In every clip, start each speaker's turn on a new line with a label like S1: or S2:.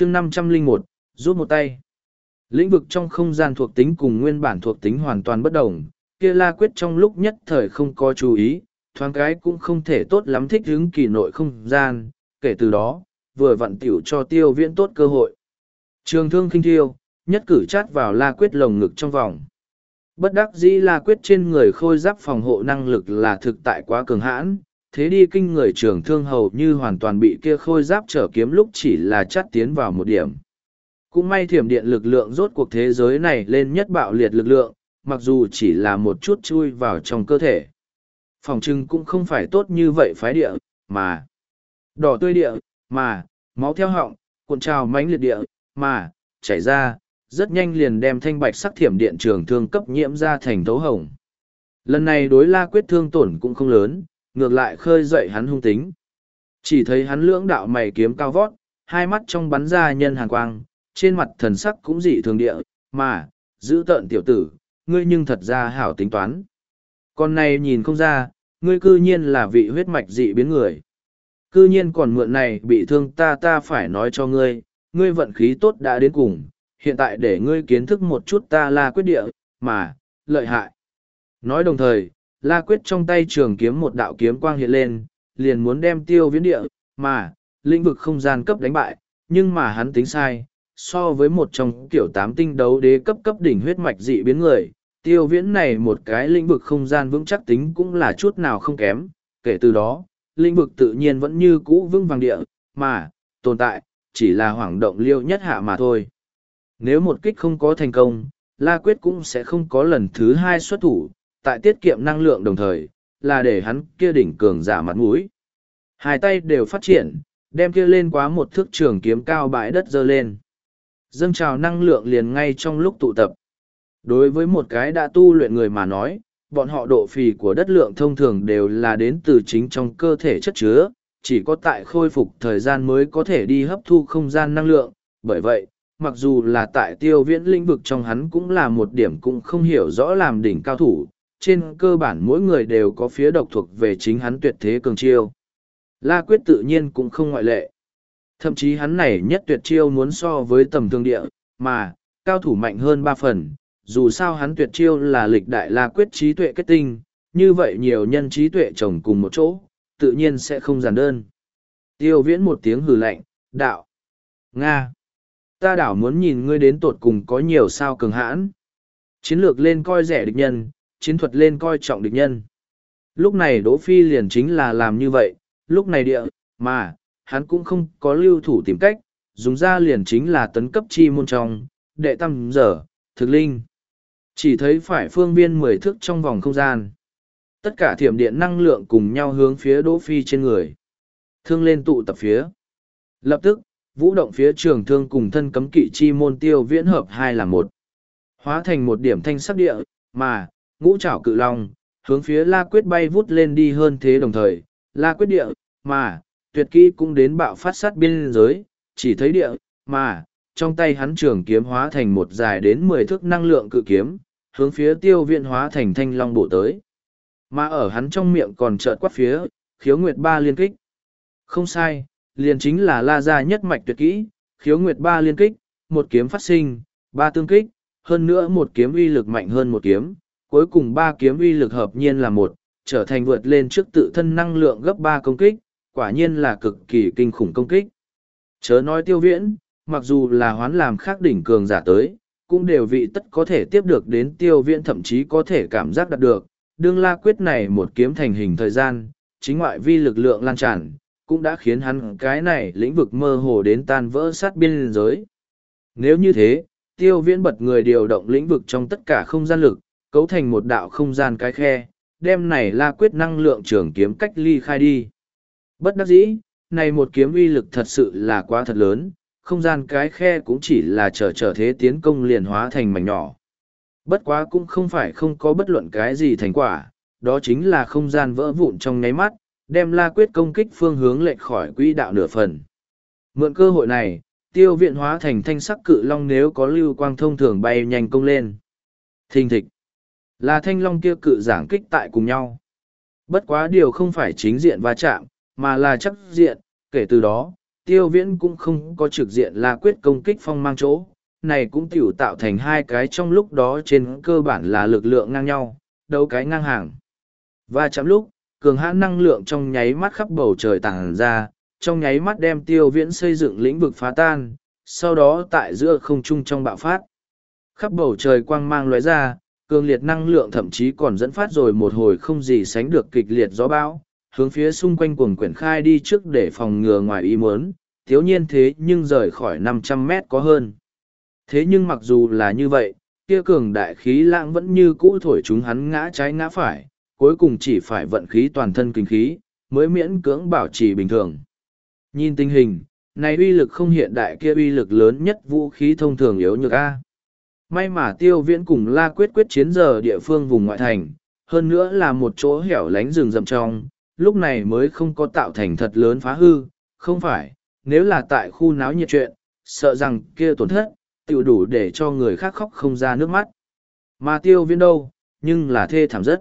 S1: chương năm trăm linh một, rút một tay. Lĩnh vực trong không gian thuộc tính cùng nguyên bản thuộc tính hoàn toàn bất đồng, kia la quyết trong lúc nhất thời không có chú ý, thoáng cái cũng không thể tốt lắm thích ứng kỳ nội không gian, kể từ đó, vừa vặn t i ể u cho tiêu viễn tốt cơ hội. Trường thương khinh thiêu, nhất cử chát vào la quyết lồng ngực trong vòng. Bất đắc dĩ la quyết trên người khôi giáp phòng hộ năng lực là thực tại quá cường hãn thế đi kinh người trường thương hầu như hoàn toàn bị kia khôi giáp trở kiếm lúc chỉ là chắt tiến vào một điểm cũng may thiểm điện lực lượng rốt cuộc thế giới này lên nhất bạo liệt lực lượng, mặc dù chỉ là một chút chui vào trong cơ thể. Phòng trưng cũng không phải tốt như vậy phái địa, mà đỏ tươi địa, mà máu theo họng, cuộn trào mánh liệt địa, mà chảy ra, rất nhanh liền đem thanh bạch sắc thiểm điện trường thương cấp nhiễm ra thành thấu hồng. Lần này đối la quyết thương tổn cũng không lớn, ngược lại khơi dậy hắn hung tính. Chỉ thấy hắn lưỡng đạo mày kiếm cao vót, hai mắt trong bắn ra nhân hàn quang, trên mặt thần sắc cũng dị thường địa, mà, giữ tợn tiểu tử, ngươi nhưng thật ra hảo tính toán. Con này nhìn không ra, ngươi cư nhiên là vị huyết mạch dị biến người. Cư nhiên còn mượn này bị thương ta ta phải nói cho ngươi, ngươi vận khí tốt đã đến cùng, hiện tại để ngươi kiến thức một chút ta là quyết địa, mà, lợi hại. Nói đồng thời, la quyết trong tay trường kiếm một đạo kiếm quang hiện lên, liền muốn đem tiêu viễn địa, mà, lĩnh vực không gian cấp đánh bại, nhưng mà hắn tính sai, so với một trong kiểu tám tinh đấu đế cấp cấp đỉnh huyết mạch dị biến người, tiêu viễn này một cái lĩnh vực không gian vững chắc tính cũng là chút nào không kém, kể từ đó, lĩnh vực tự nhiên vẫn như cũ vững vàng địa, mà, tồn tại, chỉ là hoảng động liêu nhất hạ mà thôi. Nếu một kích không có thành công, La Quyết cũng sẽ không có lần thứ hai xuất thủ, tại tiết kiệm năng lượng đồng thời, là để hắn kia đỉnh cường giả mặt mũi. Hai tay đều phát triển, đem kia lên quá một thước trường kiếm cao bãi đất dơ lên. Dâng trào năng lượng liền ngay trong lúc tụ tập. Đối với một cái đã tu luyện người mà nói, bọn họ độ phì của đất lượng thông thường đều là đến từ chính trong cơ thể chất chứa, chỉ có tại khôi phục thời gian mới có thể đi hấp thu không gian năng lượng. Bởi vậy, mặc dù là tại tiêu viễn lĩnh vực trong hắn cũng là một điểm cũng không hiểu rõ làm đỉnh cao thủ, trên cơ bản mỗi người đều có phía độc thuộc về chính hắn tuyệt thế cường chiêu. La quyết tự nhiên cũng không ngoại lệ. Thậm chí hắn này nhất tuyệt chiêu muốn so với tầm thương địa, mà, cao thủ mạnh hơn ba phần, dù sao hắn tuyệt chiêu là lịch đại la quyết trí tuệ kết tinh, như vậy nhiều nhân trí tuệ chồng cùng một chỗ, tự nhiên sẽ không giản đơn. Tiêu viễn một tiếng hừ lạnh, đạo. Nga. Ta đảo muốn nhìn ngươi đến tột cùng có nhiều sao cường hãn. Chiến lược lên coi rẻ địch nhân, chiến thuật lên coi trọng địch nhân. Lúc này Đỗ Phi liền chính là làm như vậy, lúc này địa, mà, hắn cũng không có lưu thủ tìm cách, dùng ra liền chính là tấn cấp chi môn trong, đệ tam giờ, thực linh. Chỉ thấy phải phương viên mười thước trong vòng không gian. Tất cả thiểm điện năng lượng cùng nhau hướng phía Đỗ Phi trên người. Thương lên tụ tập phía. Lập tức, vũ động phía trường thương cùng thân cấm kỵ chi môn tiêu viễn hợp hai là một. Hóa thành một điểm thanh sắc địa, mà, ngũ trảo cự long, hướng phía La Quyết bay vút lên đi hơn thế đồng thời, La Quyết địa, mà, tuyệt kỹ cũng đến bạo phát sát biên giới, chỉ thấy địa, mà, trong tay hắn trường kiếm hóa thành một dài đến mười thước năng lượng cự kiếm, hướng phía tiêu viện hóa thành thanh long bộ tới. Mà ở hắn trong miệng còn trợt quát phía, khiếu nguyệt ba liên kích. Không sai, liền chính là la gia nhất mạch tuyệt kỹ, khiếu nguyệt ba liên kích, một kiếm phát sinh, ba tương kích, hơn nữa một kiếm uy lực mạnh hơn một kiếm, cuối cùng ba kiếm uy lực hợp nhiên là một, trở thành vượt lên trước tự thân năng lượng gấp ba công kích, quả nhiên là cực kỳ kinh khủng công kích. Chớ nói tiêu viễn, mặc dù là hoán làm khác đỉnh cường giả tới, cũng đều vị tất có thể tiếp được đến tiêu viễn thậm chí có thể cảm giác đạt được. Đương la quyết này một kiếm thành hình thời gian, chính ngoại vi lực lượng lan tràn, cũng đã khiến hắn cái này lĩnh vực mơ hồ đến tan vỡ sát biên giới. Nếu như thế, tiêu viễn bật người điều động lĩnh vực trong tất cả không gian lực, cấu thành một đạo không gian cái khe, đem này la quyết năng lượng trường kiếm cách ly khai đi. Bất đắc dĩ, này một kiếm uy lực thật sự là quá thật lớn, không gian cái khe cũng chỉ là trở trở thế tiến công liền hóa thành mảnh nhỏ. Bất quá cũng không phải không có bất luận cái gì thành quả, đó chính là không gian vỡ vụn trong nháy mắt, đem la quyết công kích phương hướng lệch khỏi quỹ đạo nửa phần. Mượn cơ hội này, tiêu viện hóa thành thanh sắc cự long nếu có lưu quang thông thường bay nhanh công lên. Thình thịch. Là thanh long kia cự giảng kích tại cùng nhau. Bất quá điều không phải chính diện va chạm, mà là chắc diện, kể từ đó, tiêu viễn cũng không có trực diện là quyết công kích phong mang chỗ, này cũng tiểu tạo thành hai cái trong lúc đó trên cơ bản là lực lượng ngang nhau, đấu cái ngang hàng. Và chạm lúc, cường hãn năng lượng trong nháy mắt khắp bầu trời tàng ra, trong nháy mắt đem tiêu viễn xây dựng lĩnh vực phá tan, sau đó tại giữa không trung trong bạo phát. Khắp bầu trời quang mang lóe ra, cường liệt năng lượng thậm chí còn dẫn phát rồi một hồi không gì sánh được kịch liệt gió bão, hướng phía xung quanh cuồng quyển khai đi trước để phòng ngừa ngoài ý muốn, thiếu nhiên thế nhưng rời khỏi năm trăm mét có hơn. Thế nhưng mặc dù là như vậy, kia cường đại khí lãng vẫn như cũ thổi chúng hắn ngã trái ngã phải, cuối cùng chỉ phải vận khí toàn thân kinh khí, mới miễn cưỡng bảo trì bình thường. Nhìn tình hình, này uy lực không hiện đại kia uy lực lớn nhất vũ khí thông thường yếu nhược A. May mà tiêu viễn cùng la quyết quyết chiến giờ địa phương vùng ngoại thành, hơn nữa là một chỗ hẻo lánh rừng rậm trong, lúc này mới không có tạo thành thật lớn phá hư, không phải, nếu là tại khu náo nhiệt chuyện, sợ rằng kia tổn thất, tiểu đủ để cho người khác khóc không ra nước mắt. Mà tiêu viễn đâu, nhưng là thê thảm rất.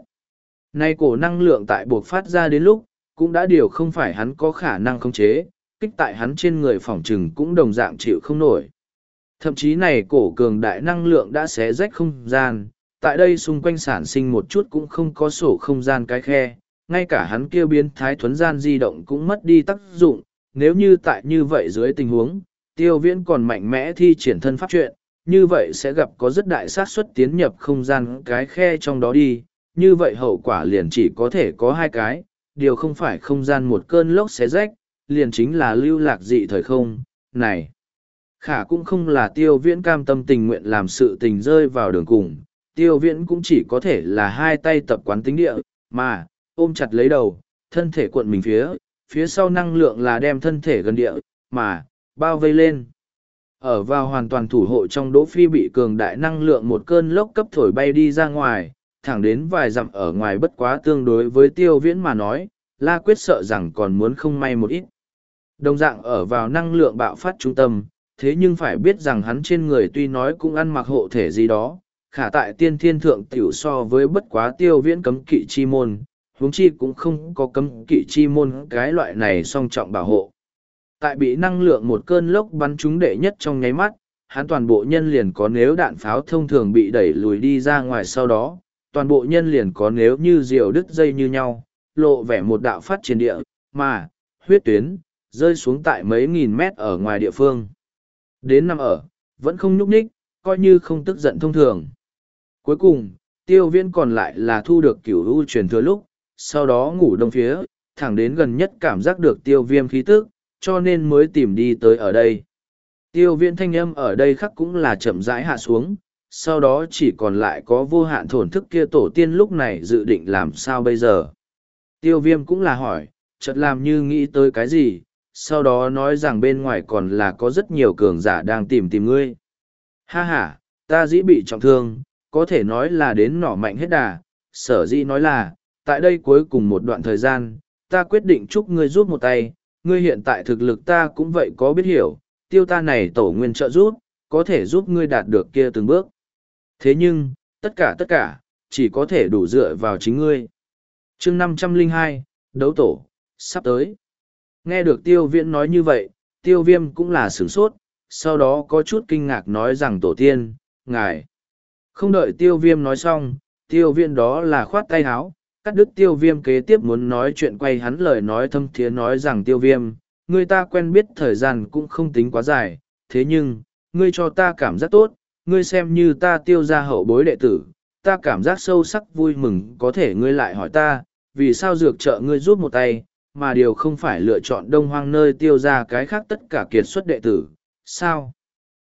S1: Nay cổ năng lượng tại buộc phát ra đến lúc, cũng đã điều không phải hắn có khả năng khống chế, kích tại hắn trên người phỏng trừng cũng đồng dạng chịu không nổi. Thậm chí này cổ cường đại năng lượng đã xé rách không gian, tại đây xung quanh sản sinh một chút cũng không có sổ không gian cái khe, ngay cả hắn kêu biến thái thuấn gian di động cũng mất đi tác dụng, nếu như tại như vậy dưới tình huống, tiêu viễn còn mạnh mẽ thi triển thân pháp chuyện, như vậy sẽ gặp có rất đại xác suất tiến nhập không gian cái khe trong đó đi, như vậy hậu quả liền chỉ có thể có hai cái, điều không phải không gian một cơn lốc xé rách, liền chính là lưu lạc dị thời không, này. Khả cũng không là tiêu viễn cam tâm tình nguyện làm sự tình rơi vào đường cùng, tiêu viễn cũng chỉ có thể là hai tay tập quán tính địa, mà, ôm chặt lấy đầu, thân thể cuộn mình phía, phía sau năng lượng là đem thân thể gần địa, mà, bao vây lên. Ở vào hoàn toàn thủ hộ trong đỗ phi bị cường đại năng lượng một cơn lốc cấp thổi bay đi ra ngoài, thẳng đến vài dặm ở ngoài bất quá tương đối với tiêu viễn mà nói, la quyết sợ rằng còn muốn không may một ít. Đồng dạng ở vào năng lượng bạo phát trung tâm, thế nhưng phải biết rằng hắn trên người tuy nói cũng ăn mặc hộ thể gì đó, khả tại tiên thiên thượng tiểu so với bất quá tiêu viễn cấm kỵ chi môn, huống chi cũng không có cấm kỵ chi môn cái loại này song trọng bảo hộ. Tại bị năng lượng một cơn lốc bắn trúng đệ nhất trong nháy mắt, hắn toàn bộ nhân liền có nếu đạn pháo thông thường bị đẩy lùi đi ra ngoài sau đó, toàn bộ nhân liền có nếu như diều đứt dây như nhau, lộ vẻ một đạo phát triển địa, mà, huyết tuyến, rơi xuống tại mấy nghìn mét ở ngoài địa phương. Đến năm ở, vẫn không nhúc nhích, coi như không tức giận thông thường. Cuối cùng, tiêu viễn còn lại là thu được cửu u truyền thừa lúc, sau đó ngủ đông phía, thẳng đến gần nhất cảm giác được tiêu viêm khí tức, cho nên mới tìm đi tới ở đây. Tiêu viễn thanh âm ở đây khắc cũng là chậm rãi hạ xuống, sau đó chỉ còn lại có vô hạn thổn thức kia tổ tiên lúc này dự định làm sao bây giờ. Tiêu viêm cũng là hỏi, chợt làm như nghĩ tới cái gì, sau đó nói rằng bên ngoài còn là có rất nhiều cường giả đang tìm tìm ngươi. Ha ha, ta dĩ bị trọng thương, có thể nói là đến nỏ mạnh hết đà, sở dĩ nói là, tại đây cuối cùng một đoạn thời gian, ta quyết định chúc ngươi giúp một tay, ngươi hiện tại thực lực ta cũng vậy có biết hiểu, tiêu ta này tổ nguyên trợ giúp, có thể giúp ngươi đạt được kia từng bước. Thế nhưng, tất cả tất cả, chỉ có thể đủ dựa vào chính ngươi. chương năm trăm linh hai đấu tổ, sắp tới. Nghe được tiêu viễn nói như vậy, tiêu viêm cũng là sửng sốt, sau đó có chút kinh ngạc nói rằng tổ tiên, ngài. Không đợi tiêu viêm nói xong, tiêu viêm đó là khoát tay háo, cắt đứt tiêu viêm kế tiếp muốn nói chuyện quay hắn lời nói thâm thiế nói rằng tiêu viêm, người ta quen biết thời gian cũng không tính quá dài, thế nhưng, ngươi cho ta cảm giác tốt, ngươi xem như ta tiêu ra hậu bối đệ tử, ta cảm giác sâu sắc vui mừng có thể ngươi lại hỏi ta, vì sao dược trợ ngươi rút một tay, mà điều không phải lựa chọn đông hoang nơi tiêu ra cái khác tất cả kiệt xuất đệ tử, sao?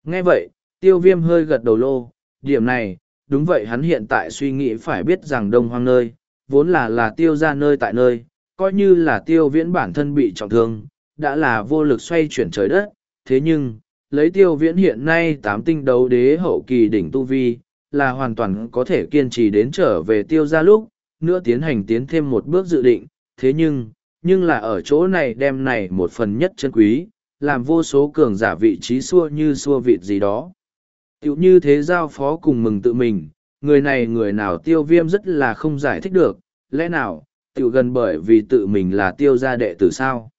S1: Nghe vậy, tiêu viêm hơi gật đầu lô, điểm này, đúng vậy hắn hiện tại suy nghĩ phải biết rằng đông hoang nơi, vốn là là tiêu ra nơi tại nơi, coi như là tiêu viễn bản thân bị trọng thương, đã là vô lực xoay chuyển trời đất, thế nhưng, lấy tiêu viễn hiện nay tám tinh đấu đế hậu kỳ đỉnh tu vi, là hoàn toàn có thể kiên trì đến trở về tiêu ra lúc, nữa tiến hành tiến thêm một bước dự định, thế nhưng, nhưng là ở chỗ này đem này một phần nhất chân quý, làm vô số cường giả vị trí xua như xua vịt gì đó. Tiểu như thế giao phó cùng mừng tự mình, người này người nào tiêu viêm rất là không giải thích được, lẽ nào, tiểu gần bởi vì tự mình là tiêu gia đệ tử sao.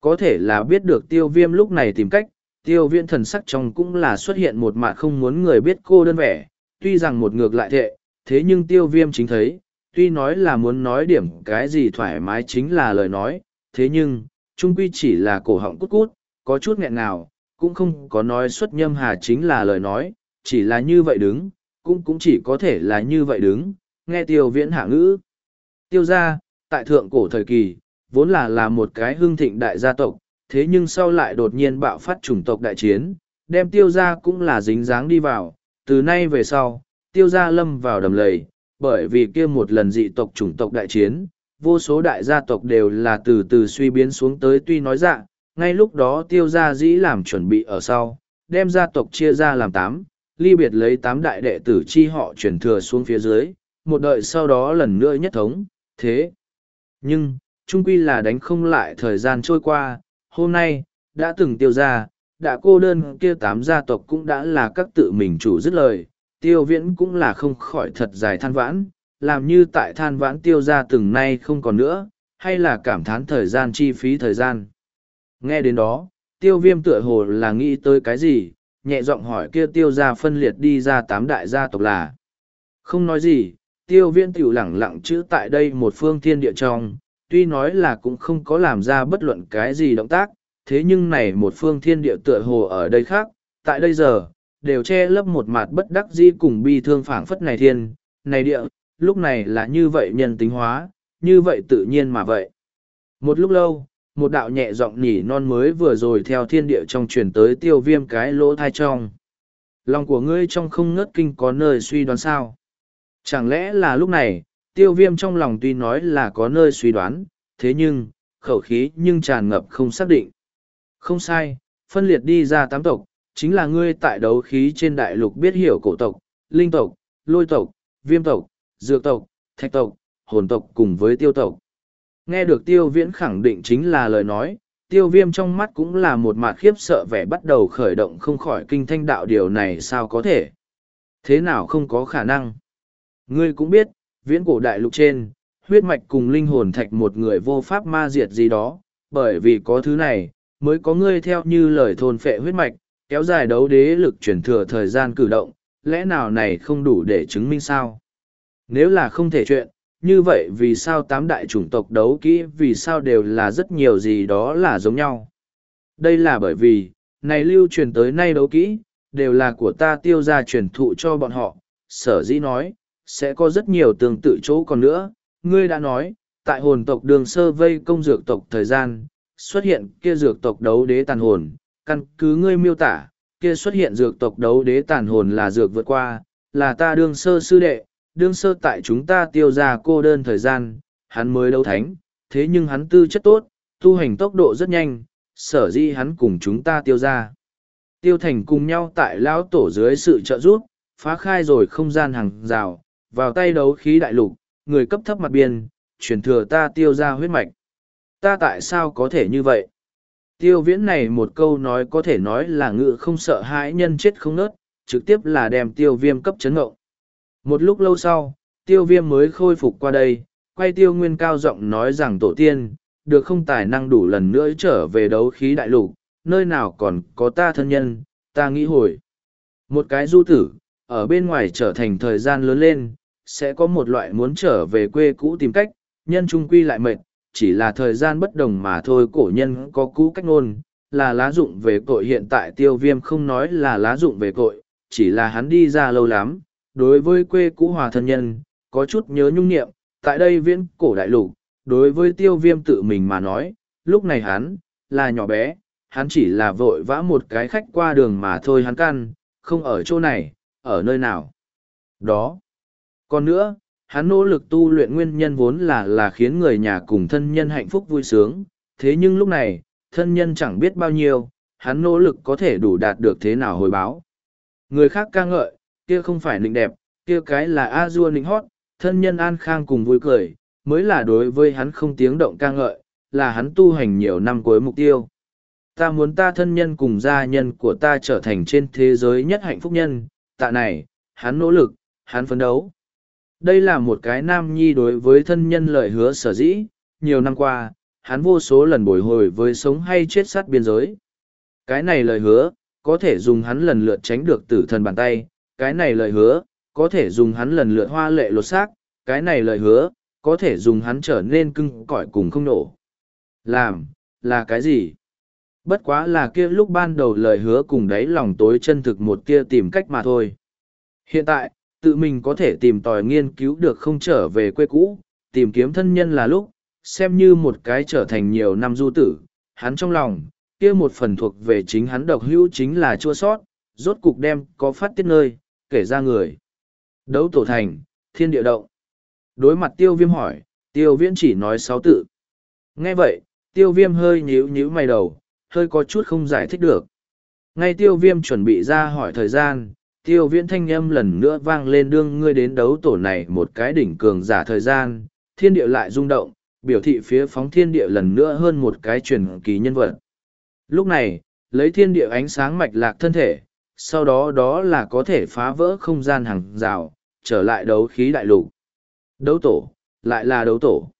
S1: có thể là biết được tiêu viêm lúc này tìm cách, tiêu viễn thần sắc trong cũng là xuất hiện một mặt không muốn người biết cô đơn vẻ, tuy rằng một ngược lại thệ, thế nhưng tiêu viêm chính thấy, tuy nói là muốn nói điểm cái gì thoải mái chính là lời nói, thế nhưng, trung quy chỉ là cổ họng cút cút, có chút nghẹn nào, cũng không có nói xuất nhâm hà chính là lời nói, chỉ là như vậy đứng, cũng cũng chỉ có thể là như vậy đứng, nghe tiêu viễn hạ ngữ. Tiêu gia, tại thượng cổ thời kỳ, vốn là là một cái hương thịnh đại gia tộc, thế nhưng sau lại đột nhiên bạo phát chủng tộc đại chiến, đem tiêu gia cũng là dính dáng đi vào, từ nay về sau, tiêu gia lâm vào đầm lầy, bởi vì kia một lần dị tộc chủng tộc đại chiến, vô số đại gia tộc đều là từ từ suy biến xuống tới tuy nói dạ, ngay lúc đó tiêu gia dĩ làm chuẩn bị ở sau, đem gia tộc chia ra làm tám, ly biệt lấy tám đại đệ tử chi họ chuyển thừa xuống phía dưới, một đợi sau đó lần nữa nhất thống, thế. Nhưng, trung quy là đánh không lại thời gian trôi qua, hôm nay, đã từng tiêu gia, đã cô đơn kia tám gia tộc cũng đã là các tự mình chủ dứt lời, tiêu viễn cũng là không khỏi thật dài than vãn, làm như tại than vãn tiêu ra từng nay không còn nữa, hay là cảm thán thời gian chi phí thời gian. Nghe đến đó, tiêu viêm tựa hồ là nghĩ tới cái gì, nhẹ giọng hỏi kia tiêu ra phân liệt đi ra tám đại gia tộc là. Không nói gì, tiêu viễn tiểu lẳng lặng chữ tại đây một phương thiên địa trong, tuy nói là cũng không có làm ra bất luận cái gì động tác, thế nhưng này một phương thiên địa tựa hồ ở đây khác, tại đây giờ, đều che lấp một mặt bất đắc dĩ cùng bi thương phảng phất này thiên, này địa, lúc này là như vậy nhân tính hóa, như vậy tự nhiên mà vậy. Một lúc lâu, một đạo nhẹ giọng nhỉ non mới vừa rồi theo thiên địa trong truyền tới tiêu viêm cái lỗ thai trong. Lòng của ngươi trong không ngớt kinh có nơi suy đoán sao? Chẳng lẽ là lúc này, tiêu viêm trong lòng tuy nói là có nơi suy đoán, thế nhưng, khẩu khí nhưng tràn ngập không xác định. Không sai, phân liệt đi ra tám tộc, chính là ngươi tại đấu khí trên đại lục biết hiểu cổ tộc, linh tộc, lôi tộc, viêm tộc, dược tộc, thạch tộc, hồn tộc cùng với tiêu tộc. Nghe được tiêu viễn khẳng định chính là lời nói, tiêu viêm trong mắt cũng là một mặt khiếp sợ vẻ bắt đầu khởi động không khỏi kinh thanh đạo điều này sao có thể. Thế nào không có khả năng? Ngươi cũng biết, viễn cổ đại lục trên, huyết mạch cùng linh hồn thạch một người vô pháp ma diệt gì đó, bởi vì có thứ này, mới có ngươi theo như lời thôn phệ huyết mạch, kéo dài đấu đế lực chuyển thừa thời gian cử động, lẽ nào này không đủ để chứng minh sao? Nếu là không thể chuyện, như vậy vì sao tám đại chủng tộc đấu kỹ vì sao đều là rất nhiều gì đó là giống nhau? Đây là bởi vì, này lưu truyền tới nay đấu kỹ, đều là của ta tiêu ra truyền thụ cho bọn họ, sở dĩ nói, sẽ có rất nhiều tương tự chỗ còn nữa. Ngươi đã nói, tại hồn tộc đường sơ vây công dược tộc thời gian, xuất hiện kia dược tộc đấu đế tàn hồn, căn cứ ngươi miêu tả, kia xuất hiện dược tộc đấu đế tàn hồn là dược vượt qua, là ta đương sơ sư đệ, đương sơ tại chúng ta tiêu ra cô đơn thời gian, hắn mới đấu thánh, thế nhưng hắn tư chất tốt, tu hành tốc độ rất nhanh, sở dĩ hắn cùng chúng ta tiêu ra. Tiêu thành cùng nhau tại lão tổ dưới sự trợ giúp, phá khai rồi không gian hàng rào, vào tay đấu khí đại lục, người cấp thấp mặt biên, truyền thừa ta tiêu ra huyết mạch. Ta tại sao có thể như vậy? Tiêu viễn này một câu nói có thể nói là ngự không sợ hãi nhân chết không nớt, trực tiếp là đem tiêu viêm cấp chấn ngộng. Một lúc lâu sau, tiêu viêm mới khôi phục qua đây, quay tiêu nguyên cao giọng nói rằng tổ tiên, được không tài năng đủ lần nữa trở về đấu khí đại lục, nơi nào còn có ta thân nhân, ta nghĩ hồi. Một cái du tử, ở bên ngoài trở thành thời gian lớn lên, sẽ có một loại muốn trở về quê cũ tìm cách, nhân trung quy lại mệt, chỉ là thời gian bất đồng mà thôi cổ nhân có cũ cách ngôn, là lá dụng về cội hiện tại tiêu viêm không nói là lá dụng về cội, chỉ là hắn đi ra lâu lắm, đối với quê cũ hòa thân nhân, có chút nhớ nhung niệm, tại đây viễn cổ đại lục, đối với tiêu viêm tự mình mà nói, lúc này hắn, là nhỏ bé, hắn chỉ là vội vã một cái khách qua đường mà thôi hắn căn, không ở chỗ này, ở nơi nào. Đó. Còn nữa, hắn nỗ lực tu luyện nguyên nhân vốn là là khiến người nhà cùng thân nhân hạnh phúc vui sướng, thế nhưng lúc này, thân nhân chẳng biết bao nhiêu, hắn nỗ lực có thể đủ đạt được thế nào hồi báo. Người khác ca ngợi, kia không phải nịnh đẹp, kia cái là a dua nịnh hót, thân nhân an khang cùng vui cười, mới là đối với hắn không tiếng động ca ngợi, là hắn tu hành nhiều năm cuối mục tiêu. Ta muốn ta thân nhân cùng gia nhân của ta trở thành trên thế giới nhất hạnh phúc nhân, tạ này, hắn nỗ lực, hắn phấn đấu. Đây là một cái nam nhi đối với thân nhân lời hứa sở dĩ, nhiều năm qua, hắn vô số lần bồi hồi với sống hay chết sát biên giới. Cái này lời hứa, có thể dùng hắn lần lượt tránh được tử thần bàn tay, cái này lời hứa, có thể dùng hắn lần lượt hoa lệ lột xác, cái này lời hứa, có thể dùng hắn trở nên cưng cõi cùng không nổ. Làm, là cái gì? Bất quá là kia lúc ban đầu lời hứa cùng đáy lòng tối chân thực một tia tìm cách mà thôi. Hiện tại, tự mình có thể tìm tòi nghiên cứu được không trở về quê cũ, tìm kiếm thân nhân là lúc, xem như một cái trở thành nhiều năm du tử, hắn trong lòng, kia một phần thuộc về chính hắn độc hữu chính là chua sót, rốt cục đem có phát tiết nơi, kể ra người. Đấu tổ thành, thiên địa động. Đối mặt tiêu viêm hỏi, tiêu viễn chỉ nói sáu tự. Nghe vậy, tiêu viêm hơi nhíu nhíu mày đầu, hơi có chút không giải thích được. Ngay tiêu viêm chuẩn bị ra hỏi thời gian, tiêu viễn thanh âm lần nữa vang lên đương ngươi đến đấu tổ này một cái đỉnh cường giả thời gian, thiên địa lại rung động, biểu thị phía phóng thiên địa lần nữa hơn một cái truyền kỳ nhân vật. Lúc này, lấy thiên địa ánh sáng mạch lạc thân thể, sau đó đó là có thể phá vỡ không gian hàng rào, trở lại đấu khí đại lục. Đấu tổ, lại là đấu tổ.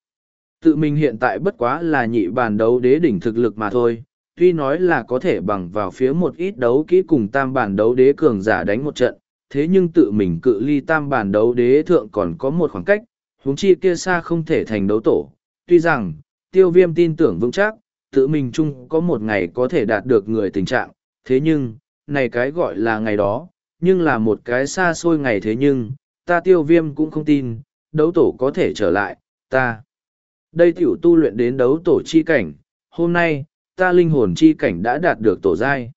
S1: Tự mình hiện tại bất quá là nhị bàn đấu đế đỉnh thực lực mà thôi, tuy nói là có thể bằng vào phía một ít đấu kỹ cùng tam bản đấu đế cường giả đánh một trận, thế nhưng tự mình cự ly tam bản đấu đế thượng còn có một khoảng cách, huống chi kia xa không thể thành đấu tổ. Tuy rằng, tiêu viêm tin tưởng vững chắc, tự mình chung có một ngày có thể đạt được người tình trạng, thế nhưng, này cái gọi là ngày đó, nhưng là một cái xa xôi ngày thế nhưng, ta tiêu viêm cũng không tin, đấu tổ có thể trở lại, ta. Đây tiểu tu luyện đến đấu tổ chi cảnh, hôm nay, ta linh hồn chi cảnh đã đạt được tổ giai.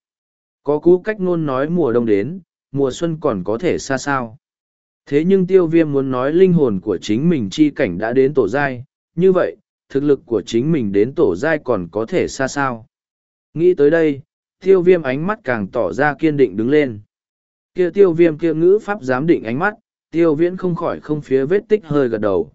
S1: Có cú cách ngôn nói mùa đông đến, mùa xuân còn có thể xa sao. Thế nhưng tiêu viêm muốn nói linh hồn của chính mình chi cảnh đã đến tổ giai, như vậy, thực lực của chính mình đến tổ giai còn có thể xa sao. Nghĩ tới đây, tiêu viêm ánh mắt càng tỏ ra kiên định đứng lên. Kia tiêu viêm kia ngữ pháp giám định ánh mắt, tiêu viễn không khỏi không phía vết tích hơi gật đầu.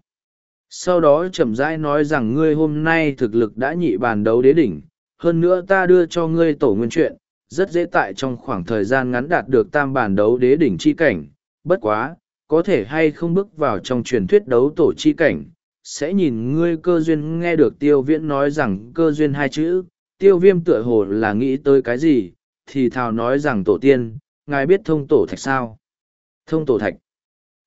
S1: Sau đó chậm rãi nói rằng ngươi hôm nay thực lực đã nhị bàn đấu đế đỉnh, hơn nữa ta đưa cho ngươi tổ nguyên chuyện, rất dễ tại trong khoảng thời gian ngắn đạt được tam bàn đấu đế đỉnh chi cảnh, bất quá, có thể hay không bước vào trong truyền thuyết đấu tổ chi cảnh, sẽ nhìn ngươi cơ duyên nghe được tiêu viễn nói rằng cơ duyên hai chữ, tiêu viêm tựa hồ là nghĩ tới cái gì, thì thào nói rằng tổ tiên, ngài biết thông tổ thạch sao? Thông tổ thạch.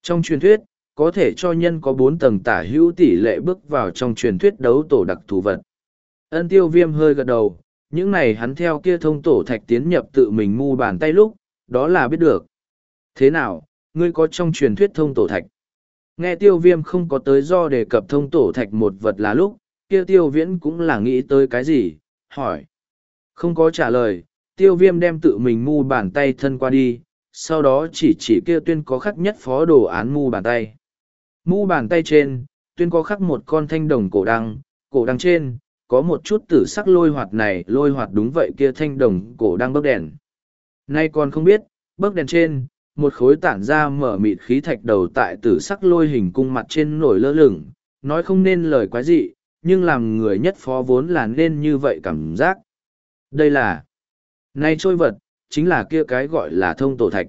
S1: Trong truyền thuyết, có thể cho nhân có bốn tầng tả hữu tỷ lệ bước vào trong truyền thuyết đấu tổ đặc thù vật. Ân tiêu viêm hơi gật đầu, những này hắn theo kia thông tổ thạch tiến nhập tự mình mu bàn tay lúc, đó là biết được. Thế nào, ngươi có trong truyền thuyết thông tổ thạch? Nghe tiêu viêm không có tới do đề cập thông tổ thạch một vật là lúc, kia tiêu viễn cũng là nghĩ tới cái gì, hỏi. Không có trả lời, tiêu viêm đem tự mình mu bàn tay thân qua đi, sau đó chỉ chỉ kia tuyên có khắc nhất phó đồ án mu bàn tay. Mu bàn tay trên, tuyên có khắc một con thanh đồng cổ đăng, cổ đăng trên, có một chút tử sắc lôi hoạt này lôi hoạt đúng vậy kia thanh đồng cổ đang bấc đèn. Nay còn không biết, bấc đèn trên, một khối tản ra mở mịt khí thạch đầu tại tử sắc lôi hình cung mặt trên nổi lơ lửng, nói không nên lời quái dị, nhưng làm người nhất phó vốn là nên như vậy cảm giác. Đây là, nay trôi vật, chính là kia cái gọi là thông tổ thạch.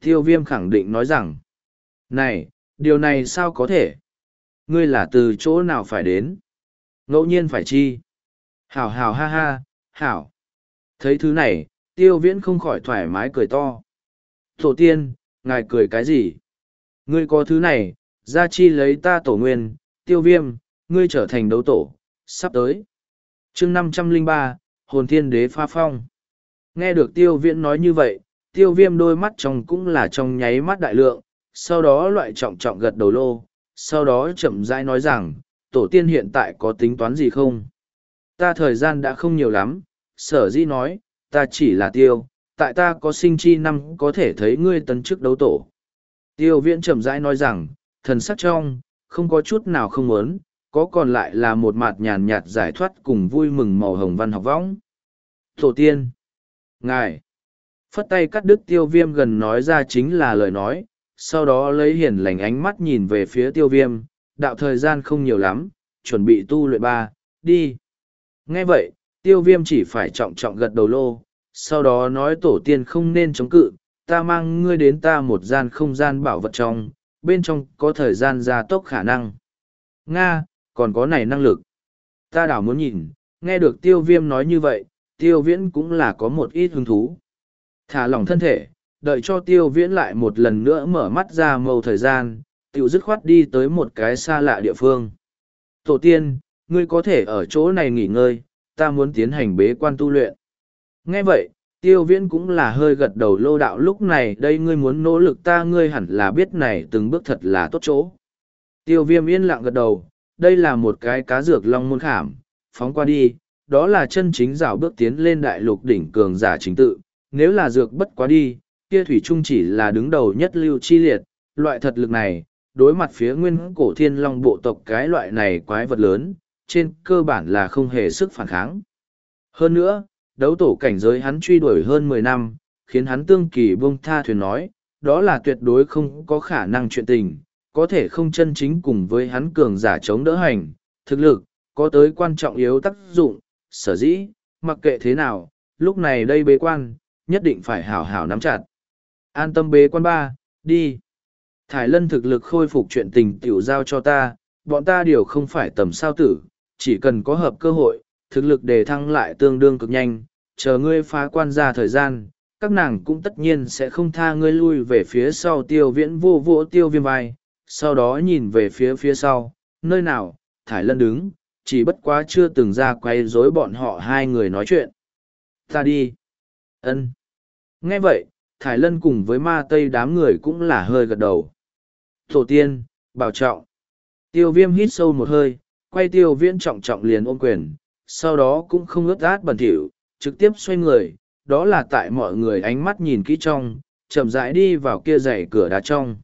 S1: Tiêu viêm khẳng định nói rằng, này, điều này sao có thể? Ngươi là từ chỗ nào phải đến? Ngẫu nhiên phải chi? Hảo hảo ha ha, hảo. Thấy thứ này, tiêu viễn không khỏi thoải mái cười to. Tổ tiên, ngài cười cái gì? Ngươi có thứ này, gia chi lấy ta tổ nguyên, tiêu viêm, ngươi trở thành đấu tổ, sắp tới. chương năm trăm linh ba hồn thiên đế pha phong. Nghe được tiêu viễn nói như vậy, tiêu viêm đôi mắt trong cũng là trong nháy mắt đại lượng, sau đó loại trọng trọng gật đầu lô, sau đó chậm rãi nói rằng, tổ tiên hiện tại có tính toán gì không? Ta thời gian đã không nhiều lắm, sở dĩ nói, ta chỉ là tiêu, tại ta có sinh chi năm có thể thấy ngươi tấn chức đấu tổ. Tiêu viễn chậm rãi nói rằng, thần sắc trong, không có chút nào không muốn, có còn lại là một mặt nhàn nhạt giải thoát cùng vui mừng màu hồng văn học võng. Tổ tiên, ngài, phất tay cắt đứt tiêu viêm gần nói ra chính là lời nói, sau đó lấy hiền lành ánh mắt nhìn về phía tiêu viêm, đạo thời gian không nhiều lắm, chuẩn bị tu luyện ba, đi. Nghe vậy, tiêu viêm chỉ phải trọng trọng gật đầu lô, sau đó nói tổ tiên không nên chống cự, ta mang ngươi đến ta một gian không gian bảo vật trong, bên trong có thời gian gia tốc khả năng. Nga, còn có này năng lực. Ta đảo muốn nhìn, nghe được tiêu viêm nói như vậy, tiêu viễn cũng là có một ít hứng thú. Thả lỏng thân thể, đợi cho tiêu viễn lại một lần nữa mở mắt ra màu thời gian, tiểu dứt khoát đi tới một cái xa lạ địa phương. Tổ tiên, ngươi có thể ở chỗ này nghỉ ngơi, ta muốn tiến hành bế quan tu luyện. Nghe vậy, tiêu viễn cũng là hơi gật đầu lô đạo lúc này đây ngươi muốn nỗ lực ta ngươi hẳn là biết này từng bước thật là tốt chỗ. Tiêu viêm yên lặng gật đầu, đây là một cái cá dược long môn khảm, phóng qua đi, đó là chân chính rào bước tiến lên đại lục đỉnh cường giả chính tự, nếu là dược bất quá đi, kia thủy trung chỉ là đứng đầu nhất lưu chi liệt, loại thật lực này, đối mặt phía nguyên cổ thiên long bộ tộc cái loại này quái vật lớn, trên cơ bản là không hề sức phản kháng. Hơn nữa, đấu tổ cảnh giới hắn truy đuổi hơn mười năm, khiến hắn tương kỳ buông tha thuyền nói, đó là tuyệt đối không có khả năng chuyện tình, có thể không chân chính cùng với hắn cường giả chống đỡ hành, thực lực, có tới quan trọng yếu tác dụng, sở dĩ, mặc kệ thế nào, lúc này đây bế quan, nhất định phải hảo hảo nắm chặt. An tâm bế quan ba, đi. Thải lân thực lực khôi phục chuyện tình tiểu giao cho ta, bọn ta điều không phải tầm sao tử, chỉ cần có hợp cơ hội, thực lực đề thăng lại tương đương cực nhanh, chờ ngươi phá quan ra thời gian, các nàng cũng tất nhiên sẽ không tha ngươi lui về phía sau tiêu viễn vô vỗ tiêu viêm vai, sau đó nhìn về phía phía sau, nơi nào, thải lân đứng, chỉ bất quá chưa từng ra quay rối bọn họ hai người nói chuyện. Ta đi. ân Nghe vậy, thải lân cùng với ma tây đám người cũng là hơi gật đầu. Tổ tiên, bảo trọng. Tiêu viêm hít sâu một hơi, quay tiêu viễn trọng trọng liền ôm quyền, sau đó cũng không ướt át bẩn thỉu, trực tiếp xoay người, đó là tại mọi người ánh mắt nhìn kỹ trong, chậm rãi đi vào kia dãy cửa đá trong.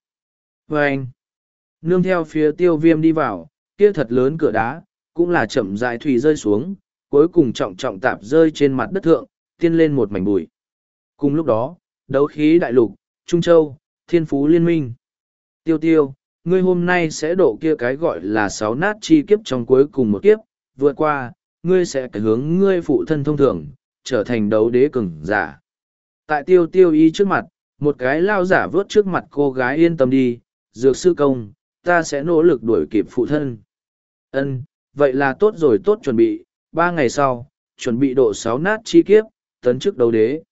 S1: Và anh, nương theo phía tiêu viêm đi vào, kia thật lớn cửa đá, cũng là chậm rãi thủy rơi xuống, cuối cùng trọng trọng tạp rơi trên mặt đất thượng, tiên lên một mảnh bụi. Cùng lúc đó, đấu khí đại lục, Trung Châu, Thiên Phú Liên minh. Tiêu tiêu, ngươi hôm nay sẽ độ kia cái gọi là sáu nát chi kiếp trong cuối cùng một kiếp, vượt qua, ngươi sẽ cái hướng ngươi phụ thân thông thường, trở thành đấu đế cường giả. Tại tiêu tiêu y trước mặt, một cái lao giả vớt trước mặt cô gái yên tâm đi, dược sư công, ta sẽ nỗ lực đuổi kịp phụ thân. Ân, vậy là tốt rồi tốt chuẩn bị, ba ngày sau, chuẩn bị độ sáu nát chi kiếp, tấn chức đấu đế.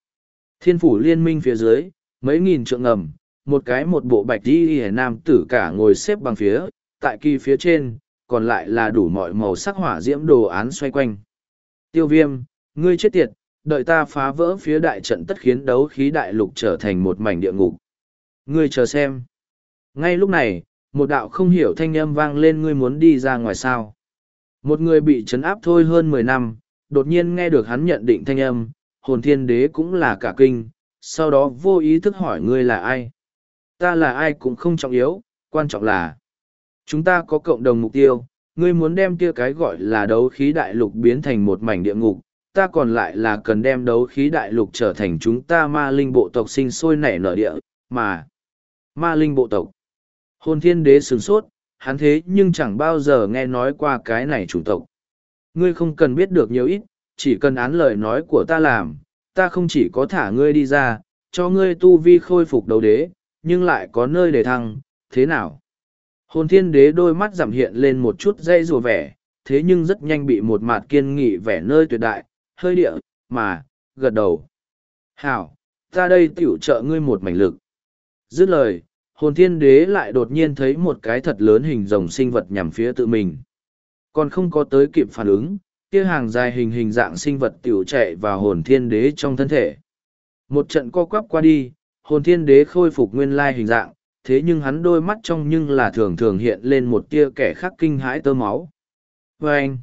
S1: Thiên phủ liên minh phía dưới, mấy nghìn trượng ngầm, một cái một bộ bạch đi hề nam tử cả ngồi xếp bằng phía, tại kỳ phía trên, còn lại là đủ mọi màu sắc hỏa diễm đồ án xoay quanh. Tiêu viêm, ngươi chết tiệt, đợi ta phá vỡ phía đại trận tất khiến đấu khí đại lục trở thành một mảnh địa ngục. Ngươi chờ xem. Ngay lúc này, một đạo không hiểu thanh âm vang lên ngươi muốn đi ra ngoài sao. Một người bị trấn áp thôi hơn mười năm, đột nhiên nghe được hắn nhận định thanh âm, hồn thiên đế cũng là cả kinh, sau đó vô ý thức hỏi ngươi là ai. Ta là ai cũng không trọng yếu, quan trọng là chúng ta có cộng đồng mục tiêu, ngươi muốn đem kia cái gọi là đấu khí đại lục biến thành một mảnh địa ngục, ta còn lại là cần đem đấu khí đại lục trở thành chúng ta ma linh bộ tộc sinh sôi nảy nở địa, mà ma linh bộ tộc. Hồn thiên đế sửng sốt, hắn thế nhưng chẳng bao giờ nghe nói qua cái này chủ tộc. Ngươi không cần biết được nhiều ít, chỉ cần án lời nói của ta làm, ta không chỉ có thả ngươi đi ra, cho ngươi tu vi khôi phục đấu đế, nhưng lại có nơi để thăng, thế nào? Hồn thiên đế đôi mắt giảm hiện lên một chút dây rùa vẻ, thế nhưng rất nhanh bị một mặt kiên nghị vẻ nơi tuyệt đại, hơi địa, mà, gật đầu. Hảo, ta đây tiểu trợ ngươi một mảnh lực. Dứt lời, hồn thiên đế lại đột nhiên thấy một cái thật lớn hình rồng sinh vật nhằm phía tự mình. Còn không có tới kịp phản ứng, kia hàng dài hình hình dạng sinh vật tiểu chạy vào hồn thiên đế trong thân thể. Một trận co quắp qua đi, hồn thiên đế khôi phục nguyên lai hình dạng, thế nhưng hắn đôi mắt trong nhưng là thường thường hiện lên một tia kẻ khác kinh hãi tơ máu. Và anh,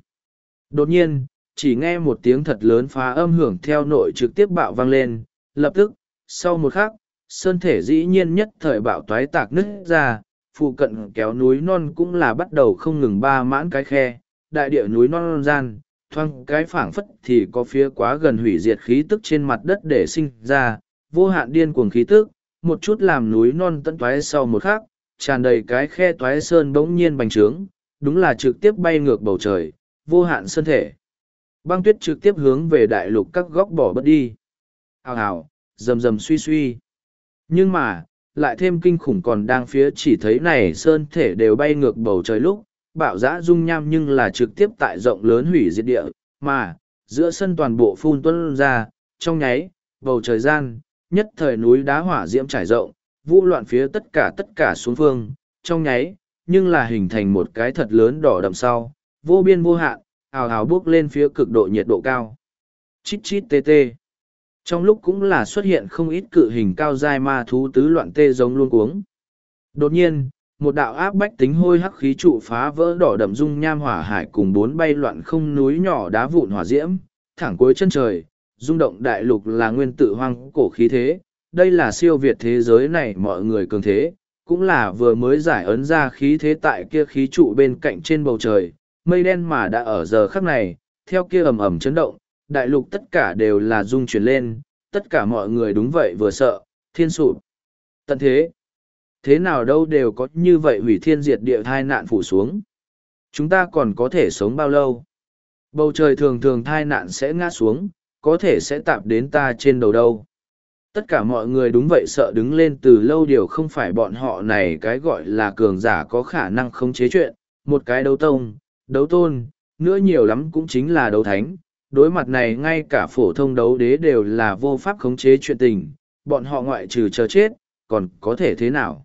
S1: đột nhiên, chỉ nghe một tiếng thật lớn phá âm hưởng theo nội trực tiếp bạo vang lên, lập tức, sau một khắc, sơn thể dĩ nhiên nhất thời bạo toái tạc nứt ra, phụ cận kéo núi non cũng là bắt đầu không ngừng ba mãn cái khe, đại địa núi non, non gian, thoang cái phảng phất thì có phía quá gần hủy diệt khí tức trên mặt đất để sinh ra, vô hạn điên cuồng khí tức, một chút làm núi non tận toái sau một khắc, tràn đầy cái khe toái sơn bỗng nhiên bành trướng, đúng là trực tiếp bay ngược bầu trời, vô hạn sơn thể. Băng tuyết trực tiếp hướng về đại lục các góc bỏ bất đi. Hào hào, rầm rầm suy suy. Nhưng mà, lại thêm kinh khủng còn đang phía chỉ thấy này sơn thể đều bay ngược bầu trời lúc, bạo dã dung nham nhưng là trực tiếp tại rộng lớn hủy diệt địa, mà, giữa sân toàn bộ phun tuân ra, trong nháy, bầu trời gian, nhất thời núi đá hỏa diễm trải rộng, vũ loạn phía tất cả tất cả xuống phương, trong nháy, nhưng là hình thành một cái thật lớn đỏ đậm sau, vô biên vô hạn, ào ào bước lên phía cực độ nhiệt độ cao. Chít chít tê tê. Trong lúc cũng là xuất hiện không ít cự hình cao dai ma thú tứ loạn tê giống luôn cuống. Đột nhiên, một đạo áp bách tính hôi hắc khí trụ phá vỡ đỏ đậm dung nham hỏa hải cùng bốn bay loạn không núi nhỏ đá vụn hỏa diễm, thẳng cuối chân trời, rung động đại lục là nguyên tử hoang cổ khí thế, đây là siêu việt thế giới này mọi người cường thế, cũng là vừa mới giải ấn ra khí thế tại kia khí trụ bên cạnh trên bầu trời, mây đen mà đã ở giờ khắc này, theo kia ầm ầm chấn động, đại lục tất cả đều là rung chuyển lên, tất cả mọi người đúng vậy vừa sợ, thiên sụp. Tận thế, thế nào đâu đều có như vậy hủy thiên diệt địa thai nạn phủ xuống. Chúng ta còn có thể sống bao lâu? Bầu trời thường thường thai nạn sẽ ngã xuống, có thể sẽ tạp đến ta trên đầu đâu. Tất cả mọi người đúng vậy sợ đứng lên từ lâu điều không phải bọn họ này cái gọi là cường giả có khả năng khống chế chuyện, một cái đấu tông, đấu tôn, nữa nhiều lắm cũng chính là đấu thánh. Đối mặt này ngay cả phổ thông đấu đế đều là vô pháp khống chế chuyện tình, bọn họ ngoại trừ chờ chết, còn có thể thế nào?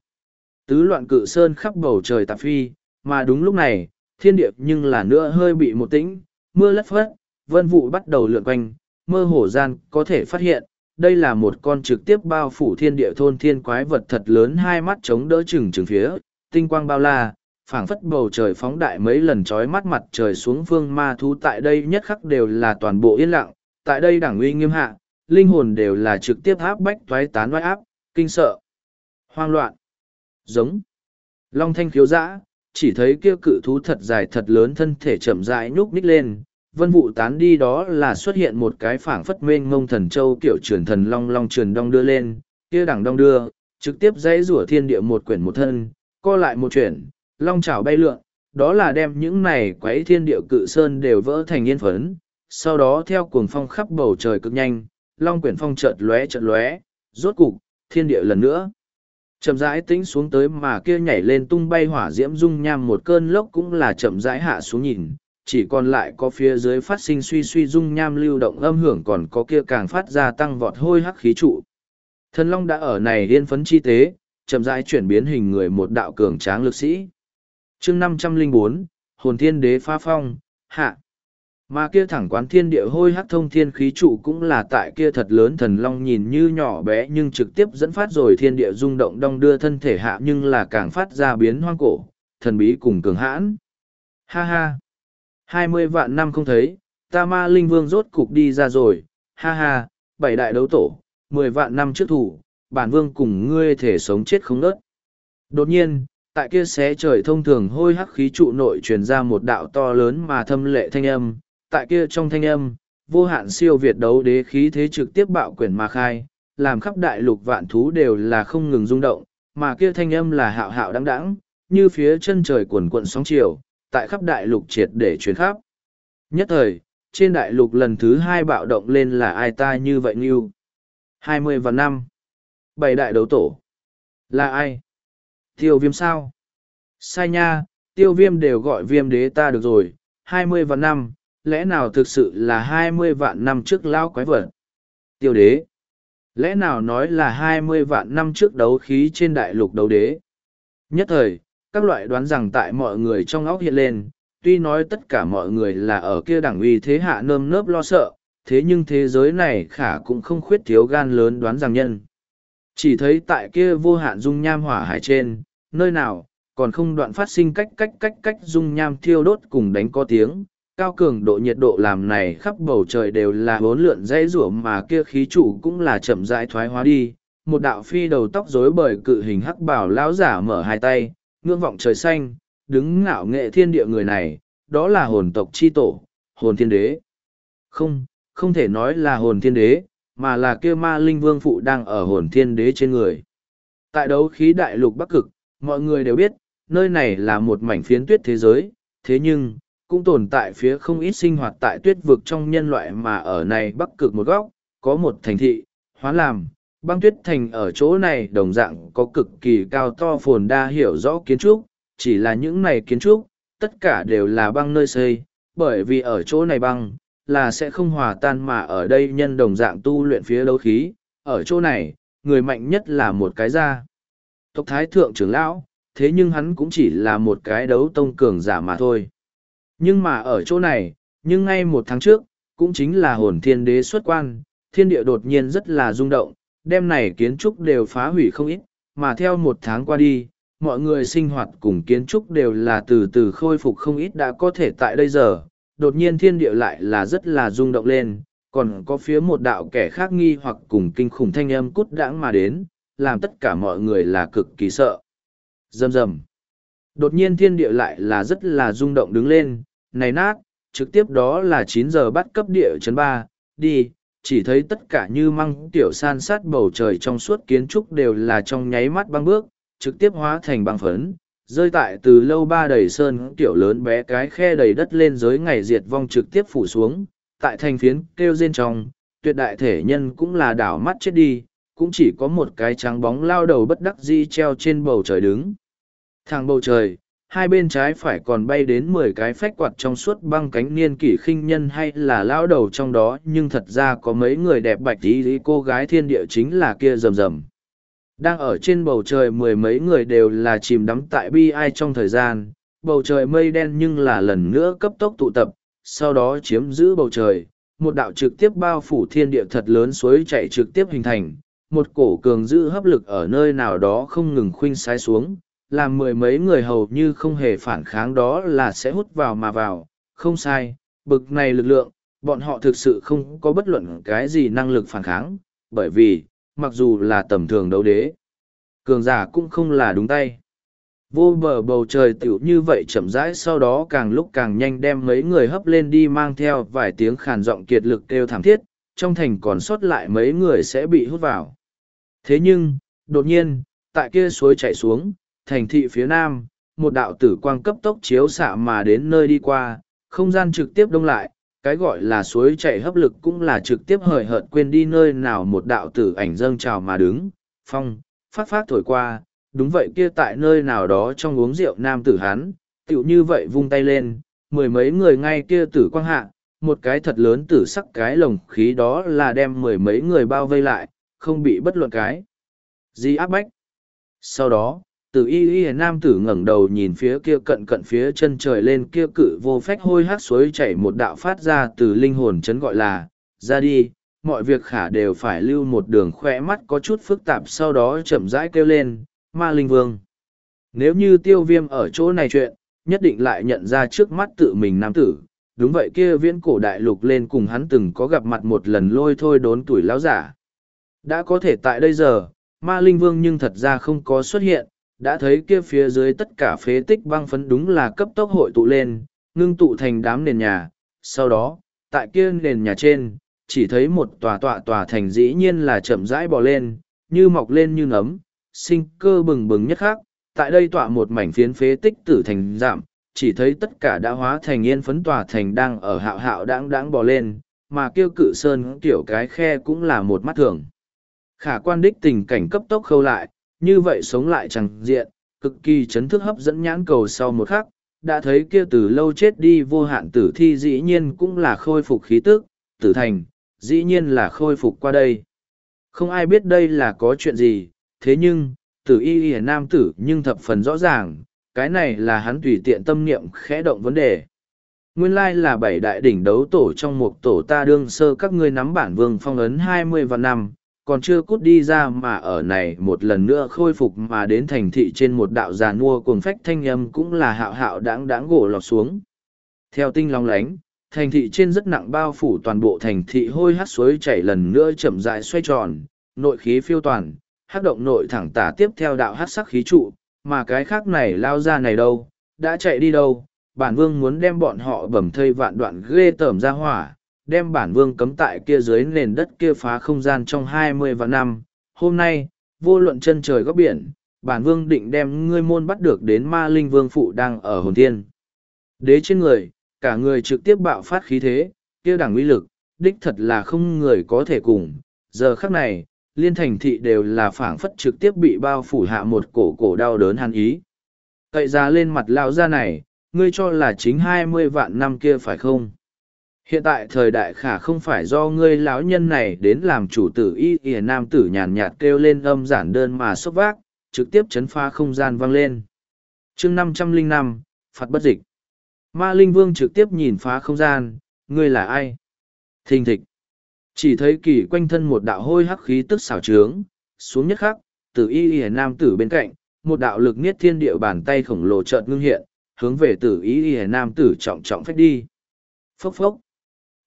S1: Tứ loạn cự sơn khắp bầu trời tạp phi, mà đúng lúc này, thiên địa nhưng là nữa hơi bị một tĩnh, mưa lất phất, vân vụ bắt đầu lượn quanh, mơ hồ gian có thể phát hiện, đây là một con trực tiếp bao phủ thiên địa thôn thiên quái vật thật lớn hai mắt chống đỡ chừng chừng phía, tinh quang bao la, phảng phất bầu trời phóng đại mấy lần trói mắt mặt trời xuống phương ma thú tại đây nhất khắc đều là toàn bộ yên lặng, tại đây đảng uy nghiêm hạ, linh hồn đều là trực tiếp áp bách toái tán oai áp, kinh sợ, hoang loạn, giống. Long thanh khiếu dã, chỉ thấy kia cự thú thật dài thật lớn thân thể chậm rãi nhúc nhích lên, vân vụ tán đi đó là xuất hiện một cái phảng phất mênh ngông thần châu kiểu truyền thần long long truyền đong đưa lên, kia đẳng đong đưa, trực tiếp dãy rủa thiên địa một quyển một thân, co lại một chuyển, long chảo bay lượn, đó là đem những này quấy thiên địa cự sơn đều vỡ thành yên phấn, sau đó theo cuồng phong khắp bầu trời cực nhanh, long quyển phong chợt lóe chợt lóe, rốt cục, thiên địa lần nữa. Chậm rãi tĩnh xuống tới mà kia nhảy lên tung bay hỏa diễm dung nham một cơn lốc cũng là chậm rãi hạ xuống nhìn, chỉ còn lại có phía dưới phát sinh suy suy dung nham lưu động âm hưởng còn có kia càng phát ra tăng vọt hôi hắc khí trụ. Thần Long đã ở này liên phấn chi tế, chậm rãi chuyển biến hình người một đạo cường tráng lực sĩ. chương năm trăm linh bốn Hồn Thiên Đế Pha Phong, Hạ. Mà kia thẳng quán thiên địa hôi hắc thông thiên khí trụ cũng là tại kia thật lớn thần long nhìn như nhỏ bé nhưng trực tiếp dẫn phát rồi thiên địa rung động đong đưa thân thể hạ nhưng là càng phát ra biến hoang cổ, thần bí cùng cường hãn. Ha ha! Hai mươi vạn năm không thấy, ta ma linh vương rốt cục đi ra rồi, ha ha, bảy đại đấu tổ, mười vạn năm trước thủ, bản vương cùng ngươi thể sống chết không nớt. Đột nhiên, tại kia xé trời thông thường hôi hắc khí trụ nội truyền ra một đạo to lớn mà thâm lệ thanh âm, tại kia trong thanh âm, vô hạn siêu việt đấu đế khí thế trực tiếp bạo quyển mà khai, làm khắp đại lục vạn thú đều là không ngừng rung động, mà kia thanh âm là hạo hạo đắng đắng, như phía chân trời quần cuộn sóng chiều, tại khắp đại lục triệt để chuyến khắp. Nhất thời, trên đại lục lần thứ hai bạo động lên là ai ta như vậy như hai mươi và năm. Bảy đại đấu tổ. Là ai? Tiêu viêm sao? Sai nha tiêu viêm đều gọi viêm đế ta được rồi. Hai mươi và năm lẽ nào thực sự là hai mươi vạn năm trước lao quái vật? Tiêu đế. Lẽ nào nói là hai mươi vạn năm trước đấu khí trên đại lục đấu đế? Nhất thời các loại đoán rằng tại mọi người trong óc hiện lên, tuy nói tất cả mọi người là ở kia đảng uy thế hạ nơm nớp lo sợ, thế nhưng thế giới này khả cũng không khuyết thiếu gan lớn đoán rằng nhân. Chỉ thấy tại kia vô hạn dung nham hỏa hải trên, nơi nào, còn không đoạn phát sinh cách cách cách cách dung nham thiêu đốt cùng đánh có tiếng, cao cường độ nhiệt độ làm này khắp bầu trời đều là bốn lượn dây rủa mà kia khí trụ cũng là chậm rãi thoái hóa đi. Một đạo phi đầu tóc rối bời cự hình hắc bảo lão giả mở hai tay, ngưỡng vọng trời xanh, đứng ngạo nghệ thiên địa người này, đó là hồn tộc chi tổ, hồn thiên đế. Không, không thể nói là hồn thiên đế, mà là kia ma linh vương phụ đang ở hồn thiên đế trên người. Tại đấu khí đại lục bắc cực, mọi người đều biết, nơi này là một mảnh phiến tuyết thế giới, thế nhưng, cũng tồn tại phía không ít sinh hoạt tại tuyết vực trong nhân loại mà ở này bắc cực một góc, có một thành thị, hóa làm, băng tuyết thành ở chỗ này đồng dạng có cực kỳ cao to phồn đa hiểu rõ kiến trúc chỉ là những này kiến trúc tất cả đều là băng nơi xây, bởi vì ở chỗ này băng, là sẽ không hòa tan mà ở đây nhân đồng dạng tu luyện phía đấu khí, ở chỗ này, người mạnh nhất là một cái da. Tộc Thái Thượng trưởng lão, thế nhưng hắn cũng chỉ là một cái đấu tông cường giả mà thôi. Nhưng mà ở chỗ này, nhưng ngay một tháng trước, cũng chính là hồn thiên đế xuất quan, thiên địa đột nhiên rất là rung động, đêm này kiến trúc đều phá hủy không ít, mà theo một tháng qua đi, mọi người sinh hoạt cùng kiến trúc đều là từ từ khôi phục không ít đã có thể tại đây giờ, đột nhiên thiên địa lại là rất là rung động lên, còn có phía một đạo kẻ khác nghi hoặc cùng kinh khủng thanh âm cút đãng mà đến, làm tất cả mọi người là cực kỳ sợ. Dầm dầm. Đột nhiên thiên địa lại là rất là rung động đứng lên, này nát, trực tiếp đó là chín giờ bắt cấp địa chấn ba đi, chỉ thấy tất cả như măng tiểu san sát bầu trời trong suốt kiến trúc đều là trong nháy mắt băng bước, trực tiếp hóa thành băng phấn, rơi tại từ lâu ba đầy sơn tiểu lớn bé cái khe đầy đất lên giới ngày diệt vong trực tiếp phủ xuống, tại thành phiến kêu rên trong, tuyệt đại thể nhân cũng là đảo mắt chết đi, cũng chỉ có một cái trắng bóng lao đầu bất đắc di treo trên bầu trời đứng. Thang bầu trời, hai bên trái phải còn bay đến mười cái phách quạt trong suốt băng cánh niên kỷ khinh nhân hay là lão đầu trong đó nhưng thật ra có mấy người đẹp bạch tí cô gái thiên địa chính là kia rầm rầm. Đang ở trên bầu trời mười mấy người đều là chìm đắm tại bi ai trong thời gian, bầu trời mây đen nhưng là lần nữa cấp tốc tụ tập, sau đó chiếm giữ bầu trời, một đạo trực tiếp bao phủ thiên địa thật lớn suối chạy trực tiếp hình thành, một cổ cường giữ hấp lực ở nơi nào đó không ngừng khuynh sai xuống, làm mười mấy người hầu như không hề phản kháng đó là sẽ hút vào mà vào, không sai, bực này lực lượng, bọn họ thực sự không có bất luận cái gì năng lực phản kháng, bởi vì, mặc dù là tầm thường đấu đế, cường giả cũng không là đúng tay. Vô bờ bầu trời tiểu như vậy chậm rãi sau đó càng lúc càng nhanh đem mấy người hấp lên đi mang theo vài tiếng khàn giọng kiệt lực kêu thảm thiết, trong thành còn sót lại mấy người sẽ bị hút vào. Thế nhưng, đột nhiên, tại kia suối chảy xuống, thành thị phía nam, một đạo tử quang cấp tốc chiếu xạ mà đến nơi đi qua, không gian trực tiếp đông lại, cái gọi là suối chảy hấp lực cũng là trực tiếp hời hợt quên đi nơi nào một đạo tử ảnh dâng trào mà đứng, phong, phát phát thổi qua, đúng vậy kia tại nơi nào đó trong uống rượu nam tử hán, tựu như vậy vung tay lên, mười mấy người ngay kia tử quang hạ, một cái thật lớn tử sắc cái lồng khí đó là đem mười mấy người bao vây lại, không bị bất luận cái gì áp bách. Sau đó, tử y y nam tử ngẩng đầu nhìn phía kia cận cận phía chân trời lên kia cự vô phách hôi hát suối chảy một đạo phát ra từ linh hồn chấn gọi là, ra đi, mọi việc khả đều phải lưu một đường khoe mắt có chút phức tạp sau đó chậm rãi kêu lên, ma linh vương. Nếu như tiêu viêm ở chỗ này chuyện, nhất định lại nhận ra trước mắt tự mình nam tử. Đúng vậy kia viễn cổ đại lục lên cùng hắn từng có gặp mặt một lần lôi thôi đốn tuổi láo giả. Đã có thể tại đây giờ, ma linh vương nhưng thật ra không có xuất hiện đã thấy kia phía dưới tất cả phế tích băng phấn đúng là cấp tốc hội tụ lên, ngưng tụ thành đám nền nhà. Sau đó, tại kia nền nhà trên, chỉ thấy một tòa tọa tòa thành dĩ nhiên là chậm rãi bò lên, như mọc lên như nấm, sinh cơ bừng bừng nhất khác. Tại đây tọa một mảnh phiến phế tích tử thành giảm, chỉ thấy tất cả đã hóa thành yên phấn tòa thành đang ở hạo hạo đáng đáng bò lên, mà kêu cự sơn tiểu cái khe cũng là một mắt thường. Khả quan đích tình cảnh cấp tốc khâu lại, như vậy sống lại chẳng diện, cực kỳ chấn thức hấp dẫn nhãn cầu sau một khắc, đã thấy kia từ lâu chết đi vô hạn tử thi dĩ nhiên cũng là khôi phục khí tức, tử thành, dĩ nhiên là khôi phục qua đây. Không ai biết đây là có chuyện gì, thế nhưng, tử y y nam tử nhưng thập phần rõ ràng, cái này là hắn tùy tiện tâm niệm khẽ động vấn đề. Nguyên lai là bảy đại đỉnh đấu tổ trong một tổ ta đương sơ các ngươi nắm bản vương phong ấn hai mươi và năm, còn chưa cút đi ra mà ở này một lần nữa khôi phục mà đến thành thị trên một đạo già nua cuồng phách thanh âm cũng là hạo hạo đáng đáng gỗ lọt xuống. Theo tinh long lánh, thành thị trên rất nặng bao phủ toàn bộ thành thị hôi hát suối chảy lần nữa chậm rãi xoay tròn, nội khí phiêu toàn, hát động nội thẳng tả tiếp theo đạo hát sắc khí trụ, mà cái khác này lao ra này đâu, đã chạy đi đâu, bản vương muốn đem bọn họ bẩm thây vạn đoạn ghê tởm ra hỏa, đem bản vương cấm tại kia dưới nền đất kia phá không gian trong hai mươi vạn năm. Hôm nay, vô luận chân trời góc biển, bản vương định đem ngươi môn bắt được đến ma linh vương phụ đang ở hồn thiên. Đế trên người, cả người trực tiếp bạo phát khí thế, kia đẳng uy lực, đích thật là không người có thể cùng. Giờ khắc này, liên thành thị đều là phảng phất trực tiếp bị bao phủ hạ một cổ cổ đau đớn hàn ý. Cậy ra lên mặt lao ra này, ngươi cho là chính hai mươi vạn năm kia phải không? Hiện tại thời đại khả không phải do ngươi lão nhân này đến làm chủ tử y ỉa nam tử nhàn nhạt kêu lên âm giản đơn mà xốc vác, trực tiếp chấn phá không gian vang lên. chương năm trăm linh năm phạt bất dịch. Ma Linh Vương trực tiếp nhìn phá không gian, ngươi là ai? Thình thịch. Chỉ thấy kỳ quanh thân một đạo hôi hắc khí tức xảo trướng, xuống nhất khắc, từ y ỉa nam tử bên cạnh, một đạo lực niết thiên địa bàn tay khổng lồ chợt ngưng hiện, hướng về tử y ỉa nam tử trọng trọng phách đi. Phốc phốc.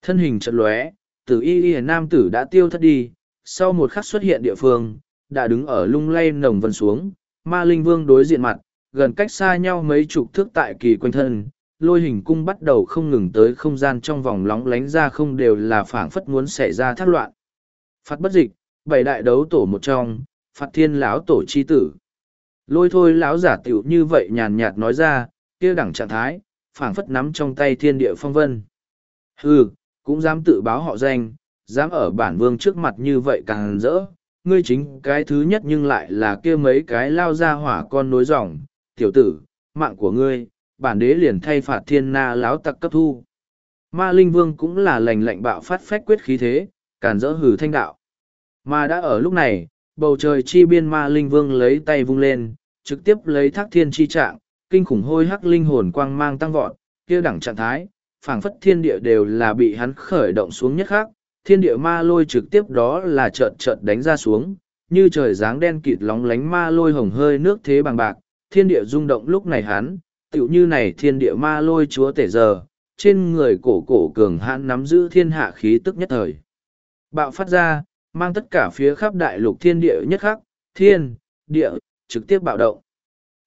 S1: Thân hình chật lóe, tử y ỉa nam tử đã tiêu thất đi, sau một khắc xuất hiện địa phương, đã đứng ở lung lay nồng vân xuống, ma linh vương đối diện mặt, gần cách xa nhau mấy chục thước tại kỳ quanh thân, lôi hình cung bắt đầu không ngừng tới không gian trong vòng lóng lánh ra không đều là phảng phất muốn xảy ra thác loạn. Phạt bất dịch, bảy đại đấu tổ một trong, phạt thiên lão tổ chi tử. Lôi thôi lão giả tiểu như vậy nhàn nhạt nói ra, kia đẳng trạng thái, phảng phất nắm trong tay thiên địa phong vân. Hừ, cũng dám tự báo họ danh, dám ở bản vương trước mặt như vậy càng rỡ. Ngươi chính cái thứ nhất nhưng lại là kia mấy cái lao ra hỏa con nối dòng, tiểu tử, mạng của ngươi, bản đế liền thay phạt thiên na láo tặc cấp thu. Ma Linh Vương cũng là lành lạnh bạo phát phách quyết khí thế, càn rỡ hử thanh đạo. Mà đã ở lúc này, bầu trời chi biên Ma Linh Vương lấy tay vung lên, trực tiếp lấy thác thiên chi trạng, kinh khủng hôi hắc linh hồn quang mang tăng vọt, kia đẳng trạng thái, phảng phất thiên địa đều là bị hắn khởi động xuống nhất khác, thiên địa ma lôi trực tiếp đó là chợt chợt đánh ra xuống, như trời dáng đen kịt lóng lánh ma lôi hồng hơi nước thế bằng bạc, thiên địa rung động lúc này hắn, tựu như này thiên địa ma lôi chúa tể giờ, trên người cổ cổ cường hãn nắm giữ thiên hạ khí tức nhất thời. Bạo phát ra, mang tất cả phía khắp đại lục thiên địa nhất khắc, thiên, địa, trực tiếp bạo động.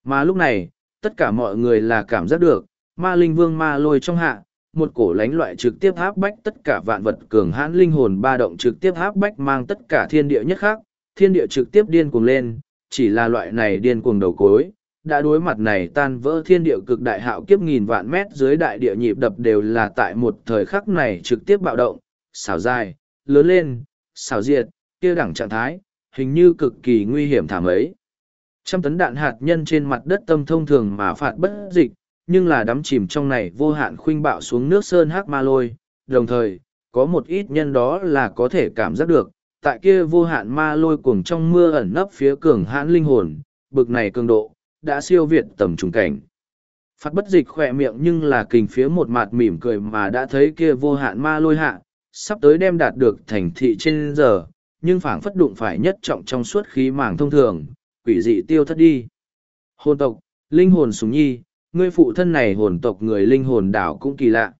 S1: Mà lúc này, tất cả mọi người là cảm giác được, ma linh vương ma lôi trong hạ, một cổ lánh loại trực tiếp áp bách tất cả vạn vật cường hãn linh hồn ba động trực tiếp áp bách mang tất cả thiên địa nhất khác, thiên địa trực tiếp điên cuồng lên, chỉ là loại này điên cuồng đầu cối, đã đối mặt này tan vỡ thiên địa cực đại hạo kiếp nghìn vạn mét dưới đại địa nhịp đập đều là tại một thời khắc này trực tiếp bạo động, xảo dài, lớn lên, xảo diệt, kia đẳng trạng thái, hình như cực kỳ nguy hiểm thảm ấy. Trăm tấn đạn hạt nhân trên mặt đất tâm thông thường mà phạt bất dịch, nhưng là đắm chìm trong này vô hạn khuynh bạo xuống nước sơn hắc ma lôi, đồng thời, có một ít nhân đó là có thể cảm giác được, tại kia vô hạn ma lôi cuồng trong mưa ẩn nấp phía cường hãn linh hồn, bực này cường độ, đã siêu việt tầm trùng cảnh. Phát bất dịch khỏe miệng nhưng là kình phía một mặt mỉm cười mà đã thấy kia vô hạn ma lôi hạ, sắp tới đem đạt được thành thị trên giờ, nhưng phảng phất đụng phải nhất trọng trong suốt khí màng thông thường, quỷ dị tiêu thất đi. Hồn tộc, linh hồn súng nhi, ngươi phụ thân này hồn tộc người linh hồn đảo cũng kỳ lạ.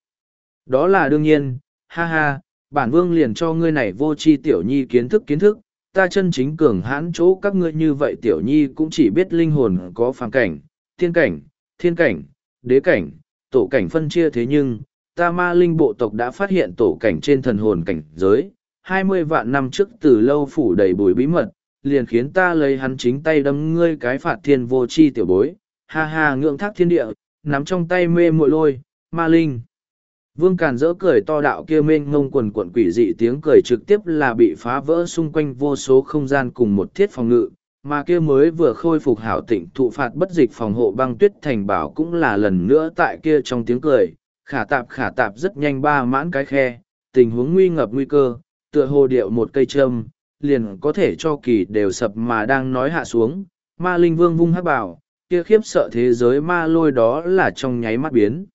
S1: Đó là đương nhiên, ha ha, bản vương liền cho ngươi này vô chi tiểu nhi kiến thức kiến thức, ta chân chính cường hãn chỗ các ngươi như vậy tiểu nhi cũng chỉ biết linh hồn có phàm cảnh, tiên cảnh, thiên cảnh, đế cảnh, tổ cảnh phân chia thế nhưng, ta ma linh bộ tộc đã phát hiện tổ cảnh trên thần hồn cảnh giới, hai mươi vạn năm trước từ lâu phủ đầy bùi bí mật, liền khiến ta lấy hắn chính tay đâm ngươi cái phạt thiên vô chi tiểu bối, ha ha ngưỡng thác thiên địa, nắm trong tay mê muội lôi, ma linh. Vương Càn dỡ cười to đạo kia mênh ngông quần quận quỷ dị tiếng cười trực tiếp là bị phá vỡ xung quanh vô số không gian cùng một thiết phòng ngự, mà kia mới vừa khôi phục hảo tịnh thụ phạt bất dịch phòng hộ băng tuyết thành bảo cũng là lần nữa tại kia trong tiếng cười, khả tạp khả tạp rất nhanh ba mãn cái khe, tình huống nguy ngập nguy cơ, tựa hồ điệu một cây châm, liền có thể cho kỳ đều sập mà đang nói hạ xuống, ma linh vương vung hát bảo, kia khiếp sợ thế giới ma lôi đó là trong nháy mắt biến.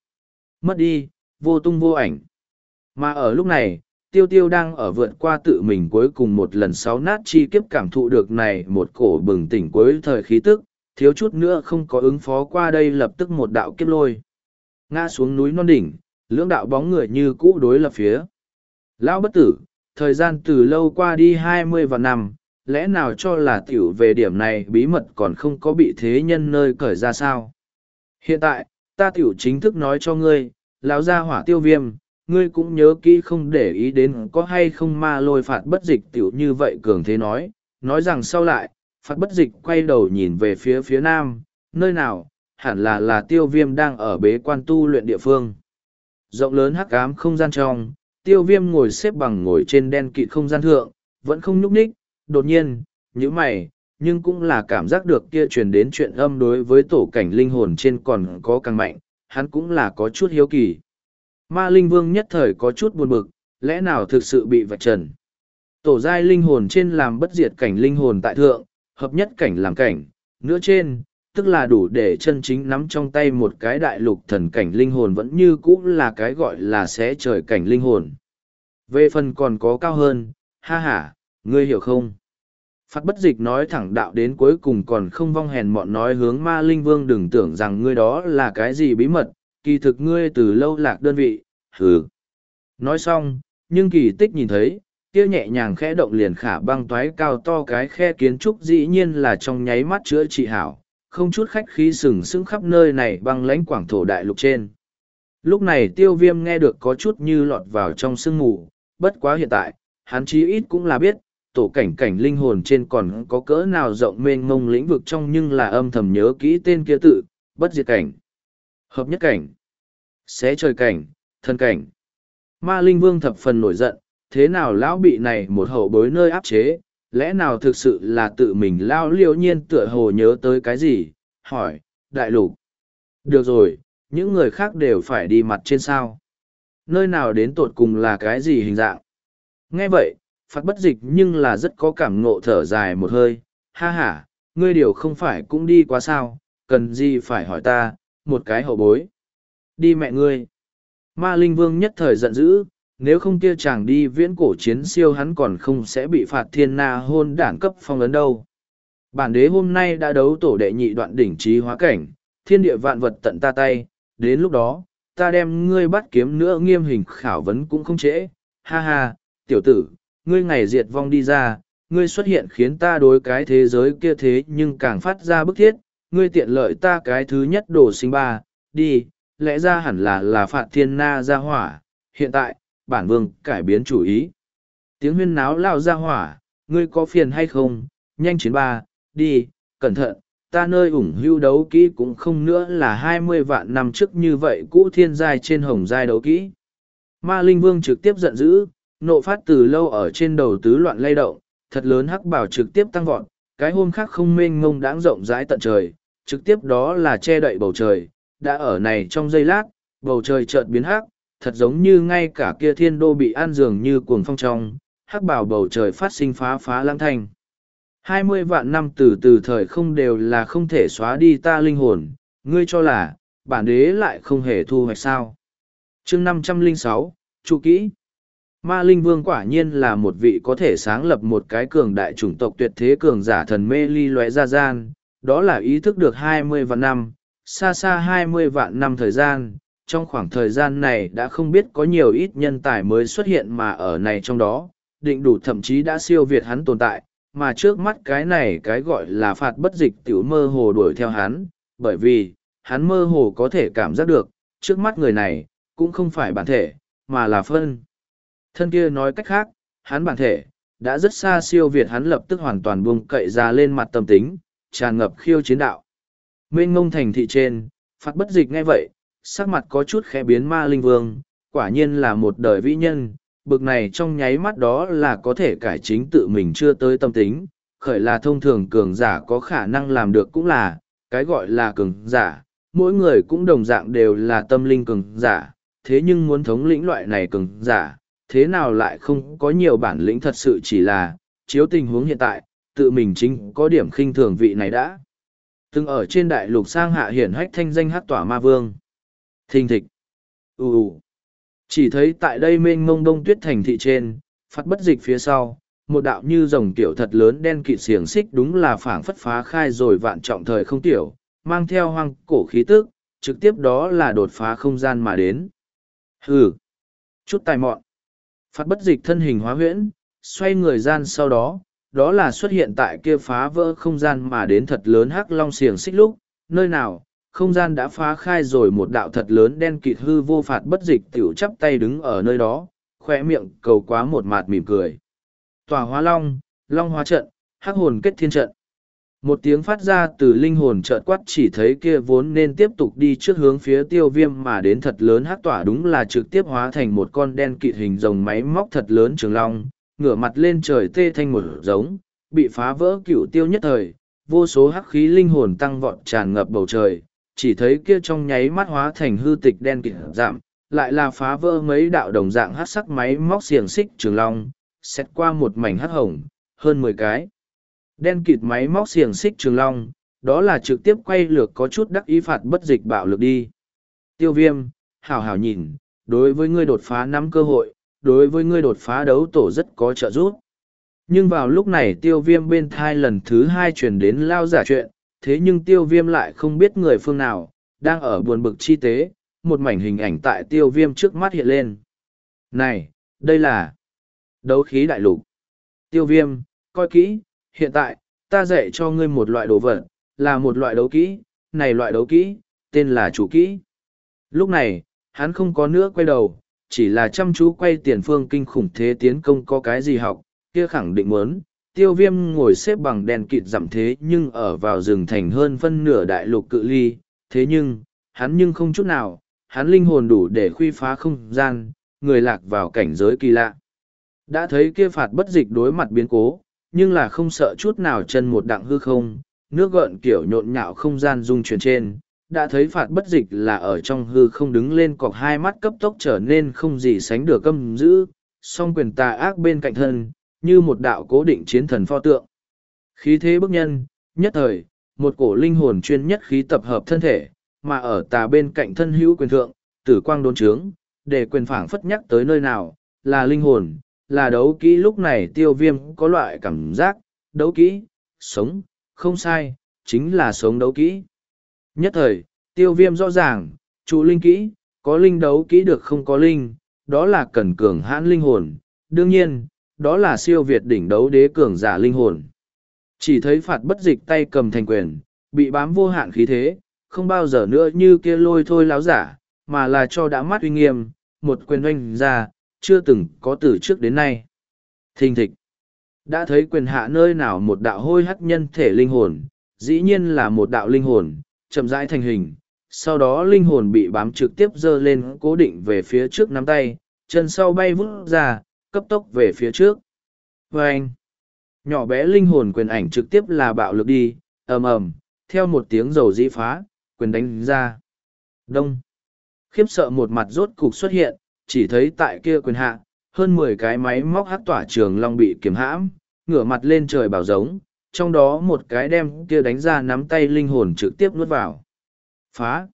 S1: Mất đi, vô tung vô ảnh. Mà ở lúc này, tiêu tiêu đang ở vượt qua tự mình cuối cùng một lần sáu nát chi kiếp cảm thụ được này một cổ bừng tỉnh cuối thời khí tức, thiếu chút nữa không có ứng phó qua đây lập tức một đạo kiếp lôi. Ngã xuống núi non đỉnh, lưỡng đạo bóng người như cũ đối lập phía. Lão bất tử, thời gian từ lâu qua đi hai mươi và năm, lẽ nào cho là tiểu về điểm này bí mật còn không có bị thế nhân nơi cởi ra sao? Hiện tại, ta tiểu chính thức nói cho ngươi, lão gia hỏa tiêu viêm, ngươi cũng nhớ kỹ không để ý đến có hay không ma lôi phạt bất dịch tiểu như vậy cường thế nói, nói rằng sau lại, phạt bất dịch quay đầu nhìn về phía phía nam, nơi nào, hẳn là là tiêu viêm đang ở bế quan tu luyện địa phương. Rộng lớn hắc ám không gian trong, tiêu viêm ngồi xếp bằng ngồi trên đen kịt không gian thượng, vẫn không nhúc ních, đột nhiên, như mày, nhưng cũng là cảm giác được kia truyền đến chuyện âm đối với tổ cảnh linh hồn trên còn có càng mạnh, hắn cũng là có chút hiếu kỳ. Ma Linh Vương nhất thời có chút buồn bực, lẽ nào thực sự bị vạch trần. Tổ giai linh hồn trên làm bất diệt cảnh linh hồn tại thượng, hợp nhất cảnh làm cảnh, nữa trên, tức là đủ để chân chính nắm trong tay một cái đại lục thần cảnh linh hồn vẫn như cũ là cái gọi là xé trời cảnh linh hồn. Về phần còn có cao hơn, ha ha, ngươi hiểu không? Phát bất dịch nói thẳng đạo đến cuối cùng còn không vong hèn mọn nói hướng ma linh vương đừng tưởng rằng ngươi đó là cái gì bí mật, kỳ thực ngươi từ lâu lạc đơn vị, hừ. Nói xong, nhưng kỳ tích nhìn thấy, kia nhẹ nhàng khẽ động liền khả băng toái cao to cái khe kiến trúc dĩ nhiên là trong nháy mắt chữa trị hảo, không chút khách khí sừng sững khắp nơi này băng lãnh quảng thổ đại lục trên. Lúc này tiêu viêm nghe được có chút như lọt vào trong sương mù, bất quá hiện tại, hắn chí ít cũng là biết, tổ cảnh cảnh linh hồn trên còn có cỡ nào rộng mênh mông lĩnh vực trong nhưng là âm thầm nhớ kỹ tên kia tự, bất diệt cảnh, hợp nhất cảnh, xé trời cảnh, thân cảnh. Ma linh vương thập phần nổi giận, thế nào lão bị này một hậu bối nơi áp chế, lẽ nào thực sự là tự mình lao liều nhiên tựa hồ nhớ tới cái gì, hỏi, đại lục. Được rồi, những người khác đều phải đi mặt trên sao. Nơi nào đến tột cùng là cái gì hình dạng. Nghe vậy, phát bất dịch nhưng là rất có cảm ngộ thở dài một hơi, ha ha, ngươi điều không phải cũng đi quá sao, cần gì phải hỏi ta, một cái hậu bối. Đi mẹ ngươi. Ma Linh Vương nhất thời giận dữ, nếu không kia chàng đi viễn cổ chiến siêu hắn còn không sẽ bị phạt thiên na hôn đản cấp phong ấn đâu. Bản đế hôm nay đã đấu tổ đệ nhị đoạn đỉnh trí hóa cảnh, thiên địa vạn vật tận ta tay, đến lúc đó, ta đem ngươi bắt kiếm nữa nghiêm hình khảo vấn cũng không trễ. Ha ha, tiểu tử, ngươi ngày diệt vong đi ra, ngươi xuất hiện khiến ta đối cái thế giới kia thế nhưng càng phát ra bức thiết, ngươi tiện lợi ta cái thứ nhất đồ sinh ba, đi, lẽ ra hẳn là là phạt thiên na ra hỏa, hiện tại, bản vương cải biến chủ ý. Tiếng huyên náo lao ra hỏa, ngươi có phiền hay không, nhanh chiến ba, đi, cẩn thận, ta nơi ủng hưu đấu kỹ cũng không nữa là hai mươi vạn năm trước như vậy cũ thiên giai trên hồng giai đấu kỹ. Ma Linh Vương trực tiếp giận dữ, nộ phát từ lâu ở trên đầu tứ loạn lay động, thật lớn hắc bảo trực tiếp tăng vọt, cái hôm khác không mênh ngông đáng rộng rãi tận trời, trực tiếp đó là che đậy bầu trời, đã ở này trong giây lát, bầu trời chợt biến hắc, thật giống như ngay cả kia thiên đô bị an dường như cuồng phong trong, hắc bảo bầu trời phát sinh phá phá lãng thanh. Hai mươi vạn năm từ từ thời không đều là không thể xóa đi ta linh hồn, ngươi cho là, bản đế lại không hề thu hoạch sao. chương năm trăm linh sáu chu kỹ. Ma Linh Vương quả nhiên là một vị có thể sáng lập một cái cường đại chủng tộc tuyệt thế cường giả thần mê ly loé ra gian, đó là ý thức được hai mươi vạn năm, xa xa hai mươi vạn năm thời gian, trong khoảng thời gian này đã không biết có nhiều ít nhân tài mới xuất hiện mà ở này trong đó, định đủ thậm chí đã siêu việt hắn tồn tại, mà trước mắt cái này cái gọi là phạt bất dịch tiểu mơ hồ đuổi theo hắn, bởi vì, hắn mơ hồ có thể cảm giác được, trước mắt người này, cũng không phải bản thể, mà là phân. Thân kia nói cách khác, hắn bản thể, đã rất xa siêu việt hắn lập tức hoàn toàn buông cậy ra lên mặt tâm tính, tràn ngập khiêu chiến đạo. Mênh ngông thành thị trên, phát bất dịch ngay vậy, sắc mặt có chút khẽ biến ma linh vương, quả nhiên là một đời vĩ nhân, bực này trong nháy mắt đó là có thể cải chính tự mình chưa tới tâm tính, khởi là thông thường cường giả có khả năng làm được cũng là, cái gọi là cường giả, mỗi người cũng đồng dạng đều là tâm linh cường giả, thế nhưng muốn thống lĩnh loại này cường giả, thế nào lại không có nhiều bản lĩnh thật sự chỉ là, chiếu tình huống hiện tại, tự mình chính có điểm khinh thường vị này đã. Từng ở trên đại lục sang hạ hiển hách thanh danh hát tỏa ma vương. Thình thịch. Ú ù. Chỉ thấy tại đây mênh mông đông tuyết thành thị trên, phát bất dịch phía sau, một đạo như rồng tiểu thật lớn đen kịt xiềng xích đúng là phảng phất phá khai rồi vạn trọng thời không tiểu, mang theo hoang cổ khí tức, trực tiếp đó là đột phá không gian mà đến. Hừ. Chút tài mọn. Phát bất dịch thân hình hóa huyễn, xoay người gian sau đó, đó là xuất hiện tại kia phá vỡ không gian mà đến thật lớn hắc long xiềng xích lúc, nơi nào, không gian đã phá khai rồi một đạo thật lớn đen kịt hư vô phạt bất dịch tiểu chắp tay đứng ở nơi đó, khoe miệng cầu quá một mạt mỉm cười. Tòa hóa long, long hóa trận, hắc hồn kết thiên trận. Một tiếng phát ra từ linh hồn chợt quát chỉ thấy kia vốn nên tiếp tục đi trước hướng phía tiêu viêm mà đến thật lớn hát tỏa đúng là trực tiếp hóa thành một con đen kịt hình rồng máy móc thật lớn trường long, ngửa mặt lên trời tê thanh một giống, bị phá vỡ cựu tiêu nhất thời, vô số hắc khí linh hồn tăng vọt tràn ngập bầu trời, chỉ thấy kia trong nháy mắt hóa thành hư tịch đen kịt giảm, lại là phá vỡ mấy đạo đồng dạng hát sắc máy móc xiềng xích trường long, xét qua một mảnh hắc hồng, hơn mười cái. Đen kịt máy móc xiềng xích trường long, đó là trực tiếp quay lược có chút đắc ý phạt bất dịch bạo lực đi. Tiêu viêm, hảo hảo nhìn, đối với ngươi đột phá năm cơ hội, đối với ngươi đột phá đấu tổ rất có trợ giúp. Nhưng vào lúc này tiêu viêm bên thai lần thứ hai chuyển đến lao giả chuyện, thế nhưng tiêu viêm lại không biết người phương nào, đang ở buồn bực chi tế, một mảnh hình ảnh tại tiêu viêm trước mắt hiện lên. Này, đây là đấu khí đại lục. Tiêu viêm, coi kỹ, hiện tại, ta dạy cho ngươi một loại đồ vật, là một loại đấu kỹ, này loại đấu kỹ, tên là chủ kỹ. Lúc này, hắn không có nữa quay đầu, chỉ là chăm chú quay tiền phương kinh khủng thế tiến công có cái gì học, kia khẳng định muốn. Tiêu viêm ngồi xếp bằng đèn kịt giảm thế nhưng ở vào rừng thành hơn phân nửa đại lục cự ly, thế nhưng, hắn nhưng không chút nào, hắn linh hồn đủ để khuy phá không gian, người lạc vào cảnh giới kỳ lạ. Đã thấy kia phạt bất dịch đối mặt biến cố, nhưng là không sợ chút nào chân một đặng hư không, nước gợn kiểu nhộn nhạo không gian dung chuyển trên, đã thấy phạt bất dịch là ở trong hư không đứng lên cọc hai mắt cấp tốc trở nên không gì sánh được câm giữ, song quyền tà ác bên cạnh thân, như một đạo cố định chiến thần pho tượng. Khí thế bức nhân, nhất thời, một cổ linh hồn chuyên nhất khí tập hợp thân thể, mà ở tà bên cạnh thân hữu quyền thượng, tử quang đôn trướng, để quyền phảng phất nhắc tới nơi nào, là linh hồn, là đấu kỹ lúc này tiêu viêm có loại cảm giác, đấu kỹ, sống, không sai, chính là sống đấu kỹ. Nhất thời, tiêu viêm rõ ràng, chủ linh kỹ, có linh đấu kỹ được không có linh, đó là cần cường hãn linh hồn. Đương nhiên, đó là siêu việt đỉnh đấu đế cường giả linh hồn. Chỉ thấy phạt bất dịch tay cầm thành quyền, bị bám vô hạn khí thế, không bao giờ nữa như kia lôi thôi láo giả, mà là cho đã mắt uy nghiêm, một quyền oanh ra, chưa từng có từ trước đến nay. Thình thịch. Đã thấy quyền hạ nơi nào một đạo hôi hắc nhân thể linh hồn, dĩ nhiên là một đạo linh hồn, chậm rãi thành hình. Sau đó linh hồn bị bám trực tiếp dơ lên cố định về phía trước nắm tay, chân sau bay vút ra, cấp tốc về phía trước. Và anh, nhỏ bé linh hồn quyền ảnh trực tiếp là bạo lực đi, ầm ầm, theo một tiếng dầu dĩ phá, quyền đánh ra. Đông. Khiếp sợ một mặt rốt cục xuất hiện, chỉ thấy tại kia quyền hạ, hơn mười cái máy móc hát tỏa trường long bị kiếm hãm, ngửa mặt lên trời bảo giống, trong đó một cái đem kia đánh ra nắm tay linh hồn trực tiếp nuốt vào. Phá.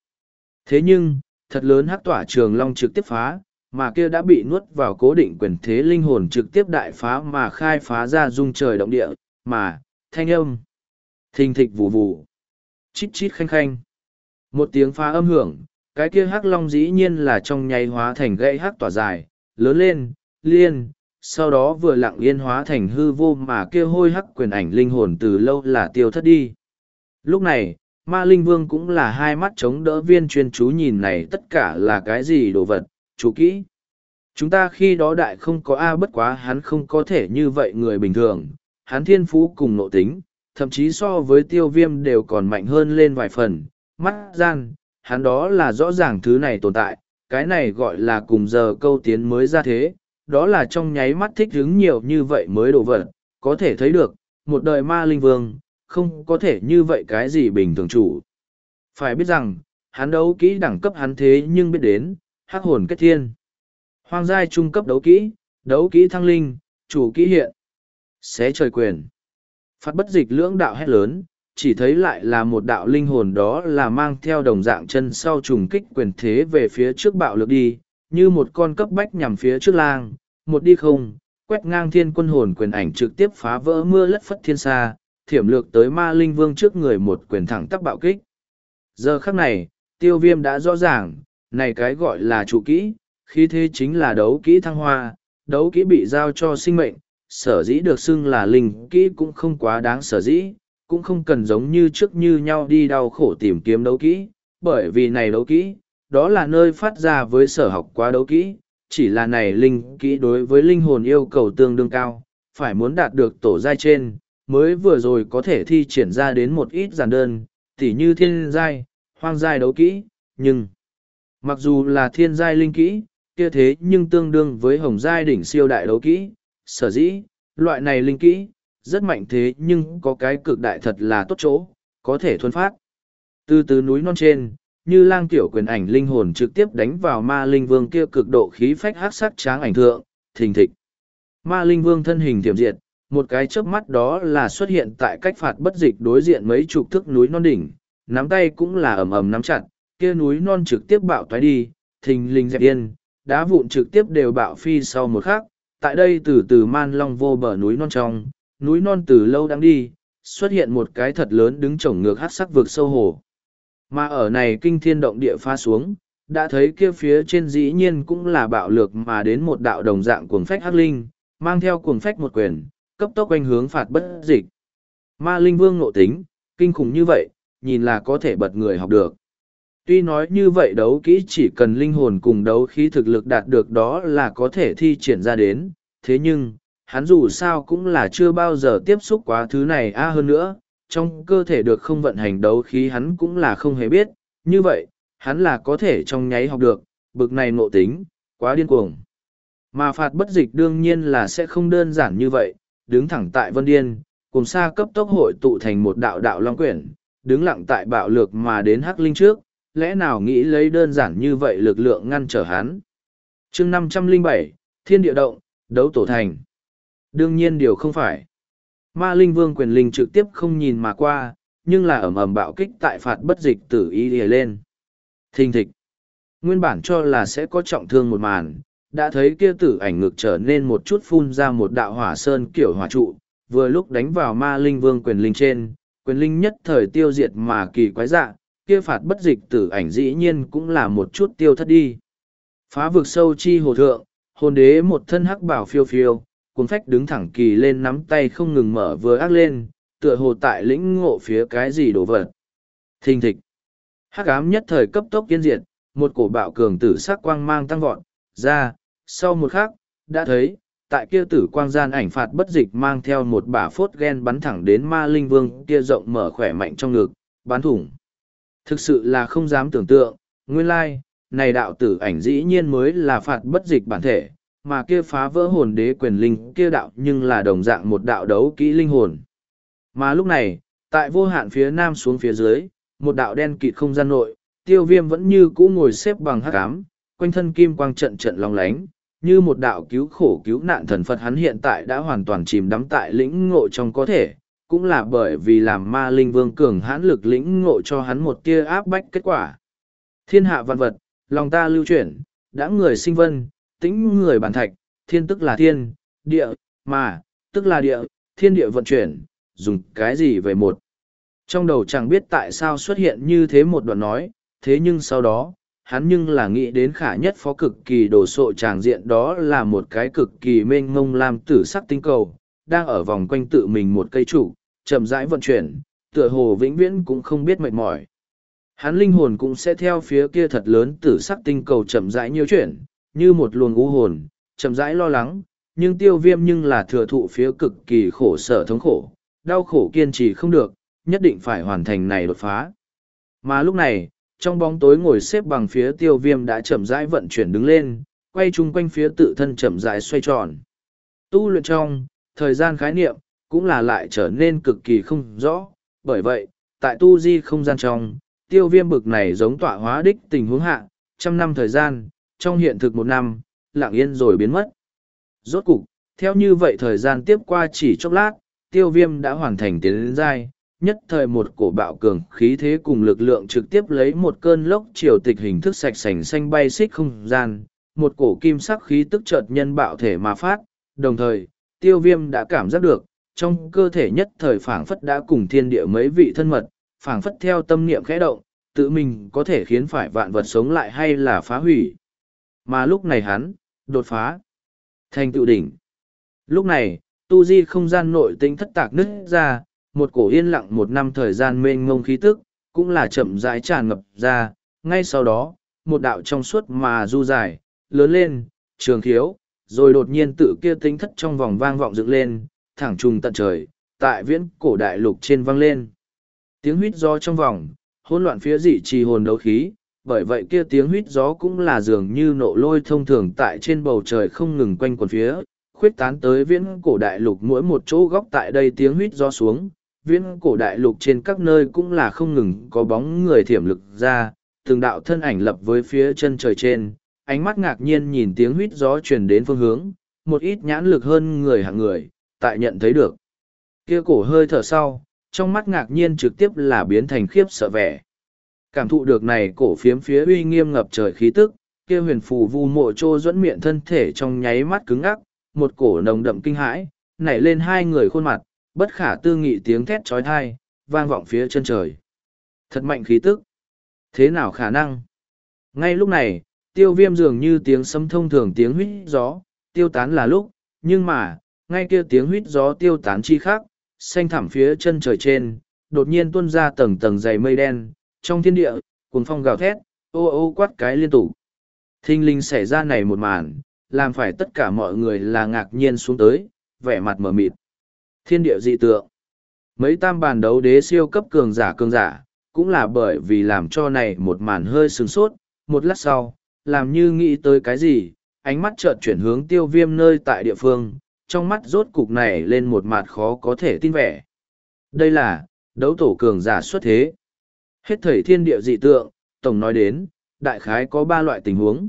S1: Thế nhưng, thật lớn hát tỏa trường long trực tiếp phá, mà kia đã bị nuốt vào cố định quyền thế linh hồn trực tiếp đại phá mà khai phá ra dung trời động địa, mà, thanh âm, thình thịch vù vù, chít chít khanh khanh. Một tiếng phá âm hưởng, cái kia hắc long dĩ nhiên là trong nháy hóa thành gãy hắc tỏa dài, lớn lên, liên, sau đó vừa lặng yên hóa thành hư vô mà kia hôi hắc quyền ảnh linh hồn từ lâu là tiêu thất đi. Lúc này, ma linh vương cũng là hai mắt chống đỡ viên chuyên chú nhìn này tất cả là cái gì đồ vật, chú kỹ. Chúng ta khi đó đại không có A bất quá hắn không có thể như vậy người bình thường, hắn thiên phú cùng nộ tính, thậm chí so với tiêu viêm đều còn mạnh hơn lên vài phần, mắt gian, hắn đó là rõ ràng thứ này tồn tại, cái này gọi là cùng giờ câu tiến mới ra thế, đó là trong nháy mắt thích hứng nhiều như vậy mới đổ vật, có thể thấy được, một đời ma linh vương, không có thể như vậy cái gì bình thường chủ. Phải biết rằng, hắn đấu kỹ đẳng cấp hắn thế nhưng biết đến, hắc hồn kết thiên. Hoang giai trung cấp đấu kỹ, đấu kỹ thăng linh, chủ kỹ hiện. Xé trời quyền. Phát bất dịch lưỡng đạo hét lớn, chỉ thấy lại là một đạo linh hồn đó là mang theo đồng dạng chân sau trùng kích quyền thế về phía trước bạo lực đi, như một con cấp bách nhằm phía trước lang, một đi không, quét ngang thiên quân hồn quyền ảnh trực tiếp phá vỡ mưa lất phất thiên xa, thiểm lược tới ma linh vương trước người một quyền thẳng tắc bạo kích. Giờ khắc này, tiêu viêm đã rõ ràng, này cái gọi là chủ kỹ, khi thế chính là đấu kỹ thăng hoa, đấu kỹ bị giao cho sinh mệnh, sở dĩ được xưng là linh kỹ cũng không quá đáng sở dĩ, cũng không cần giống như trước như nhau đi đau khổ tìm kiếm đấu kỹ, bởi vì này đấu kỹ, đó là nơi phát ra với sở học quá đấu kỹ, chỉ là này linh kỹ đối với linh hồn yêu cầu tương đương cao, phải muốn đạt được tổ giai trên, mới vừa rồi có thể thi triển ra đến một ít giản đơn, tỉ như thiên giai, hoang giai đấu kỹ, nhưng mặc dù là thiên giai linh kỹ, kia thế nhưng tương đương với hồng giai đỉnh siêu đại đấu kỹ, sở dĩ, loại này linh kỹ, rất mạnh thế nhưng có cái cực đại thật là tốt chỗ, có thể thuần phát. Từ từ núi non trên, như lang tiểu quyền ảnh linh hồn trực tiếp đánh vào ma linh vương kia cực độ khí phách hát sắc tráng ảnh thượng, thình thịch. Ma linh vương thân hình tiềm diệt, một cái chớp mắt đó là xuất hiện tại cách phạt bất dịch đối diện mấy chục thước núi non đỉnh, nắm tay cũng là ầm ầm nắm chặt, kia núi non trực tiếp bạo toái đi, thình linh dẹp yên, đá vụn trực tiếp đều bạo phi sau một khắc. Tại đây từ từ man long vô bờ núi non trong, núi non từ lâu đang đi, xuất hiện một cái thật lớn đứng trồng ngược hát sắc vực sâu hồ. Mà ở này kinh thiên động địa pha xuống, đã thấy kia phía trên dĩ nhiên cũng là bạo lược mà đến một đạo đồng dạng cuồng phách hắc linh, mang theo cuồng phách một quyền, cấp tốc quanh hướng phạt bất dịch. Ma linh vương nộ tính, kinh khủng như vậy, nhìn là có thể bật người học được. Tuy nói như vậy đấu kỹ chỉ cần linh hồn cùng đấu khí thực lực đạt được đó là có thể thi triển ra đến, thế nhưng, hắn dù sao cũng là chưa bao giờ tiếp xúc quá thứ này a hơn nữa, trong cơ thể được không vận hành đấu khí hắn cũng là không hề biết, như vậy, hắn là có thể trong nháy học được, bực này ngộ tính, quá điên cuồng. Mà phạt bất dịch đương nhiên là sẽ không đơn giản như vậy, đứng thẳng tại Vân Điên, cùng xa cấp tốc hội tụ thành một đạo đạo long quyển, đứng lặng tại bạo lược mà đến hắc linh trước, lẽ nào nghĩ lấy đơn giản như vậy lực lượng ngăn trở hắn. chương năm trăm linh bảy Thiên Địa Động, Đấu Tổ Thành. Đương nhiên điều không phải. Ma Linh Vương quyền linh trực tiếp không nhìn mà qua, nhưng là ẩm ẩm bạo kích tại phạt bất dịch tử ý lìa lên. Thình thịch. Nguyên bản cho là sẽ có trọng thương một màn, đã thấy kia tử ảnh ngực trở nên một chút phun ra một đạo hỏa sơn kiểu hỏa trụ, vừa lúc đánh vào ma linh vương quyền linh trên, quyền linh nhất thời tiêu diệt mà kỳ quái dạ, kia phạt bất dịch tử ảnh dĩ nhiên cũng là một chút tiêu thất đi. Phá vực sâu chi hồ thượng, hồn đế một thân hắc bảo phiêu phiêu, cuốn phách đứng thẳng kỳ lên nắm tay không ngừng mở vừa ác lên, tựa hồ tại lĩnh ngộ phía cái gì đổ vật. Thình thịch. Hắc ám nhất thời cấp tốc kiên diệt, một cổ bạo cường tử sắc quang mang tăng vọt, ra, sau một khắc, đã thấy, tại kia tử quang gian ảnh phạt bất dịch mang theo một bả phốt ghen bắn thẳng đến ma linh vương kia rộng mở khỏe mạnh trong ngực, bắn thủng. Thực sự là không dám tưởng tượng, nguyên lai, này đạo tử ảnh dĩ nhiên mới là phạt bất dịch bản thể, mà kia phá vỡ hồn đế quyền linh kia đạo nhưng là đồng dạng một đạo đấu kỹ linh hồn. Mà lúc này, tại vô hạn phía nam xuống phía dưới, một đạo đen kịt không gian nội, tiêu viêm vẫn như cũ ngồi xếp bằng hắc ám, quanh thân kim quang trận trận long lánh, như một đạo cứu khổ cứu nạn thần Phật hắn hiện tại đã hoàn toàn chìm đắm tại lĩnh ngộ trong có thể, cũng là bởi vì làm ma linh vương cường hãn lực lĩnh ngộ cho hắn một tia áp bách kết quả. Thiên hạ văn vật, lòng ta lưu chuyển, đã người sinh vân, tĩnh người bản thạch, thiên tức là thiên, địa, mà, tức là địa, thiên địa vận chuyển, dùng cái gì về một. Trong đầu chẳng biết tại sao xuất hiện như thế một đoạn nói, thế nhưng sau đó, hắn nhưng là nghĩ đến khả nhất phó cực kỳ đồ sộ tràng diện đó là một cái cực kỳ mênh mông làm tử sắc tinh cầu, đang ở vòng quanh tự mình một cây trụ, chậm rãi vận chuyển, tựa hồ vĩnh viễn cũng không biết mệt mỏi. Hắn linh hồn cũng sẽ theo phía kia thật lớn tử sắc tinh cầu chậm rãi nhiều chuyển, như một luồng u hồn, chậm rãi lo lắng, nhưng tiêu viêm nhưng là thừa thụ phía cực kỳ khổ sở thống khổ, đau khổ kiên trì không được, nhất định phải hoàn thành này đột phá. Mà lúc này, trong bóng tối ngồi xếp bằng phía tiêu viêm đã chậm rãi vận chuyển đứng lên, quay chung quanh phía tự thân chậm rãi xoay tròn. Tu luyện trong, thời gian khái niệm, cũng là lại trở nên cực kỳ không rõ, bởi vậy, tại tu di không gian trong, tiêu viêm bực này giống tọa hóa đích tình huống hạ, trăm năm thời gian, trong hiện thực một năm, lặng yên rồi biến mất. Rốt cục, theo như vậy thời gian tiếp qua chỉ chốc lát, tiêu viêm đã hoàn thành tiến đến giai, nhất thời một cổ bạo cường khí thế cùng lực lượng trực tiếp lấy một cơn lốc triều tịch hình thức sạch sành xanh bay xích không gian, một cổ kim sắc khí tức chợt nhân bạo thể mà phát, đồng thời, tiêu viêm đã cảm giác được, trong cơ thể nhất thời phảng phất đã cùng thiên địa mấy vị thân mật, phảng phất theo tâm niệm khẽ động, tự mình có thể khiến phải vạn vật sống lại hay là phá hủy. Mà lúc này hắn, đột phá, thành tựu đỉnh. Lúc này, tu di không gian nội tinh thất tạc nứt ra, một cổ yên lặng một năm thời gian mênh ngông khí tức, cũng là chậm rãi tràn ngập ra, ngay sau đó, một đạo trong suốt mà du dài, lớn lên, trường khiếu, rồi đột nhiên tự kia tính thất trong vòng vang vọng dựng lên, thẳng trùng tận trời, tại viễn cổ đại lục trên vang lên. Tiếng huyết do trong vòng, hỗn loạn phía dị trì hồn đấu khí, bởi vậy kia tiếng huýt gió cũng là dường như nộ lôi thông thường tại trên bầu trời không ngừng quanh quần phía, khuyết tán tới viễn cổ đại lục mỗi một chỗ góc tại đây tiếng huýt gió xuống, viễn cổ đại lục trên các nơi cũng là không ngừng có bóng người thiểm lực ra, từng đạo thân ảnh lập với phía chân trời trên, ánh mắt ngạc nhiên nhìn tiếng huýt gió truyền đến phương hướng, một ít nhãn lực hơn người hạng người, tại nhận thấy được. Kia cổ hơi thở sau, trong mắt ngạc nhiên trực tiếp là biến thành khiếp sợ vẻ. Cảm thụ được này cổ phiếm phía uy nghiêm ngập trời khí tức, kia huyền phù vu mộ trô dẫn miệng thân thể trong nháy mắt cứng ngắc, một cổ nồng đậm kinh hãi, nảy lên hai người khuôn mặt, bất khả tư nghị tiếng thét trói thai, vang vọng phía chân trời. Thật mạnh khí tức. Thế nào khả năng? Ngay lúc này, tiêu viêm dường như tiếng sấm thông thường tiếng huýt gió, tiêu tán là lúc, nhưng mà, ngay kia tiếng huýt gió tiêu tán chi khác, xanh thẳm phía chân trời trên, đột nhiên tuôn ra tầng tầng dày mây đen, trong thiên địa, cuồng phong gào thét, ô ô quát cái liên tục. Thinh linh xảy ra này một màn, làm phải tất cả mọi người là ngạc nhiên xuống tới, vẻ mặt mở mịt. Thiên địa dị tượng. Mấy tam bàn đấu đế siêu cấp cường giả cường giả, cũng là bởi vì làm cho này một màn hơi sừng sốt, một lát sau, làm như nghĩ tới cái gì, ánh mắt chợt chuyển hướng tiêu viêm nơi tại địa phương, trong mắt rốt cục này lên một mặt khó có thể tin vẻ. Đây là, đấu tổ cường giả xuất thế. Hết thảy thiên địa dị tượng, tổng nói đến, đại khái có ba loại tình huống.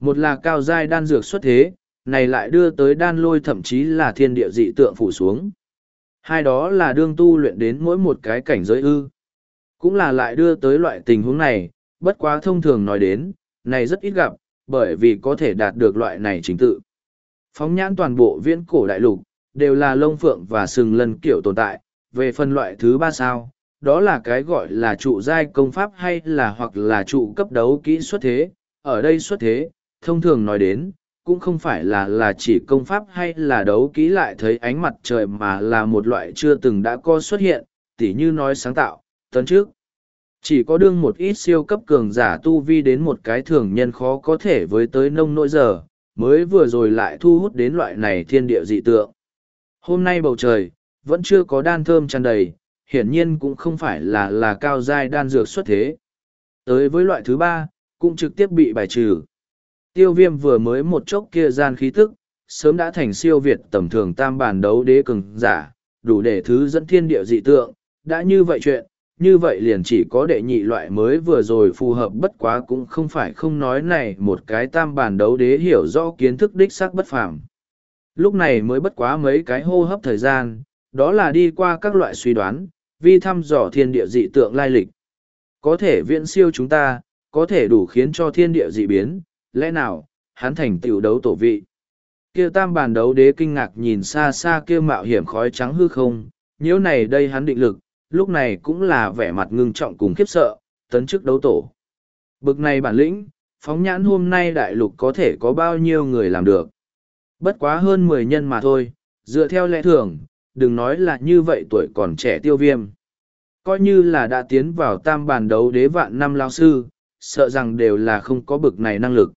S1: Một là cao giai đan dược xuất thế, này lại đưa tới đan lôi thậm chí là thiên địa dị tượng phủ xuống. Hai đó là đương tu luyện đến mỗi một cái cảnh giới ư. Cũng là lại đưa tới loại tình huống này, bất quá thông thường nói đến, này rất ít gặp, bởi vì có thể đạt được loại này chính tự. Phóng nhãn toàn bộ viễn cổ đại lục, đều là lông phượng và sừng lân kiểu tồn tại, về phân loại thứ ba sao, đó là cái gọi là trụ giai công pháp hay là hoặc là trụ cấp đấu kỹ xuất thế, ở đây xuất thế, thông thường nói đến, cũng không phải là là chỉ công pháp hay là đấu kỹ lại thấy ánh mặt trời mà là một loại chưa từng đã có xuất hiện, tỉ như nói sáng tạo, tấn trước. Chỉ có đương một ít siêu cấp cường giả tu vi đến một cái thường nhân khó có thể với tới nông nỗi giờ, mới vừa rồi lại thu hút đến loại này thiên địa dị tượng. Hôm nay bầu trời, vẫn chưa có đan thơm tràn đầy, hiển nhiên cũng không phải là là cao giai đan dược xuất thế. Tới với loại thứ ba, cũng trực tiếp bị bài trừ. Tiêu viêm vừa mới một chốc kia gian khí tức, sớm đã thành siêu việt tầm thường tam bản đấu đế cường giả, đủ để thứ dẫn thiên địa dị tượng, đã như vậy chuyện, như vậy liền chỉ có đệ nhị loại mới vừa rồi phù hợp bất quá cũng không phải không nói này một cái tam bản đấu đế hiểu rõ kiến thức đích xác bất phàm. Lúc này mới bất quá mấy cái hô hấp thời gian, đó là đi qua các loại suy đoán, vi thăm dò thiên địa dị tượng lai lịch. Có thể viễn siêu chúng ta, có thể đủ khiến cho thiên địa dị biến, lẽ nào, hắn thành tiểu đấu tổ vị. Kia tam bàn đấu đế kinh ngạc nhìn xa xa kia mạo hiểm khói trắng hư không, nhiễu này đây hắn định lực, lúc này cũng là vẻ mặt ngưng trọng cùng khiếp sợ, tấn chức đấu tổ. Bực này bản lĩnh, phóng nhãn hôm nay đại lục có thể có bao nhiêu người làm được. Bất quá hơn mười nhân mà thôi, dựa theo lẽ thường, đừng nói là như vậy tuổi còn trẻ tiêu viêm. Coi như là đã tiến vào tam bàn đấu đế vạn năm lao sư, sợ rằng đều là không có bực này năng lực.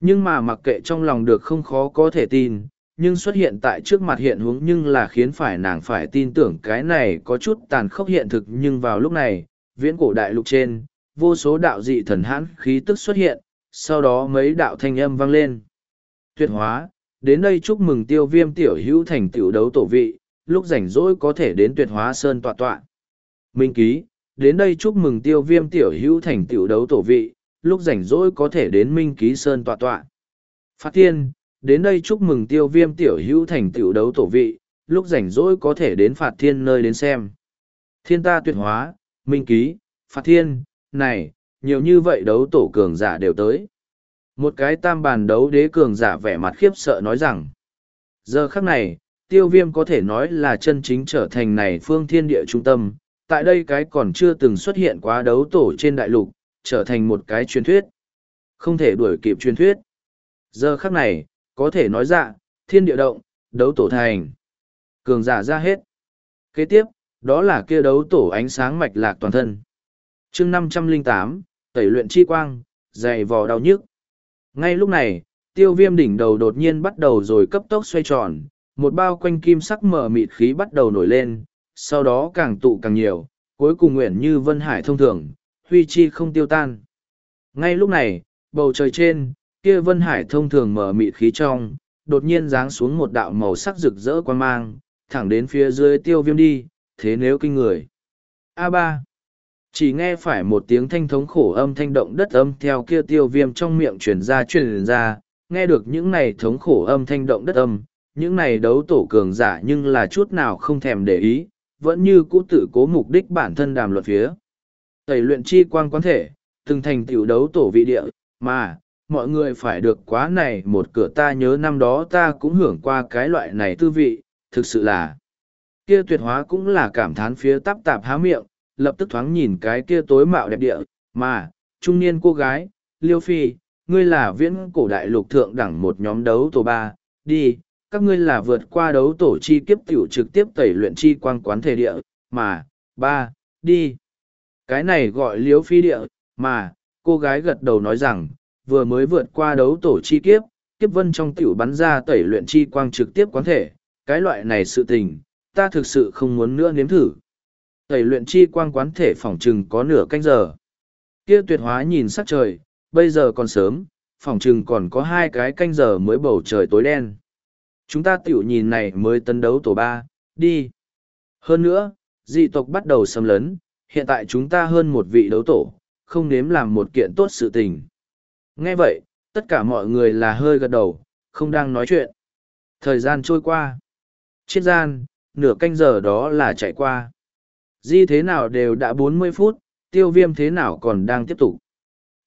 S1: Nhưng mà mặc kệ trong lòng được không khó có thể tin, nhưng xuất hiện tại trước mặt hiện hướng nhưng là khiến phải nàng phải tin tưởng cái này có chút tàn khốc hiện thực nhưng vào lúc này, viễn cổ đại lục trên, vô số đạo dị thần hãn khí tức xuất hiện, sau đó mấy đạo thanh âm vang lên. Tuyệt hóa, đến đây chúc mừng tiêu viêm tiểu hữu thành tiểu đấu tổ vị, lúc rảnh rỗi có thể đến tuyệt hóa sơn tọa tọa. Minh ký, đến đây chúc mừng tiêu viêm tiểu hữu thành tiểu đấu tổ vị, lúc rảnh rỗi có thể đến Minh ký sơn tọa tọa. Phát thiên, đến đây chúc mừng tiêu viêm tiểu hữu thành tiểu đấu tổ vị, lúc rảnh rỗi có thể đến phạt thiên nơi đến xem. Thiên ta tuyệt hóa, minh ký, phạt thiên, này, nhiều như vậy đấu tổ cường giả đều tới. Một cái tam bàn đấu đế cường giả vẻ mặt khiếp sợ nói rằng, giờ khắc này, tiêu viêm có thể nói là chân chính trở thành này phương thiên địa trung tâm, tại đây cái còn chưa từng xuất hiện quá đấu tổ trên đại lục, trở thành một cái truyền thuyết. Không thể đuổi kịp truyền thuyết. Giờ khắc này, có thể nói dạ, thiên địa động, đấu tổ thành. Cường giả ra hết. Kế tiếp, đó là kia đấu tổ ánh sáng mạch lạc toàn thân. chương năm trăm linh tám tẩy luyện chi quang, dày vò đau nhức. Ngay lúc này, tiêu viêm đỉnh đầu đột nhiên bắt đầu rồi cấp tốc xoay tròn, một bao quanh kim sắc mở mịt khí bắt đầu nổi lên, sau đó càng tụ càng nhiều, cuối cùng nguyện như vân hải thông thường, huy chi không tiêu tan. Ngay lúc này, bầu trời trên, kia vân hải thông thường mở mịt khí trong, đột nhiên giáng xuống một đạo màu sắc rực rỡ quan mang, thẳng đến phía dưới tiêu viêm đi, thế nếu kinh người. a ba Chỉ nghe phải một tiếng thanh thống khổ âm thanh động đất âm theo kia tiêu viêm trong miệng truyền ra truyền ra, nghe được những này thống khổ âm thanh động đất âm, những này đấu tổ cường giả nhưng là chút nào không thèm để ý, vẫn như cũ tự cố mục đích bản thân đàm luật phía. Tẩy luyện chi quang quán thể, từng thành tiểu đấu tổ vị địa, mà, mọi người phải được quá này một cửa ta nhớ năm đó ta cũng hưởng qua cái loại này tư vị, thực sự là. Kia tuyệt hóa cũng là cảm thán phía tắp tạp há miệng, lập tức thoáng nhìn cái kia tối mạo đẹp địa, mà, trung niên cô gái, Liêu Phi, ngươi là viễn cổ đại lục thượng đẳng một nhóm đấu tổ ba, đi, các ngươi là vượt qua đấu tổ chi kiếp tiểu trực tiếp tẩy luyện chi quang quán thể địa, mà, ba, đi. Cái này gọi liếu phi địa, mà, cô gái gật đầu nói rằng, vừa mới vượt qua đấu tổ chi kiếp, kiếp vân trong tiểu bắn ra tẩy luyện chi quang trực tiếp quán thể, cái loại này sự tình, ta thực sự không muốn nữa nếm thử. Tẩy luyện chi quang quán thể phỏng chừng có nửa canh giờ. Kia tuyệt hóa nhìn sắc trời, bây giờ còn sớm, phỏng chừng còn có hai cái canh giờ mới bầu trời tối đen. Chúng ta tiểu nhìn này mới tấn đấu tổ ba, đi. Hơn nữa, dị tộc bắt đầu xâm lấn, hiện tại chúng ta hơn một vị đấu tổ, không nếm làm một kiện tốt sự tình. Nghe vậy, tất cả mọi người là hơi gật đầu, không đang nói chuyện. Thời gian trôi qua. Chiết gian, nửa canh giờ đó là chạy qua. Di thế nào đều đã bốn mươi phút, tiêu viêm thế nào còn đang tiếp tục.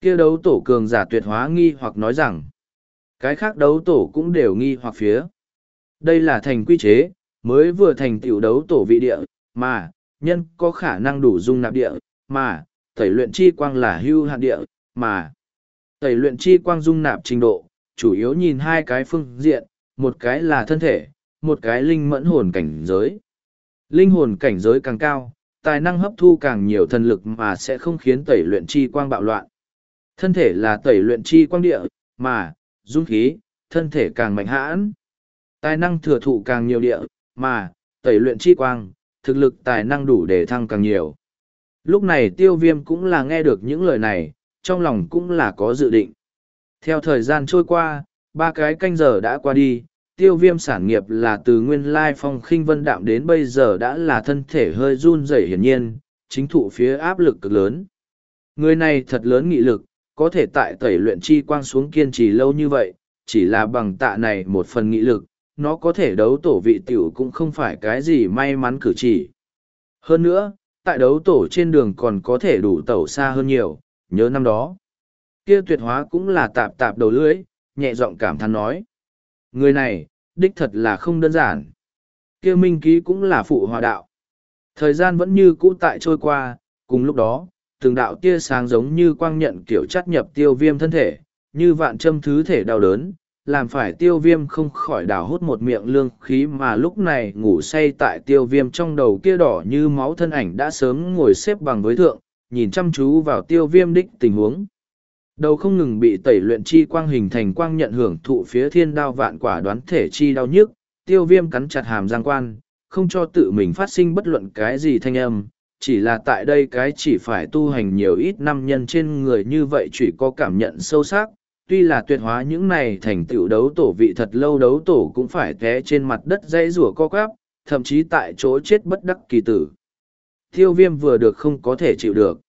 S1: kia đấu tổ cường giả tuyệt hóa nghi hoặc nói rằng, cái khác đấu tổ cũng đều nghi hoặc phía. Đây là thành quy chế, mới vừa thành tiểu đấu tổ vị địa, mà, nhân có khả năng đủ dung nạp địa, mà, tẩy luyện chi quang là hưu hạn địa, mà, tẩy luyện chi quang dung nạp trình độ, chủ yếu nhìn hai cái phương diện, một cái là thân thể, một cái linh mẫn hồn cảnh giới. Linh hồn cảnh giới càng cao, tài năng hấp thu càng nhiều thần lực mà sẽ không khiến tẩy luyện chi quang bạo loạn. Thân thể là tẩy luyện chi quang địa, mà, dung khí, thân thể càng mạnh hãn. Tài năng thừa thụ càng nhiều địa, mà, tẩy luyện chi quang, thực lực tài năng đủ để thăng càng nhiều. Lúc này tiêu viêm cũng là nghe được những lời này, trong lòng cũng là có dự định. Theo thời gian trôi qua, ba cái canh giờ đã qua đi, tiêu viêm sản nghiệp là từ nguyên lai phong khinh vân đạm đến bây giờ đã là thân thể hơi run rẩy hiển nhiên, chính thụ phía áp lực cực lớn. Người này thật lớn nghị lực, có thể tại tẩy luyện chi quang xuống kiên trì lâu như vậy, chỉ là bằng tạ này một phần nghị lực, nó có thể đấu tổ vị tiểu cũng không phải cái gì may mắn cử chỉ. Hơn nữa, tại đấu tổ trên đường còn có thể đủ tẩu xa hơn nhiều, nhớ năm đó. Kia tuyệt hóa cũng là tạp tạp đầu lưỡi, nhẹ giọng cảm thán nói. Người này, đích thật là không đơn giản. Kia minh ký cũng là phụ hòa đạo. Thời gian vẫn như cũ tại trôi qua, cùng lúc đó, từng đạo tia sáng giống như quang nhận kiểu chắt nhập tiêu viêm thân thể, như vạn châm thứ thể đau đớn, làm phải tiêu viêm không khỏi đào hút một miệng lương khí mà lúc này ngủ say tại tiêu viêm trong đầu kia đỏ như máu thân ảnh đã sớm ngồi xếp bằng với thượng, nhìn chăm chú vào tiêu viêm đích tình huống. Đầu không ngừng bị tẩy luyện chi quang hình thành quang nhận hưởng thụ phía thiên đao vạn quả đoán thể chi đau nhức, tiêu viêm cắn chặt hàm giang quan, không cho tự mình phát sinh bất luận cái gì thanh âm, chỉ là tại đây cái chỉ phải tu hành nhiều ít năm nhân trên người như vậy chỉ có cảm nhận sâu sắc, tuy là tuyệt hóa những này thành tựu đấu tổ vị thật lâu đấu tổ cũng phải té trên mặt đất dãy rủa co quắp, thậm chí tại chỗ chết bất đắc kỳ tử. Tiêu viêm vừa được không có thể chịu được.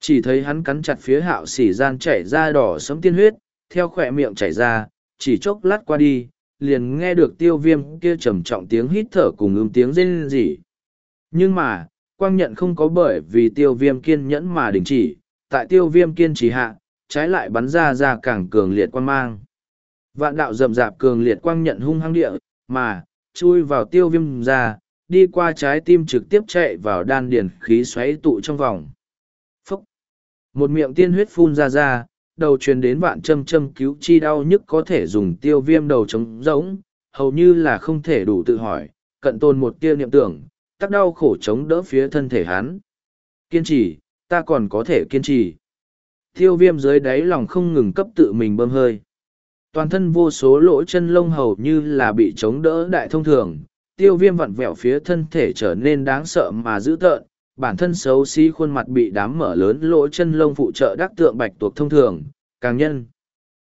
S1: Chỉ thấy hắn cắn chặt phía hạo xỉ gian chảy ra đỏ sấm tiên huyết, theo khỏe miệng chảy ra, chỉ chốc lát qua đi, liền nghe được tiêu viêm kia trầm trọng tiếng hít thở cùng ưm tiếng rên rỉ. Nhưng mà, quang nhận không có bởi vì tiêu viêm kiên nhẫn mà đình chỉ, tại tiêu viêm kiên trì hạ, trái lại bắn ra ra càng cường liệt quang mang. Vạn đạo rậm rạp cường liệt quang nhận hung hăng địa, mà, chui vào tiêu viêm ra, đi qua trái tim trực tiếp chạy vào đan điền khí xoáy tụ trong vòng. Phúc! Một miệng tiên huyết phun ra ra, đầu truyền đến vạn châm châm cứu chi đau nhức có thể dùng tiêu viêm đầu chống rỗng, hầu như là không thể đủ tự hỏi, cận tôn một tia niệm tưởng, tắc đau khổ chống đỡ phía thân thể hắn. Kiên trì, ta còn có thể kiên trì. Tiêu viêm dưới đáy lòng không ngừng cấp tự mình bơm hơi. Toàn thân vô số lỗ chân lông hầu như là bị chống đỡ đại thông thường. Tiêu viêm vặn vẹo phía thân thể trở nên đáng sợ mà dữ tợn. Bản thân xấu xí khuôn mặt bị đám mở lớn lỗ chân lông phụ trợ đắc tượng bạch tuộc thông thường, càng nhân.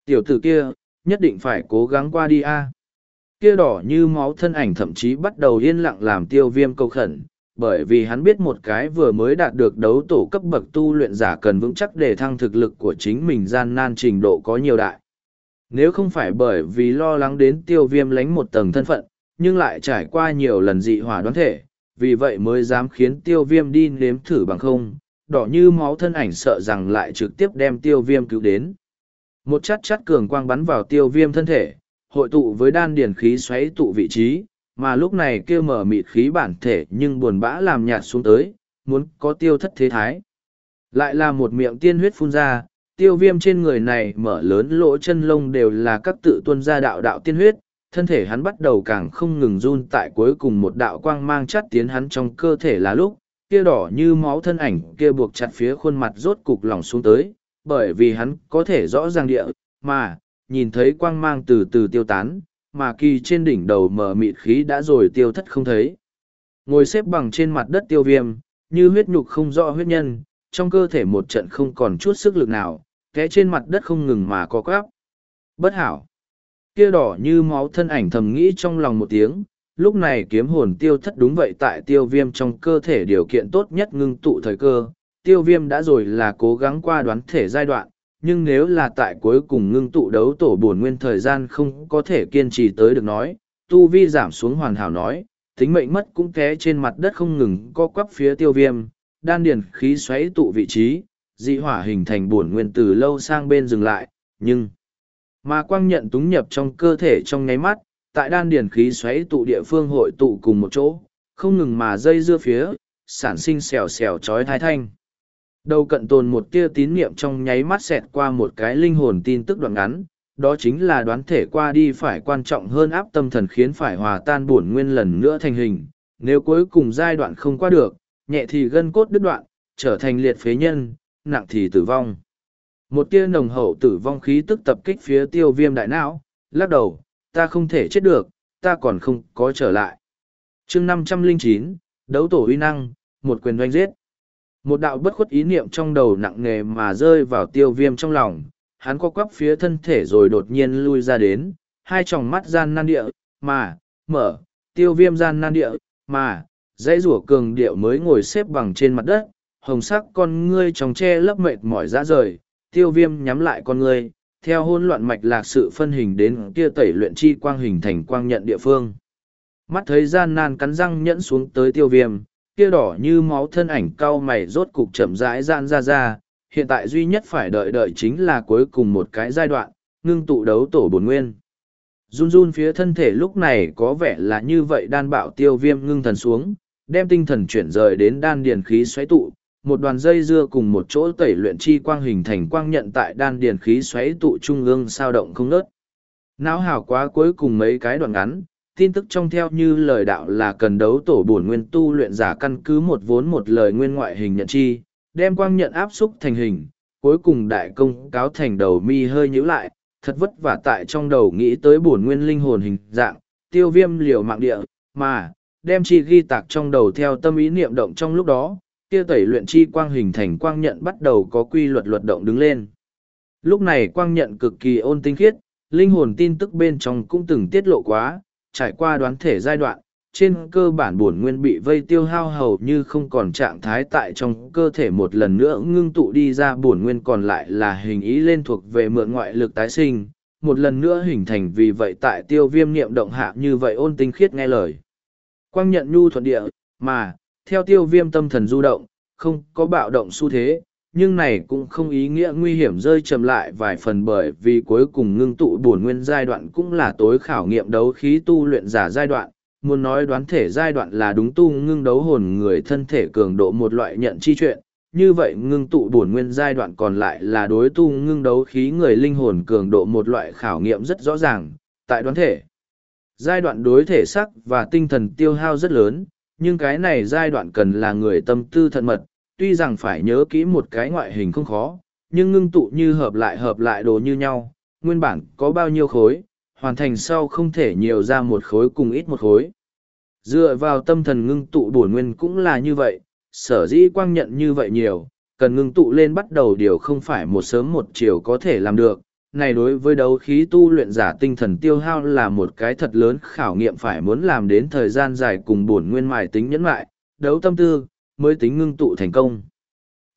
S1: Tiểu tử kia, nhất định phải cố gắng qua đi a Kia đỏ như máu thân ảnh thậm chí bắt đầu yên lặng làm tiêu viêm câu khẩn, bởi vì hắn biết một cái vừa mới đạt được đấu tổ cấp bậc tu luyện giả cần vững chắc để thăng thực lực của chính mình gian nan trình độ có nhiều đại. Nếu không phải bởi vì lo lắng đến tiêu viêm lánh một tầng thân phận, nhưng lại trải qua nhiều lần dị hỏa đoán thể, vì vậy mới dám khiến tiêu viêm đi nếm thử bằng không, đỏ như máu thân ảnh sợ rằng lại trực tiếp đem tiêu viêm cứu đến. Một chát chát cường quang bắn vào tiêu viêm thân thể, hội tụ với đan điển khí xoáy tụ vị trí, mà lúc này kêu mở mịt khí bản thể nhưng buồn bã làm nhạt xuống tới, muốn có tiêu thất thế thái. Lại là một miệng tiên huyết phun ra, tiêu viêm trên người này mở lớn lỗ chân lông đều là các tự tuân ra đạo đạo tiên huyết, thân thể hắn bắt đầu càng không ngừng run tại cuối cùng một đạo quang mang chắt tiến hắn trong cơ thể là lúc, kia đỏ như máu thân ảnh kia buộc chặt phía khuôn mặt rốt cục lỏng xuống tới, bởi vì hắn có thể rõ ràng địa, mà, nhìn thấy quang mang từ từ tiêu tán, mà kỳ trên đỉnh đầu mở mịt khí đã rồi tiêu thất không thấy. Ngồi xếp bằng trên mặt đất tiêu viêm, như huyết nhục không rõ huyết nhân, trong cơ thể một trận không còn chút sức lực nào, té trên mặt đất không ngừng mà có quáp. Bất hảo. Kia đỏ như máu thân ảnh thầm nghĩ trong lòng một tiếng, lúc này kiếm hồn tiêu thất đúng vậy tại tiêu viêm trong cơ thể điều kiện tốt nhất ngưng tụ thời cơ. Tiêu viêm đã rồi là cố gắng qua đoán thể giai đoạn, nhưng nếu là tại cuối cùng ngưng tụ đấu tổ bổn nguyên thời gian không có thể kiên trì tới được nói, tu vi giảm xuống hoàn hảo nói, tính mệnh mất cũng té trên mặt đất không ngừng co quắp phía tiêu viêm, đan điền khí xoáy tụ vị trí, dị hỏa hình thành bổn nguyên từ lâu sang bên dừng lại, nhưng mà quang nhận túng nhập trong cơ thể trong nháy mắt, tại đan điền khí xoáy tụ địa phương hội tụ cùng một chỗ, không ngừng mà dây dưa phía, sản sinh xèo xèo chói thái thanh. Đầu cận tồn một tia tín niệm trong nháy mắt xẹt qua một cái linh hồn tin tức đoạn ngắn, đó chính là đoán thể qua đi phải quan trọng hơn áp tâm thần khiến phải hòa tan bổn nguyên lần nữa thành hình. Nếu cuối cùng giai đoạn không qua được, nhẹ thì gân cốt đứt đoạn, trở thành liệt phế nhân, nặng thì tử vong. Một tia nồng hậu tử vong khí tức tập kích phía tiêu viêm đại não, lắc đầu, ta không thể chết được, ta còn không có trở lại. chương năm trăm linh chín đấu tổ uy năng, một quyền doanh giết. Một đạo bất khuất ý niệm trong đầu nặng nề mà rơi vào tiêu viêm trong lòng, hắn co quắp phía thân thể rồi đột nhiên lui ra đến, hai tròng mắt gian nan địa, mà, mở, tiêu viêm gian nan địa, mà, dãy rủa cường điệu mới ngồi xếp bằng trên mặt đất, hồng sắc con ngươi trong che lấp mệt mỏi ra rời, tiêu viêm nhắm lại con ngươi, theo hôn loạn mạch lạc sự phân hình đến kia tẩy luyện chi quang hình thành quang nhận địa phương. Mắt thấy gian nan cắn răng nhẫn xuống tới tiêu viêm, kia đỏ như máu thân ảnh cau mày rốt cục chậm rãi gian ra ra, hiện tại duy nhất phải đợi đợi chính là cuối cùng một cái giai đoạn, ngưng tụ đấu tổ bổn nguyên. Run run phía thân thể lúc này có vẻ là như vậy đan bạo tiêu viêm ngưng thần xuống, đem tinh thần chuyển rời đến đan điền khí xoáy tụ, một đoàn dây dưa cùng một chỗ tẩy luyện chi quang hình thành quang nhận tại đan điền khí xoáy tụ trung ương sao động không nớt. Não hào quá cuối cùng mấy cái đoạn ngắn, tin tức trong theo như lời đạo là cần đấu tổ bổn nguyên tu luyện giả căn cứ một vốn một lời nguyên ngoại hình nhận chi, đem quang nhận áp xúc thành hình, cuối cùng đại công cáo thành đầu mi hơi nhíu lại, thật vất vả tại trong đầu nghĩ tới bổn nguyên linh hồn hình dạng, tiêu viêm liều mạng địa, mà, đem chi ghi tạc trong đầu theo tâm ý niệm động trong lúc đó, kia tẩy luyện chi quang hình thành quang nhận bắt đầu có quy luật luật động đứng lên. Lúc này quang nhận cực kỳ ôn tinh khiết, linh hồn tin tức bên trong cũng từng tiết lộ quá, trải qua đoán thể giai đoạn, trên cơ bản bổn nguyên bị vây tiêu hao hầu như không còn trạng thái tại trong cơ thể một lần nữa ngưng tụ đi ra bổn nguyên còn lại là hình ý lên thuộc về mượn ngoại lực tái sinh, một lần nữa hình thành vì vậy tại tiêu viêm niệm động hạ như vậy ôn tinh khiết nghe lời. Quang nhận nhu thuận địa, mà, theo tiêu viêm tâm thần du động, không có bạo động xu thế, nhưng này cũng không ý nghĩa nguy hiểm rơi chậm lại vài phần bởi vì cuối cùng ngưng tụ bổn nguyên giai đoạn cũng là tối khảo nghiệm đấu khí tu luyện giả giai đoạn. Muốn nói đoán thể giai đoạn là đúng tu ngưng đấu hồn người thân thể cường độ một loại nhận chi chuyện, như vậy ngưng tụ bổn nguyên giai đoạn còn lại là đối tu ngưng đấu khí người linh hồn cường độ một loại khảo nghiệm rất rõ ràng, tại đoán thể. Giai đoạn đối thể sắc và tinh thần tiêu hao rất lớn, nhưng cái này giai đoạn cần là người tâm tư thận mật, tuy rằng phải nhớ kỹ một cái ngoại hình không khó, nhưng ngưng tụ như hợp lại hợp lại đồ như nhau, nguyên bản có bao nhiêu khối, hoàn thành sau không thể nhiều ra một khối cùng ít một khối. Dựa vào tâm thần ngưng tụ bổn nguyên cũng là như vậy, sở dĩ quang nhận như vậy nhiều, cần ngưng tụ lên bắt đầu điều không phải một sớm một chiều có thể làm được. Này đối với đấu khí tu luyện giả tinh thần tiêu hao là một cái thật lớn khảo nghiệm phải muốn làm đến thời gian dài cùng bổn nguyên mài tính nhẫn lại, đấu tâm tư, mới tính ngưng tụ thành công.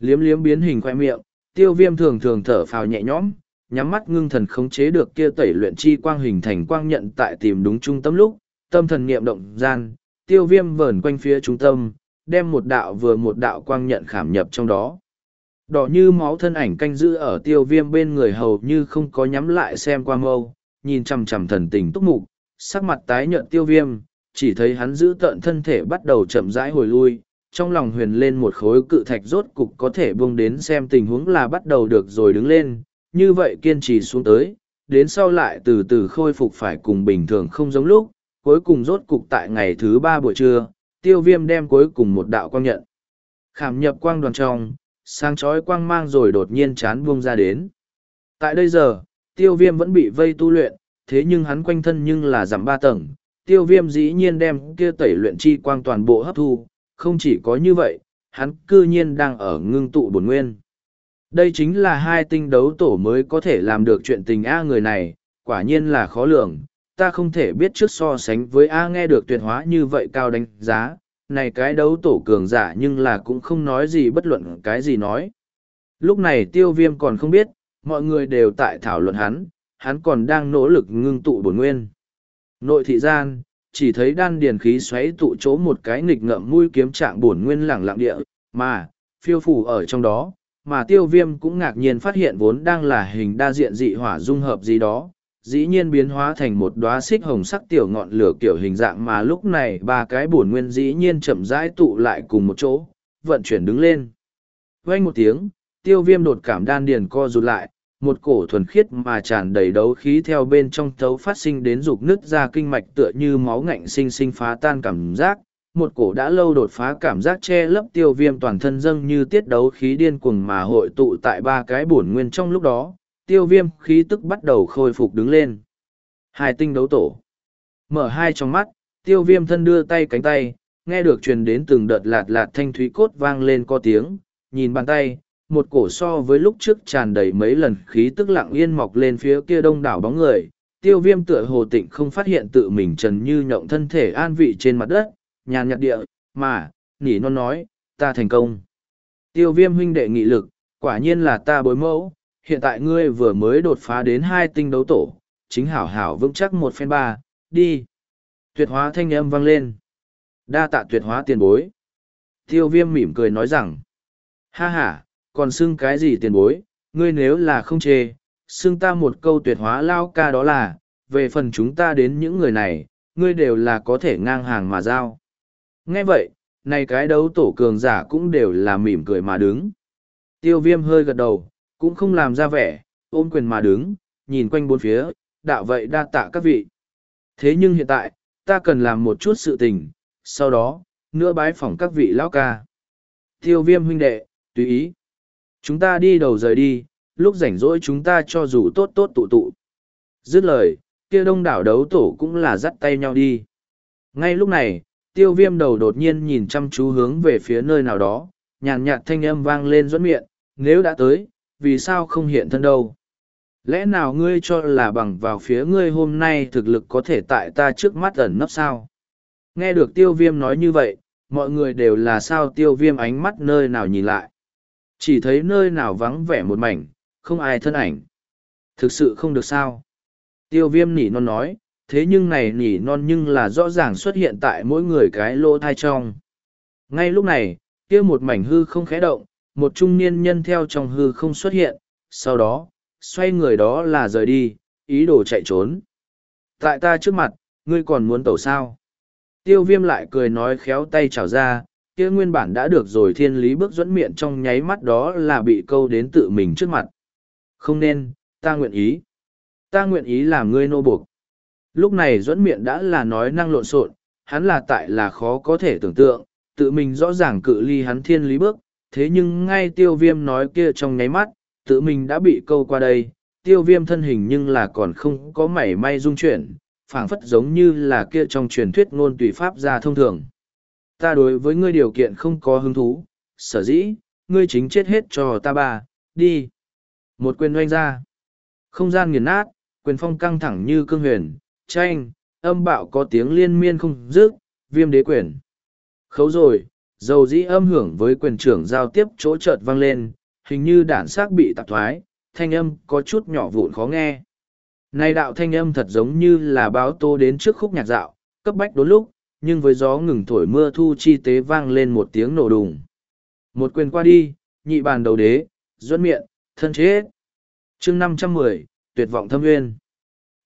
S1: Liếm liếm biến hình khoe miệng, tiêu viêm thường thường thở phào nhẹ nhõm, nhắm mắt ngưng thần khống chế được kia tẩy luyện chi quang hình thành quang nhận tại tìm đúng trung tâm lúc, tâm thần niệm động gian, tiêu viêm vờn quanh phía trung tâm, đem một đạo vừa một đạo quang nhận khảm nhập trong đó. Đỏ như máu thân ảnh canh giữ ở tiêu viêm bên người hầu như không có nhắm lại xem qua mâu, nhìn chằm chằm thần tình túc mục, sắc mặt tái nhợt tiêu viêm, chỉ thấy hắn giữ tợn thân thể bắt đầu chậm rãi hồi lui, trong lòng huyền lên một khối cự thạch rốt cục có thể buông đến xem tình huống là bắt đầu được rồi đứng lên, như vậy kiên trì xuống tới, đến sau lại từ từ khôi phục phải cùng bình thường không giống lúc, cuối cùng rốt cục tại ngày thứ ba buổi trưa, tiêu viêm đem cuối cùng một đạo quang nhận. Khảm nhập quang đoàn trong, sang chói quang mang rồi đột nhiên chán buông ra đến. Tại đây giờ, tiêu viêm vẫn bị vây tu luyện, thế nhưng hắn quanh thân nhưng là giảm ba tầng, tiêu viêm dĩ nhiên đem kia tẩy luyện chi quang toàn bộ hấp thu, không chỉ có như vậy, hắn cư nhiên đang ở ngưng tụ bổn nguyên. Đây chính là hai tinh đấu tổ mới có thể làm được chuyện tình A người này, quả nhiên là khó lường, ta không thể biết trước so sánh với A nghe được tuyệt hóa như vậy cao đánh giá, này cái đấu tổ cường giả nhưng là cũng không nói gì bất luận cái gì nói. Lúc này tiêu viêm còn không biết, mọi người đều tại thảo luận hắn, hắn còn đang nỗ lực ngưng tụ bổn nguyên. Nội thị gian, chỉ thấy đan điền khí xoáy tụ chỗ một cái nghịch ngợm mũi kiếm trạng bổn nguyên lẳng lặng địa, mà, phiêu phủ ở trong đó, mà tiêu viêm cũng ngạc nhiên phát hiện vốn đang là hình đa diện dị hỏa dung hợp gì đó, dĩ nhiên biến hóa thành một đóa xích hồng sắc tiểu ngọn lửa kiểu hình dạng mà lúc này ba cái bổn nguyên dĩ nhiên chậm rãi tụ lại cùng một chỗ, vận chuyển đứng lên. Vang một tiếng, tiêu viêm đột cảm đan điền co rụt lại, một cổ thuần khiết mà tràn đầy đấu khí theo bên trong thấu phát sinh đến dục nứt ra kinh mạch tựa như máu ngạnh sinh sinh phá tan cảm giác, một cổ đã lâu đột phá cảm giác che lấp tiêu viêm toàn thân dâng như tiết đấu khí điên cuồng mà hội tụ tại ba cái bổn nguyên trong lúc đó, tiêu viêm khí tức bắt đầu khôi phục đứng lên. Hai tinh đấu tổ. Mở hai trong mắt, tiêu viêm thân đưa tay cánh tay, nghe được truyền đến từng đợt lạt lạt thanh thúy cốt vang lên có tiếng, nhìn bàn tay, một cổ so với lúc trước tràn đầy mấy lần khí tức lặng yên mọc lên phía kia đông đảo bóng người. Tiêu viêm tựa hồ tịnh không phát hiện tự mình trần như nhộng thân thể an vị trên mặt đất, nhàn nhạt địa, mà, nỉ non nói, ta thành công. Tiêu viêm huynh đệ nghị lực, quả nhiên là ta bối mẫu, hiện tại ngươi vừa mới đột phá đến hai tinh đấu tổ, chính hảo hảo vững chắc một phen ba, đi. Tuyệt hóa thanh âm vang lên. Đa tạ tuyệt hóa tiền bối. Tiêu viêm mỉm cười nói rằng, ha ha, còn xưng cái gì tiền bối, ngươi nếu là không chê, xưng ta một câu tuyệt hóa lao ca đó là, về phần chúng ta đến những người này, ngươi đều là có thể ngang hàng mà giao. Nghe vậy, này cái đấu tổ cường giả cũng đều là mỉm cười mà đứng. Tiêu viêm hơi gật đầu, cũng không làm ra vẻ, ôm quyền mà đứng, nhìn quanh bốn phía, đạo vậy đa tạ các vị. Thế nhưng hiện tại, ta cần làm một chút sự tình, sau đó, nữa bái phỏng các vị lão ca. Tiêu viêm huynh đệ, tùy ý. Chúng ta đi đầu rời đi, lúc rảnh rỗi chúng ta cho dù tốt tốt tụ tụ. Dứt lời, kia đông đảo đấu tổ cũng là dắt tay nhau đi. Ngay lúc này, tiêu viêm đầu đột nhiên nhìn chăm chú hướng về phía nơi nào đó, nhàn nhạt thanh âm vang lên dẫn miệng, nếu đã tới, vì sao không hiện thân đâu? Lẽ nào ngươi cho là bằng vào phía ngươi hôm nay thực lực có thể tại ta trước mắt ẩn nấp sao? Nghe được tiêu viêm nói như vậy, mọi người đều là sao tiêu viêm ánh mắt nơi nào nhìn lại. Chỉ thấy nơi nào vắng vẻ một mảnh, không ai thân ảnh. Thực sự không được sao. Tiêu viêm nỉ non nói, thế nhưng này nỉ non nhưng là rõ ràng xuất hiện tại mỗi người cái lỗ thai trong. Ngay lúc này, kia một mảnh hư không khẽ động, một trung niên nhân theo trong hư không xuất hiện, sau đó, xoay người đó là rời đi, ý đồ chạy trốn. Tại ta trước mặt, ngươi còn muốn tẩu sao? Tiêu viêm lại cười nói khéo tay chào ra, kia nguyên bản đã được rồi thiên lý bước dẫn miệng trong nháy mắt đó là bị câu đến tự mình trước mặt. Không nên, ta nguyện ý. Ta nguyện ý làm ngươi nô buộc. Lúc này dẫn miệng đã là nói năng lộn xộn, hắn là tại là khó có thể tưởng tượng, tự mình rõ ràng cự ly hắn thiên lý bước, thế nhưng ngay tiêu viêm nói kia trong nháy mắt, tự mình đã bị câu qua đây, tiêu viêm thân hình nhưng là còn không có mảy may dung chuyển, phảng phất giống như là kia trong truyền thuyết ngôn tùy pháp ra thông thường. Ta đối với ngươi điều kiện không có hứng thú, sở dĩ, ngươi chính chết hết cho ta bà. đi. Một quyền oanh ra. Không gian nghiền nát, quyền phong căng thẳng như cương huyền, tranh, âm bạo có tiếng liên miên không dứt, viêm đế quyền. Khấu rồi, dầu dĩ âm hưởng với quyền trưởng giao tiếp chỗ chợt vang lên hình như đản xác bị tạp thoái thanh âm có chút nhỏ vụn khó nghe nay đạo thanh âm thật giống như là báo tô đến trước khúc nhạc dạo cấp bách đốn lúc nhưng với gió ngừng thổi mưa thu chi tế vang lên một tiếng nổ đùng. Một quyền qua đi, nhị bàn đầu đế, duẫn miệng, thân chết. Chương năm trăm mười, tuyệt vọng thâm nguyên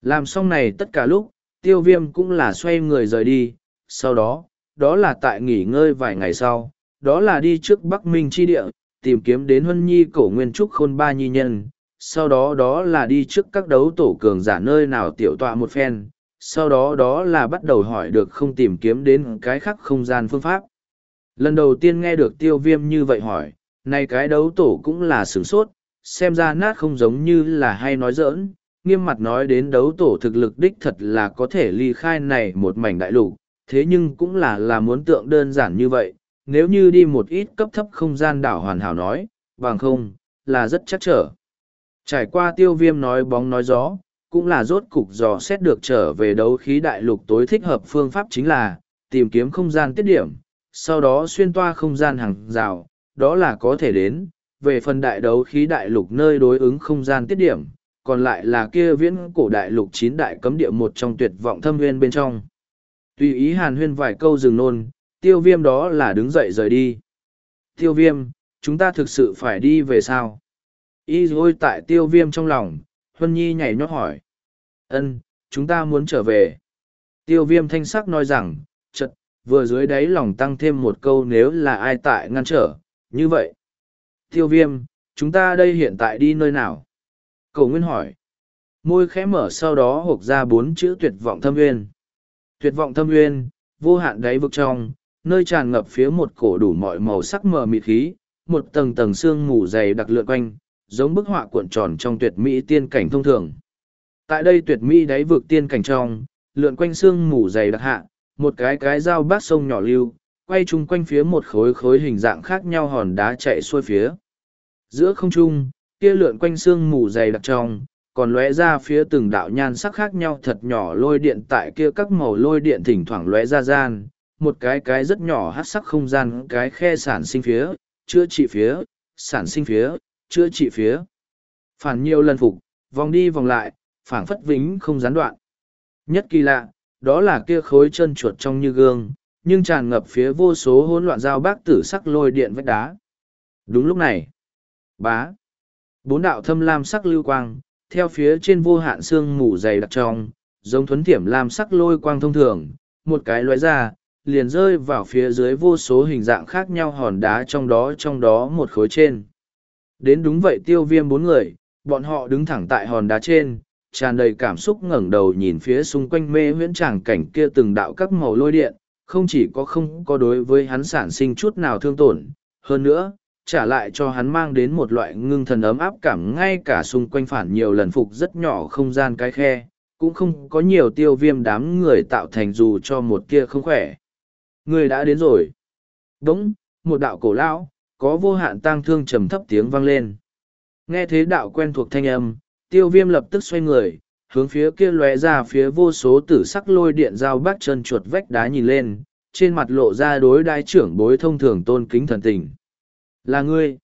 S1: làm xong này tất cả lúc, tiêu viêm cũng là xoay người rời đi. Sau đó đó là tại nghỉ ngơi vài ngày sau. Đó là đi trước bắc minh chi địa, tìm kiếm đến huân nhi cổ nguyên trúc khôn ba nhi nhân. Sau đó đó là đi trước các đấu tổ cường giả nơi nào tiểu tọa một phen sau đó đó là bắt đầu hỏi được không tìm kiếm đến cái khác không gian phương pháp. Lần đầu tiên nghe được tiêu viêm như vậy hỏi, nay cái đấu tổ cũng là sửng sốt, xem ra nát không giống như là hay nói dỡn nghiêm mặt nói đến đấu tổ thực lực đích thật là có thể ly khai này một mảnh đại lục, thế nhưng cũng là là muốn tượng đơn giản như vậy, nếu như đi một ít cấp thấp không gian đảo hoàn hảo nói, bằng không, là rất chắc trở. Trải qua tiêu viêm nói bóng nói gió cũng là rốt cục dò xét được trở về đấu khí đại lục tối thích hợp phương pháp chính là, tìm kiếm không gian tiết điểm, sau đó xuyên toa không gian hàng rào, đó là có thể đến. Về phần đại đấu khí đại lục nơi đối ứng không gian tiết điểm, còn lại là kia viễn cổ đại lục chín đại cấm địa một trong tuyệt vọng thâm nguyên bên trong. Tùy ý hàn huyên vài câu rừng nôn, tiêu viêm đó là đứng dậy rời đi. Tiêu viêm, chúng ta thực sự phải đi về sao? Y dối tại tiêu viêm trong lòng huân nhi nhảy nhót hỏi. Ân chúng ta muốn trở về. Tiêu viêm thanh sắc nói rằng chật vừa dưới đáy lòng tăng thêm một câu nếu là ai tại ngăn trở như vậy. Tiêu viêm chúng ta đây hiện tại đi nơi nào? Cầu nguyên hỏi. Môi khẽ mở sau đó hộp ra bốn chữ tuyệt vọng thâm nguyên. tuyệt vọng thâm nguyên, vô hạn đáy vực trong nơi tràn ngập phía một cổ đủ mọi màu sắc mờ mịt khí một tầng tầng xương mù dày đặc lượn quanh giống bức họa cuộn tròn trong tuyệt mỹ tiên cảnh thông thường. Tại đây tuyệt mỹ đáy vực tiên cảnh trong, lượn quanh xương mù dày đặc hạ, một cái cái dao bát sông nhỏ lưu, quay chung quanh phía một khối khối hình dạng khác nhau hòn đá chạy xuôi phía. Giữa không trung, kia lượn quanh xương mù dày đặc trong, còn lóe ra phía từng đạo nhan sắc khác nhau thật nhỏ lôi điện tại kia các màu lôi điện thỉnh thoảng lóe ra gian, một cái cái rất nhỏ hát sắc không gian, cái khe sản sinh phía, chữa trị phía, sản sinh phía chữa trị phía. Phản nhiều lần phục, vòng đi vòng lại phản phất vĩnh không gián đoạn. Nhất kỳ lạ, đó là kia khối chân chuột trong như gương, nhưng tràn ngập phía vô số hỗn loạn dao bác tử sắc lôi điện vách đá. Đúng lúc này, bá, bốn đạo thâm lam sắc lưu quang, theo phía trên vô hạn xương mù dày đặc trong, giống thuấn thiểm lam sắc lôi quang thông thường, một cái loại ra, liền rơi vào phía dưới vô số hình dạng khác nhau hòn đá trong đó trong đó một khối trên đến đúng vậy tiêu viêm bốn người, bọn họ đứng thẳng tại hòn đá trên, tràn đầy cảm xúc ngẩng đầu nhìn phía xung quanh mê huyễn tràng cảnh kia từng đạo các màu lôi điện, không chỉ có không có đối với hắn sản sinh chút nào thương tổn, hơn nữa, trả lại cho hắn mang đến một loại ngưng thần ấm áp cảm ngay cả xung quanh phản nhiều lần phục rất nhỏ không gian cái khe, cũng không có nhiều tiêu viêm đám người tạo thành dù cho một kia không khỏe. Người đã đến rồi. Đúng, một đạo cổ lão có vô hạn tang thương trầm thấp tiếng vang lên. Nghe thế đạo quen thuộc thanh âm, tiêu viêm lập tức xoay người, hướng phía kia lóe ra phía vô số tử sắc lôi điện dao bác chân chuột vách đá nhìn lên, trên mặt lộ ra đối đai trưởng bối thông thường tôn kính thần tình. Là ngươi.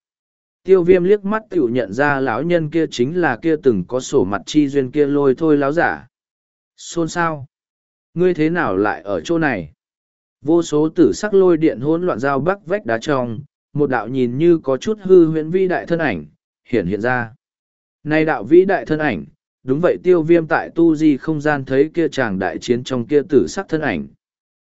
S1: Tiêu viêm liếc mắt tiểu nhận ra lão nhân kia chính là kia từng có sổ mặt chi duyên kia lôi thôi láo giả. Xôn xao. Ngươi thế nào lại ở chỗ này? Vô số tử sắc lôi điện hỗn loạn dao bắc vách đá trong một đạo nhìn như có chút hư huyễn vi đại thân ảnh hiện hiện ra. Nay đạo vĩ đại thân ảnh, đúng vậy tiêu viêm tại tu di không gian thấy kia chàng đại chiến trong kia tử sắc thân ảnh.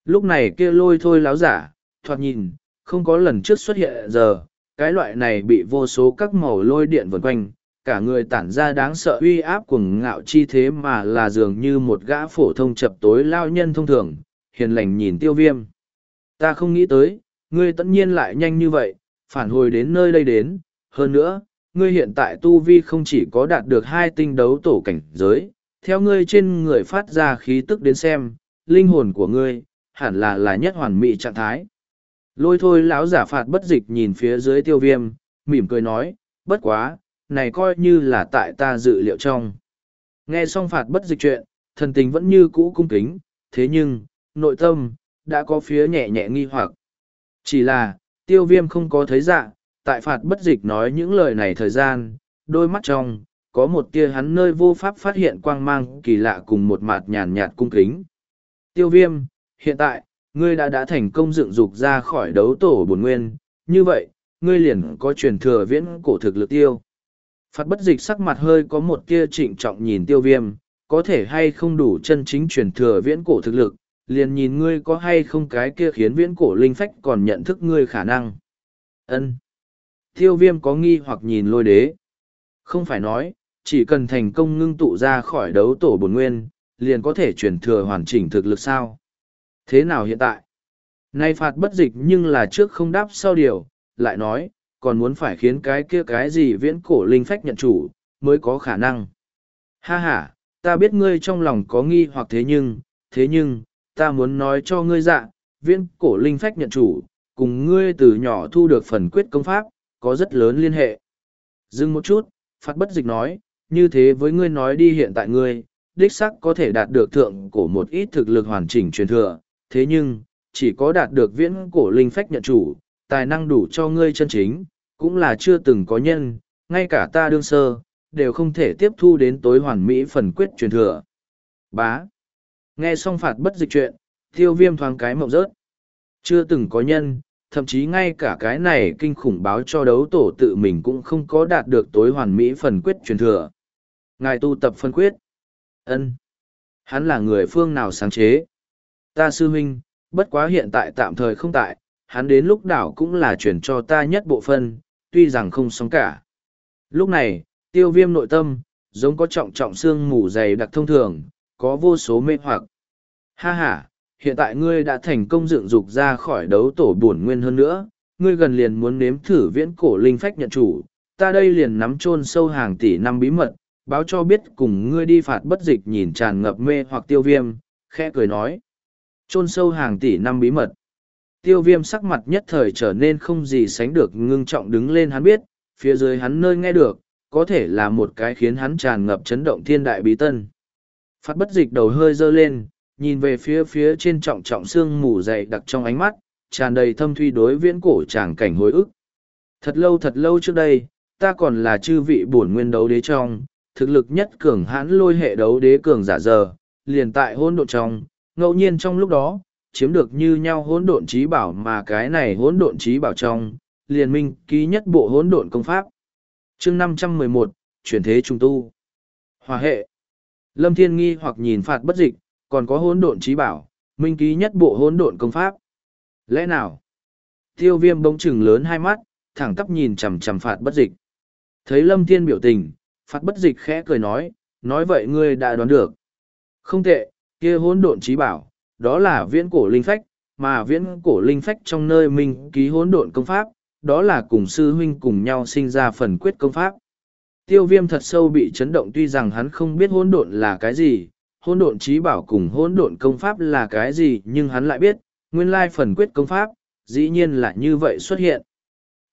S1: Lúc này kia lôi thôi láo giả, thoạt nhìn, không có lần trước xuất hiện giờ, cái loại này bị vô số các màu lôi điện vần quanh, cả người tản ra đáng sợ uy áp cuồng ngạo chi thế mà là dường như một gã phổ thông chập tối lao nhân thông thường, hiền lành nhìn tiêu viêm. Ta không nghĩ tới ngươi tất nhiên lại nhanh như vậy, phản hồi đến nơi đây đến. Hơn nữa, ngươi hiện tại tu vi không chỉ có đạt được hai tinh đấu tổ cảnh giới, theo ngươi trên người phát ra khí tức đến xem, linh hồn của ngươi hẳn là là nhất hoàn mỹ trạng thái. Lôi thôi lão giả phạt bất dịch nhìn phía dưới tiêu viêm, mỉm cười nói, bất quá, này coi như là tại ta dự liệu trong. Nghe xong phạt bất dịch chuyện, thần tình vẫn như cũ cung kính, thế nhưng, nội tâm đã có phía nhẹ nhẹ nghi hoặc. Chỉ là, tiêu viêm không có thấy dạ, tại phạt bất dịch nói những lời này thời gian, đôi mắt trong, có một tia hắn nơi vô pháp phát hiện quang mang kỳ lạ cùng một mặt nhàn nhạt cung kính. Tiêu viêm, hiện tại, ngươi đã đã thành công dựng dục ra khỏi đấu tổ bổn nguyên, như vậy, ngươi liền có truyền thừa viễn cổ thực lực tiêu. Phạt bất dịch sắc mặt hơi có một tia trịnh trọng nhìn tiêu viêm, có thể hay không đủ chân chính truyền thừa viễn cổ thực lực, liền nhìn ngươi có hay không cái kia khiến viễn cổ linh phách còn nhận thức ngươi khả năng. ân Tiêu viêm có nghi hoặc nhìn lôi đế. Không phải nói, chỉ cần thành công ngưng tụ ra khỏi đấu tổ bổn nguyên, liền có thể truyền thừa hoàn chỉnh thực lực sao. Thế nào hiện tại? Nay phạt bất dịch nhưng là trước không đáp sau điều, lại nói, còn muốn phải khiến cái kia cái gì viễn cổ linh phách nhận chủ, mới có khả năng. Ha ha, ta biết ngươi trong lòng có nghi hoặc thế nhưng, thế nhưng, ta muốn nói cho ngươi dạ, viễn cổ linh phách nhận chủ, cùng ngươi từ nhỏ thu được phần quyết công pháp, có rất lớn liên hệ. Dừng một chút, phát bất dịch nói, như thế với ngươi nói đi hiện tại ngươi, đích sắc có thể đạt được thượng cổ một ít thực lực hoàn chỉnh truyền thừa, thế nhưng, chỉ có đạt được viễn cổ linh phách nhận chủ, tài năng đủ cho ngươi chân chính, cũng là chưa từng có nhân, ngay cả ta đương sơ, đều không thể tiếp thu đến tối hoàn mỹ phần quyết truyền thừa. Bá. Nghe xong phạt bất dịch chuyện, tiêu viêm thoáng cái mộng rớt. Chưa từng có nhân, thậm chí ngay cả cái này kinh khủng báo cho đấu tổ tự mình cũng không có đạt được tối hoàn mỹ phần quyết truyền thừa. Ngài tu tập phân quyết. ân Hắn là người phương nào sáng chế? Ta sư huynh, bất quá hiện tại tạm thời không tại, hắn đến lúc đảo cũng là chuyển cho ta nhất bộ phân, tuy rằng không sống cả. Lúc này, tiêu viêm nội tâm, giống có trọng trọng xương mù dày đặc thông thường, có vô số mê hoặc. Ha ha, hiện tại ngươi đã thành công dựng dục ra khỏi đấu tổ buồn nguyên hơn nữa, ngươi gần liền muốn nếm thử viễn cổ linh phách nhận chủ, ta đây liền nắm chôn sâu hàng tỷ năm bí mật, báo cho biết cùng ngươi đi phạt bất dịch nhìn tràn ngập mê hoặc tiêu viêm, khẽ cười nói. Chôn sâu hàng tỷ năm bí mật. Tiêu viêm sắc mặt nhất thời trở nên không gì sánh được ngưng trọng đứng lên hắn biết, phía dưới hắn nơi nghe được, có thể là một cái khiến hắn tràn ngập chấn động thiên đại bí tân. Phát bất dịch đầu hơi dơ lên, nhìn về phía phía trên trọng trọng xương mù dày đặc trong ánh mắt, tràn đầy thâm thuy đối viễn cổ tràng cảnh hồi ức. Thật lâu thật lâu trước đây, ta còn là chư vị bổn nguyên đấu đế trong, thực lực nhất cường hãn lôi hệ đấu đế cường giả giờ, liền tại hỗn độn trong, ngẫu nhiên trong lúc đó, chiếm được như nhau hỗn độn trí bảo mà cái này hỗn độn trí bảo trong, liền minh ký nhất bộ hỗn độn công pháp. chương năm trăm mười một chuyển thế trung tu. Hòa hệ. Lâm Thiên nghi hoặc nhìn phạt bất dịch, còn có hỗn độn trí bảo, minh ký nhất bộ hỗn độn công pháp. Lẽ nào? Tiêu viêm bỗng chừng lớn hai mắt, thẳng tắp nhìn chằm chằm phạt bất dịch. Thấy Lâm Thiên biểu tình, phạt bất dịch khẽ cười nói, nói vậy ngươi đã đoán được. Không tệ, kia hỗn độn trí bảo, đó là viễn cổ linh phách, mà viễn cổ linh phách trong nơi minh ký hỗn độn công pháp, đó là cùng sư huynh cùng nhau sinh ra phần quyết công pháp. Tiêu viêm thật sâu bị chấn động tuy rằng hắn không biết hỗn độn là cái gì, hỗn độn trí bảo cùng hỗn độn công pháp là cái gì nhưng hắn lại biết, nguyên lai phần quyết công pháp, dĩ nhiên là như vậy xuất hiện.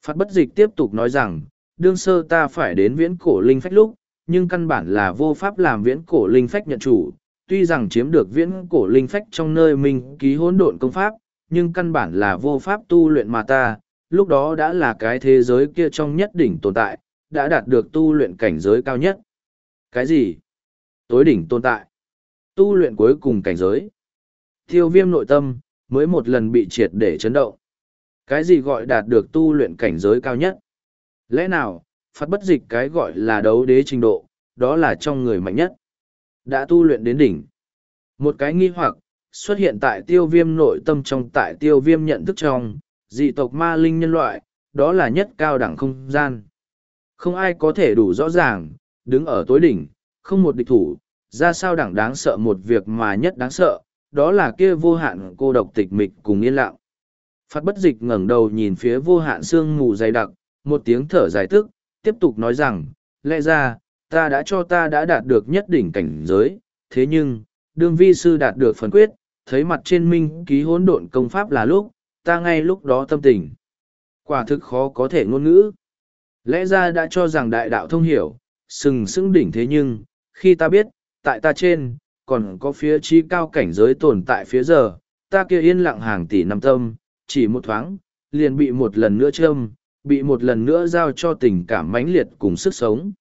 S1: Phát bất dịch tiếp tục nói rằng, đương sơ ta phải đến viễn cổ linh phách lúc, nhưng căn bản là vô pháp làm viễn cổ linh phách nhận chủ, tuy rằng chiếm được viễn cổ linh phách trong nơi mình ký hỗn độn công pháp, nhưng căn bản là vô pháp tu luyện mà ta, lúc đó đã là cái thế giới kia trong nhất đỉnh tồn tại, đã đạt được tu luyện cảnh giới cao nhất. Cái gì? Tối đỉnh tồn tại. Tu luyện cuối cùng cảnh giới. Tiêu viêm nội tâm, mới một lần bị triệt để chấn động. Cái gì gọi đạt được tu luyện cảnh giới cao nhất? Lẽ nào, phát bất dịch cái gọi là đấu đế trình độ, đó là trong người mạnh nhất. Đã tu luyện đến đỉnh. Một cái nghi hoặc, xuất hiện tại tiêu viêm nội tâm trong tại tiêu viêm nhận thức trong, dị tộc ma linh nhân loại, đó là nhất cao đẳng không gian. Không ai có thể đủ rõ ràng, đứng ở tối đỉnh, không một địch thủ, ra sao đẳng đáng sợ một việc mà nhất đáng sợ, đó là kia vô hạn cô độc tịch mịch cùng yên lặng. Phát bất dịch ngẩng đầu nhìn phía vô hạn sương mù dày đặc, một tiếng thở dài tức, tiếp tục nói rằng, lẽ ra, ta đã cho ta đã đạt được nhất đỉnh cảnh giới, thế nhưng, đương vi sư đạt được phần quyết, thấy mặt trên minh ký hỗn độn công pháp là lúc, ta ngay lúc đó tâm tình. Quả thực khó có thể ngôn ngữ. Lẽ ra đã cho rằng đại đạo thông hiểu, sừng sững đỉnh thế nhưng, khi ta biết, tại ta trên, còn có phía trí cao cảnh giới tồn tại phía giờ, ta kia yên lặng hàng tỷ năm tâm, chỉ một thoáng, liền bị một lần nữa châm, bị một lần nữa giao cho tình cảm mãnh liệt cùng sức sống.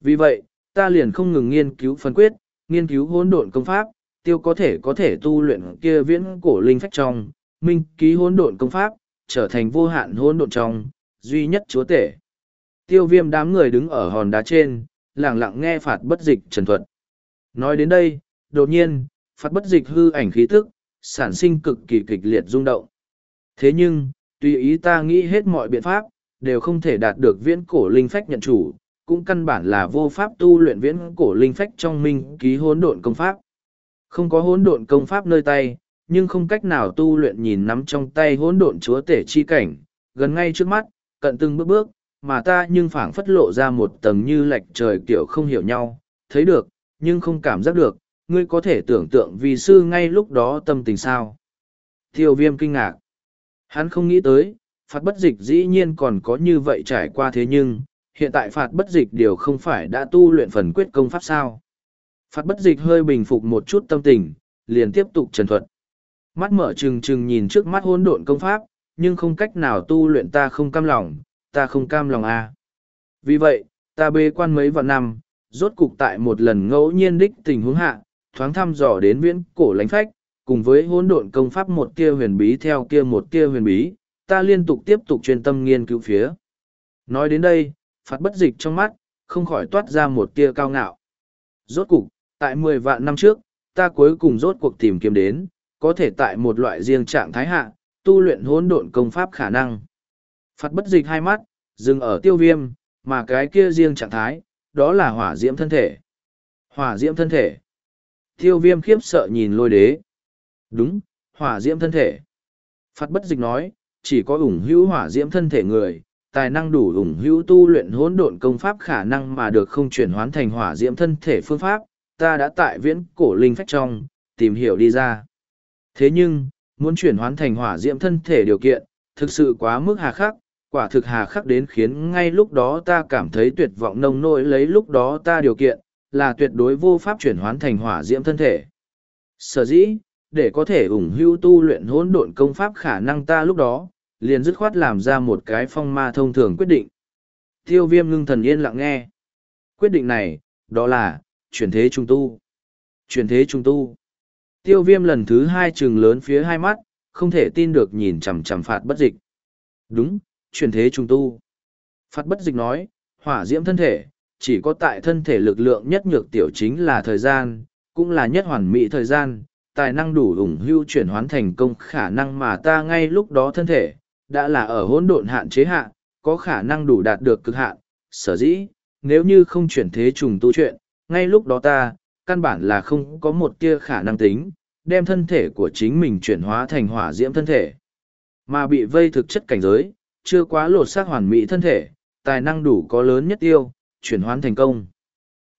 S1: Vì vậy, ta liền không ngừng nghiên cứu phân quyết, nghiên cứu hỗn độn công pháp, tiêu có thể có thể tu luyện kia viễn cổ linh phách trong, minh ký hỗn độn công pháp, trở thành vô hạn hỗn độn trong, duy nhất chúa tể. Tiêu viêm đám người đứng ở hòn đá trên, lặng lặng nghe phạt bất dịch trần thuật. Nói đến đây, đột nhiên, phạt bất dịch hư ảnh khí tức, sản sinh cực kỳ kịch liệt rung động. Thế nhưng, tùy ý ta nghĩ hết mọi biện pháp, đều không thể đạt được viễn cổ linh phách nhận chủ, cũng căn bản là vô pháp tu luyện viễn cổ linh phách trong minh ký hỗn độn công pháp. Không có hỗn độn công pháp nơi tay, nhưng không cách nào tu luyện nhìn nắm trong tay hỗn độn chúa tể chi cảnh, gần ngay trước mắt, cận từng bước bước, mà ta nhưng phảng phất lộ ra một tầng như lệch trời kiểu không hiểu nhau, thấy được, nhưng không cảm giác được, ngươi có thể tưởng tượng vì sư ngay lúc đó tâm tình sao. Tiêu viêm kinh ngạc. Hắn không nghĩ tới, phạt bất dịch dĩ nhiên còn có như vậy trải qua thế nhưng, hiện tại phạt bất dịch điều không phải đã tu luyện phần quyết công pháp sao. Phạt bất dịch hơi bình phục một chút tâm tình, liền tiếp tục trần thuật. Mắt mở trừng trừng nhìn trước mắt hỗn độn công pháp, nhưng không cách nào tu luyện ta không cam lòng, ta không cam lòng a. À. Vì vậy, ta bê quan mấy vạn năm, rốt cục tại một lần ngẫu nhiên đích tình huống hạ, thoáng thăm dò đến viễn cổ lánh phách, cùng với hỗn độn công pháp một kia huyền bí theo kia một kia huyền bí, ta liên tục tiếp tục chuyên tâm nghiên cứu phía. Nói đến đây, phạt bất dịch trong mắt, không khỏi toát ra một tia cao ngạo. Rốt cục, tại mười vạn năm trước, ta cuối cùng rốt cuộc tìm kiếm đến, có thể tại một loại riêng trạng thái hạ, tu luyện hỗn độn công pháp khả năng. Phạt bất dịch hai mắt, dừng ở tiêu viêm, mà cái kia riêng trạng thái, đó là hỏa diễm thân thể. Hỏa diễm thân thể. Tiêu viêm khiếp sợ nhìn lôi đế. Đúng, hỏa diễm thân thể. Phạt bất dịch nói, chỉ có ủng hữu hỏa diễm thân thể người, tài năng đủ ủng hữu tu luyện hỗn độn công pháp khả năng mà được không chuyển hoán thành hỏa diễm thân thể phương pháp, ta đã tại viễn cổ linh phách trong, tìm hiểu đi ra. Thế nhưng, muốn chuyển hoán thành hỏa diễm thân thể điều kiện, thực sự quá mức hà khắc, quả thực hà khắc đến khiến ngay lúc đó ta cảm thấy tuyệt vọng nông nỗi lấy lúc đó ta điều kiện, là tuyệt đối vô pháp chuyển hoán thành hỏa diễm thân thể. Sở dĩ, để có thể ủng hưu tu luyện hỗn độn công pháp khả năng ta lúc đó, liền dứt khoát làm ra một cái phong ma thông thường quyết định. Tiêu viêm ngưng thần yên lặng nghe. Quyết định này, đó là, chuyển thế trung tu. Chuyển thế trung tu. Tiêu viêm lần thứ hai trừng lớn phía hai mắt, không thể tin được nhìn chằm chằm phạt bất dịch. Đúng, chuyển thế trùng tu. phật bất dịch nói, hỏa diễm thân thể, chỉ có tại thân thể lực lượng nhất nhược tiểu chính là thời gian, cũng là nhất hoàn mỹ thời gian, tài năng đủ ủng hưu chuyển hoán thành công khả năng mà ta ngay lúc đó thân thể, đã là ở hỗn độn hạn chế hạn, có khả năng đủ đạt được cực hạn, sở dĩ, nếu như không chuyển thế trùng tu chuyện, ngay lúc đó ta, căn bản là không có một tia khả năng tính, đem thân thể của chính mình chuyển hóa thành hỏa diễm thân thể. Mà bị vây thực chất cảnh giới, chưa quá lột xác hoàn mỹ thân thể, tài năng đủ có lớn nhất tiêu, chuyển hoán thành công.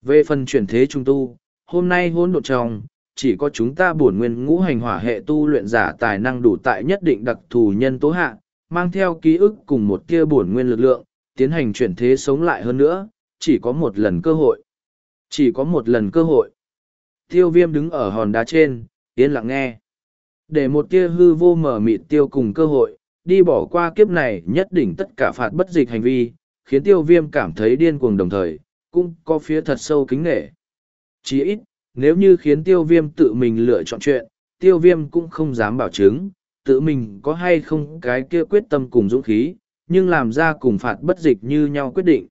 S1: Về phần chuyển thế trung tu, hôm nay hỗn độn trong, chỉ có chúng ta bổn nguyên ngũ hành hỏa hệ tu luyện giả tài năng đủ tại nhất định đặc thù nhân tố hạ, mang theo ký ức cùng một kia bổn nguyên lực lượng, tiến hành chuyển thế sống lại hơn nữa, chỉ có một lần cơ hội. Chỉ có một lần cơ hội. Tiêu viêm đứng ở hòn đá trên, yên lặng nghe. Để một kia hư vô mở mịt tiêu cùng cơ hội, đi bỏ qua kiếp này nhất định tất cả phạt bất dịch hành vi, khiến tiêu viêm cảm thấy điên cuồng đồng thời, cũng có phía thật sâu kính nghệ. Chỉ ít, nếu như khiến tiêu viêm tự mình lựa chọn chuyện, tiêu viêm cũng không dám bảo chứng, tự mình có hay không cái kia quyết tâm cùng dũng khí, nhưng làm ra cùng phạt bất dịch như nhau quyết định.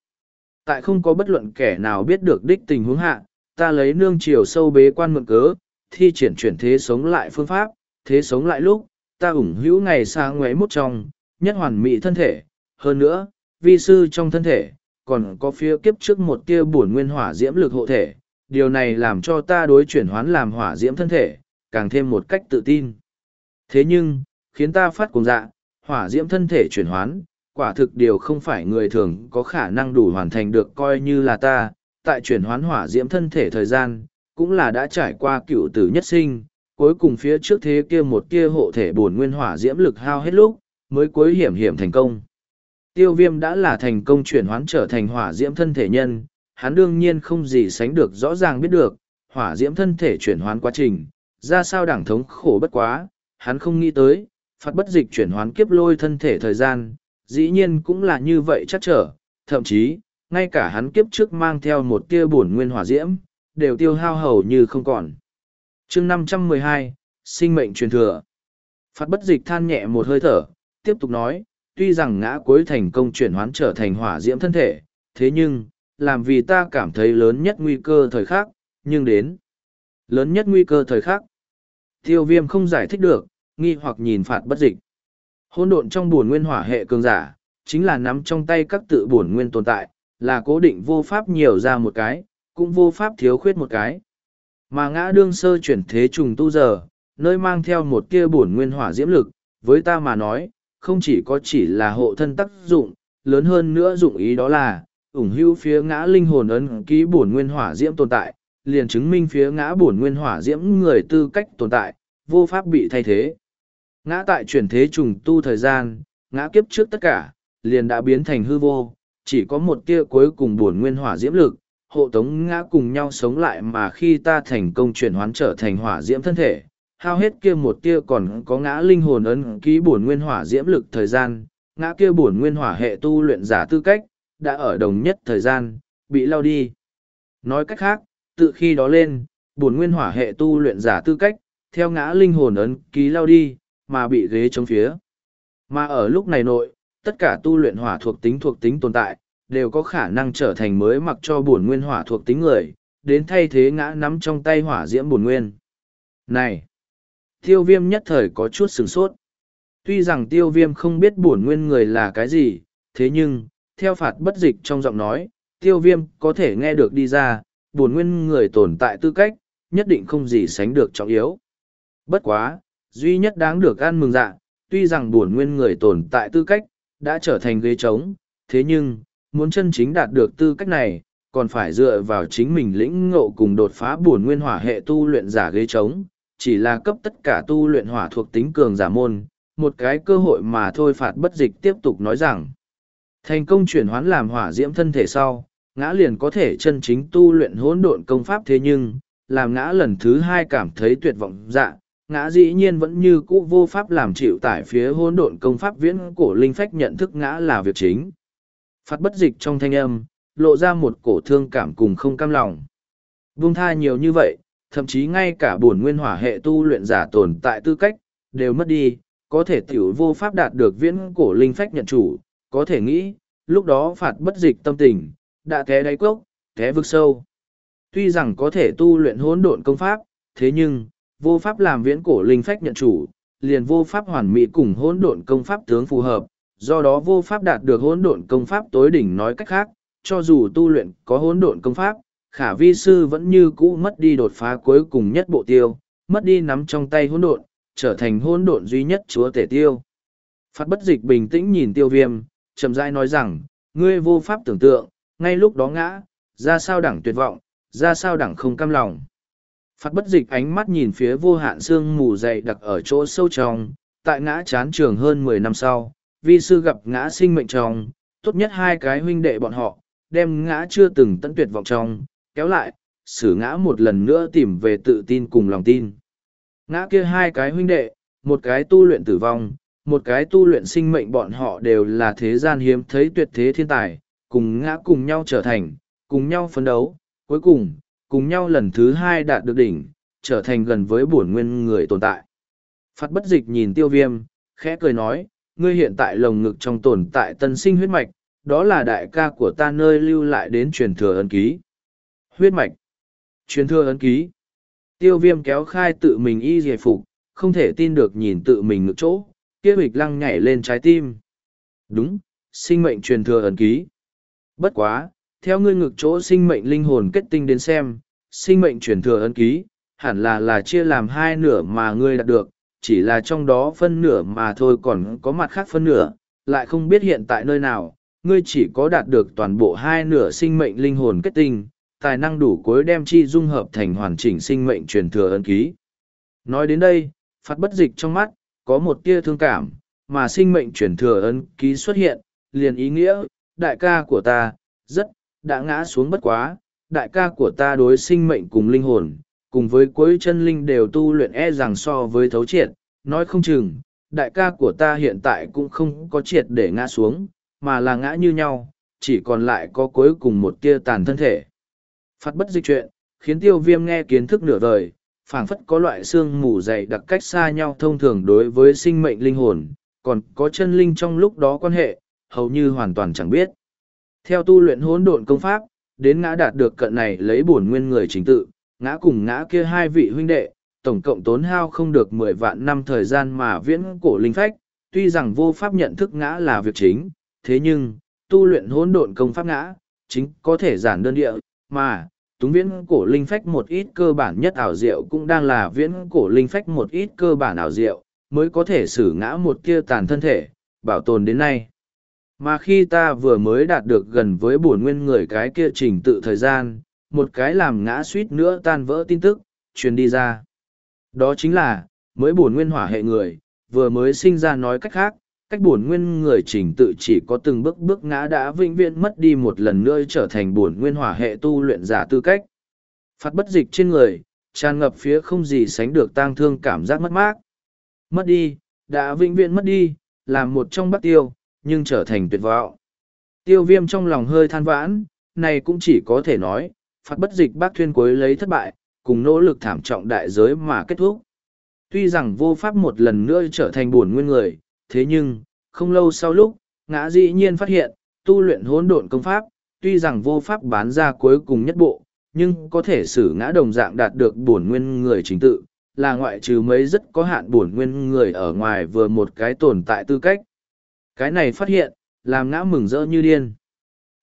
S1: Tại không có bất luận kẻ nào biết được đích tình huống hạ, ta lấy nương chiều sâu bế quan mượn cớ, thi triển chuyển thế sống lại phương pháp, thế sống lại lúc, ta ủng hữu ngày xa ngoé mút trong, nhất hoàn mỹ thân thể, hơn nữa, vi sư trong thân thể, còn có phía kiếp trước một tia bổn nguyên hỏa diễm lực hộ thể, điều này làm cho ta đối chuyển hoán làm hỏa diễm thân thể, càng thêm một cách tự tin. Thế nhưng, khiến ta phát cùng dạ, hỏa diễm thân thể chuyển hoán, quả thực điều không phải người thường có khả năng đủ hoàn thành được coi như là ta, tại chuyển hoán hỏa diễm thân thể thời gian, cũng là đã trải qua cựu tử nhất sinh, cuối cùng phía trước thế kia một kia hộ thể bổn nguyên hỏa diễm lực hao hết lúc, mới cuối hiểm hiểm thành công. Tiêu viêm đã là thành công chuyển hoán trở thành hỏa diễm thân thể nhân, hắn đương nhiên không gì sánh được rõ ràng biết được, hỏa diễm thân thể chuyển hoán quá trình, ra sao đảng thống khổ bất quá, hắn không nghĩ tới, phạt bất dịch chuyển hoán kiếp lôi thân thể thời gian, dĩ nhiên cũng là như vậy chắc trở, thậm chí, ngay cả hắn kiếp trước mang theo một tia bổn nguyên hỏa diễm, đều tiêu hao hầu như không còn chương năm trăm mười hai sinh mệnh truyền thừa. phát bất dịch than nhẹ một hơi thở, tiếp tục nói, tuy rằng ngã cuối thành công chuyển hoán trở thành hỏa diễm thân thể, thế nhưng, làm vì ta cảm thấy lớn nhất nguy cơ thời khắc, nhưng đến lớn nhất nguy cơ thời khắc. Tiêu viêm không giải thích được, nghi hoặc nhìn phạt bất dịch. Hôn độn trong buồn nguyên hỏa hệ cường giả, chính là nắm trong tay các tự buồn nguyên tồn tại, là cố định vô pháp nhiều ra một cái, cũng vô pháp thiếu khuyết một cái. Mà ngã đương sơ chuyển thế trùng tu giờ, nơi mang theo một kia bổn nguyên hỏa diễm lực, với ta mà nói, không chỉ có chỉ là hộ thân tác dụng, lớn hơn nữa dụng ý đó là, ủng hưu phía ngã linh hồn ấn ký bổn nguyên hỏa diễm tồn tại, liền chứng minh phía ngã bổn nguyên hỏa diễm người tư cách tồn tại, vô pháp bị thay thế. Ngã tại chuyển thế trùng tu thời gian, ngã kiếp trước tất cả, liền đã biến thành hư vô, chỉ có một tia cuối cùng bổn nguyên hỏa diễm lực, hộ tống ngã cùng nhau sống lại mà khi ta thành công chuyển hoán trở thành hỏa diễm thân thể, hao hết kia một tia còn có ngã linh hồn ấn ký bổn nguyên hỏa diễm lực thời gian, ngã kia bổn nguyên hỏa hệ tu luyện giả tư cách, đã ở đồng nhất thời gian, bị lao đi. Nói cách khác, tự khi đó lên, bổn nguyên hỏa hệ tu luyện giả tư cách, theo ngã linh hồn ấn ký lao đi, mà bị ghế chống phía. Mà ở lúc này nội, tất cả tu luyện hỏa thuộc tính thuộc tính tồn tại, đều có khả năng trở thành mới mặc cho bổn nguyên hỏa thuộc tính người, đến thay thế ngã nắm trong tay hỏa diễm bổn nguyên. Này! Tiêu viêm nhất thời có chút sửng sốt. Tuy rằng tiêu viêm không biết bổn nguyên người là cái gì, thế nhưng, theo phạt bất dịch trong giọng nói, tiêu viêm có thể nghe được đi ra, bổn nguyên người tồn tại tư cách, nhất định không gì sánh được trọng yếu. Bất quá, duy nhất đáng được ăn mừng dạ, tuy rằng bổn nguyên người tồn tại tư cách, đã trở thành ghế trống, thế nhưng, muốn chân chính đạt được tư cách này, còn phải dựa vào chính mình lĩnh ngộ cùng đột phá bổn nguyên hỏa hệ tu luyện giả ghế trống, chỉ là cấp tất cả tu luyện hỏa thuộc tính cường giả môn, một cái cơ hội mà thôi phạt bất dịch tiếp tục nói rằng, thành công chuyển hoán làm hỏa diễm thân thể sau, ngã liền có thể chân chính tu luyện hỗn độn công pháp thế nhưng, làm ngã lần thứ hai cảm thấy tuyệt vọng dạ, ngã dĩ nhiên vẫn như cũ vô pháp làm chịu tải phía hỗn độn công pháp viễn cổ linh phách nhận thức ngã là việc chính. Phát bất dịch trong thanh âm, lộ ra một cổ thương cảm cùng không cam lòng. Vung tha nhiều như vậy, thậm chí ngay cả bổn nguyên hỏa hệ tu luyện giả tồn tại tư cách, đều mất đi, có thể tiểu vô pháp đạt được viễn cổ linh phách nhận chủ, có thể nghĩ, lúc đó phạt bất dịch tâm tình, đã té đáy cốc, té vực sâu. Tuy rằng có thể tu luyện hỗn độn công pháp, thế nhưng, vô pháp làm viễn cổ linh phách nhận chủ, liền vô pháp hoàn mỹ cùng hỗn độn công pháp tướng phù hợp, do đó vô pháp đạt được hỗn độn công pháp tối đỉnh nói cách khác, cho dù tu luyện có hỗn độn công pháp, khả vi sư vẫn như cũ mất đi đột phá cuối cùng nhất bộ tiêu, mất đi nắm trong tay hỗn độn, trở thành hỗn độn duy nhất chúa tể tiêu. Phát bất dịch bình tĩnh nhìn tiêu viêm, chậm rãi nói rằng, ngươi vô pháp tưởng tượng, ngay lúc đó ngã, ra sao đẳng tuyệt vọng, ra sao đẳng không cam lòng. Phát bất dịch ánh mắt nhìn phía vô hạn xương mù dày đặc ở chỗ sâu trong, tại ngã chán trường hơn mười năm sau, vi sư gặp ngã sinh mệnh trong, tốt nhất hai cái huynh đệ bọn họ, đem ngã chưa từng tận tuyệt vọng trong, kéo lại, xử ngã một lần nữa tìm về tự tin cùng lòng tin. Ngã kia hai cái huynh đệ, một cái tu luyện tử vong, một cái tu luyện sinh mệnh bọn họ đều là thế gian hiếm thấy tuyệt thế thiên tài, cùng ngã cùng nhau trở thành, cùng nhau phấn đấu, cuối cùng, cùng nhau lần thứ hai đạt được đỉnh, trở thành gần với bổn nguyên người tồn tại. Phát bất dịch nhìn tiêu viêm, khẽ cười nói, ngươi hiện tại lồng ngực trong tồn tại tân sinh huyết mạch, đó là đại ca của ta nơi lưu lại đến truyền thừa ấn ký. Huyết mạch, truyền thừa ấn ký. Tiêu viêm kéo khai tự mình y giải phục, không thể tin được nhìn tự mình ngực chỗ, kia bịch lăng nhảy lên trái tim. Đúng, sinh mệnh truyền thừa ấn ký. Bất quá, theo ngươi ngực chỗ sinh mệnh linh hồn kết tinh đến xem, sinh mệnh truyền thừa ấn ký, hẳn là là chia làm hai nửa mà ngươi đạt được, chỉ là trong đó phân nửa mà thôi còn có mặt khác phân nửa, lại không biết hiện tại nơi nào, ngươi chỉ có đạt được toàn bộ hai nửa sinh mệnh linh hồn kết tinh, tài năng đủ cuối đem chi dung hợp thành hoàn chỉnh sinh mệnh truyền thừa ân ký. Nói đến đây, phát bất dịch trong mắt, có một tia thương cảm, mà sinh mệnh truyền thừa ân ký xuất hiện, liền ý nghĩa, đại ca của ta, rất, đã ngã xuống bất quá, đại ca của ta đối sinh mệnh cùng linh hồn, cùng với cuối chân linh đều tu luyện e rằng so với thấu triệt, nói không chừng, đại ca của ta hiện tại cũng không có triệt để ngã xuống, mà là ngã như nhau, chỉ còn lại có cuối cùng một tia tàn thân thể. Phát bất dịch chuyện, khiến tiêu viêm nghe kiến thức nửa vời, phảng phất có loại xương mù dày đặc cách xa nhau thông thường đối với sinh mệnh linh hồn, còn có chân linh trong lúc đó quan hệ, hầu như hoàn toàn chẳng biết. Theo tu luyện hỗn độn công pháp, đến ngã đạt được cận này lấy bổn nguyên người chính tự, ngã cùng ngã kia hai vị huynh đệ, tổng cộng tốn hao không được mười vạn năm thời gian mà viễn cổ linh phách, tuy rằng vô pháp nhận thức ngã là việc chính, thế nhưng, tu luyện hỗn độn công pháp ngã, chính có thể giản đơn địa, mà, túng viễn cổ linh phách một ít cơ bản nhất ảo diệu cũng đang là viễn cổ linh phách một ít cơ bản ảo diệu, mới có thể xử ngã một kia tàn thân thể, bảo tồn đến nay. Mà khi ta vừa mới đạt được gần với bổn nguyên người cái kia trình tự thời gian, một cái làm ngã suýt nữa tan vỡ tin tức, truyền đi ra. Đó chính là, mới bổn nguyên hỏa hệ người, vừa mới sinh ra nói cách khác, cách bổn nguyên người trình tự chỉ có từng bước bước ngã đã vĩnh viễn mất đi một lần nữa trở thành bổn nguyên hỏa hệ tu luyện giả tư cách. Phát bất dịch trên người, tràn ngập phía không gì sánh được tang thương cảm giác mất mát. Mất đi, đã vĩnh viễn mất đi, làm một trong bắt tiêu, nhưng trở thành tuyệt vọng. Tiêu viêm trong lòng hơi than vãn, này cũng chỉ có thể nói, phát bất dịch bác thuyên cuối lấy thất bại, cùng nỗ lực thảm trọng đại giới mà kết thúc. Tuy rằng vô pháp một lần nữa trở thành buồn nguyên người, thế nhưng, không lâu sau lúc, ngã dĩ nhiên phát hiện, tu luyện hỗn độn công pháp, tuy rằng vô pháp bán ra cuối cùng nhất bộ, nhưng có thể xử ngã đồng dạng đạt được buồn nguyên người chính tự, là ngoại trừ mấy rất có hạn buồn nguyên người ở ngoài vừa một cái tồn tại tư cách. Cái này phát hiện, làm ngã mừng rỡ như điên.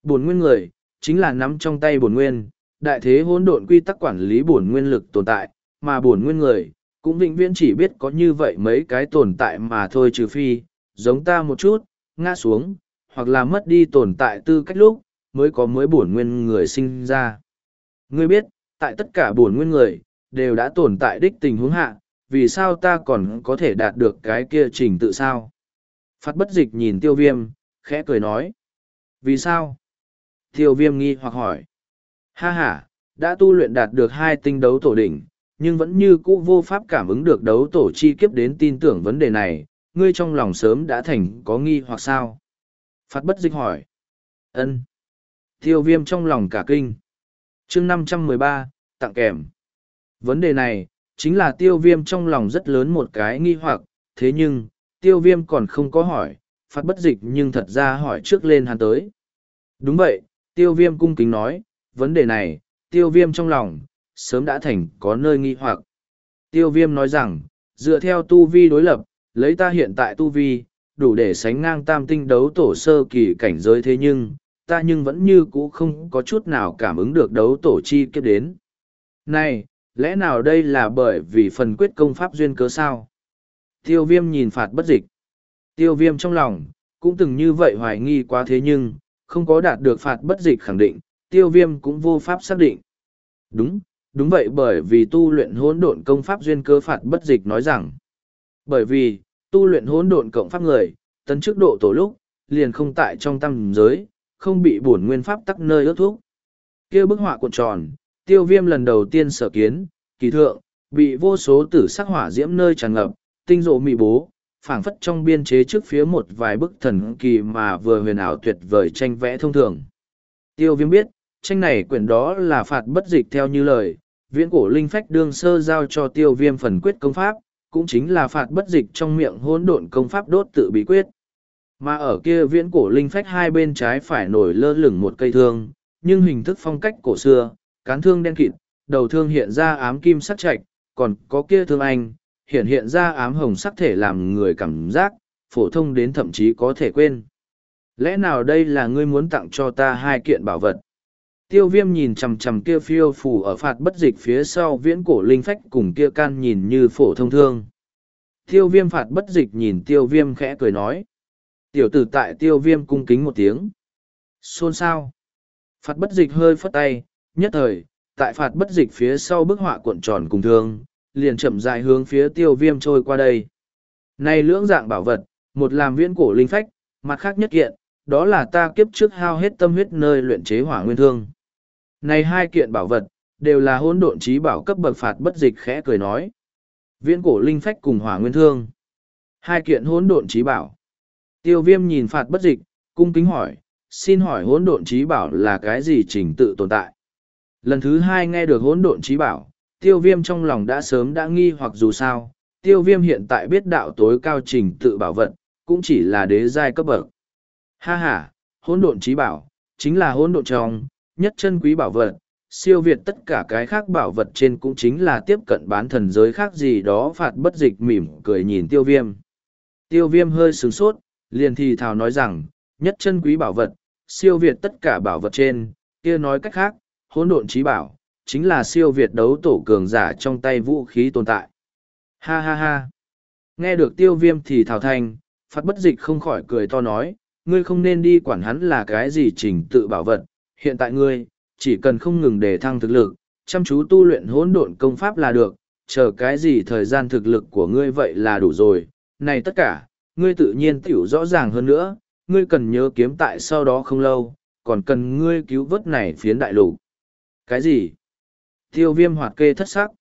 S1: Buồn nguyên người, chính là nắm trong tay buồn nguyên, đại thế hỗn độn quy tắc quản lý buồn nguyên lực tồn tại, mà buồn nguyên người, cũng vĩnh viễn chỉ biết có như vậy mấy cái tồn tại mà thôi trừ phi, giống ta một chút, ngã xuống, hoặc là mất đi tồn tại tư cách lúc, mới có mới buồn nguyên người sinh ra. Ngươi biết, tại tất cả buồn nguyên người, đều đã tồn tại đích tình huống hạ, vì sao ta còn có thể đạt được cái kia trình tự sao? Phát bất dịch nhìn tiêu viêm, khẽ cười nói. Vì sao? Tiêu viêm nghi hoặc hỏi. Ha ha, đã tu luyện đạt được hai tinh đấu tổ đỉnh, nhưng vẫn như cũ vô pháp cảm ứng được đấu tổ chi kiếp đến tin tưởng vấn đề này, ngươi trong lòng sớm đã thành có nghi hoặc sao? Phát bất dịch hỏi. ân Tiêu viêm trong lòng cả kinh. chương năm trăm mười ba tặng kèm. Vấn đề này, chính là tiêu viêm trong lòng rất lớn một cái nghi hoặc, thế nhưng, tiêu viêm còn không có hỏi, phát bất dịch nhưng thật ra hỏi trước lên hắn tới. Đúng vậy, tiêu viêm cung kính nói, vấn đề này, tiêu viêm trong lòng, sớm đã thành có nơi nghi hoặc. Tiêu viêm nói rằng, dựa theo tu vi đối lập, lấy ta hiện tại tu vi, đủ để sánh ngang tam tinh đấu tổ sơ kỳ cảnh giới thế nhưng, ta nhưng vẫn như cũ không có chút nào cảm ứng được đấu tổ chi kiếp đến. Này, lẽ nào đây là bởi vì phần quyết công pháp duyên cớ sao? Tiêu viêm nhìn phạt bất dịch. Tiêu viêm trong lòng, cũng từng như vậy hoài nghi quá thế nhưng, không có đạt được phạt bất dịch khẳng định, tiêu viêm cũng vô pháp xác định. Đúng, đúng vậy bởi vì tu luyện hỗn độn công pháp duyên cơ phạt bất dịch nói rằng. Bởi vì, tu luyện hỗn độn cộng pháp người, tấn trước độ tổ lúc, liền không tại trong tâm giới, không bị bổn nguyên pháp tắc nơi ước thuốc. kia bức họa cuộn tròn, tiêu viêm lần đầu tiên sở kiến, kỳ thượng, bị vô số tử sắc hỏa diễm nơi tràn ngập, tinh rộ mị bố, phảng phất trong biên chế trước phía một vài bức thần kỳ mà vừa huyền ảo tuyệt vời tranh vẽ thông thường. Tiêu viêm biết, tranh này quyển đó là phạt bất dịch theo như lời, viễn cổ linh phách đương sơ giao cho tiêu viêm phần quyết công pháp, cũng chính là phạt bất dịch trong miệng hỗn độn công pháp đốt tự bí quyết. Mà ở kia viễn cổ linh phách hai bên trái phải nổi lơ lửng một cây thương, nhưng hình thức phong cách cổ xưa, cán thương đen kịt, đầu thương hiện ra ám kim sắc chạch, còn có kia thương anh, hiện hiện ra ám hồng sắc thể làm người cảm giác, phổ thông đến thậm chí có thể quên. Lẽ nào đây là ngươi muốn tặng cho ta hai kiện bảo vật? Tiêu viêm nhìn chằm chằm kia phiêu phủ ở phạt bất dịch phía sau viễn cổ linh phách cùng kia can nhìn như phổ thông thương. Tiêu viêm phạt bất dịch nhìn tiêu viêm khẽ cười nói. Tiểu tử tại tiêu viêm cung kính một tiếng. Xôn sao? Phạt bất dịch hơi phất tay, nhất thời, tại phạt bất dịch phía sau bức họa cuộn tròn cùng thương, liền chậm dài hướng phía tiêu viêm trôi qua đây. Này lưỡng dạng bảo vật, một làm viễn cổ linh phách, mặt khác nhất kiện, đó là ta kiếp trước hao hết tâm huyết nơi luyện chế hỏa nguyên thương. Này hai kiện bảo vật, đều là hỗn độn trí bảo cấp bậc phạt bất dịch khẽ cười nói. Viễn cổ linh phách cùng hỏa nguyên thương. Hai kiện hỗn độn trí bảo. Tiêu viêm nhìn phạt bất dịch, cung kính hỏi, xin hỏi hỗn độn trí bảo là cái gì trình tự tồn tại? Lần thứ hai nghe được hỗn độn trí bảo, tiêu viêm trong lòng đã sớm đã nghi hoặc dù sao, tiêu viêm hiện tại biết đạo tối cao trình tự bảo vật, cũng chỉ là đế giai cấp bậc. Ha ha, hỗn độn trí bảo, chính là hỗn độn trong, nhất chân quý bảo vật, siêu việt tất cả cái khác bảo vật trên cũng chính là tiếp cận bán thần giới khác gì đó phạt bất dịch mỉm cười nhìn tiêu viêm. Tiêu viêm hơi sướng sốt, liền thì thào nói rằng, nhất chân quý bảo vật, siêu việt tất cả bảo vật trên, kia nói cách khác, hỗn độn trí bảo, chính là siêu việt đấu tổ cường giả trong tay vũ khí tồn tại. Ha ha ha. Nghe được tiêu viêm thì thảo thanh, phát bất dịch không khỏi cười to nói, ngươi không nên đi quản hắn là cái gì trình tự bảo vật, hiện tại ngươi, chỉ cần không ngừng để thăng thực lực, chăm chú tu luyện hỗn độn công pháp là được, chờ cái gì thời gian thực lực của ngươi vậy là đủ rồi, này tất cả, ngươi tự nhiên tiểu rõ ràng hơn nữa, ngươi cần nhớ kiếm tại sau đó không lâu, còn cần ngươi cứu vớt này phiến đại lục. Cái gì? Tiêu viêm hoạt kê thất sắc.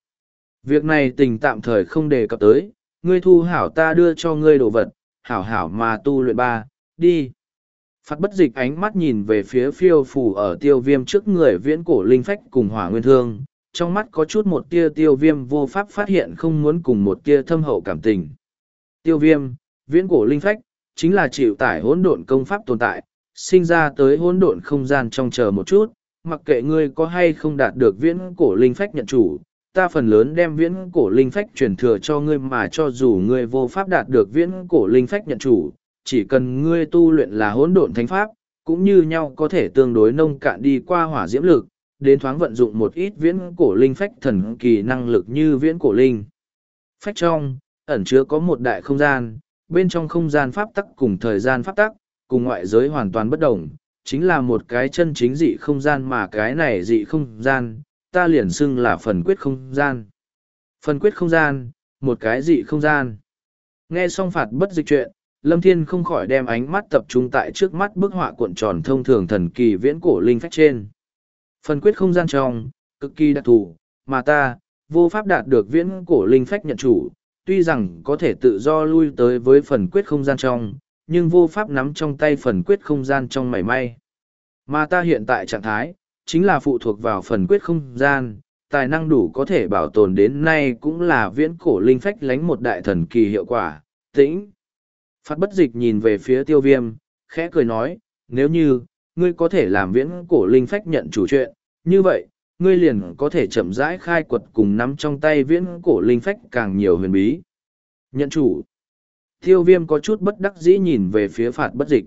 S1: Việc này tình tạm thời không đề cập tới, ngươi thu hảo ta đưa cho ngươi đồ vật, hảo hảo mà tu luyện ba, đi. Phát bất dịch ánh mắt nhìn về phía phiêu phủ ở tiêu viêm trước người viễn cổ linh phách cùng hỏa nguyên thương, trong mắt có chút một tia tiêu viêm vô pháp phát hiện không muốn cùng một tia thâm hậu cảm tình. Tiêu viêm, viễn cổ linh phách, chính là chịu tải hỗn độn công pháp tồn tại, sinh ra tới hỗn độn không gian trong chờ một chút, mặc kệ ngươi có hay không đạt được viễn cổ linh phách nhận chủ, ta phần lớn đem viễn cổ linh phách truyền thừa cho ngươi mà cho dù ngươi vô pháp đạt được viễn cổ linh phách nhận chủ, chỉ cần ngươi tu luyện là hỗn độn thánh pháp, cũng như nhau có thể tương đối nông cạn đi qua hỏa diễm lực, đến thoáng vận dụng một ít viễn cổ linh phách thần kỳ năng lực như viễn cổ linh. Phách trong, ẩn chứa có một đại không gian, bên trong không gian pháp tắc cùng thời gian pháp tắc, cùng ngoại giới hoàn toàn bất đồng, chính là một cái chân chính dị không gian mà cái này dị không gian, ta liền xưng là phần quyết không gian. Phần quyết không gian, một cái dị không gian. Nghe xong phạt bất dịch chuyện, Lâm Thiên không khỏi đem ánh mắt tập trung tại trước mắt bức họa cuộn tròn thông thường thần kỳ viễn cổ linh phách trên. Phần quyết không gian trong, cực kỳ đặc thù, mà ta, vô pháp đạt được viễn cổ linh phách nhận chủ, tuy rằng có thể tự do lui tới với phần quyết không gian trong, nhưng vô pháp nắm trong tay phần quyết không gian trong mảy may. Mà ta hiện tại trạng thái, chính là phụ thuộc vào phần quyết không gian, tài năng đủ có thể bảo tồn đến nay cũng là viễn cổ linh phách lánh một đại thần kỳ hiệu quả, tĩnh. Phát bất dịch nhìn về phía tiêu viêm, khẽ cười nói, nếu như, ngươi có thể làm viễn cổ linh phách nhận chủ chuyện, như vậy, ngươi liền có thể chậm rãi khai quật cùng nắm trong tay viễn cổ linh phách càng nhiều huyền bí. Nhận chủ. Tiêu viêm có chút bất đắc dĩ nhìn về phía phạt bất dịch.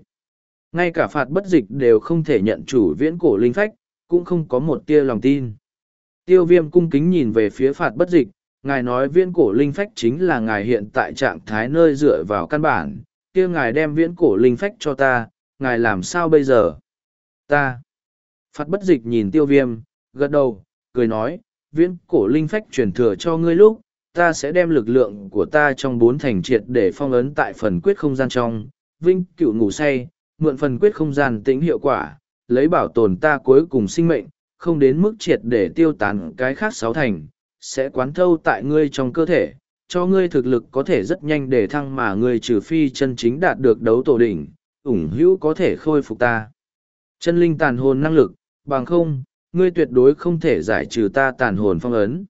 S1: Ngay cả phạt bất dịch đều không thể nhận chủ viễn cổ linh phách, cũng không có một tia lòng tin. Tiêu viêm cung kính nhìn về phía phạt bất dịch, ngài nói viễn cổ linh phách chính là ngài hiện tại trạng thái nơi dựa vào căn bản, kia ngài đem viễn cổ linh phách cho ta, ngài làm sao bây giờ? Ta. Phật bất dịch nhìn tiêu viêm, gật đầu, cười nói, viễn cổ linh phách truyền thừa cho ngươi lúc, ta sẽ đem lực lượng của ta trong bốn thành triệt để phong ấn tại phần quyết không gian trong, vinh cựu ngủ say, mượn phần quyết không gian tính hiệu quả, lấy bảo tồn ta cuối cùng sinh mệnh, không đến mức triệt để tiêu tán cái khác sáu thành, sẽ quán thâu tại ngươi trong cơ thể, cho ngươi thực lực có thể rất nhanh để thăng mà ngươi trừ phi chân chính đạt được đấu tổ đỉnh, ủng hữu có thể khôi phục ta. Chân linh tàn hồn năng lực, bằng không, ngươi tuyệt đối không thể giải trừ ta tàn hồn phong ấn.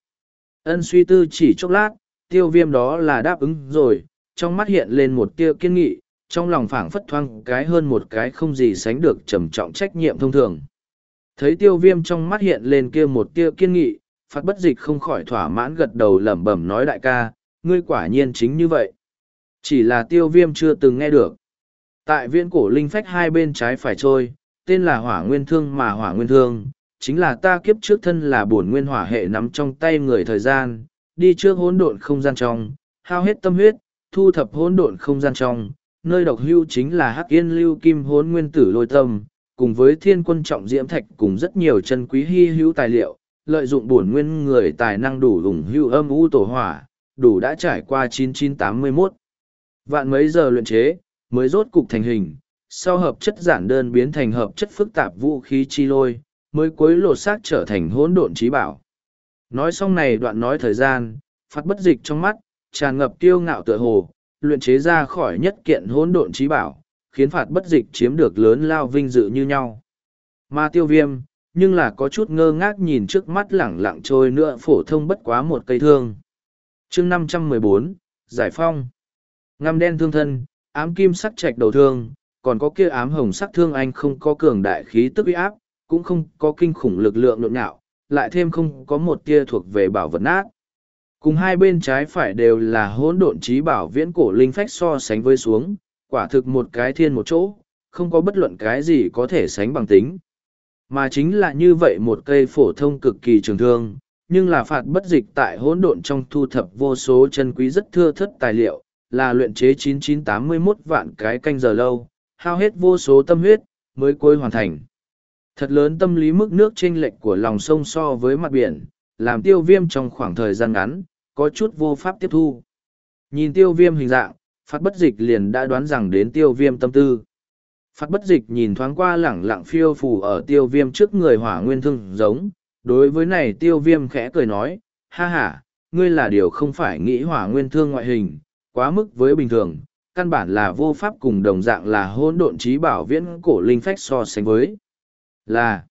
S1: Ân suy tư chỉ chốc lát, tiêu viêm đó là đáp ứng rồi, trong mắt hiện lên một tia kiên nghị, trong lòng phảng phất thoang cái hơn một cái không gì sánh được trầm trọng trách nhiệm thông thường. Thấy tiêu viêm trong mắt hiện lên kia một tia kiên nghị, phát bất dịch không khỏi thỏa mãn gật đầu lẩm bẩm nói đại ca, ngươi quả nhiên chính như vậy. Chỉ là tiêu viêm chưa từng nghe được. Tại viễn cổ linh phách hai bên trái phải trôi, tên là hỏa nguyên thương mà hỏa nguyên thương, chính là ta kiếp trước thân là bổn nguyên hỏa hệ nắm trong tay người thời gian, đi trước hỗn độn không gian trong, hao hết tâm huyết, thu thập hỗn độn không gian trong, nơi độc hưu chính là hắc yên lưu kim hỗn nguyên tử lôi tâm, cùng với thiên quân trọng diễm thạch cùng rất nhiều chân quý hy hữu tài liệu, lợi dụng bổn nguyên người tài năng đủ ủng hưu âm u tổ hỏa, đủ đã trải qua 9981. Vạn mấy giờ luyện chế, mới rốt cục thành hình, sau hợp chất giản đơn biến thành hợp chất phức tạp vũ khí chi lôi, mới cuối lột xác trở thành hỗn độn trí bảo. Nói xong này đoạn nói thời gian, phát bất dịch trong mắt, tràn ngập tiêu ngạo tựa hồ, luyện chế ra khỏi nhất kiện hỗn độn trí bảo, khiến phạt bất dịch chiếm được lớn lao vinh dự như nhau. Mà tiêu viêm, nhưng là có chút ngơ ngác nhìn trước mắt lẳng lặng trôi nữa phổ thông bất quá một cây thương chương năm trăm mười bốn Giải Phong Ngăm đen thương thân, ám kim sắc trạch đầu thương, còn có kia ám hồng sắc thương anh không có cường đại khí tức uy áp, cũng không có kinh khủng lực lượng nhộn nhạo, lại thêm không có một tia thuộc về bảo vật nát. Cùng hai bên trái phải đều là hỗn độn trí bảo viễn cổ linh phách so sánh với xuống, quả thực một cái thiên một chỗ, không có bất luận cái gì có thể sánh bằng tính. Mà chính là như vậy một cây phổ thông cực kỳ trường thương, nhưng là phạt bất dịch tại hỗn độn trong thu thập vô số chân quý rất thưa thất tài liệu, là luyện chế 9981 vạn cái canh giờ lâu, hao hết vô số tâm huyết, mới cuối hoàn thành. Thật lớn tâm lý mức nước chênh lệch của lòng sông so với mặt biển, làm tiêu viêm trong khoảng thời gian ngắn, có chút vô pháp tiếp thu. Nhìn tiêu viêm hình dạng, phát bất dịch liền đã đoán rằng đến tiêu viêm tâm tư. Phát bất dịch nhìn thoáng qua lẳng lặng phiêu phù ở tiêu viêm trước người hỏa nguyên thương giống, đối với này tiêu viêm khẽ cười nói, ha ha, ngươi là điều không phải nghĩ hỏa nguyên thương ngoại hình, quá mức với bình thường, căn bản là vô pháp cùng đồng dạng là hôn độn trí bảo viễn cổ linh phách so sánh với. Là,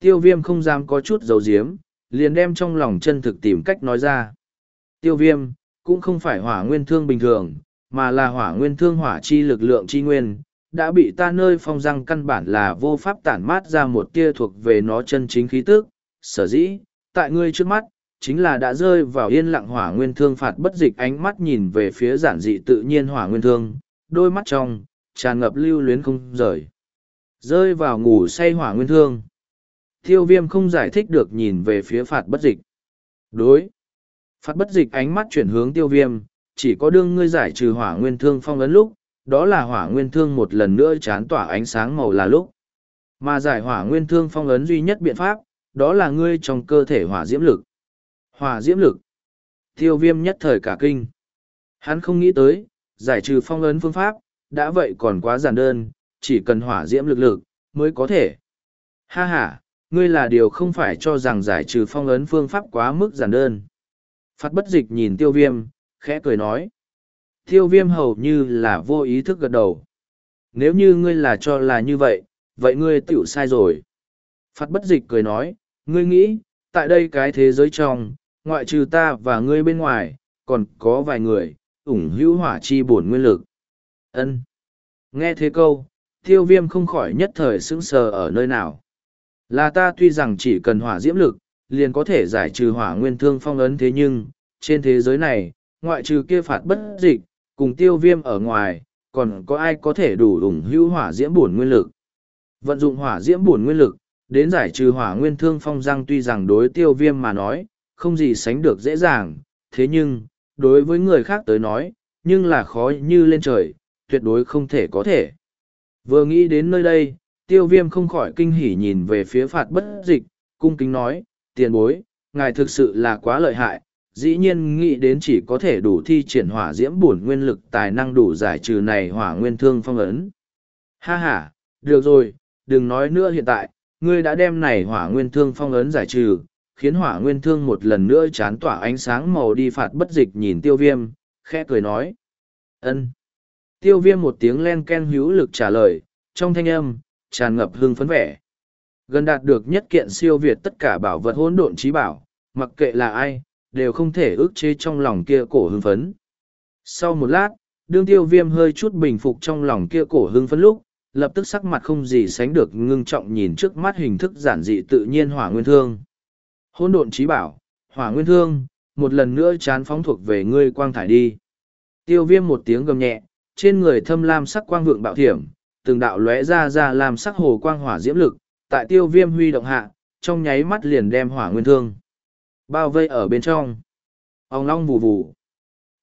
S1: tiêu viêm không dám có chút dấu diếm, liền đem trong lòng chân thực tìm cách nói ra. Tiêu viêm, cũng không phải hỏa nguyên thương bình thường, mà là hỏa nguyên thương hỏa chi lực lượng chi nguyên, đã bị ta nơi phong răng căn bản là vô pháp tản mát ra một tia thuộc về nó chân chính khí tức, sở dĩ, tại ngươi trước mắt, chính là đã rơi vào yên lặng hỏa nguyên thương phạt bất dịch ánh mắt nhìn về phía giản dị tự nhiên hỏa nguyên thương, đôi mắt trong, tràn ngập lưu luyến không rời. Rơi vào ngủ say hỏa nguyên thương. Tiêu viêm không giải thích được nhìn về phía phạt bất dịch. Đối. Phạt bất dịch ánh mắt chuyển hướng tiêu viêm, chỉ có đương ngươi giải trừ hỏa nguyên thương phong ấn lúc, đó là hỏa nguyên thương một lần nữa chán tỏa ánh sáng màu là lúc. Mà giải hỏa nguyên thương phong ấn duy nhất biện pháp, đó là ngươi trong cơ thể hỏa diễm lực. Hỏa diễm lực. Tiêu viêm nhất thời cả kinh. Hắn không nghĩ tới, giải trừ phong ấn phương pháp, đã vậy còn quá giản đơn, chỉ cần hỏa diễm lực lực, mới có thể. Ha ha, ngươi là điều không phải cho rằng giải trừ phong ấn phương pháp quá mức giản đơn. Phát bất dịch nhìn tiêu viêm, khẽ cười nói. Tiêu viêm hầu như là vô ý thức gật đầu. Nếu như ngươi là cho là như vậy, vậy ngươi tiểu sai rồi. Phát bất dịch cười nói, ngươi nghĩ, tại đây cái thế giới trong, ngoại trừ ta và ngươi bên ngoài, còn có vài người, ủng hữu hỏa chi bổn nguyên lực. ân Nghe thế câu, tiêu viêm không khỏi nhất thời sững sờ ở nơi nào. Là ta tuy rằng chỉ cần hỏa diễm lực, liền có thể giải trừ hỏa nguyên thương phong ấn thế nhưng, trên thế giới này, ngoại trừ kia phạt bất dịch, cùng tiêu viêm ở ngoài, còn có ai có thể đủ ủng hữu hỏa diễm bổn nguyên lực. Vận dụng hỏa diễm bổn nguyên lực, đến giải trừ hỏa nguyên thương phong răng tuy rằng đối tiêu viêm mà nói, không gì sánh được dễ dàng, thế nhưng, đối với người khác tới nói, nhưng là khó như lên trời, tuyệt đối không thể có thể. Vừa nghĩ đến nơi đây, tiêu viêm không khỏi kinh hỉ nhìn về phía phạt bất dịch, cung kính nói, tiền bối, ngài thực sự là quá lợi hại, dĩ nhiên nghĩ đến chỉ có thể đủ thi triển hỏa diễm bổn nguyên lực tài năng đủ giải trừ này hỏa nguyên thương phong ấn. Ha ha, được rồi, đừng nói nữa hiện tại, ngươi đã đem này hỏa nguyên thương phong ấn giải trừ, khiến hỏa nguyên thương một lần nữa chán tỏa ánh sáng màu đi phạt bất dịch nhìn tiêu viêm, khẽ cười nói. ân Tiêu viêm một tiếng len ken hữu lực trả lời, trong thanh âm, tràn ngập hương phấn vẻ. Gần đạt được nhất kiện siêu việt tất cả bảo vật hỗn độn trí bảo, mặc kệ là ai, đều không thể ước chế trong lòng kia cổ hưng phấn. Sau một lát, đương tiêu viêm hơi chút bình phục trong lòng kia cổ hưng phấn lúc, lập tức sắc mặt không gì sánh được ngưng trọng nhìn trước mắt hình thức giản dị tự nhiên hỏa nguyên thương. Hôn độn trí bảo, hỏa nguyên thương, một lần nữa chán phóng thuộc về ngươi quang thải đi. Tiêu viêm một tiếng gầm nhẹ, trên người thâm lam sắc quang vượng bạo thiểm, từng đạo lóe ra ra làm sắc hồ quang hỏa diễm lực, tại tiêu viêm huy động hạ, trong nháy mắt liền đem hỏa nguyên thương. Bao vây ở bên trong. Ông long vù vù.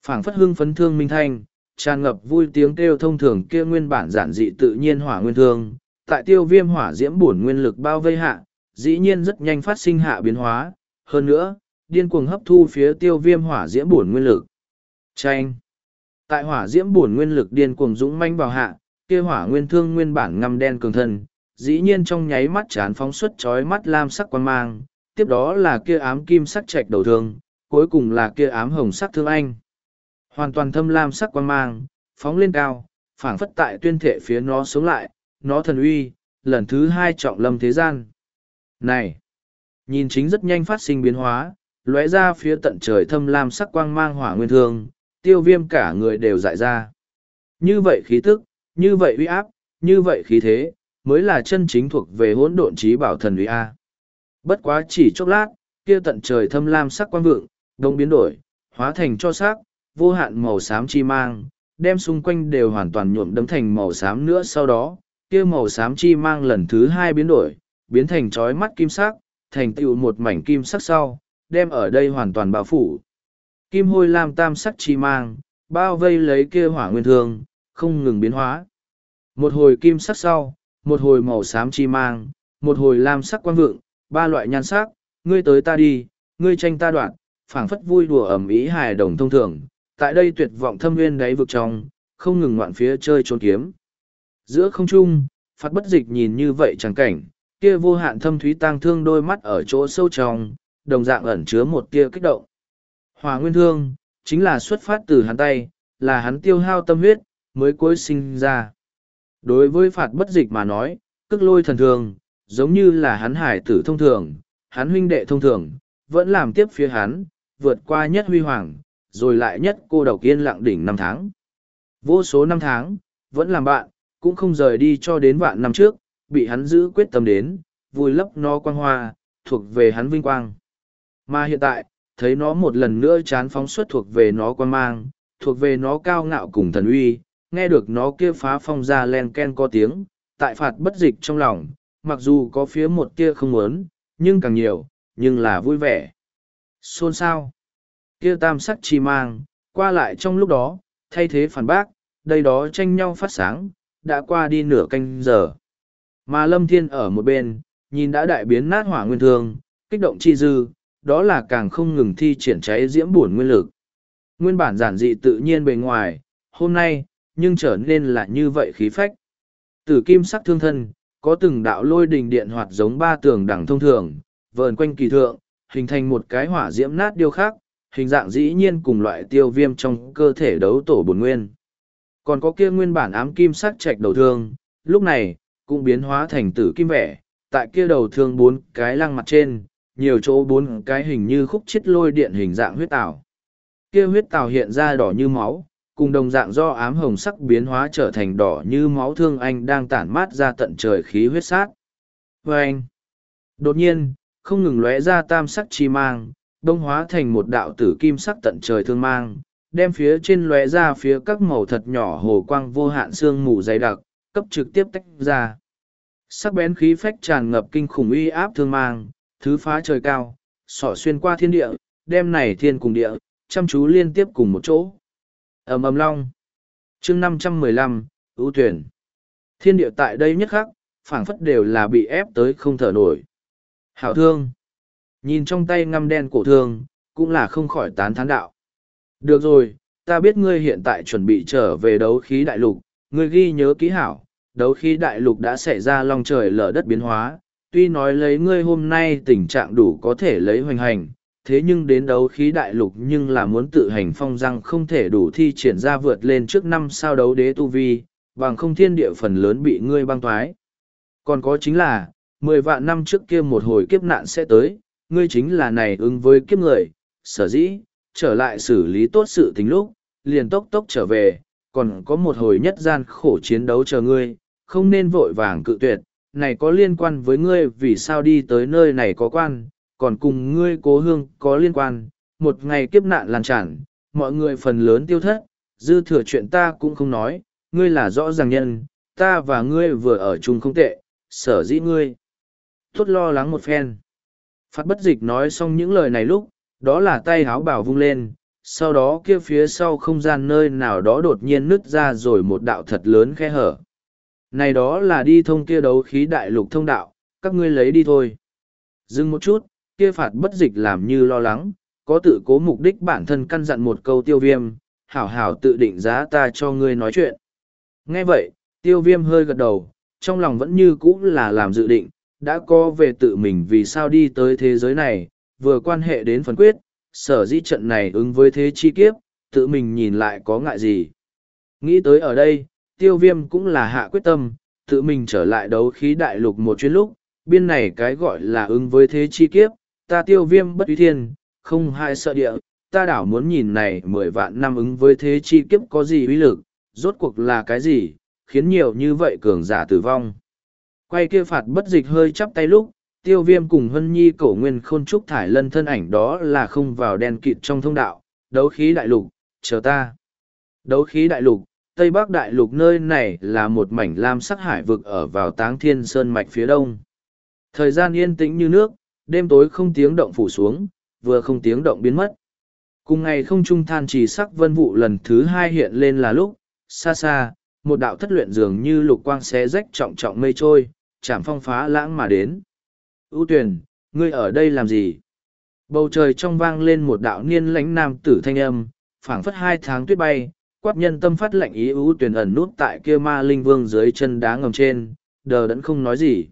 S1: phảng phất hưng phấn thương minh thanh, tràn ngập vui tiếng kêu thông thường kia nguyên bản giản dị tự nhiên hỏa nguyên thương. Tại tiêu viêm hỏa diễm bổn nguyên lực bao vây hạ, dĩ nhiên rất nhanh phát sinh hạ biến hóa. Hơn nữa, điên cuồng hấp thu phía tiêu viêm hỏa diễm bổn nguyên lực. Tranh. Tại hỏa diễm bổn nguyên lực điên cuồng dũng manh vào hạ, kia hỏa nguyên thương nguyên bản ngăm đen cường thân, dĩ nhiên trong nháy mắt chán phóng xuất chói mắt lam sắc quan mang, tiếp đó là kia ám kim sắc trạch đầu thương, cuối cùng là kia ám hồng sắc thương anh. Hoàn toàn thâm lam sắc quan mang, phóng lên cao, phảng phất tại tuyên thể phía nó sống lại, nó thần uy, lần thứ hai trọng lâm thế gian. Này! Nhìn chính rất nhanh phát sinh biến hóa, lóe ra phía tận trời thâm lam sắc quang mang hỏa nguyên thương, tiêu viêm cả người đều dại ra. Như vậy khí tức, như vậy uy áp, như vậy khí thế, mới là chân chính thuộc về hỗn độn trí bảo thần uy A. Bất quá chỉ chốc lát, kia tận trời thâm lam sắc quang vượng, đông biến đổi, hóa thành cho sắc, vô hạn màu xám chi mang, đem xung quanh đều hoàn toàn nhuộm đấm thành màu xám nữa sau đó, kia màu xám chi mang lần thứ hai biến đổi, biến thành trói mắt kim sắc, thành tựu một mảnh kim sắc sau, đem ở đây hoàn toàn bao phủ. Kim hôi lam tam sắc chi mang, bao vây lấy kia hỏa nguyên thương, không ngừng biến hóa. Một hồi kim sắc sau, một hồi màu xám chi mang, một hồi lam sắc quang vượng, ba loại nhan sắc, ngươi tới ta đi, ngươi tranh ta đoạn, phảng phất vui đùa ẩm ý hài đồng thông thường. Tại đây tuyệt vọng thâm nguyên đáy vực trong, không ngừng ngoạn phía chơi trốn kiếm. Giữa không trung, phát bất dịch nhìn như vậy chẳng cảnh, kia vô hạn thâm thúy tang thương đôi mắt ở chỗ sâu trong, đồng dạng ẩn chứa một tia kích động. Hòa nguyên thương, chính là xuất phát từ hắn tay, là hắn tiêu hao tâm huyết, mới cuối sinh ra. Đối với phạt bất dịch mà nói, cức lôi thần thường, giống như là hắn hải tử thông thường, hắn huynh đệ thông thường, vẫn làm tiếp phía hắn, vượt qua nhất huy hoàng, rồi lại nhất cô độc yên lặng đỉnh năm tháng. Vô số năm tháng, vẫn làm bạn, cũng không rời đi cho đến vạn năm trước, bị hắn giữ quyết tâm đến, vui lấp nó quang hoa, thuộc về hắn vinh quang. Mà hiện tại, thấy nó một lần nữa chán phóng xuất thuộc về nó quan mang, thuộc về nó cao ngạo cùng thần uy, nghe được nó kia phá phong ra len ken có tiếng, tại phạt bất dịch trong lòng, mặc dù có phía một kia không muốn, nhưng càng nhiều, nhưng là vui vẻ. Xôn sao? Kia tam sắc chi mang, qua lại trong lúc đó, thay thế phản bác, đây đó tranh nhau phát sáng, đã qua đi nửa canh giờ. Mà Lâm Thiên ở một bên, nhìn đã đại biến nát hỏa nguyên thương, kích động chi dư, đó là càng không ngừng thi triển cháy diễm buồn nguyên lực. Nguyên bản giản dị tự nhiên bề ngoài, hôm nay, nhưng trở nên là như vậy khí phách. Tử kim sắc thương thân, có từng đạo lôi đình điện hoạt giống ba tường đẳng thông thường, vờn quanh kỳ thượng, hình thành một cái hỏa diễm nát điêu khác, hình dạng dĩ nhiên cùng loại tiêu viêm trong cơ thể đấu tổ bổn nguyên. Còn có kia nguyên bản ám kim sắc trạch đầu thương, lúc này, cũng biến hóa thành tử kim vẻ, tại kia đầu thương bốn cái lăng mặt trên, nhiều chỗ bốn cái hình như khúc chết lôi điện hình dạng huyết tảo. Kia huyết tảo hiện ra đỏ như máu, cùng đồng dạng do ám hồng sắc biến hóa trở thành đỏ như máu thương anh đang tản mát ra tận trời khí huyết sát. Và anh, đột nhiên, không ngừng lóe ra tam sắc chi mang, đông hóa thành một đạo tử kim sắc tận trời thương mang, đem phía trên lóe ra phía các màu thật nhỏ hồ quang vô hạn xương mù dày đặc, cấp trực tiếp tách ra. Sắc bén khí phách tràn ngập kinh khủng uy áp thương mang, thứ phá trời cao, sỏ xuyên qua thiên địa, đem này thiên cùng địa, chăm chú liên tiếp cùng một chỗ. ầm ầm long. chương năm trăm mười lăm ưu tuyển. Thiên địa tại đây nhất khắc, phảng phất đều là bị ép tới không thở nổi. Hảo thương. Nhìn trong tay ngăm đen cổ thương, cũng là không khỏi tán thán đạo. Được rồi, ta biết ngươi hiện tại chuẩn bị trở về đấu khí đại lục, ngươi ghi nhớ kỹ hảo, đấu khí đại lục đã xảy ra long trời lở đất biến hóa, tuy nói lấy ngươi hôm nay tình trạng đủ có thể lấy hoành hành, thế nhưng đến đấu khí đại lục nhưng là muốn tự hành phong răng không thể đủ thi triển ra vượt lên trước năm sao đấu đế tu vi, bằng không thiên địa phần lớn bị ngươi băng thoái. Còn có chính là, mười vạn năm trước kia một hồi kiếp nạn sẽ tới, ngươi chính là này ứng với kiếp người, sở dĩ, trở lại xử lý tốt sự tình lúc, liền tốc tốc trở về, còn có một hồi nhất gian khổ chiến đấu chờ ngươi, không nên vội vàng cự tuyệt, này có liên quan với ngươi vì sao đi tới nơi này có quan, còn cùng ngươi cố hương có liên quan, một ngày kiếp nạn lan tràn, mọi người phần lớn tiêu thất, dư thừa chuyện ta cũng không nói, ngươi là rõ ràng nhân, ta và ngươi vừa ở chung không tệ, sở dĩ ngươi. Tốt lo lắng một phen. Phát bất dịch nói xong những lời này lúc, đó là tay háo bảo vung lên, sau đó kia phía sau không gian nơi nào đó đột nhiên nứt ra rồi một đạo thật lớn khe hở. Này đó là đi thông kia đấu khí đại lục thông đạo, các ngươi lấy đi thôi. Dừng một chút, kia phạt bất dịch làm như lo lắng, có tự cố mục đích bản thân căn dặn một câu tiêu viêm, hảo hảo tự định giá ta cho ngươi nói chuyện. Nghe vậy, tiêu viêm hơi gật đầu, trong lòng vẫn như cũ là làm dự định, đã có về tự mình vì sao đi tới thế giới này, vừa quan hệ đến phần quyết, sở dĩ trận này ứng với thế chi kiếp, tự mình nhìn lại có ngại gì. Nghĩ tới ở đây, tiêu viêm cũng là hạ quyết tâm, tự mình trở lại đấu khí đại lục một chuyến lúc, biên này cái gọi là ứng với thế chi kiếp, ta tiêu viêm bất uy thiên, không hai sợ địa, ta đảo muốn nhìn này mười vạn năm ứng với thế chi kiếp có gì uy lực, rốt cuộc là cái gì, khiến nhiều như vậy cường giả tử vong. Quay kia phạt bất dịch hơi chắp tay lúc, tiêu viêm cùng hân nhi cổ nguyên khôn trúc thải lân thân ảnh đó là không vào đen kịt trong thông đạo, đấu khí đại lục, chờ ta. Đấu khí đại lục, Tây Bắc đại lục nơi này là một mảnh lam sắc hải vực ở vào táng thiên sơn mạch phía đông. Thời gian yên tĩnh như nước, đêm tối không tiếng động phủ xuống, vừa không tiếng động biến mất. Cùng ngày không trung than trì sắc vân vụ lần thứ hai hiện lên là lúc, xa xa, một đạo thất luyện dường như lục quang xé rách trọng trọng mây trôi, chạm phong phá lãng mà đến. ưu tuyển, ngươi ở đây làm gì? Bầu trời trong vang lên một đạo niên lãnh nam tử thanh âm, phảng phất hai tháng tuyết bay, quát nhân tâm phát lệnh ý ưu tuyển ẩn nút tại kia ma linh vương dưới chân đá ngầm trên, đờ đẫn không nói gì.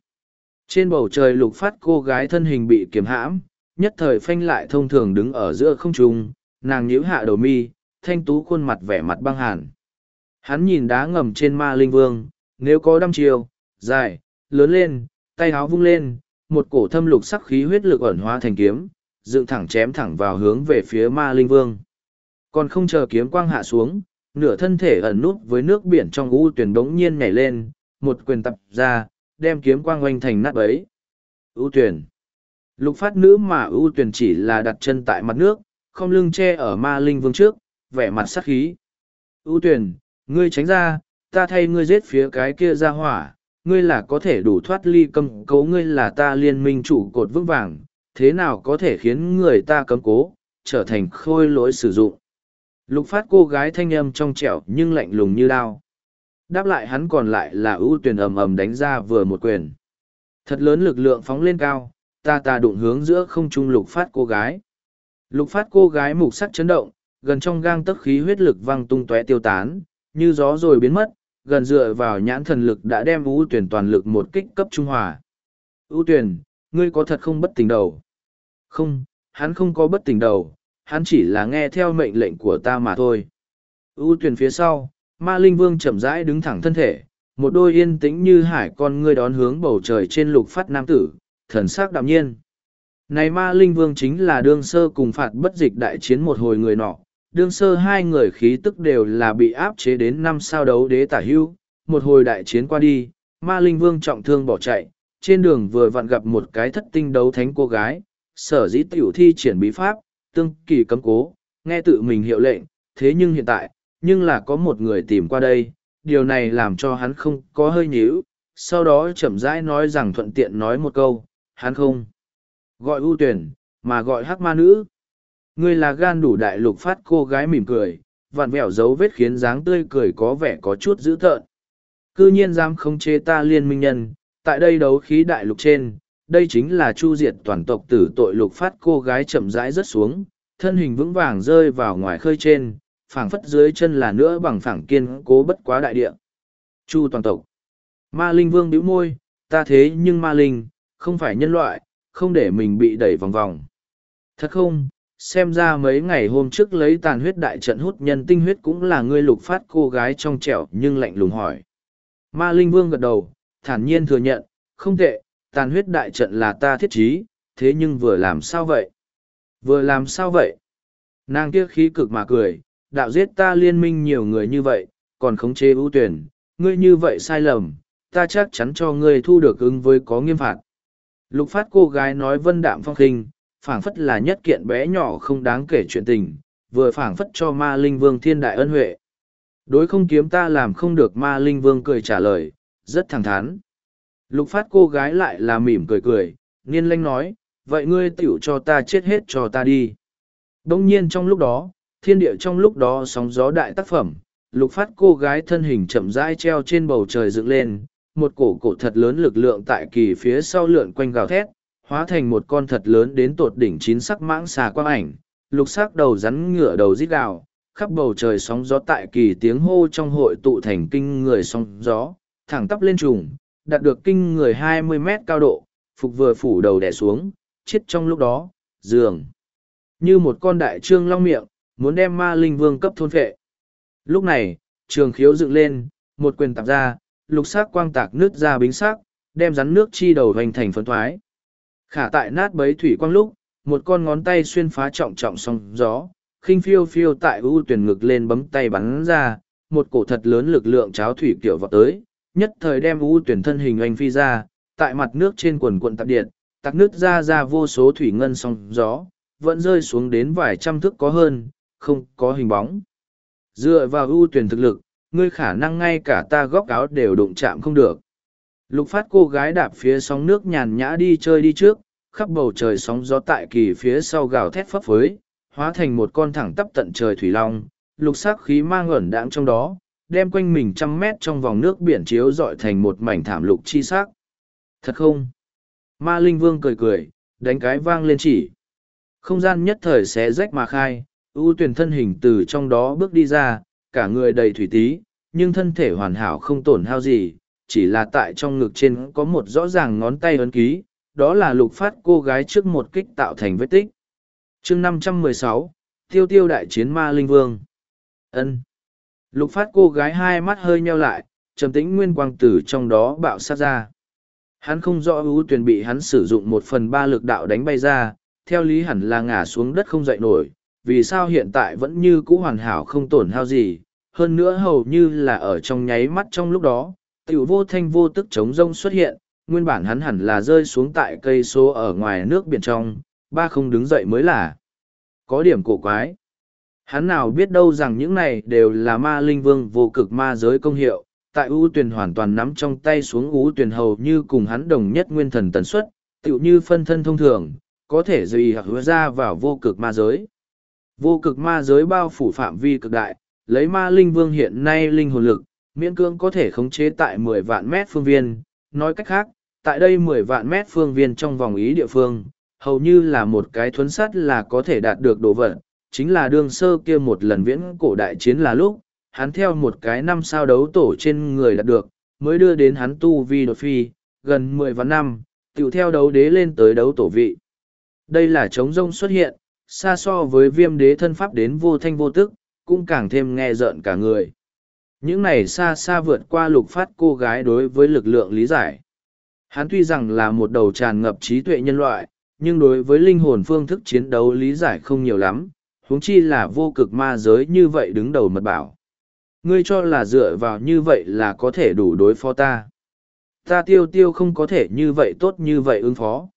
S1: Trên bầu trời lục phát cô gái thân hình bị kiềm hãm, nhất thời phanh lại thông thường đứng ở giữa không trung, nàng nhíu hạ đầu mi, thanh tú khuôn mặt vẻ mặt băng hàn. Hắn nhìn đá ngầm trên ma linh vương, nếu có đăm chiều, dài, lớn lên, tay háo vung lên, một cổ thâm lục sắc khí huyết lực ẩn hóa thành kiếm, dựng thẳng chém thẳng vào hướng về phía ma linh vương. Còn không chờ kiếm quang hạ xuống, nửa thân thể ẩn nút với nước biển trong u tuyển đống nhiên nhảy lên, một quyền tập ra, đem kiếm quang oanh thành nát bấy. U tuyển. Lục phát nữ mà U tuyển chỉ là đặt chân tại mặt nước, không lưng che ở ma linh vương trước, vẻ mặt sắc khí. U tuyển, ngươi tránh ra, ta thay ngươi giết phía cái kia ra hỏa, ngươi là có thể đủ thoát ly cầm cố ngươi là ta liên minh chủ cột vững vàng, thế nào có thể khiến người ta cấm cố, trở thành khôi lỗi sử dụng. Lục phát cô gái thanh âm trong trẻo nhưng lạnh lùng như đao. Đáp lại hắn còn lại là ưu tuyển ầm ầm đánh ra vừa một quyền. Thật lớn lực lượng phóng lên cao, ta ta đụng hướng giữa không trung lục phát cô gái. Lục phát cô gái mục sắc chấn động, gần trong gang tấc khí huyết lực văng tung tóe tiêu tán, như gió rồi biến mất, gần dựa vào nhãn thần lực đã đem ưu tuyển toàn lực một kích cấp trung hòa. ưu tuyển, ngươi có thật không bất tỉnh đầu? Không, hắn không có bất tỉnh đầu, hắn chỉ là nghe theo mệnh lệnh của ta mà thôi. ưu tuyển phía sau, ma linh vương chậm rãi đứng thẳng thân thể, một đôi yên tĩnh như hải con ngươi đón hướng bầu trời trên lục phát nam tử, thần sắc đạm nhiên. Này ma linh vương chính là đương sơ cùng phạt bất dịch đại chiến một hồi người nọ, đương sơ hai người khí tức đều là bị áp chế đến năm sao đấu đế tả hưu, một hồi đại chiến qua đi, ma linh vương trọng thương bỏ chạy, trên đường vừa vặn gặp một cái thất tinh đấu thánh cô gái, sở dĩ tiểu thi triển bí pháp, tương kỳ cấm cố, nghe tự mình hiệu lệnh, thế nhưng hiện tại, nhưng là có một người tìm qua đây, điều này làm cho hắn không có hơi nhíu, sau đó chậm rãi nói rằng thuận tiện nói một câu, hắn không gọi ưu tuyển, mà gọi hắc ma nữ. Ngươi là gan đủ đại lục phát cô gái mỉm cười, vặn vẹo dấu vết khiến dáng tươi cười có vẻ có chút dữ tợn. Cư nhiên dám không chế ta liên minh nhân, tại đây đấu khí đại lục trên, đây chính là chu diệt toàn tộc tử tội lục phát cô gái chậm rãi rớt xuống, thân hình vững vàng rơi vào ngoài khơi trên, phảng phất dưới chân là nữa bằng phẳng kiên cố bất quá đại địa. Chu toàn tộc. Ma Linh Vương bĩu môi, ta thế nhưng Ma Linh, không phải nhân loại, không để mình bị đẩy vòng vòng. Thật không, xem ra mấy ngày hôm trước lấy tàn huyết đại trận hút nhân tinh huyết cũng là ngươi lục phát cô gái trong trẻo nhưng lạnh lùng hỏi. Ma Linh Vương gật đầu, thản nhiên thừa nhận, không tệ, tàn huyết đại trận là ta thiết trí, thế nhưng vừa làm sao vậy? Vừa làm sao vậy? Nàng kia khí cực mà cười, đạo giết ta liên minh nhiều người như vậy, còn khống chế ưu tuyển, ngươi như vậy sai lầm, ta chắc chắn cho ngươi thu được ứng với có nghiêm phạt. Lục phát cô gái nói vân đạm phong khinh, phảng phất là nhất kiện bé nhỏ không đáng kể chuyện tình, vừa phảng phất cho ma linh vương thiên đại ân huệ. Đối không kiếm ta làm không được ma linh vương cười trả lời, rất thẳng thắn. Lục phát cô gái lại là mỉm cười cười, niên lanh nói, vậy ngươi tiểu cho ta chết hết cho ta đi. Đông nhiên trong lúc đó, thiên địa trong lúc đó sóng gió đại tác phẩm, lục phát cô gái thân hình chậm rãi treo trên bầu trời dựng lên, một cổ cổ thật lớn lực lượng tại kỳ phía sau lượn quanh gào thét, hóa thành một con thật lớn đến tột đỉnh chín sắc mãng xà quang ảnh, lục sắc đầu rắn ngựa đầu rít gào, khắp bầu trời sóng gió tại kỳ tiếng hô trong hội tụ thành kinh người sóng gió, thẳng tắp lên trùng, đạt được kinh người hai mươi mét cao độ, phục vừa phủ đầu đè xuống, chết trong lúc đó, giường. Như một con đại trương long miệng, muốn đem ma linh vương cấp thôn phệ. Lúc này, trường khiếu dựng lên, một quyền tạp ra, lục sắc quang tạc nước ra bính sắc, đem rắn nước chi đầu hoành thành phấn thoái. Khả tại nát bấy thủy quang lúc, một con ngón tay xuyên phá trọng trọng sóng gió, khinh phiêu phiêu tại ưu tuyển ngực lên bấm tay bắn ra, một cổ thật lớn lực lượng cháo thủy kiểu vọt tới, nhất thời đem ưu tuyển thân hình anh phi ra, tại mặt nước trên quần quận tạp điện, tạc nước ra ra vô số thủy ngân sóng gió, vẫn rơi xuống đến vài trăm thước có hơn, không có hình bóng. Dựa vào ưu tuyển thực lực, ngươi khả năng ngay cả ta góc áo đều đụng chạm không được. Lục phát cô gái đạp phía sóng nước nhàn nhã đi chơi đi trước, khắp bầu trời sóng gió tại kỳ phía sau gào thét phấp phới, hóa thành một con thẳng tắp tận trời thủy long, lục sắc khí mang ẩn đãng trong đó, đem quanh mình trăm mét trong vòng nước biển chiếu dọi thành một mảnh thảm lục chi sắc. Thật không? Ma Linh Vương cười cười, đánh cái vang lên chỉ. Không gian nhất thời xé rách mà khai, ưu tuyển thân hình từ trong đó bước đi ra, cả người đầy thủy tí, nhưng thân thể hoàn hảo không tổn hao gì, chỉ là tại trong ngực trên có một rõ ràng ngón tay ấn ký, đó là lục phát cô gái trước một kích tạo thành vết tích. chương 516, tiêu tiêu đại chiến ma linh vương. ân Lục phát cô gái hai mắt hơi nheo lại, trầm tĩnh nguyên quang tử trong đó bạo sát ra. Hắn không rõ ưu tuyển bị hắn sử dụng một phần ba lực đạo đánh bay ra, theo lý hẳn là ngả xuống đất không dậy nổi, vì sao hiện tại vẫn như cũ hoàn hảo không tổn hao gì, hơn nữa hầu như là ở trong nháy mắt trong lúc đó, tiểu vô thanh vô tức chống rông xuất hiện, nguyên bản hắn hẳn là rơi xuống tại cây số ở ngoài nước biển trong, ba không đứng dậy mới là. Có điểm cổ quái. Hắn nào biết đâu rằng những này đều là ma linh vương vô cực ma giới công hiệu, tại ưu tuyển hoàn toàn nắm trong tay xuống ưu tuyển hầu như cùng hắn đồng nhất nguyên thần tần suất, tựu như phân thân thông thường, có thể dùy hoặc hứa ra vào vô cực ma giới. Vô cực ma giới bao phủ phạm vi cực đại, lấy ma linh vương hiện nay linh hồn lực, miễn cưỡng có thể khống chế tại mười vạn mét phương viên. Nói cách khác, tại đây mười vạn mét phương viên trong vòng ý địa phương, hầu như là một cái thuấn sắt là có thể đạt được đồ vật, chính là đương sơ kia một lần viễn cổ đại chiến là lúc, hắn theo một cái năm sao đấu tổ trên người đạt được, mới đưa đến hắn tu vi đột phi, gần mười vạn năm, tiểu theo đấu đế lên tới đấu tổ vị. Đây là trống rông xuất hiện, xa so với viêm đế thân pháp đến vô thanh vô tức, cũng càng thêm nghe rợn cả người. Những này xa xa vượt qua lục phát cô gái đối với lực lượng lý giải. Hắn tuy rằng là một đầu tràn ngập trí tuệ nhân loại, nhưng đối với linh hồn phương thức chiến đấu lý giải không nhiều lắm, huống chi là vô cực ma giới như vậy đứng đầu mật bảo. Ngươi cho là dựa vào như vậy là có thể đủ đối phó ta. Ta tiêu tiêu không có thể như vậy tốt như vậy ứng phó.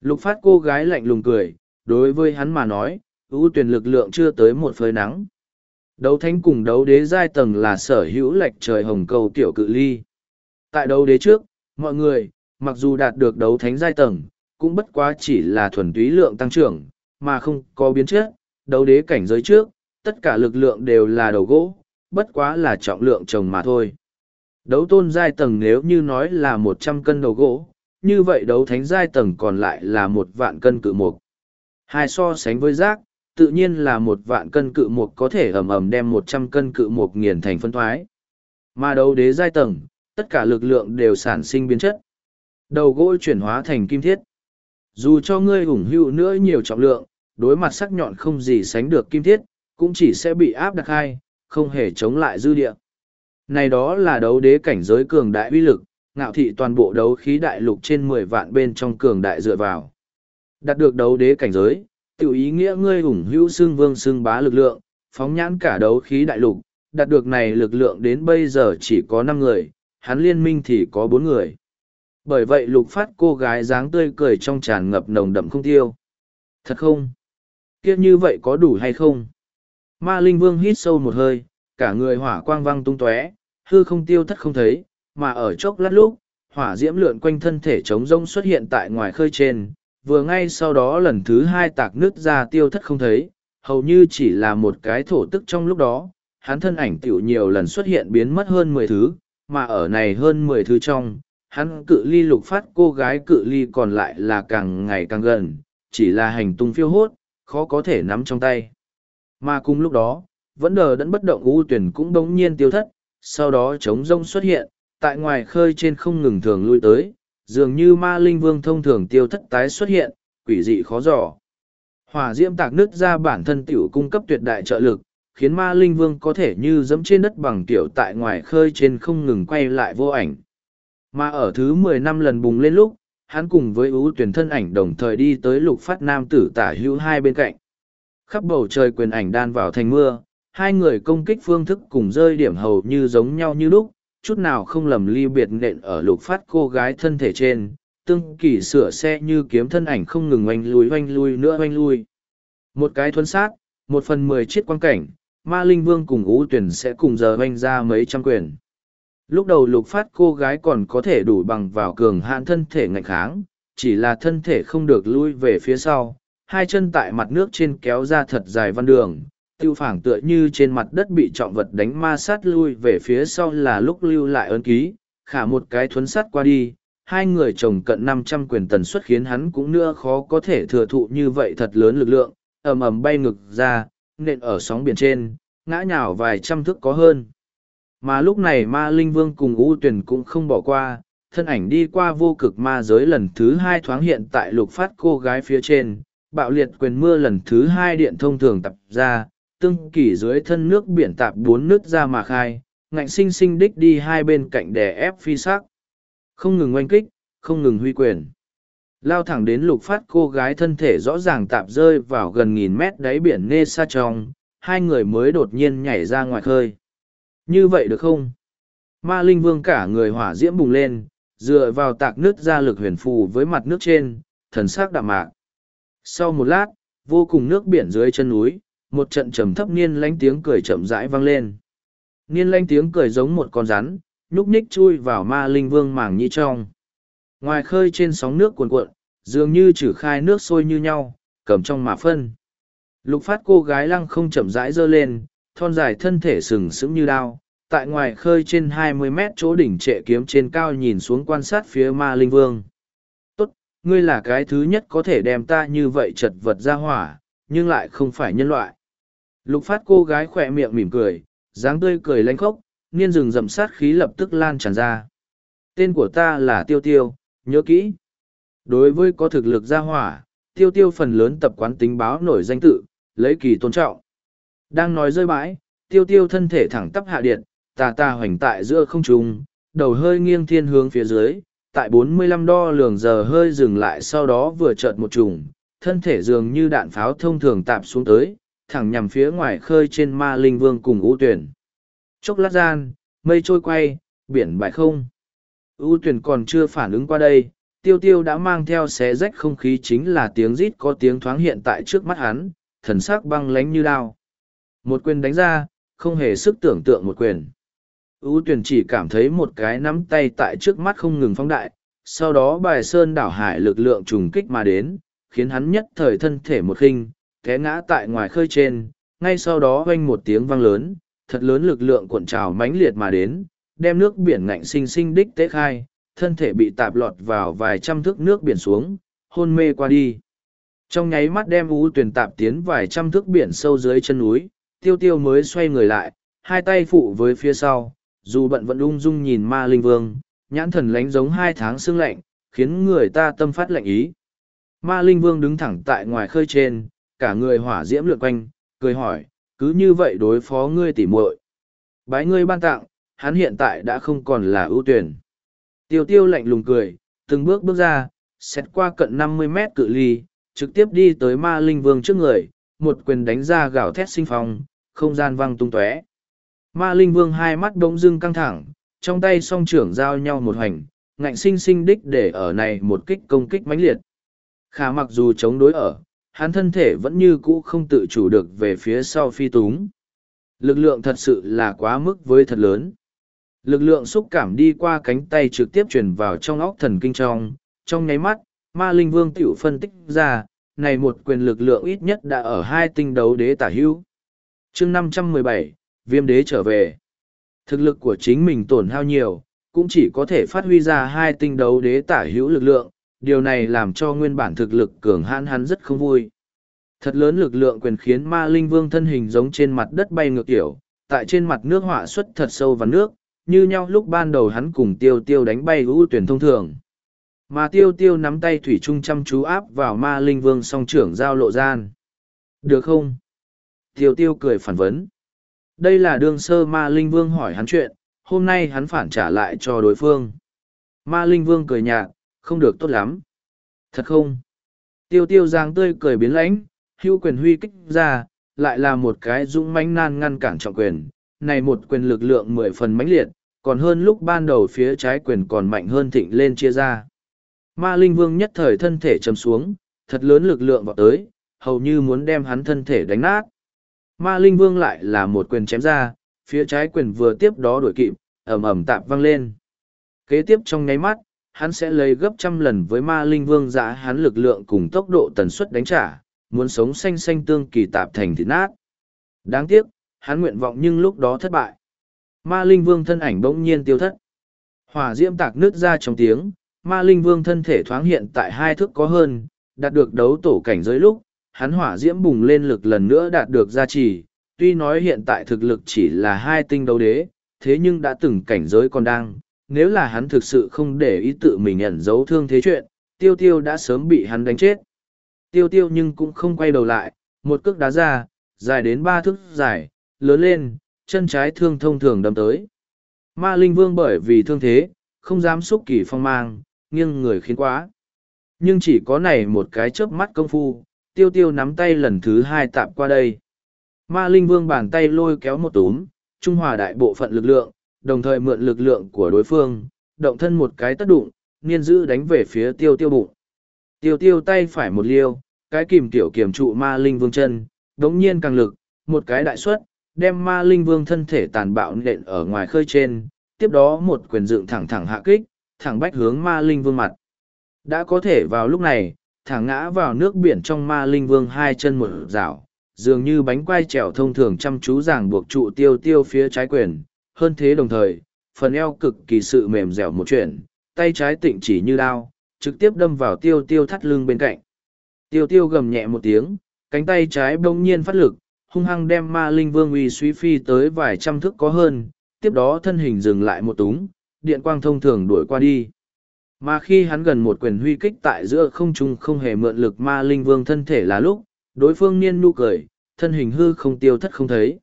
S1: Lục phát cô gái lạnh lùng cười, đối với hắn mà nói, ưu tuyển lực lượng chưa tới một phơi nắng. Đấu thánh cùng đấu đế giai tầng là sở hữu lệch trời hồng cầu tiểu cự ly. Tại đấu đế trước, mọi người, mặc dù đạt được đấu thánh giai tầng, cũng bất quá chỉ là thuần túy lượng tăng trưởng, mà không có biến chất. Đấu đế cảnh giới trước, tất cả lực lượng đều là đầu gỗ, bất quá là trọng lượng trồng mà thôi. Đấu tôn giai tầng nếu như nói là một trăm cân đầu gỗ, như vậy đấu thánh giai tầng còn lại là một vạn cân cự mục. Hai so sánh với rác, tự nhiên là một vạn cân cự mục có thể ầm ầm đem một trăm cân cự mục nghiền thành phân thoái. Mà đấu đế giai tầng, tất cả lực lượng đều sản sinh biến chất. Đầu gỗ chuyển hóa thành kim thiết. Dù cho ngươi ủng hữu nữa nhiều trọng lượng, đối mặt sắc nhọn không gì sánh được kim thiết, cũng chỉ sẽ bị áp đặt hai, không hề chống lại dư địa. Này đó là đấu đế cảnh giới cường đại uy lực, ngạo thị toàn bộ đấu khí đại lục trên mười vạn bên trong cường đại dựa vào. Đạt được đấu đế cảnh giới, tiểu ý nghĩa ngươi ủng hữu xương vương xương bá lực lượng, phóng nhãn cả đấu khí đại lục, đạt được này lực lượng đến bây giờ chỉ có năm người, hắn liên minh thì có bốn người. Bởi vậy lục phát cô gái dáng tươi cười trong tràn ngập nồng đậm không tiêu. Thật không? Kiếp như vậy có đủ hay không? Ma Linh Vương hít sâu một hơi, cả người hỏa quang văng tung tóe, hư không tiêu thất không thấy, mà ở chốc lát lúc, hỏa diễm lượn quanh thân thể trống rông xuất hiện tại ngoài khơi trên, vừa ngay sau đó lần thứ hai tạc nước ra tiêu thất không thấy, hầu như chỉ là một cái thổ tức trong lúc đó, hắn thân ảnh tiểu nhiều lần xuất hiện biến mất hơn mười thứ, mà ở này hơn mười thứ trong, hắn cự ly lục phát cô gái cự ly còn lại là càng ngày càng gần, chỉ là hành tung phiêu hốt, khó có thể nắm trong tay. Mà cùng lúc đó, vẫn đờ đẫn bất động u tuyển cũng đống nhiên tiêu thất, sau đó trống rông xuất hiện, tại ngoài khơi trên không ngừng thường lui tới, dường như ma linh vương thông thường tiêu thất tái xuất hiện, quỷ dị khó dò. Hỏa diễm tạc nứt ra bản thân tiểu cung cấp tuyệt đại trợ lực, khiến ma linh vương có thể như dẫm trên đất bằng tiểu tại ngoài khơi trên không ngừng quay lại vô ảnh. Mà ở thứ mười năm lần bùng lên lúc, hắn cùng với ưu tuyển thân ảnh đồng thời đi tới lục phát nam tử tả hữu hai bên cạnh. Khắp bầu trời quyền ảnh đan vào thành mưa, hai người công kích phương thức cùng rơi điểm hầu như giống nhau như lúc, chút nào không lầm ly biệt nện ở lục phát cô gái thân thể trên, tương kỳ sửa xe như kiếm thân ảnh không ngừng oanh lui oanh lui nữa oanh lui. Một cái thuấn sát, một phần mười chiếc quan cảnh, ma linh vương cùng ú tuyển sẽ cùng giờ oanh ra mấy trăm quyền. Lúc đầu lục phát cô gái còn có thể đủ bằng vào cường hạn thân thể ngạch kháng, chỉ là thân thể không được lui về phía sau, hai chân tại mặt nước trên kéo ra thật dài văn đường, tiêu phảng tựa như trên mặt đất bị trọng vật đánh ma sát lui về phía sau là lúc lưu lại ơn ký, khả một cái thuấn sát qua đi, hai người chồng cận năm trăm quyền tần suất khiến hắn cũng nữa khó có thể thừa thụ như vậy thật lớn lực lượng, ầm ầm bay ngực ra, nện ở sóng biển trên, ngã nhào vài trăm thước có hơn. Mà lúc này ma linh vương cùng U tuyển cũng không bỏ qua, thân ảnh đi qua vô cực ma giới lần thứ hai thoáng hiện tại lục phát cô gái phía trên, bạo liệt quyền mưa lần thứ hai điện thông thường tập ra, tương kỳ dưới thân nước biển tạp bốn nước ra mà khai, ngạnh sinh sinh đích đi hai bên cạnh đè ép phi sắc. Không ngừng oanh kích, không ngừng huy quyền. Lao thẳng đến lục phát cô gái thân thể rõ ràng tạp rơi vào gần nghìn mét đáy biển nê xa trong, hai người mới đột nhiên nhảy ra ngoài khơi. Như vậy được không? Ma Linh Vương cả người hỏa diễm bùng lên, dựa vào tạc nước ra lực huyền phù với mặt nước trên, thần sắc đạm mạc. Sau một lát, vô cùng nước biển dưới chân núi, một trận trầm thấp niên lánh tiếng cười chậm rãi vang lên. Niên lánh tiếng cười giống một con rắn, nhúc nhích chui vào ma linh vương màng nhĩ trong. Ngoài khơi trên sóng nước cuồn cuộn, dường như trừ khai nước sôi như nhau, cầm trong mà phân. Lục phát cô gái lăng không chậm rãi giơ lên, thon dài thân thể sừng sững như đao, tại ngoài khơi trên hai mươi mét chỗ đỉnh trệ kiếm trên cao nhìn xuống quan sát phía ma linh vương. Tốt, ngươi là cái thứ nhất có thể đem ta như vậy chật vật ra hỏa, nhưng lại không phải nhân loại. Lục phát cô gái khỏe miệng mỉm cười, dáng tươi cười lanh khốc, niên rừng rậm sát khí lập tức lan tràn ra. Tên của ta là Tiêu Tiêu, nhớ kỹ. Đối với có thực lực gia hỏa, Tiêu Tiêu phần lớn tập quán tính báo nổi danh tự, lấy kỳ tôn trọng. Đang nói rơi bãi, Tiêu Tiêu thân thể thẳng tắp hạ điện, tà tà hoành tại giữa không trung, đầu hơi nghiêng thiên hướng phía dưới, tại 45 đo lường giờ hơi dừng lại sau đó vừa chợt một trùng, thân thể dường như đạn pháo thông thường tạp xuống tới, thẳng nhằm phía ngoài khơi trên ma linh vương cùng ưu tuyển. Chốc lát gian, mây trôi quay, biển bại không. ưu tuyển còn chưa phản ứng qua đây, tiêu tiêu đã mang theo xé rách không khí chính là tiếng rít có tiếng thoáng hiện tại trước mắt hắn, thần sắc băng lánh như đao. Một quyền đánh ra, không hề sức tưởng tượng một quyền. ưu tuyển chỉ cảm thấy một cái nắm tay tại trước mắt không ngừng phóng đại, sau đó bài sơn đảo hải lực lượng trùng kích mà đến, khiến hắn nhất thời thân thể một khinh, té ngã tại ngoài khơi trên, ngay sau đó oanh một tiếng vang lớn, thật lớn lực lượng cuộn trào mãnh liệt mà đến, đem nước biển ngạnh sinh sinh đích tế khai, thân thể bị tạp lọt vào vài trăm thước nước biển xuống, hôn mê qua đi. Trong nháy mắt đem ú tuyển tạp tiến vài trăm thước biển sâu dưới chân núi, tiêu tiêu mới xoay người lại, hai tay phụ với phía sau, dù bận vẫn ung dung nhìn ma linh vương, nhãn thần lánh giống hai tháng sương lạnh, khiến người ta tâm phát lạnh ý. Ma linh vương đứng thẳng tại ngoài khơi trên, cả người hỏa diễm lượn quanh, cười hỏi, cứ như vậy đối phó ngươi tỉ muội. Bái ngươi ban tặng, hắn hiện tại đã không còn là ưu tuyển. Tiêu tiêu lạnh lùng cười, từng bước bước ra, xét qua cận năm mươi mét cự ly, trực tiếp đi tới ma linh vương trước người, một quyền đánh ra gào thét sinh phong, không gian văng tung tóe. Ma linh vương hai mắt bỗng dưng căng thẳng, trong tay song trưởng giao nhau một hoành, ngạnh sinh sinh đích để ở này một kích công kích mãnh liệt. Khả mặc dù chống đối ở, hắn thân thể vẫn như cũ không tự chủ được về phía sau phi túng. Lực lượng thật sự là quá mức với thật lớn. Lực lượng xúc cảm đi qua cánh tay trực tiếp truyền vào trong óc thần kinh trong, trong nháy mắt, ma linh vương tiểu phân tích ra, này một quyền lực lượng ít nhất đã ở hai tinh đấu đế tả hữu. chương năm trăm mười bảy viêm đế trở về. Thực lực của chính mình tổn hao nhiều, cũng chỉ có thể phát huy ra hai tinh đấu đế tả hữu lực lượng, điều này làm cho nguyên bản thực lực cường hãn hắn rất không vui. Thật lớn lực lượng quyền khiến ma linh vương thân hình giống trên mặt đất bay ngược kiểu, tại trên mặt nước họa xuất thật sâu vào nước, như nhau lúc ban đầu hắn cùng tiêu tiêu đánh bay ưu tuyển thông thường. Mà tiêu tiêu nắm tay thủy trung chăm chú áp vào ma linh vương song trưởng giao lộ gian. Được không? Tiêu tiêu cười phản vấn. Đây là đương sơ ma linh vương hỏi hắn chuyện, hôm nay hắn phản trả lại cho đối phương. Ma linh vương cười nhạt, không được tốt lắm. Thật không? Tiêu tiêu giang tươi cười biến lãnh, hưu quyền huy kích ra, lại là một cái dũng mãnh nan ngăn cản trọng quyền. Này một quyền lực lượng mười phần mãnh liệt, còn hơn lúc ban đầu phía trái quyền còn mạnh hơn thịnh lên chia ra. Ma Linh Vương nhất thời thân thể chầm xuống, thật lớn lực lượng vào tới, hầu như muốn đem hắn thân thể đánh nát. Ma Linh Vương lại là một quyền chém ra, phía trái quyền vừa tiếp đó đuổi kịp, ầm ầm tạp văng lên. Kế tiếp trong nháy mắt, hắn sẽ lấy gấp trăm lần với Ma Linh Vương giã hắn lực lượng cùng tốc độ tần suất đánh trả, muốn sống xanh xanh tương kỳ tạp thành thịt nát. Đáng tiếc, hắn nguyện vọng nhưng lúc đó thất bại. Ma Linh Vương thân ảnh bỗng nhiên tiêu thất. Hỏa diễm tạc nước ra trong tiếng, Ma Linh Vương thân thể thoáng hiện tại hai thước có hơn, đạt được đấu tổ cảnh giới lúc, hắn hỏa diễm bùng lên lực lần nữa đạt được gia trì, tuy nói hiện tại thực lực chỉ là hai tinh đấu đế, thế nhưng đã từng cảnh giới còn đang, nếu là hắn thực sự không để ý tự mình ẩn giấu thương thế chuyện, tiêu tiêu đã sớm bị hắn đánh chết. Tiêu tiêu nhưng cũng không quay đầu lại, một cước đá ra, dài đến ba thước dài, lớn lên, chân trái thương thông thường đâm tới. Ma Linh Vương bởi vì thương thế, không dám xúc kỳ phong mang, nghiêng người khiến quá. Nhưng chỉ có này một cái chớp mắt công phu, tiêu tiêu nắm tay lần thứ hai tạm qua đây. Ma Linh Vương bàn tay lôi kéo một túm, trung hòa đại bộ phận lực lượng, đồng thời mượn lực lượng của đối phương, động thân một cái tất đụng, niên giữ đánh về phía tiêu tiêu bụng. Tiêu tiêu tay phải một liêu, cái kìm tiểu kiểm trụ ma linh vương chân, đống nhiên càng lực, một cái đại suất, đem ma linh vương thân thể tàn bạo nện ở ngoài khơi trên, tiếp đó một quyền dựng thẳng thẳng hạ kích, thẳng bách hướng ma linh vương mặt. Đã có thể vào lúc này, thẳng ngã vào nước biển trong ma linh vương hai chân một rào, dường như bánh quai trèo thông thường chăm chú ràng buộc trụ tiêu tiêu phía trái quyền. Hơn thế đồng thời, phần eo cực kỳ sự mềm dẻo một chuyện, tay trái tịnh chỉ như đao, trực tiếp đâm vào tiêu tiêu thắt lưng bên cạnh. Tiêu tiêu gầm nhẹ một tiếng, cánh tay trái bỗng nhiên phát lực, hung hăng đem ma linh vương uy suy phi tới vài trăm thước có hơn, tiếp đó thân hình dừng lại một túng, điện quang thông thường đuổi qua đi. Mà khi hắn gần một quyền huy kích tại giữa không trung không hề mượn lực ma linh vương thân thể là lúc, đối phương niên nu cười, thân hình hư không tiêu thất không thấy.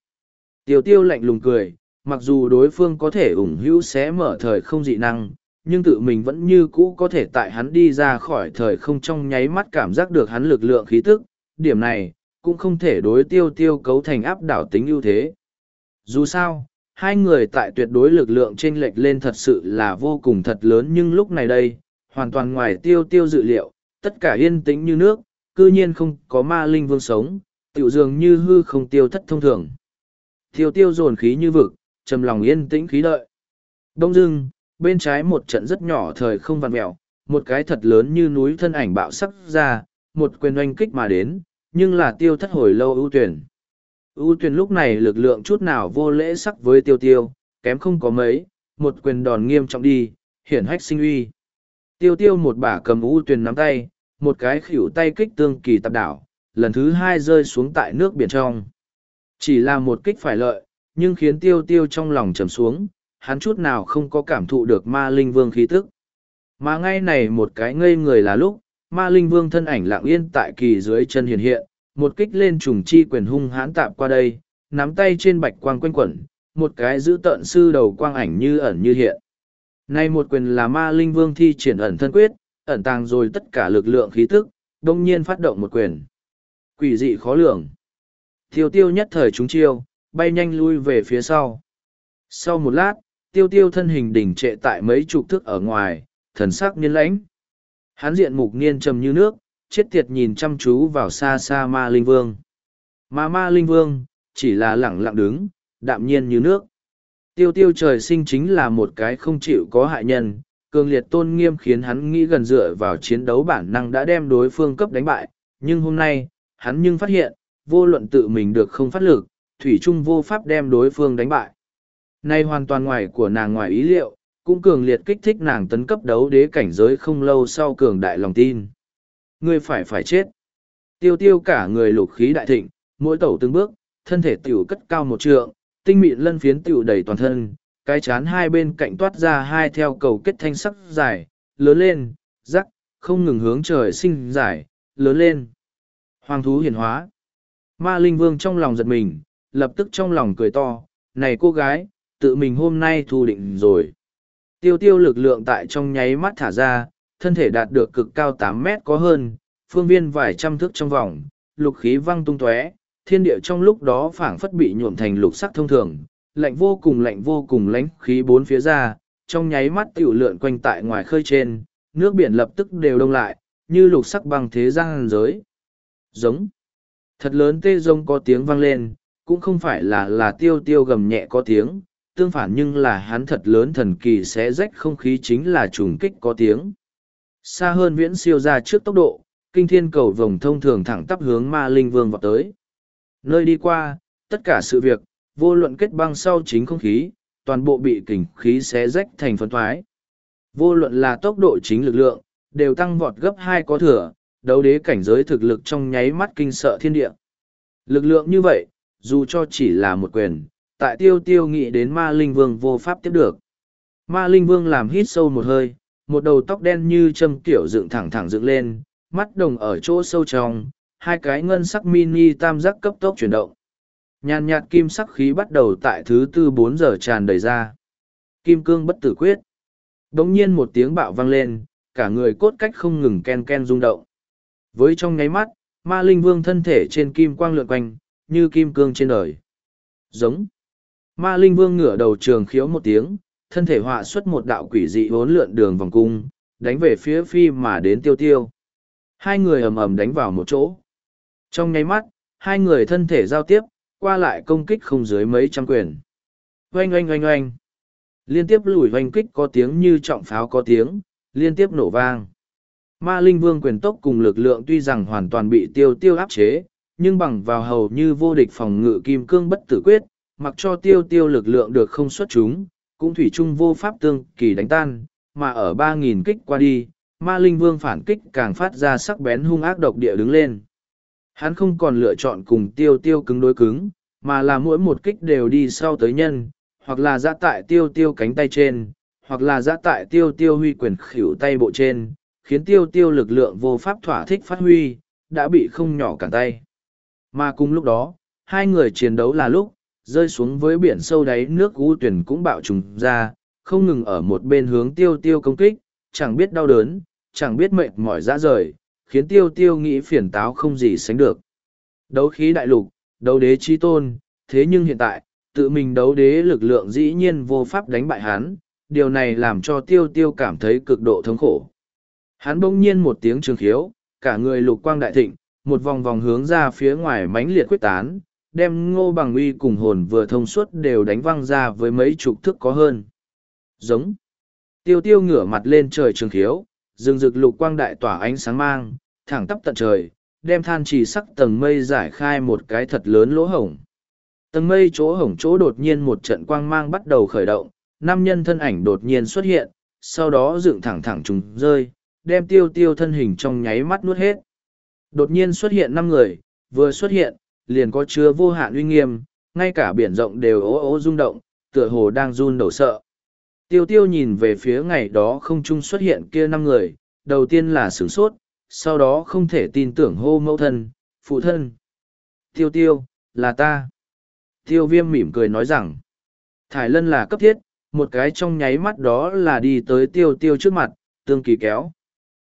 S1: Tiêu tiêu lạnh lùng cười, mặc dù đối phương có thể ủng hữu xé mở thời không dị năng, nhưng tự mình vẫn như cũ có thể tại hắn đi ra khỏi thời không trong nháy mắt cảm giác được hắn lực lượng khí tức, điểm này, cũng không thể đối tiêu tiêu cấu thành áp đảo tính ưu thế. Dù sao, hai người tại tuyệt đối lực lượng chênh lệch lên thật sự là vô cùng thật lớn nhưng lúc này đây, hoàn toàn ngoài tiêu tiêu dự liệu, tất cả yên tĩnh như nước, cư nhiên không có ma linh vương sống, tiểu dường như hư không tiêu thất thông thường. Tiêu tiêu dồn khí như vực, trầm lòng yên tĩnh khí đợi. Đông dưng, bên trái một trận rất nhỏ thời không vằn mẹo, một cái thật lớn như núi thân ảnh bạo sắc ra, một quyền oanh kích mà đến, nhưng là tiêu thất hồi lâu ưu tuyển. ưu tuyển lúc này lực lượng chút nào vô lễ sắc với tiêu tiêu, kém không có mấy, một quyền đòn nghiêm trọng đi, hiển hách sinh uy. Tiêu tiêu một bả cầm ưu tuyển nắm tay, một cái khỉu tay kích tương kỳ tạp đảo, lần thứ hai rơi xuống tại nước biển trong. Chỉ là một kích phải lợi, nhưng khiến tiêu tiêu trong lòng trầm xuống, hắn chút nào không có cảm thụ được ma linh vương khí tức. Mà ngay này một cái ngây người là lúc, ma linh vương thân ảnh lặng yên tại kỳ dưới chân hiện hiện, một kích lên trùng chi quyền hung hãn tạm qua đây, nắm tay trên bạch quang quanh quẩn, một cái giữ tận sư đầu quang ảnh như ẩn như hiện. Nay một quyền là ma linh vương thi triển ẩn thân quyết, ẩn tàng rồi tất cả lực lượng khí tức, đông nhiên phát động một quyền. Quỷ dị khó lường. Tiêu tiêu nhất thời chúng chiêu, bay nhanh lui về phía sau. Sau một lát, tiêu tiêu thân hình đỉnh trệ tại mấy chục thước ở ngoài, thần sắc nghiên lãnh. Hắn diện mục niên trầm như nước, chết tiệt nhìn chăm chú vào xa xa ma linh vương. Mà ma linh vương, chỉ là lẳng lặng đứng, đạm nhiên như nước. Tiêu tiêu trời sinh chính là một cái không chịu có hại nhân, cường liệt tôn nghiêm khiến hắn nghĩ gần dựa vào chiến đấu bản năng đã đem đối phương cấp đánh bại, nhưng hôm nay, hắn nhưng phát hiện, vô luận tự mình được không phát lực, thủy trung vô pháp đem đối phương đánh bại. Nay hoàn toàn ngoài của nàng ngoài ý liệu, cũng cường liệt kích thích nàng tấn cấp đấu đế cảnh giới không lâu sau cường đại lòng tin. Ngươi phải phải chết. Tiêu tiêu cả người lục khí đại thịnh, mỗi tẩu từng bước, thân thể tiểu cất cao một trượng, tinh mịn lân phiến tiểu đầy toàn thân, cái chán hai bên cạnh toát ra hai theo cầu kết thanh sắc dài, lớn lên, rắc, không ngừng hướng trời sinh dài, lớn lên. Hoàng thú hiển hóa. Ma Linh Vương trong lòng giật mình, lập tức trong lòng cười to, này cô gái, tự mình hôm nay thu định rồi. Tiêu tiêu lực lượng tại trong nháy mắt thả ra, thân thể đạt được cực cao tám mét có hơn, phương viên vài trăm thước trong vòng, lục khí văng tung tóe, thiên địa trong lúc đó phảng phất bị nhuộm thành lục sắc thông thường, lạnh vô cùng lạnh vô cùng lánh khí bốn phía ra, trong nháy mắt tiểu lượn quanh tại ngoài khơi trên, nước biển lập tức đều đông lại, như lục sắc băng thế gian giới. Giống. Thật lớn tê rông có tiếng vang lên, cũng không phải là là tiêu tiêu gầm nhẹ có tiếng, tương phản nhưng là hắn thật lớn thần kỳ sẽ rách không khí chính là trùng kích có tiếng. Xa hơn viễn siêu ra trước tốc độ, kinh thiên cầu vồng thông thường thẳng tắp hướng ma linh vương vào tới. Nơi đi qua, tất cả sự việc, vô luận kết băng sau chính không khí, toàn bộ bị kình khí xé rách thành phân thoái. Vô luận là tốc độ chính lực lượng, đều tăng vọt gấp hai có thừa, đấu đế cảnh giới thực lực trong nháy mắt kinh sợ thiên địa. Lực lượng như vậy, dù cho chỉ là một quyền, tại tiêu tiêu nghĩ đến ma linh vương vô pháp tiếp được. Ma linh vương làm hít sâu một hơi, một đầu tóc đen như châm kiểu dựng thẳng thẳng dựng lên, mắt đồng ở chỗ sâu trong, hai cái ngân sắc mini tam giác cấp tốc chuyển động. Nhàn nhạt kim sắc khí bắt đầu tại thứ tư bốn giờ tràn đầy ra. Kim cương bất tử quyết. Đống nhiên một tiếng bạo vang lên, cả người cốt cách không ngừng ken ken rung động. Với trong nháy mắt, ma linh vương thân thể trên kim quang lượn quanh, như kim cương trên đời. Giống. Ma linh vương ngửa đầu trường khiếu một tiếng, thân thể họa xuất một đạo quỷ dị vốn lượn đường vòng cung, đánh về phía phi mà đến tiêu tiêu. Hai người ầm ầm đánh vào một chỗ. Trong nháy mắt, hai người thân thể giao tiếp, qua lại công kích không dưới mấy trăm quyền. Oanh oanh oanh oanh. Liên tiếp lùi oanh kích có tiếng như trọng pháo có tiếng, liên tiếp nổ vang. Ma Linh Vương quyền tốc cùng lực lượng tuy rằng hoàn toàn bị tiêu tiêu áp chế, nhưng bằng vào hầu như vô địch phòng ngự kim cương bất tử quyết, mặc cho tiêu tiêu lực lượng được không xuất chúng, cũng thủy chung vô pháp tương kỳ đánh tan, mà ở ba nghìn kích qua đi, ma linh vương phản kích càng phát ra sắc bén hung ác độc địa đứng lên. Hắn không còn lựa chọn cùng tiêu tiêu cứng đối cứng, mà là mỗi một kích đều đi sau tới nhân, hoặc là giã tại tiêu tiêu cánh tay trên, hoặc là giã tại tiêu tiêu huy quyền khỉu tay bộ trên, khiến tiêu tiêu lực lượng vô pháp thỏa thích phát huy, đã bị không nhỏ cản tay. Mà cùng lúc đó, hai người chiến đấu là lúc, rơi xuống với biển sâu đáy nước u tuyển cũng bạo trùng ra, không ngừng ở một bên hướng tiêu tiêu công kích, chẳng biết đau đớn, chẳng biết mệt mỏi ra rời, khiến tiêu tiêu nghĩ phiền táo không gì sánh được. Đấu khí đại lục, đấu đế chi tôn, thế nhưng hiện tại, tự mình đấu đế lực lượng dĩ nhiên vô pháp đánh bại hắn, điều này làm cho tiêu tiêu cảm thấy cực độ thống khổ. Hắn bỗng nhiên một tiếng trường khiếu, cả người lục quang đại thịnh, một vòng vòng hướng ra phía ngoài mãnh liệt quyết tán, đem ngô bằng uy cùng hồn vừa thông suốt đều đánh văng ra với mấy chục thức có hơn. Giống. Tiêu tiêu ngửa mặt lên trời trường khiếu, rừng rực lục quang đại tỏa ánh sáng mang, thẳng tắp tận trời, đem than chỉ sắc tầng mây giải khai một cái thật lớn lỗ hổng. Tầng mây chỗ hổng chỗ đột nhiên một trận quang mang bắt đầu khởi động, năm nhân thân ảnh đột nhiên xuất hiện, sau đó dựng thẳng thẳng trùng rơi, đem tiêu tiêu thân hình trong nháy mắt nuốt hết. Đột nhiên xuất hiện năm người, vừa xuất hiện, liền có chứa vô hạn uy nghiêm, ngay cả biển rộng đều ố ố rung động, tựa hồ đang run đầu sợ. Tiêu tiêu nhìn về phía ngày đó không Chung xuất hiện kia năm người, đầu tiên là sửng sốt, sau đó không thể tin tưởng hô mẫu thân, phụ thân. Tiêu tiêu, là ta. Tiêu viêm mỉm cười nói rằng, thải lân là cấp thiết, một cái trong nháy mắt đó là đi tới tiêu tiêu trước mặt, tương kỳ kéo.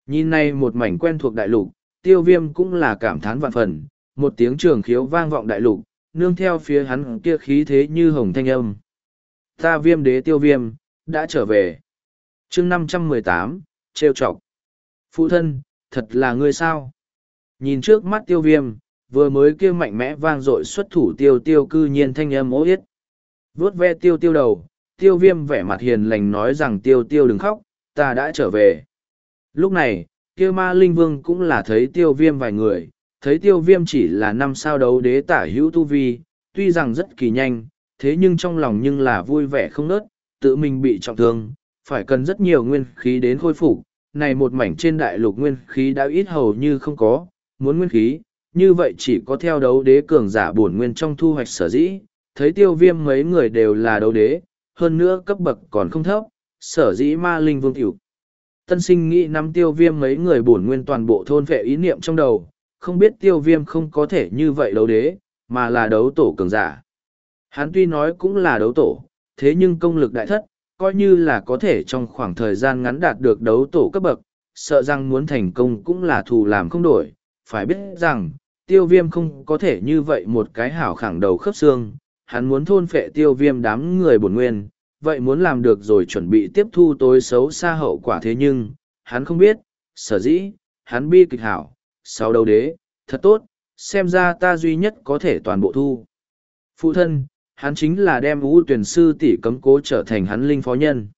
S1: Nhìn này một mảnh quen thuộc đại lục, tiêu viêm cũng là cảm thán vạn phần, một tiếng trường khiếu vang vọng đại lục, nương theo phía hắn kia khí thế như hồng thanh âm. Ta viêm đế tiêu viêm, đã trở về. chương năm trăm mười tám trêu chọc Phụ thân, thật là ngươi sao? Nhìn trước mắt tiêu viêm, vừa mới kêu mạnh mẽ vang dội xuất thủ tiêu tiêu cư nhiên thanh âm ố yết. Vuốt ve tiêu tiêu đầu, tiêu viêm vẻ mặt hiền lành nói rằng tiêu tiêu đừng khóc, ta đã trở về. Lúc này, kia ma linh vương cũng là thấy tiêu viêm vài người, thấy tiêu viêm chỉ là năm sao đấu đế tả hữu tu vi, tuy rằng rất kỳ nhanh, thế nhưng trong lòng nhưng là vui vẻ không nớt, tự mình bị trọng thương, phải cần rất nhiều nguyên khí đến khôi phục. Này một mảnh trên đại lục nguyên khí đã ít hầu như không có, muốn nguyên khí, như vậy chỉ có theo đấu đế cường giả bổn nguyên trong thu hoạch sở dĩ, thấy tiêu viêm mấy người đều là đấu đế, hơn nữa cấp bậc còn không thấp, sở dĩ ma linh vương tiểu. Tân sinh nghĩ nắm tiêu viêm mấy người bổn nguyên toàn bộ thôn vệ ý niệm trong đầu, không biết tiêu viêm không có thể như vậy đấu đế, mà là đấu tổ cường giả. Hắn tuy nói cũng là đấu tổ, thế nhưng công lực đại thất, coi như là có thể trong khoảng thời gian ngắn đạt được đấu tổ cấp bậc, sợ rằng muốn thành công cũng là thù làm không đổi. Phải biết rằng, tiêu viêm không có thể như vậy một cái hảo khẳng đầu khớp xương, hắn muốn thôn phệ tiêu viêm đám người bổn nguyên, vậy muốn làm được rồi chuẩn bị tiếp thu tối xấu xa hậu quả thế nhưng, hắn không biết, sở dĩ, hắn bi kịch hảo, sau đầu đế, thật tốt, xem ra ta duy nhất có thể toàn bộ thu. Phụ thân, hắn chính là đem vũ tuyển sư tỷ cấm cố trở thành hắn linh phó nhân.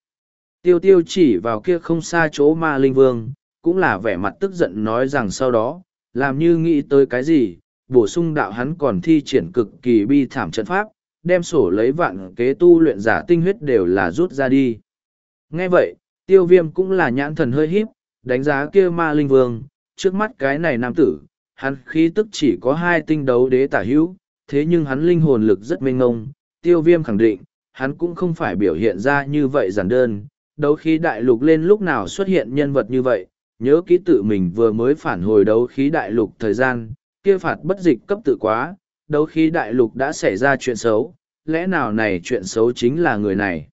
S1: Tiêu tiêu chỉ vào kia không xa chỗ ma linh vương, cũng là vẻ mặt tức giận nói rằng sau đó, làm như nghĩ tới cái gì, bổ sung đạo hắn còn thi triển cực kỳ bi thảm trận pháp, đem sổ lấy vạn kế tu luyện giả tinh huyết đều là rút ra đi. Nghe vậy, tiêu viêm cũng là nhãn thần hơi híp, đánh giá kia ma linh vương, trước mắt cái này nam tử, hắn khí tức chỉ có hai tinh đấu đế tả hữu, thế nhưng hắn linh hồn lực rất mênh ngông, tiêu viêm khẳng định, hắn cũng không phải biểu hiện ra như vậy giản đơn, đấu khí đại lục lên lúc nào xuất hiện nhân vật như vậy, nhớ ký tự mình vừa mới phản hồi đấu khí đại lục thời gian, kia phạt bất dịch cấp tự quá, đấu khí đại lục đã xảy ra chuyện xấu, lẽ nào này chuyện xấu chính là người này.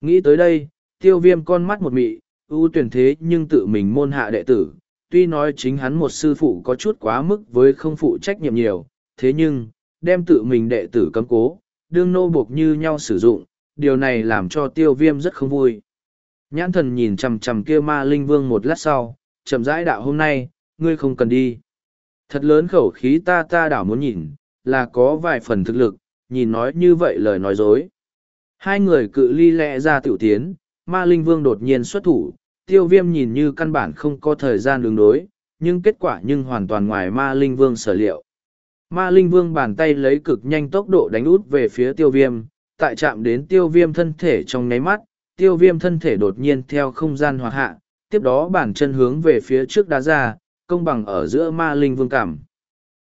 S1: Nghĩ tới đây, tiêu viêm con mắt một mị, ưu tuyển thế nhưng tự mình môn hạ đệ tử, tuy nói chính hắn một sư phụ có chút quá mức với không phụ trách nhiệm nhiều, thế nhưng, đem tự mình đệ tử cấm cố, đương nô buộc như nhau sử dụng, điều này làm cho tiêu viêm rất không vui. Nhãn thần nhìn chầm chầm kia ma linh vương một lát sau, chậm rãi đạo hôm nay, ngươi không cần đi. Thật lớn khẩu khí ta ta đảo muốn nhìn, là có vài phần thực lực, nhìn nói như vậy lời nói dối. Hai người cự ly lẽ ra tiểu tiến, ma linh vương đột nhiên xuất thủ, tiêu viêm nhìn như căn bản không có thời gian đứng đối, nhưng kết quả nhưng hoàn toàn ngoài ma linh vương sở liệu. Ma linh vương bàn tay lấy cực nhanh tốc độ đánh út về phía tiêu viêm, tại chạm đến tiêu viêm thân thể trong nháy mắt, tiêu viêm thân thể đột nhiên theo không gian hoạt hạ, tiếp đó bàn chân hướng về phía trước đá ra, công bằng ở giữa ma linh vương cảm.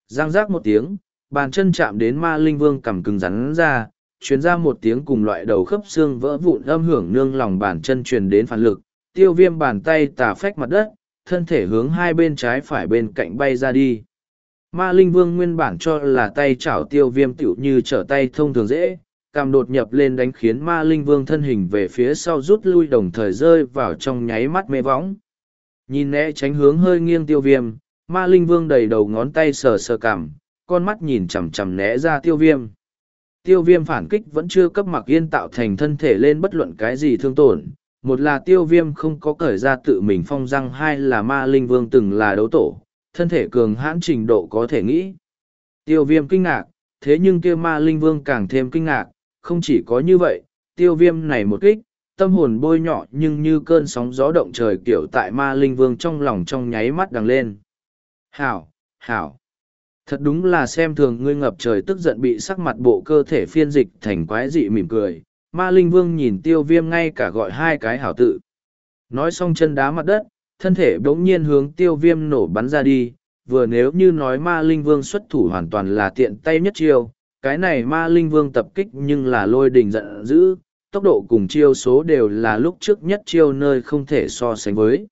S1: Giang giác một tiếng, bàn chân chạm đến ma linh vương cảm cứng rắn ra, truyền ra một tiếng cùng loại đầu khớp xương vỡ vụn âm hưởng nương lòng bàn chân truyền đến phản lực, tiêu viêm bàn tay tà phách mặt đất, thân thể hướng hai bên trái phải bên cạnh bay ra đi. Ma Linh Vương nguyên bản cho là tay chảo tiêu viêm tiểu như trở tay thông thường dễ, cảm đột nhập lên đánh khiến Ma Linh Vương thân hình về phía sau rút lui đồng thời rơi vào trong nháy mắt mê võng. Nhìn né tránh hướng hơi nghiêng tiêu viêm, Ma Linh Vương đầy đầu ngón tay sờ sờ cảm, con mắt nhìn chằm chằm né ra tiêu viêm. Tiêu viêm phản kích vẫn chưa cấp mặc yên tạo thành thân thể lên bất luận cái gì thương tổn. Một là tiêu viêm không có cởi ra tự mình phong răng hai là ma linh vương từng là đấu tổ, thân thể cường hãn trình độ có thể nghĩ. Tiêu viêm kinh ngạc, thế nhưng kia ma linh vương càng thêm kinh ngạc, không chỉ có như vậy, tiêu viêm này một kích, tâm hồn bôi nhọ nhưng như cơn sóng gió động trời kiểu tại ma linh vương trong lòng trong nháy mắt đằng lên. Hảo, hảo. Thật đúng là xem thường ngươi ngập trời tức giận bị sắc mặt bộ cơ thể phiên dịch thành quái dị mỉm cười. Ma Linh Vương nhìn tiêu viêm ngay cả gọi hai cái hảo tự. Nói xong chân đá mặt đất, thân thể bỗng nhiên hướng tiêu viêm nổ bắn ra đi. Vừa nếu như nói ma linh vương xuất thủ hoàn toàn là tiện tay nhất chiêu, cái này ma linh vương tập kích nhưng là lôi đình giận dữ, tốc độ cùng chiêu số đều là lúc trước nhất chiêu nơi không thể so sánh với.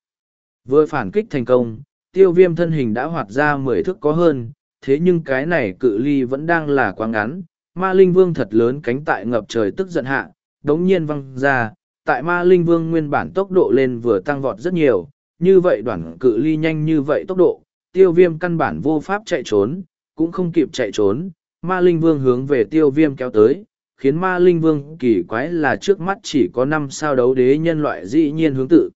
S1: Vừa phản kích thành công, tiêu viêm thân hình đã hoạt ra mười thước có hơn, thế nhưng cái này cự ly vẫn đang là quá ngắn, ma linh vương thật lớn cánh tại ngập trời tức giận hạ, đống nhiên văng ra, tại ma linh vương nguyên bản tốc độ lên vừa tăng vọt rất nhiều, như vậy đoạn cự ly nhanh như vậy tốc độ, tiêu viêm căn bản vô pháp chạy trốn, cũng không kịp chạy trốn, ma linh vương hướng về tiêu viêm kéo tới, khiến ma linh vương kỳ quái là trước mắt chỉ có năm sao đấu đế nhân loại dĩ nhiên hướng tự.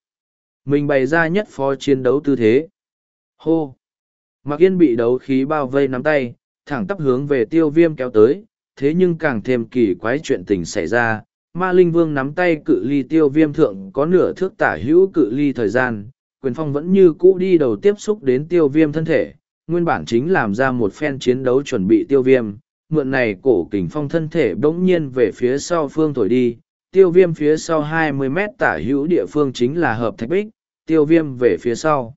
S1: Mình bày ra nhất phó chiến đấu tư thế. Hô! Mạc Yên bị đấu khí bao vây nắm tay, thẳng tắp hướng về tiêu viêm kéo tới, thế nhưng càng thêm kỳ quái chuyện tình xảy ra. Ma Linh Vương nắm tay cự ly tiêu viêm thượng có nửa thước tả hữu cự ly thời gian, quyền phong vẫn như cũ đi đầu tiếp xúc đến tiêu viêm thân thể, nguyên bản chính làm ra một phen chiến đấu chuẩn bị tiêu viêm, mượn này cổ kình phong thân thể bỗng nhiên về phía sau phương thổi đi, tiêu viêm phía sau 20 mét tả hữu địa phương chính là hợp thạch bích, tiêu viêm về phía sau.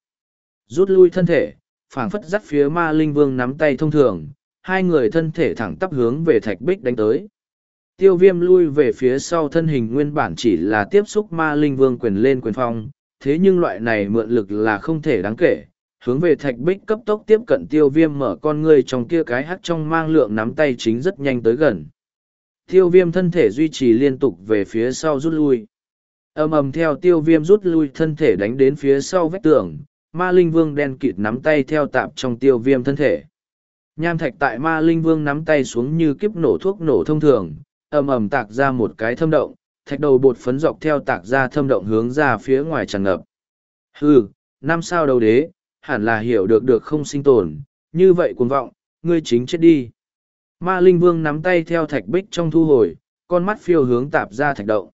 S1: Rút lui thân thể, phảng phất dắt phía ma linh vương nắm tay thông thường, hai người thân thể thẳng tắp hướng về thạch bích đánh tới. Tiêu viêm lui về phía sau thân hình nguyên bản chỉ là tiếp xúc ma linh vương quyền lên quyền phong, thế nhưng loại này mượn lực là không thể đáng kể, hướng về thạch bích cấp tốc tiếp cận tiêu viêm mở con ngươi trong kia cái hắt trong mang lượng nắm tay chính rất nhanh tới gần. Tiêu viêm thân thể duy trì liên tục về phía sau rút lui. ầm ầm theo tiêu viêm rút lui thân thể đánh đến phía sau vách tường, ma linh vương đen kịt nắm tay theo tạp trong tiêu viêm thân thể. Nham thạch tại ma linh vương nắm tay xuống như kiếp nổ thuốc nổ thông thường, ầm ầm tạc ra một cái thâm động, thạch đầu bột phấn dọc theo tạc ra thâm động hướng ra phía ngoài tràn ngập. Hừ, năm sao đầu đế, hẳn là hiểu được được không sinh tồn, như vậy cuồng vọng, ngươi chính chết đi. Ma Linh Vương nắm tay theo thạch bích trong thu hồi, con mắt phiêu hướng tạp ra thạch động.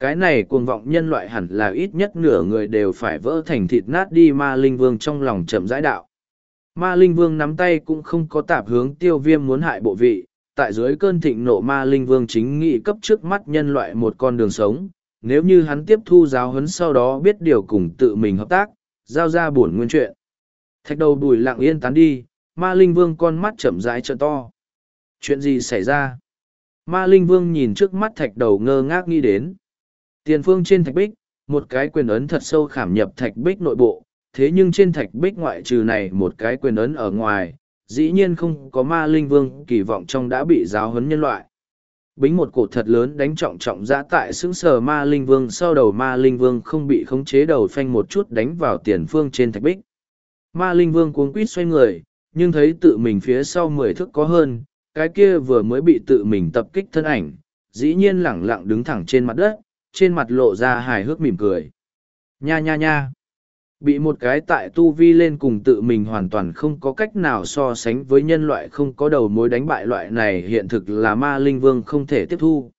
S1: Cái này cuồng vọng nhân loại hẳn là ít nhất nửa người đều phải vỡ thành thịt nát đi Ma Linh Vương trong lòng chậm rãi đạo. Ma Linh Vương nắm tay cũng không có tạp hướng tiêu viêm muốn hại bộ vị, tại dưới cơn thịnh nộ Ma Linh Vương chính nghị cấp trước mắt nhân loại một con đường sống, nếu như hắn tiếp thu giáo huấn sau đó biết điều cùng tự mình hợp tác, giao ra buồn nguyên chuyện. Thạch đầu đùi lặng yên tán đi, Ma Linh Vương con mắt chậm rãi trợ to. Chuyện gì xảy ra? Ma Linh Vương nhìn trước mắt thạch đầu ngơ ngác nghĩ đến. Tiền phương trên thạch bích, một cái quyền ấn thật sâu khảm nhập thạch bích nội bộ, thế nhưng trên thạch bích ngoại trừ này một cái quyền ấn ở ngoài, dĩ nhiên không có ma linh vương kỳ vọng trong đã bị giáo huấn nhân loại. Bính một cổ thật lớn đánh trọng trọng ra tại xứng sờ ma linh vương sau đầu ma linh vương không bị khống chế đầu phanh một chút đánh vào tiền phương trên thạch bích. Ma linh vương cuống quýt xoay người, nhưng thấy tự mình phía sau mười thước có hơn, cái kia vừa mới bị tự mình tập kích thân ảnh, dĩ nhiên lẳng lặng đứng thẳng trên mặt đất, trên mặt lộ ra hài hước mỉm cười. Nha nha nha. Bị một cái tại tu vi lên cùng tự mình hoàn toàn không có cách nào so sánh với nhân loại không có đầu mối đánh bại loại này hiện thực là ma linh vương không thể tiếp thu.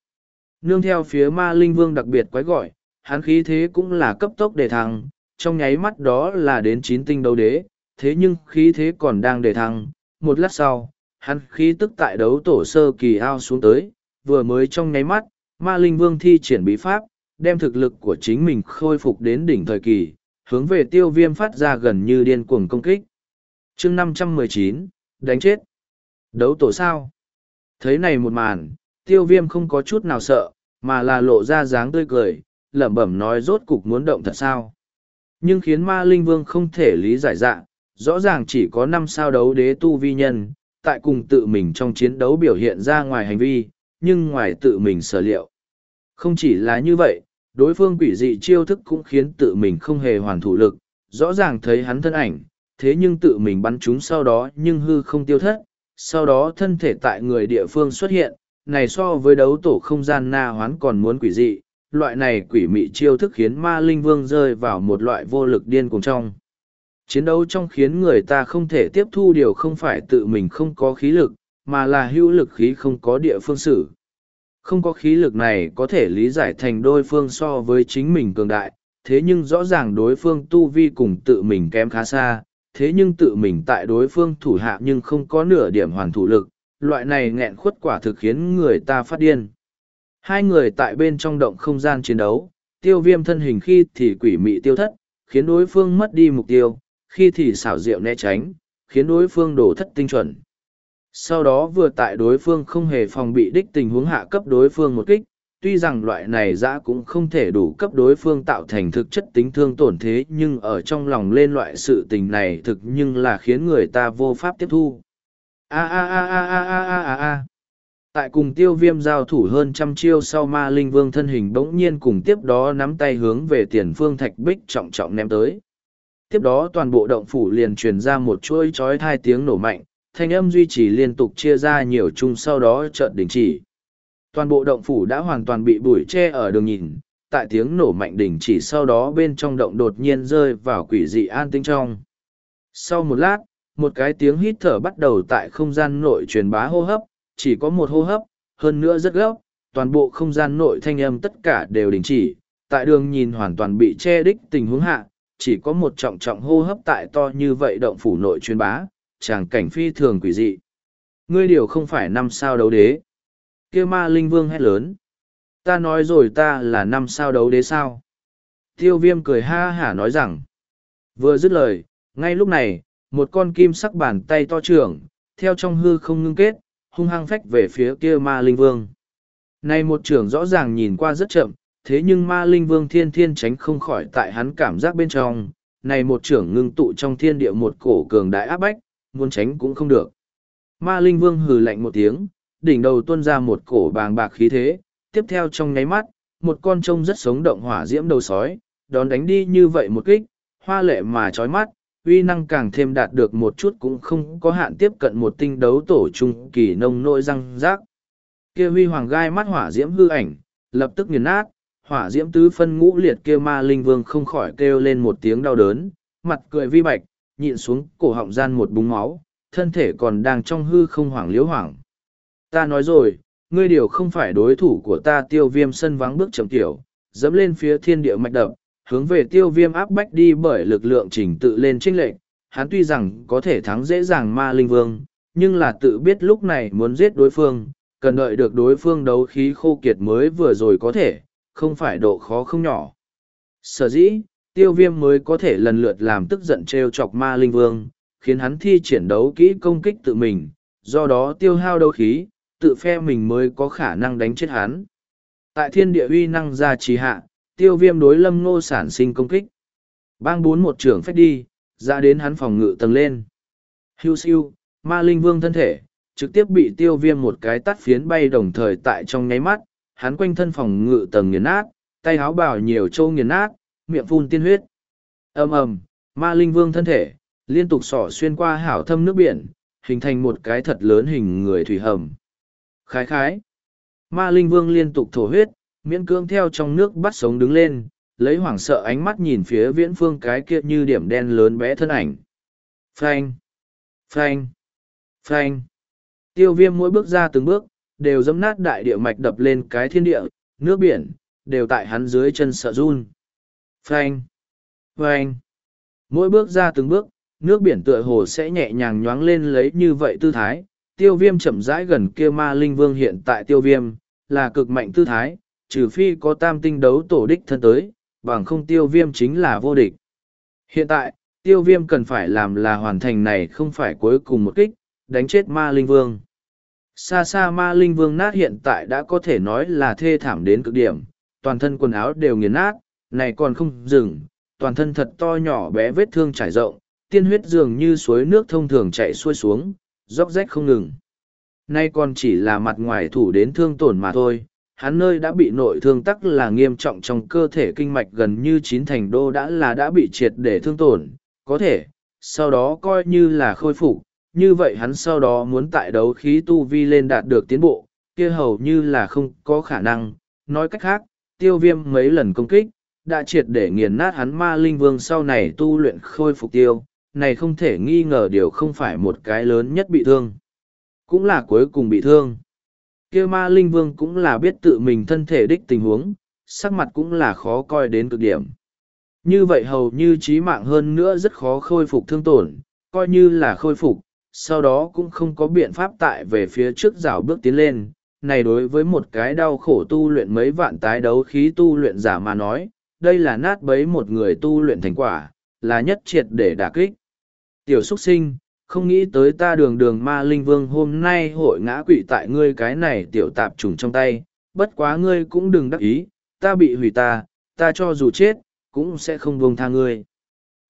S1: Nương theo phía ma linh vương đặc biệt quái gọi, hắn khí thế cũng là cấp tốc đề thăng, trong nháy mắt đó là đến chín tinh đấu đế, thế nhưng khí thế còn đang đề thăng. Một lát sau, hắn khí tức tại đấu tổ sơ kỳ ao xuống tới, vừa mới trong nháy mắt, ma linh vương thi triển bí pháp, đem thực lực của chính mình khôi phục đến đỉnh thời kỳ, hướng về tiêu viêm phát ra gần như điên cuồng công kích. chương năm trăm mười chín đánh chết. Đấu tổ sao? Thấy này một màn, tiêu viêm không có chút nào sợ, mà là lộ ra dáng tươi cười, lẩm bẩm nói rốt cục muốn động thật sao. Nhưng khiến ma linh vương không thể lý giải dạ, rõ ràng chỉ có năm sao đấu đế tu vi nhân, tại cùng tự mình trong chiến đấu biểu hiện ra ngoài hành vi, nhưng ngoài tự mình sở liệu. Không chỉ là như vậy, đối phương quỷ dị chiêu thức cũng khiến tự mình không hề hoàn thủ lực, rõ ràng thấy hắn thân ảnh, thế nhưng tự mình bắn chúng sau đó nhưng hư không tiêu thất, sau đó thân thể tại người địa phương xuất hiện, này so với đấu tổ không gian na hoán còn muốn quỷ dị, loại này quỷ mị chiêu thức khiến ma linh vương rơi vào một loại vô lực điên cùng trong. Chiến đấu trong khiến người ta không thể tiếp thu điều không phải tự mình không có khí lực, mà là hữu lực khí không có địa phương xử. Không có khí lực này có thể lý giải thành đôi phương so với chính mình cường đại, thế nhưng rõ ràng đối phương tu vi cùng tự mình kém khá xa, thế nhưng tự mình tại đối phương thủ hạ nhưng không có nửa điểm hoàn thủ lực, loại này nghẹn khuất quả thực khiến người ta phát điên. Hai người tại bên trong động không gian chiến đấu, tiêu viêm thân hình khi thì quỷ mị tiêu thất, khiến đối phương mất đi mục tiêu, khi thì xảo diệu né tránh, khiến đối phương đổ thất tinh chuẩn. Sau đó vừa tại đối phương không hề phòng bị đích tình huống hạ cấp đối phương một kích, tuy rằng loại này dã cũng không thể đủ cấp đối phương tạo thành thực chất tính thương tổn thế nhưng ở trong lòng lên loại sự tình này thực nhưng là khiến người ta vô pháp tiếp thu. A a a a a a a a a. Tại cùng tiêu viêm giao thủ hơn trăm chiêu sau ma linh vương thân hình bỗng nhiên cùng tiếp đó nắm tay hướng về tiền phương thạch bích trọng trọng ném tới. Tiếp đó toàn bộ động phủ liền truyền ra một chuỗi chói thai tiếng nổ mạnh, thanh âm duy trì liên tục chia ra nhiều chung sau đó chợt đình chỉ. Toàn bộ động phủ đã hoàn toàn bị bụi che ở đường nhìn, tại tiếng nổ mạnh đình chỉ sau đó bên trong động đột nhiên rơi vào quỷ dị an tĩnh trong. Sau một lát, một cái tiếng hít thở bắt đầu tại không gian nội truyền bá hô hấp, chỉ có một hô hấp, hơn nữa rất gấp, toàn bộ không gian nội thanh âm tất cả đều đình chỉ, tại đường nhìn hoàn toàn bị che đích tình huống hạ, chỉ có một trọng trọng hô hấp tại to như vậy động phủ nội truyền bá, tràng cảnh phi thường quỷ dị. Ngươi điều không phải năm sao đấu đế. kia ma linh vương hét lớn. Ta nói rồi ta là năm sao đấu đế sao. Tiêu viêm cười ha hả nói rằng. Vừa dứt lời, ngay lúc này, một con kim sắc bàn tay to trưởng, theo trong hư không ngưng kết, hung hăng phách về phía kia ma linh vương. Này một trưởng rõ ràng nhìn qua rất chậm, thế nhưng ma linh vương thiên thiên tránh không khỏi tại hắn cảm giác bên trong, này một trưởng ngưng tụ trong thiên địa một cổ cường đại áp bách, muốn tránh cũng không được. Ma Linh Vương hừ lạnh một tiếng, đỉnh đầu tuôn ra một cổ bàng bạc khí thế, tiếp theo trong nháy mắt, một con trông rất sống động hỏa diễm đầu sói, đón đánh đi như vậy một kích, hoa lệ mà chói mắt, uy năng càng thêm đạt được một chút cũng không có hạn tiếp cận một tinh đấu tổ trung kỳ nông nội răng rác. Kia huy hoàng gai mắt hỏa diễm hư ảnh, lập tức nghiền nát, hỏa diễm tứ phân ngũ liệt kia ma linh vương không khỏi kêu lên một tiếng đau đớn, mặt cười vi bạch, nhịn xuống cổ họng gian một búng máu, thân thể còn đang trong hư không hoảng liếu hoảng. Ta nói rồi, ngươi điều không phải đối thủ của ta tiêu viêm sân vắng bước chậm tiểu, dẫm lên phía thiên địa mạch đập, hướng về tiêu viêm áp bách đi bởi lực lượng chỉnh tự lên trinh lệnh, hắn tuy rằng có thể thắng dễ dàng ma linh vương, nhưng là tự biết lúc này muốn giết đối phương, cần đợi được đối phương đấu khí khô kiệt mới vừa rồi có thể, không phải độ khó không nhỏ. Sở dĩ, tiêu viêm mới có thể lần lượt làm tức giận trêu chọc ma linh vương, khiến hắn thi triển đấu kỹ công kích tự mình, do đó tiêu hao đấu khí, tự phe mình mới có khả năng đánh chết hắn. Tại thiên địa uy năng ra trì hạ, tiêu viêm đối lâm ngô sản sinh công kích. Bang bốn một trưởng phách đi, ra đến hắn phòng ngự tầng lên. Hiu siêu, ma linh vương thân thể, trực tiếp bị tiêu viêm một cái tắt phiến bay đồng thời tại trong nháy mắt, hắn quanh thân phòng ngự tầng nghiền nát, tay háo bảo nhiều châu nghiền nát, miệng phun tiên huyết. ầm ầm, ma linh vương thân thể, liên tục sỏ xuyên qua hảo thâm nước biển, hình thành một cái thật lớn hình người thủy hầm. Khái khái. Ma linh vương liên tục thổ huyết, miễn cưỡng theo trong nước bắt sống đứng lên, lấy hoảng sợ ánh mắt nhìn phía viễn phương cái kia như điểm đen lớn bé thân ảnh. Phanh! Phanh! Phanh! Tiêu viêm mỗi bước ra từng bước, đều dẫm nát đại địa mạch đập lên cái thiên địa, nước biển, đều tại hắn dưới chân sợ run. Phanh! Phanh! Mỗi bước ra từng bước, nước biển tựa hồ sẽ nhẹ nhàng nhoáng lên lấy như vậy tư thái. Tiêu viêm chậm rãi gần kia ma linh vương hiện tại tiêu viêm, là cực mạnh tư thái, trừ phi có tam tinh đấu tổ đích thân tới, bằng không tiêu viêm chính là vô địch. Hiện tại, tiêu viêm cần phải làm là hoàn thành này không phải cuối cùng một kích, đánh chết ma linh vương. Xa xa ma linh vương nát hiện tại đã có thể nói là thê thảm đến cực điểm, toàn thân quần áo đều nghiền nát, này còn không dừng, toàn thân thật to nhỏ bé vết thương trải rộng, tiên huyết dường như suối nước thông thường chạy xuôi xuống, róc rách không ngừng. Nay còn chỉ là mặt ngoài thủ đến thương tổn mà thôi, hắn nơi đã bị nội thương tắc là nghiêm trọng trong cơ thể kinh mạch gần như chín thành đô đã là đã bị triệt để thương tổn, có thể, sau đó coi như là khôi phục, như vậy hắn sau đó muốn tại đấu khí tu vi lên đạt được tiến bộ, kia hầu như là không có khả năng, nói cách khác, tiêu viêm mấy lần công kích, đã triệt để nghiền nát hắn ma linh vương sau này tu luyện khôi phục tiêu, này không thể nghi ngờ điều không phải một cái lớn nhất bị thương, cũng là cuối cùng bị thương kia ma linh vương cũng là biết tự mình thân thể đích tình huống, sắc mặt cũng là khó coi đến cực điểm. Như vậy hầu như trí mạng hơn nữa rất khó khôi phục thương tổn, coi như là khôi phục, sau đó cũng không có biện pháp tại về phía trước rào bước tiến lên. Này đối với một cái đau khổ tu luyện mấy vạn tái đấu khí tu luyện giả mà nói, đây là nát bấy một người tu luyện thành quả, là nhất triệt để đả kích. Tiểu xuất sinh, không nghĩ tới ta đường đường ma linh vương hôm nay hội ngã quỵ tại ngươi cái này tiểu tạp trùng trong tay, bất quá ngươi cũng đừng đắc ý, ta bị hủy ta, ta cho dù chết, cũng sẽ không buông tha ngươi.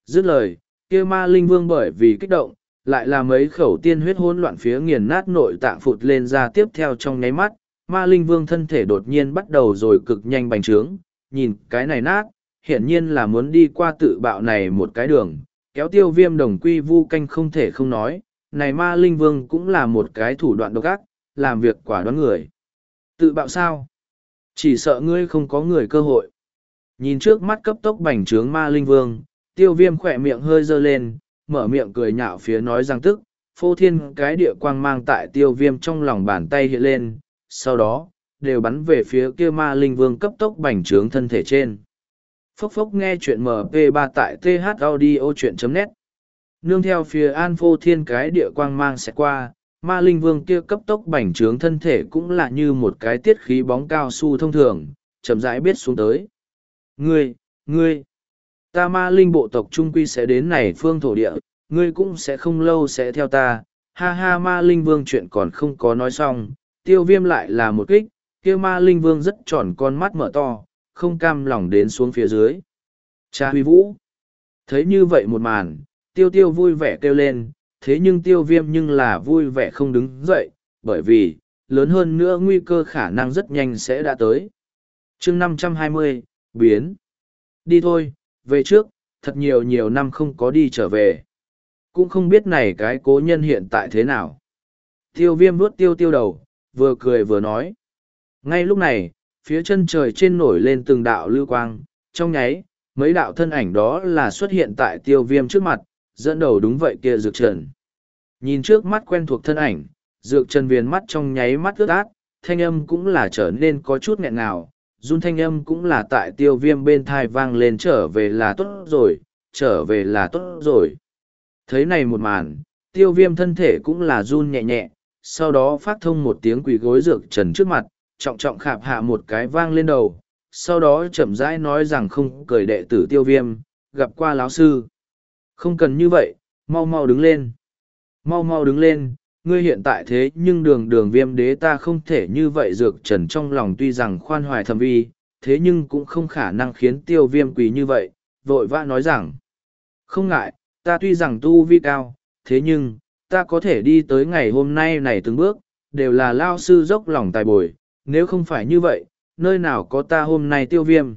S1: Dứt lời, kia ma linh vương bởi vì kích động, lại là mấy khẩu tiên huyết hỗn loạn phía nghiền nát nội tạng phụt lên ra tiếp theo trong nháy mắt, ma linh vương thân thể đột nhiên bắt đầu rồi cực nhanh bành trướng, nhìn cái này nát, hiển nhiên là muốn đi qua tự bạo này một cái đường, kéo tiêu viêm đồng quy vu canh không thể không nói, này ma linh vương cũng là một cái thủ đoạn độc ác, làm việc quả đoán người. Tự bạo sao? Chỉ sợ ngươi không có người cơ hội. Nhìn trước mắt cấp tốc bành trướng ma linh vương, tiêu viêm khỏe miệng hơi dơ lên, mở miệng cười nhạo phía nói rằng tức, phô thiên cái địa quang mang tại tiêu viêm trong lòng bàn tay hiện lên, sau đó, đều bắn về phía kia ma linh vương cấp tốc bành trướng thân thể trên. Phốc phốc nghe chuyện mp 3 tại thaudio.net. nương theo phía an phô thiên cái địa quang mang sẽ qua, ma linh vương kia cấp tốc bành trướng thân thể cũng là như một cái tiết khí bóng cao su thông thường, chậm rãi biết xuống tới. Ngươi ngươi, ta ma linh bộ tộc trung quy sẽ đến này phương thổ địa, ngươi cũng sẽ không lâu sẽ theo ta. Ha ha, ma linh vương chuyện còn không có nói xong, tiêu viêm lại là một kích kia ma linh vương rất tròn con mắt mở to không cam lòng đến xuống phía dưới. Cha huy vũ. Thấy như vậy một màn, tiêu tiêu vui vẻ kêu lên, thế nhưng tiêu viêm nhưng là vui vẻ không đứng dậy, bởi vì, lớn hơn nữa nguy cơ khả năng rất nhanh sẽ đã tới. chương năm trăm hai mươi biến. Đi thôi, về trước, thật nhiều nhiều năm không có đi trở về. Cũng không biết này cái cố nhân hiện tại thế nào. Tiêu viêm vuốt tiêu tiêu đầu, vừa cười vừa nói. Ngay lúc này, phía chân trời trên nổi lên từng đạo lưu quang, trong nháy, mấy đạo thân ảnh đó là xuất hiện tại tiêu viêm trước mặt, dẫn đầu đúng vậy kia dược trần. Nhìn trước mắt quen thuộc thân ảnh, dược trần viền mắt trong nháy mắt ướt át, thanh âm cũng là trở nên có chút nghẹn ngào, run thanh âm cũng là tại tiêu viêm bên thai vang lên trở về là tốt rồi, trở về là tốt rồi. Thấy này một màn, tiêu viêm thân thể cũng là run nhẹ nhẹ, sau đó phát thông một tiếng quỳ gối dược trần trước mặt, trọng trọng khạp hạ một cái vang lên đầu, sau đó chậm rãi nói rằng không cười đệ tử tiêu viêm, gặp qua lão sư. Không cần như vậy, mau mau đứng lên. Mau mau đứng lên, ngươi hiện tại thế nhưng đường đường viêm đế ta không thể như vậy dược trần trong lòng tuy rằng khoan hoài thầm vi, thế nhưng cũng không khả năng khiến tiêu viêm quỳ như vậy, vội vã nói rằng. Không ngại, ta tuy rằng tu vi cao, thế nhưng, ta có thể đi tới ngày hôm nay này từng bước, đều là lao sư dốc lòng tài bồi, nếu không phải như vậy, nơi nào có ta hôm nay tiêu viêm.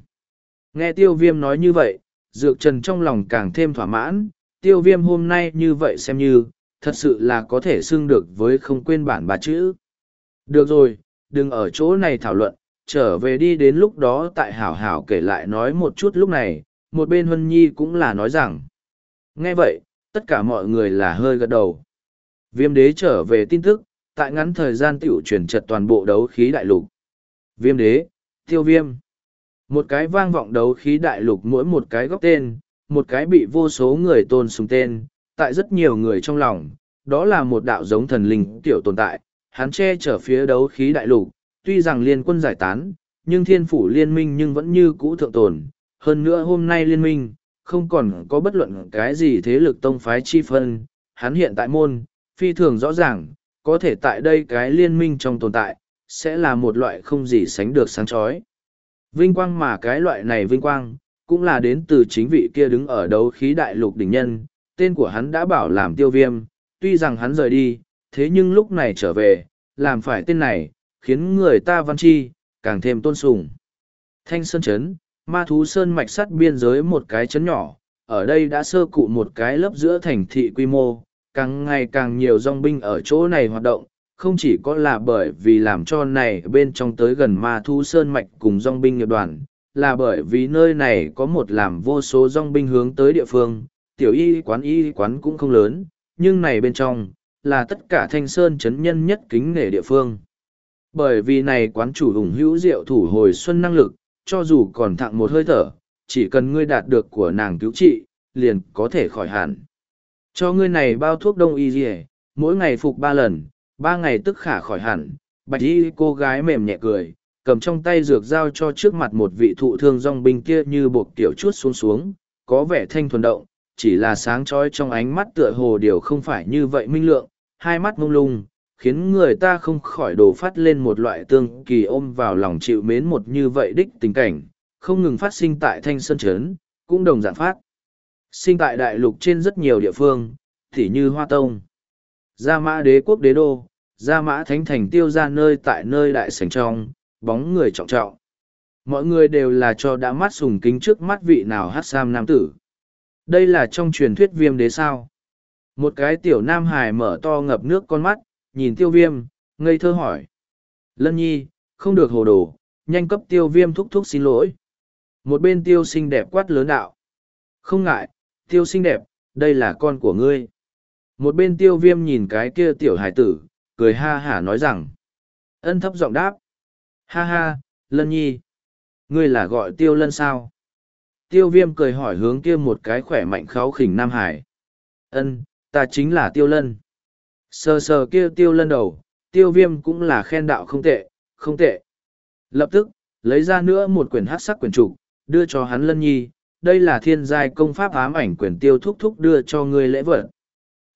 S1: Nghe tiêu viêm nói như vậy, dược trần trong lòng càng thêm thỏa mãn, tiêu viêm hôm nay như vậy xem như, thật sự là có thể xưng được với không quên bản bà chữ. Được rồi, đừng ở chỗ này thảo luận, trở về đi đến lúc đó tại hảo hảo kể lại nói một chút lúc này, một bên Huân Nhi cũng là nói rằng. Nghe vậy, tất cả mọi người là hơi gật đầu. Viêm đế trở về tin tức, tại ngắn thời gian tiểu chuyển trật toàn bộ đấu khí đại lục. Viêm đế, tiêu viêm. Một cái vang vọng đấu khí đại lục mỗi một cái góc tên, một cái bị vô số người tôn sùng tên, tại rất nhiều người trong lòng, đó là một đạo giống thần linh tiểu tồn tại, hắn che chở phía đấu khí đại lục, tuy rằng liên quân giải tán, nhưng thiên phủ liên minh nhưng vẫn như cũ thượng tồn. Hơn nữa hôm nay liên minh, không còn có bất luận cái gì thế lực tông phái chi phân, hắn hiện tại môn, phi thường rõ ràng, có thể tại đây cái liên minh trong tồn tại, sẽ là một loại không gì sánh được sáng chói. Vinh quang mà cái loại này vinh quang, cũng là đến từ chính vị kia đứng ở đấu khí đại lục đỉnh nhân, tên của hắn đã bảo làm tiêu viêm, tuy rằng hắn rời đi, thế nhưng lúc này trở về, làm phải tên này, khiến người ta văn chi, càng thêm tôn sùng. Thanh Sơn Trấn, ma thú sơn mạch sắt biên giới một cái chấn nhỏ, ở đây đã sơ cụ một cái lớp giữa thành thị quy mô, càng ngày càng nhiều dòng binh ở chỗ này hoạt động, không chỉ có là bởi vì làm cho này bên trong tới gần ma thu sơn mạch cùng dòng binh nghiệp đoàn, là bởi vì nơi này có một làm vô số dòng binh hướng tới địa phương, tiểu y quán y quán cũng không lớn, nhưng này bên trong, là tất cả thanh sơn chấn nhân nhất kính nể địa phương. Bởi vì này quán chủ hùng hữu diệu thủ hồi xuân năng lực, cho dù còn thặng một hơi thở, chỉ cần ngươi đạt được của nàng cứu trị, liền có thể khỏi hẳn. Cho ngươi này bao thuốc đông y dì mỗi ngày phục ba lần, ba ngày tức khả khỏi hẳn. Bạch y cô gái mềm nhẹ cười, cầm trong tay dược dao cho trước mặt một vị thụ thương dòng binh kia như buộc tiểu chút xuống xuống, có vẻ thanh thuần động, chỉ là sáng trói trong ánh mắt tựa hồ điều không phải như vậy minh lượng, hai mắt mông lung, khiến người ta không khỏi đổ phát lên một loại tương kỳ ôm vào lòng chịu mến một như vậy đích tình cảnh, không ngừng phát sinh tại thanh sơn chấn cũng đồng dạng phát. Sinh tại đại lục trên rất nhiều địa phương, tỉ như Hoa Tông, Gia Mã Đế quốc đế đô, Gia Mã Thánh Thành tiêu ra nơi tại nơi đại sảnh trong, bóng người trọng trọng. Mọi người đều là cho đã mắt sùng kính trước mắt vị nào hát sam nam tử. Đây là trong truyền thuyết viêm đế sao. Một cái tiểu nam hài mở to ngập nước con mắt, nhìn tiêu viêm, ngây thơ hỏi. Lân nhi, không được hồ đồ, nhanh cấp tiêu viêm thúc thúc xin lỗi. Một bên tiêu xinh đẹp quát lớn đạo. Không ngại, tiêu xinh đẹp, đây là con của ngươi. Một bên tiêu viêm nhìn cái kia tiểu hải tử, cười ha hả nói rằng. Ân thấp giọng đáp. Ha ha, lân nhi. Ngươi là gọi tiêu lân sao? Tiêu viêm cười hỏi hướng kia một cái khỏe mạnh kháo khỉnh Nam Hải. Ân, ta chính là tiêu lân. Sờ sờ kia tiêu lân đầu, tiêu viêm cũng là khen đạo không tệ, không tệ. Lập tức, lấy ra nữa một quyển hát sắc quyển trục, đưa cho hắn lân nhi, đây là thiên giai công pháp ám ảnh quyển tiêu thúc thúc đưa cho ngươi lễ vật.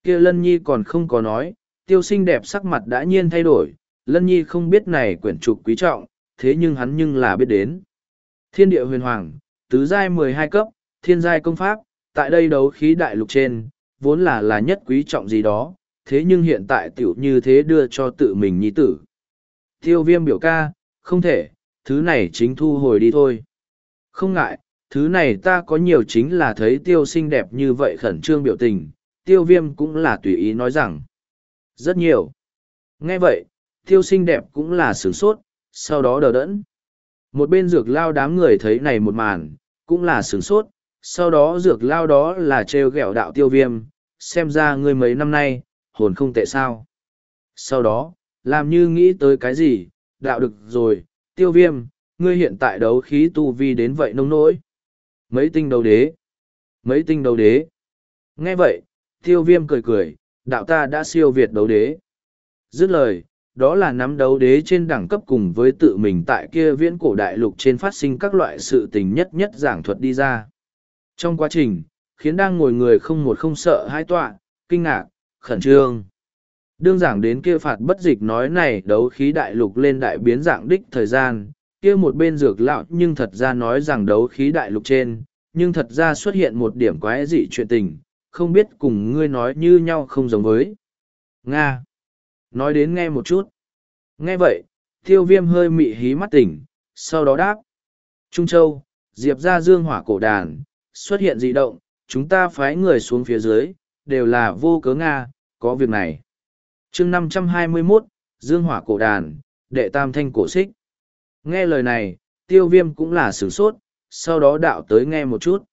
S1: Kia lân nhi còn không có nói, tiêu xinh đẹp sắc mặt đã nhiên thay đổi, lân nhi không biết này quyển trục quý trọng, thế nhưng hắn nhưng là biết đến. Thiên địa huyền hoàng, tứ giai mười hai cấp, thiên giai công pháp, tại đây đấu khí đại lục trên, vốn là là nhất quý trọng gì đó, thế nhưng hiện tại tiểu như thế đưa cho tự mình nhi tử. Tiêu viêm biểu ca, không thể, thứ này chính thu hồi đi thôi. Không ngại, thứ này ta có nhiều chính là thấy tiêu xinh đẹp như vậy khẩn trương biểu tình, tiêu viêm cũng là tùy ý nói rằng. Rất nhiều. Nghe vậy, tiêu xinh đẹp cũng là sửng sốt, sau đó đờ đẫn. Một bên dược lao đám người thấy này một màn, cũng là sửng sốt, sau đó dược lao đó là trêu ghẹo đạo tiêu viêm, xem ra ngươi mấy năm nay, hồn không tệ sao. Sau đó, làm như nghĩ tới cái gì, đạo được rồi, tiêu viêm, ngươi hiện tại đấu khí tu vi đến vậy nông nỗi. Mấy tinh đấu đế. Mấy tinh đấu đế. Nghe vậy, tiêu viêm cười cười, đạo ta đã siêu việt đấu đế. Dứt lời, đó là nắm đấu đế trên đẳng cấp cùng với tự mình tại kia viễn cổ đại lục trên phát sinh các loại sự tình nhất nhất giảng thuật đi ra. Trong quá trình, khiến đang ngồi người không một không sợ hai tọa, kinh ngạc, khẩn trương. Đương giảng đến kia phạt bất dịch nói này đấu khí đại lục lên đại biến dạng đích thời gian, kia một bên dược lão nhưng thật ra nói rằng đấu khí đại lục trên, nhưng thật ra xuất hiện một điểm quái dị chuyện tình, không biết cùng ngươi nói như nhau không giống với. Nga. Nói đến nghe một chút. Nghe vậy, tiêu viêm hơi mị hí mắt tỉnh, sau đó đáp. Trung Châu, Diệp ra dương hỏa cổ đàn, xuất hiện dị động, chúng ta phái người xuống phía dưới, đều là vô cớ Nga, có việc này. chương năm trăm hai mươi 521, Dương hỏa cổ đàn, đệ tam thanh cổ xích. Nghe lời này, tiêu viêm cũng là sửng sốt, sau đó đạo tới nghe một chút.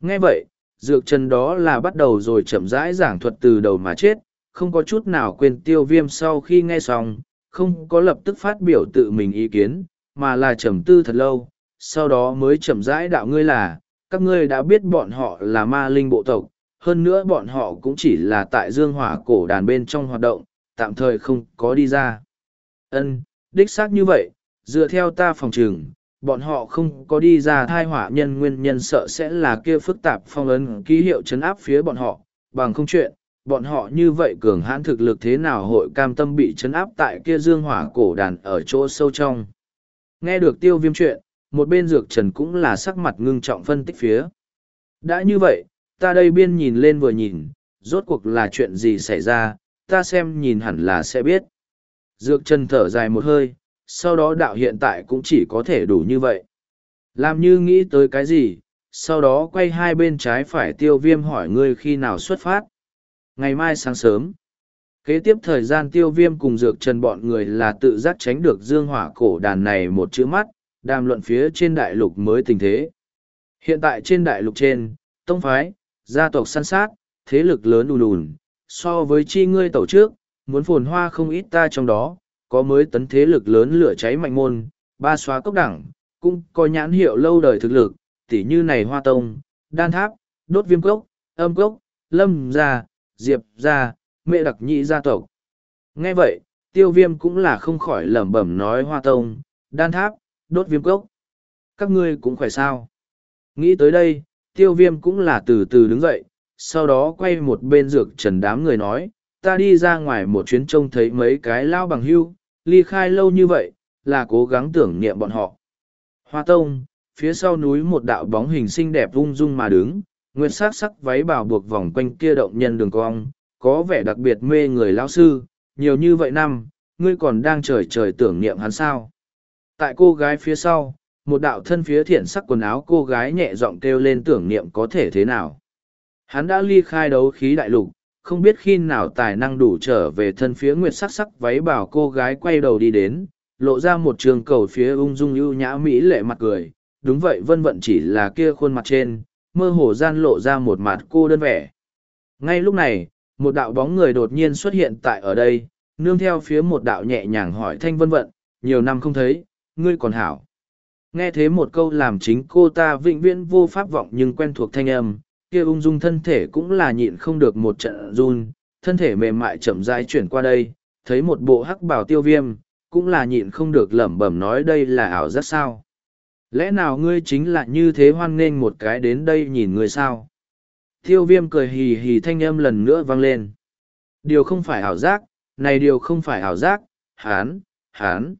S1: Nghe vậy, dược trần đó là bắt đầu rồi chậm rãi giảng thuật từ đầu mà chết, không có chút nào quên tiêu viêm sau khi nghe xong, không có lập tức phát biểu tự mình ý kiến, mà là trầm tư thật lâu, sau đó mới chậm rãi đạo ngươi là, các ngươi đã biết bọn họ là ma linh bộ tộc, hơn nữa bọn họ cũng chỉ là tại dương hỏa cổ đàn bên trong hoạt động, tạm thời không có đi ra. Ân, đích xác như vậy, dựa theo ta phòng trường, bọn họ không có đi ra thai hỏa nhân nguyên nhân sợ sẽ là kia phức tạp phong ấn ký hiệu chấn áp phía bọn họ, bằng không chuyện, bọn họ như vậy cường hãn thực lực thế nào hội cam tâm bị chấn áp tại kia dương hỏa cổ đàn ở chỗ sâu trong. Nghe được tiêu viêm chuyện, một bên dược trần cũng là sắc mặt ngưng trọng phân tích phía. Đã như vậy, ta đây biên nhìn lên vừa nhìn, rốt cuộc là chuyện gì xảy ra, ta xem nhìn hẳn là sẽ biết. Dược trần thở dài một hơi, sau đó đạo hiện tại cũng chỉ có thể đủ như vậy. Làm như nghĩ tới cái gì, sau đó quay hai bên trái phải tiêu viêm hỏi ngươi khi nào xuất phát. Ngày mai sáng sớm, kế tiếp thời gian tiêu viêm cùng dược trần bọn người là tự giác tránh được dương hỏa cổ đàn này một chữ mắt, đàm luận phía trên đại lục mới tình thế. Hiện tại trên đại lục trên, tông phái, gia tộc săn sát, thế lực lớn đùn đùn, so với chi ngươi tổ trước, muốn phồn hoa không ít ta trong đó, có mới tấn thế lực lớn lửa cháy mạnh môn, ba xóa cốc đẳng, cũng có nhãn hiệu lâu đời thực lực, tỉ như này hoa tông, đan tháp, đốt viêm cốc, âm cốc, lâm gia, diệp gia, mẹ đặc nhị gia tộc. Nghe vậy, tiêu viêm cũng là không khỏi lẩm bẩm nói hoa tông, đan tháp, đốt viêm cốc. Các ngươi cũng khỏe sao. Nghĩ tới đây, tiêu viêm cũng là từ từ đứng dậy, sau đó quay một bên dược trần đám người nói, ta đi ra ngoài một chuyến trông thấy mấy cái lao bằng hưu, ly khai lâu như vậy, là cố gắng tưởng niệm bọn họ. Hoa tông, phía sau núi một đạo bóng hình xinh đẹp rung dung mà đứng, nguyệt sắc sắc váy bảo buộc vòng quanh kia động nhân đường cong, có vẻ đặc biệt mê người lao sư, nhiều như vậy năm, ngươi còn đang trời trời tưởng niệm hắn sao. Tại cô gái phía sau, một đạo thân phía thiện sắc quần áo cô gái nhẹ giọng kêu lên tưởng niệm có thể thế nào. Hắn đã ly khai đấu khí đại lục, không biết khi nào tài năng đủ trở về thân phía nguyệt sắc sắc váy bảo cô gái quay đầu đi đến, lộ ra một trường cầu phía ung dung ưu nhã mỹ lệ mặt cười. Đúng vậy vân vận chỉ là kia khuôn mặt trên, mơ hồ gian lộ ra một mặt cô đơn vẻ. Ngay lúc này, một đạo bóng người đột nhiên xuất hiện tại ở đây, nương theo phía một đạo nhẹ nhàng hỏi thanh vân vận, nhiều năm không thấy, ngươi còn hảo. Nghe thế một câu làm chính cô ta vĩnh viễn vô pháp vọng nhưng quen thuộc thanh âm, kia ung dung thân thể cũng là nhịn không được một trận run, thân thể mềm mại chậm rãi chuyển qua đây, thấy một bộ hắc bảo tiêu viêm, cũng là nhịn không được lẩm bẩm nói đây là ảo giác sao. Lẽ nào ngươi chính là như thế hoan nghênh một cái đến đây nhìn ngươi sao? Tiêu viêm cười hì hì thanh âm lần nữa vang lên. Điều không phải ảo giác, này điều không phải ảo giác, hán, hán.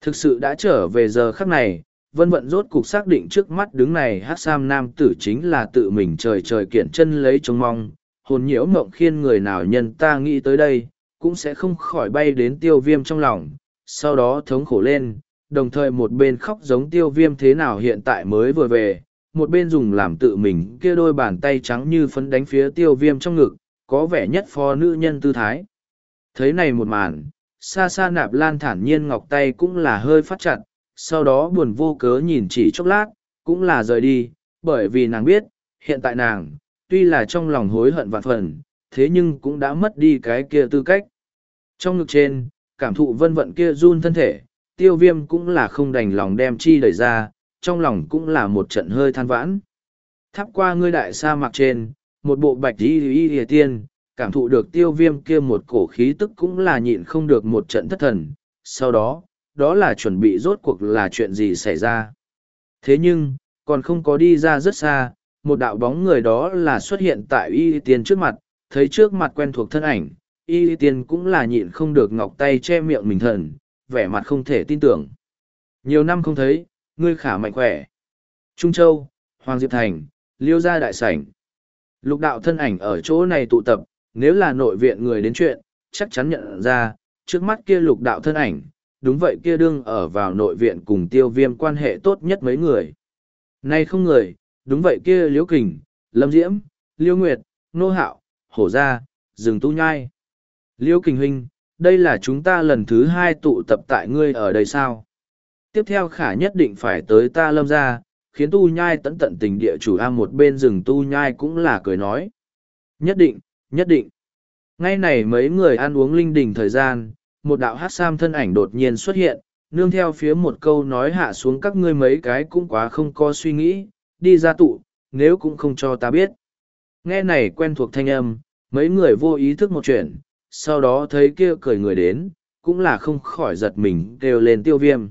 S1: Thực sự đã trở về giờ khắc này, vân vận rốt cục xác định trước mắt đứng này hát sam nam tử chính là tự mình trời trời kiện chân lấy trông mong. Hồn nhiễu mộng khiên người nào nhân ta nghĩ tới đây, cũng sẽ không khỏi bay đến tiêu viêm trong lòng. Sau đó thống khổ lên, đồng thời một bên khóc giống tiêu viêm thế nào hiện tại mới vừa về. Một bên dùng làm tự mình kia đôi bàn tay trắng như phấn đánh phía tiêu viêm trong ngực, có vẻ nhất phó nữ nhân tư thái. Thấy này một màn, xa xa nạp lan thản nhiên ngọc tay cũng là hơi phát chặt sau đó buồn vô cớ nhìn chỉ chốc lát, cũng là rời đi, bởi vì nàng biết, hiện tại nàng, tuy là trong lòng hối hận vạn phần, thế nhưng cũng đã mất đi cái kia tư cách. Trong ngực trên, cảm thụ vân vận kia run thân thể, tiêu viêm cũng là không đành lòng đem chi đẩy ra, trong lòng cũng là một trận hơi than vãn. Thắp qua ngươi đại sa mạc trên, một bộ bạch y y y tiên, cảm thụ được tiêu viêm kia một cổ khí tức cũng là nhịn không được một trận thất thần. Sau đó đó là chuẩn bị rốt cuộc là chuyện gì xảy ra. Thế nhưng, còn không có đi ra rất xa, một đạo bóng người đó là xuất hiện tại y tiên trước mặt, thấy trước mặt quen thuộc thân ảnh, y tiên cũng là nhịn không được ngọc tay che miệng mình thần, vẻ mặt không thể tin tưởng. Nhiều năm không thấy, ngươi khả mạnh khỏe. Trung châu, hoàng diệp thành, liêu gia đại sảnh. Lục đạo thân ảnh ở chỗ này tụ tập, nếu là nội viện người đến chuyện, chắc chắn nhận ra, trước mắt kia lục đạo thân ảnh đúng vậy kia đương ở vào nội viện cùng tiêu viêm quan hệ tốt nhất mấy người. Nay không người, đúng vậy kia liễu kình, lâm diễm liêu nguyệt, nô hạo, hổ gia rừng tu nhai. Liễu kình huynh, đây là chúng ta lần thứ hai tụ tập tại ngươi ở đây sao? Tiếp theo khả nhất định phải tới ta lâm gia, khiến tu nhai tận tận tình địa chủ a một bên rừng tu nhai cũng là cười nói. Nhất định nhất định. Ngay này mấy người ăn uống linh đình thời gian một đạo hát sam thân ảnh đột nhiên xuất hiện, nương theo phía một câu nói hạ xuống các ngươi mấy cái cũng quá không có suy nghĩ, đi ra tụ, nếu cũng không cho ta biết. Nghe này quen thuộc thanh âm, mấy người vô ý thức một chuyện, sau đó thấy kia cười người đến, cũng là không khỏi giật mình đều lên tiêu viêm.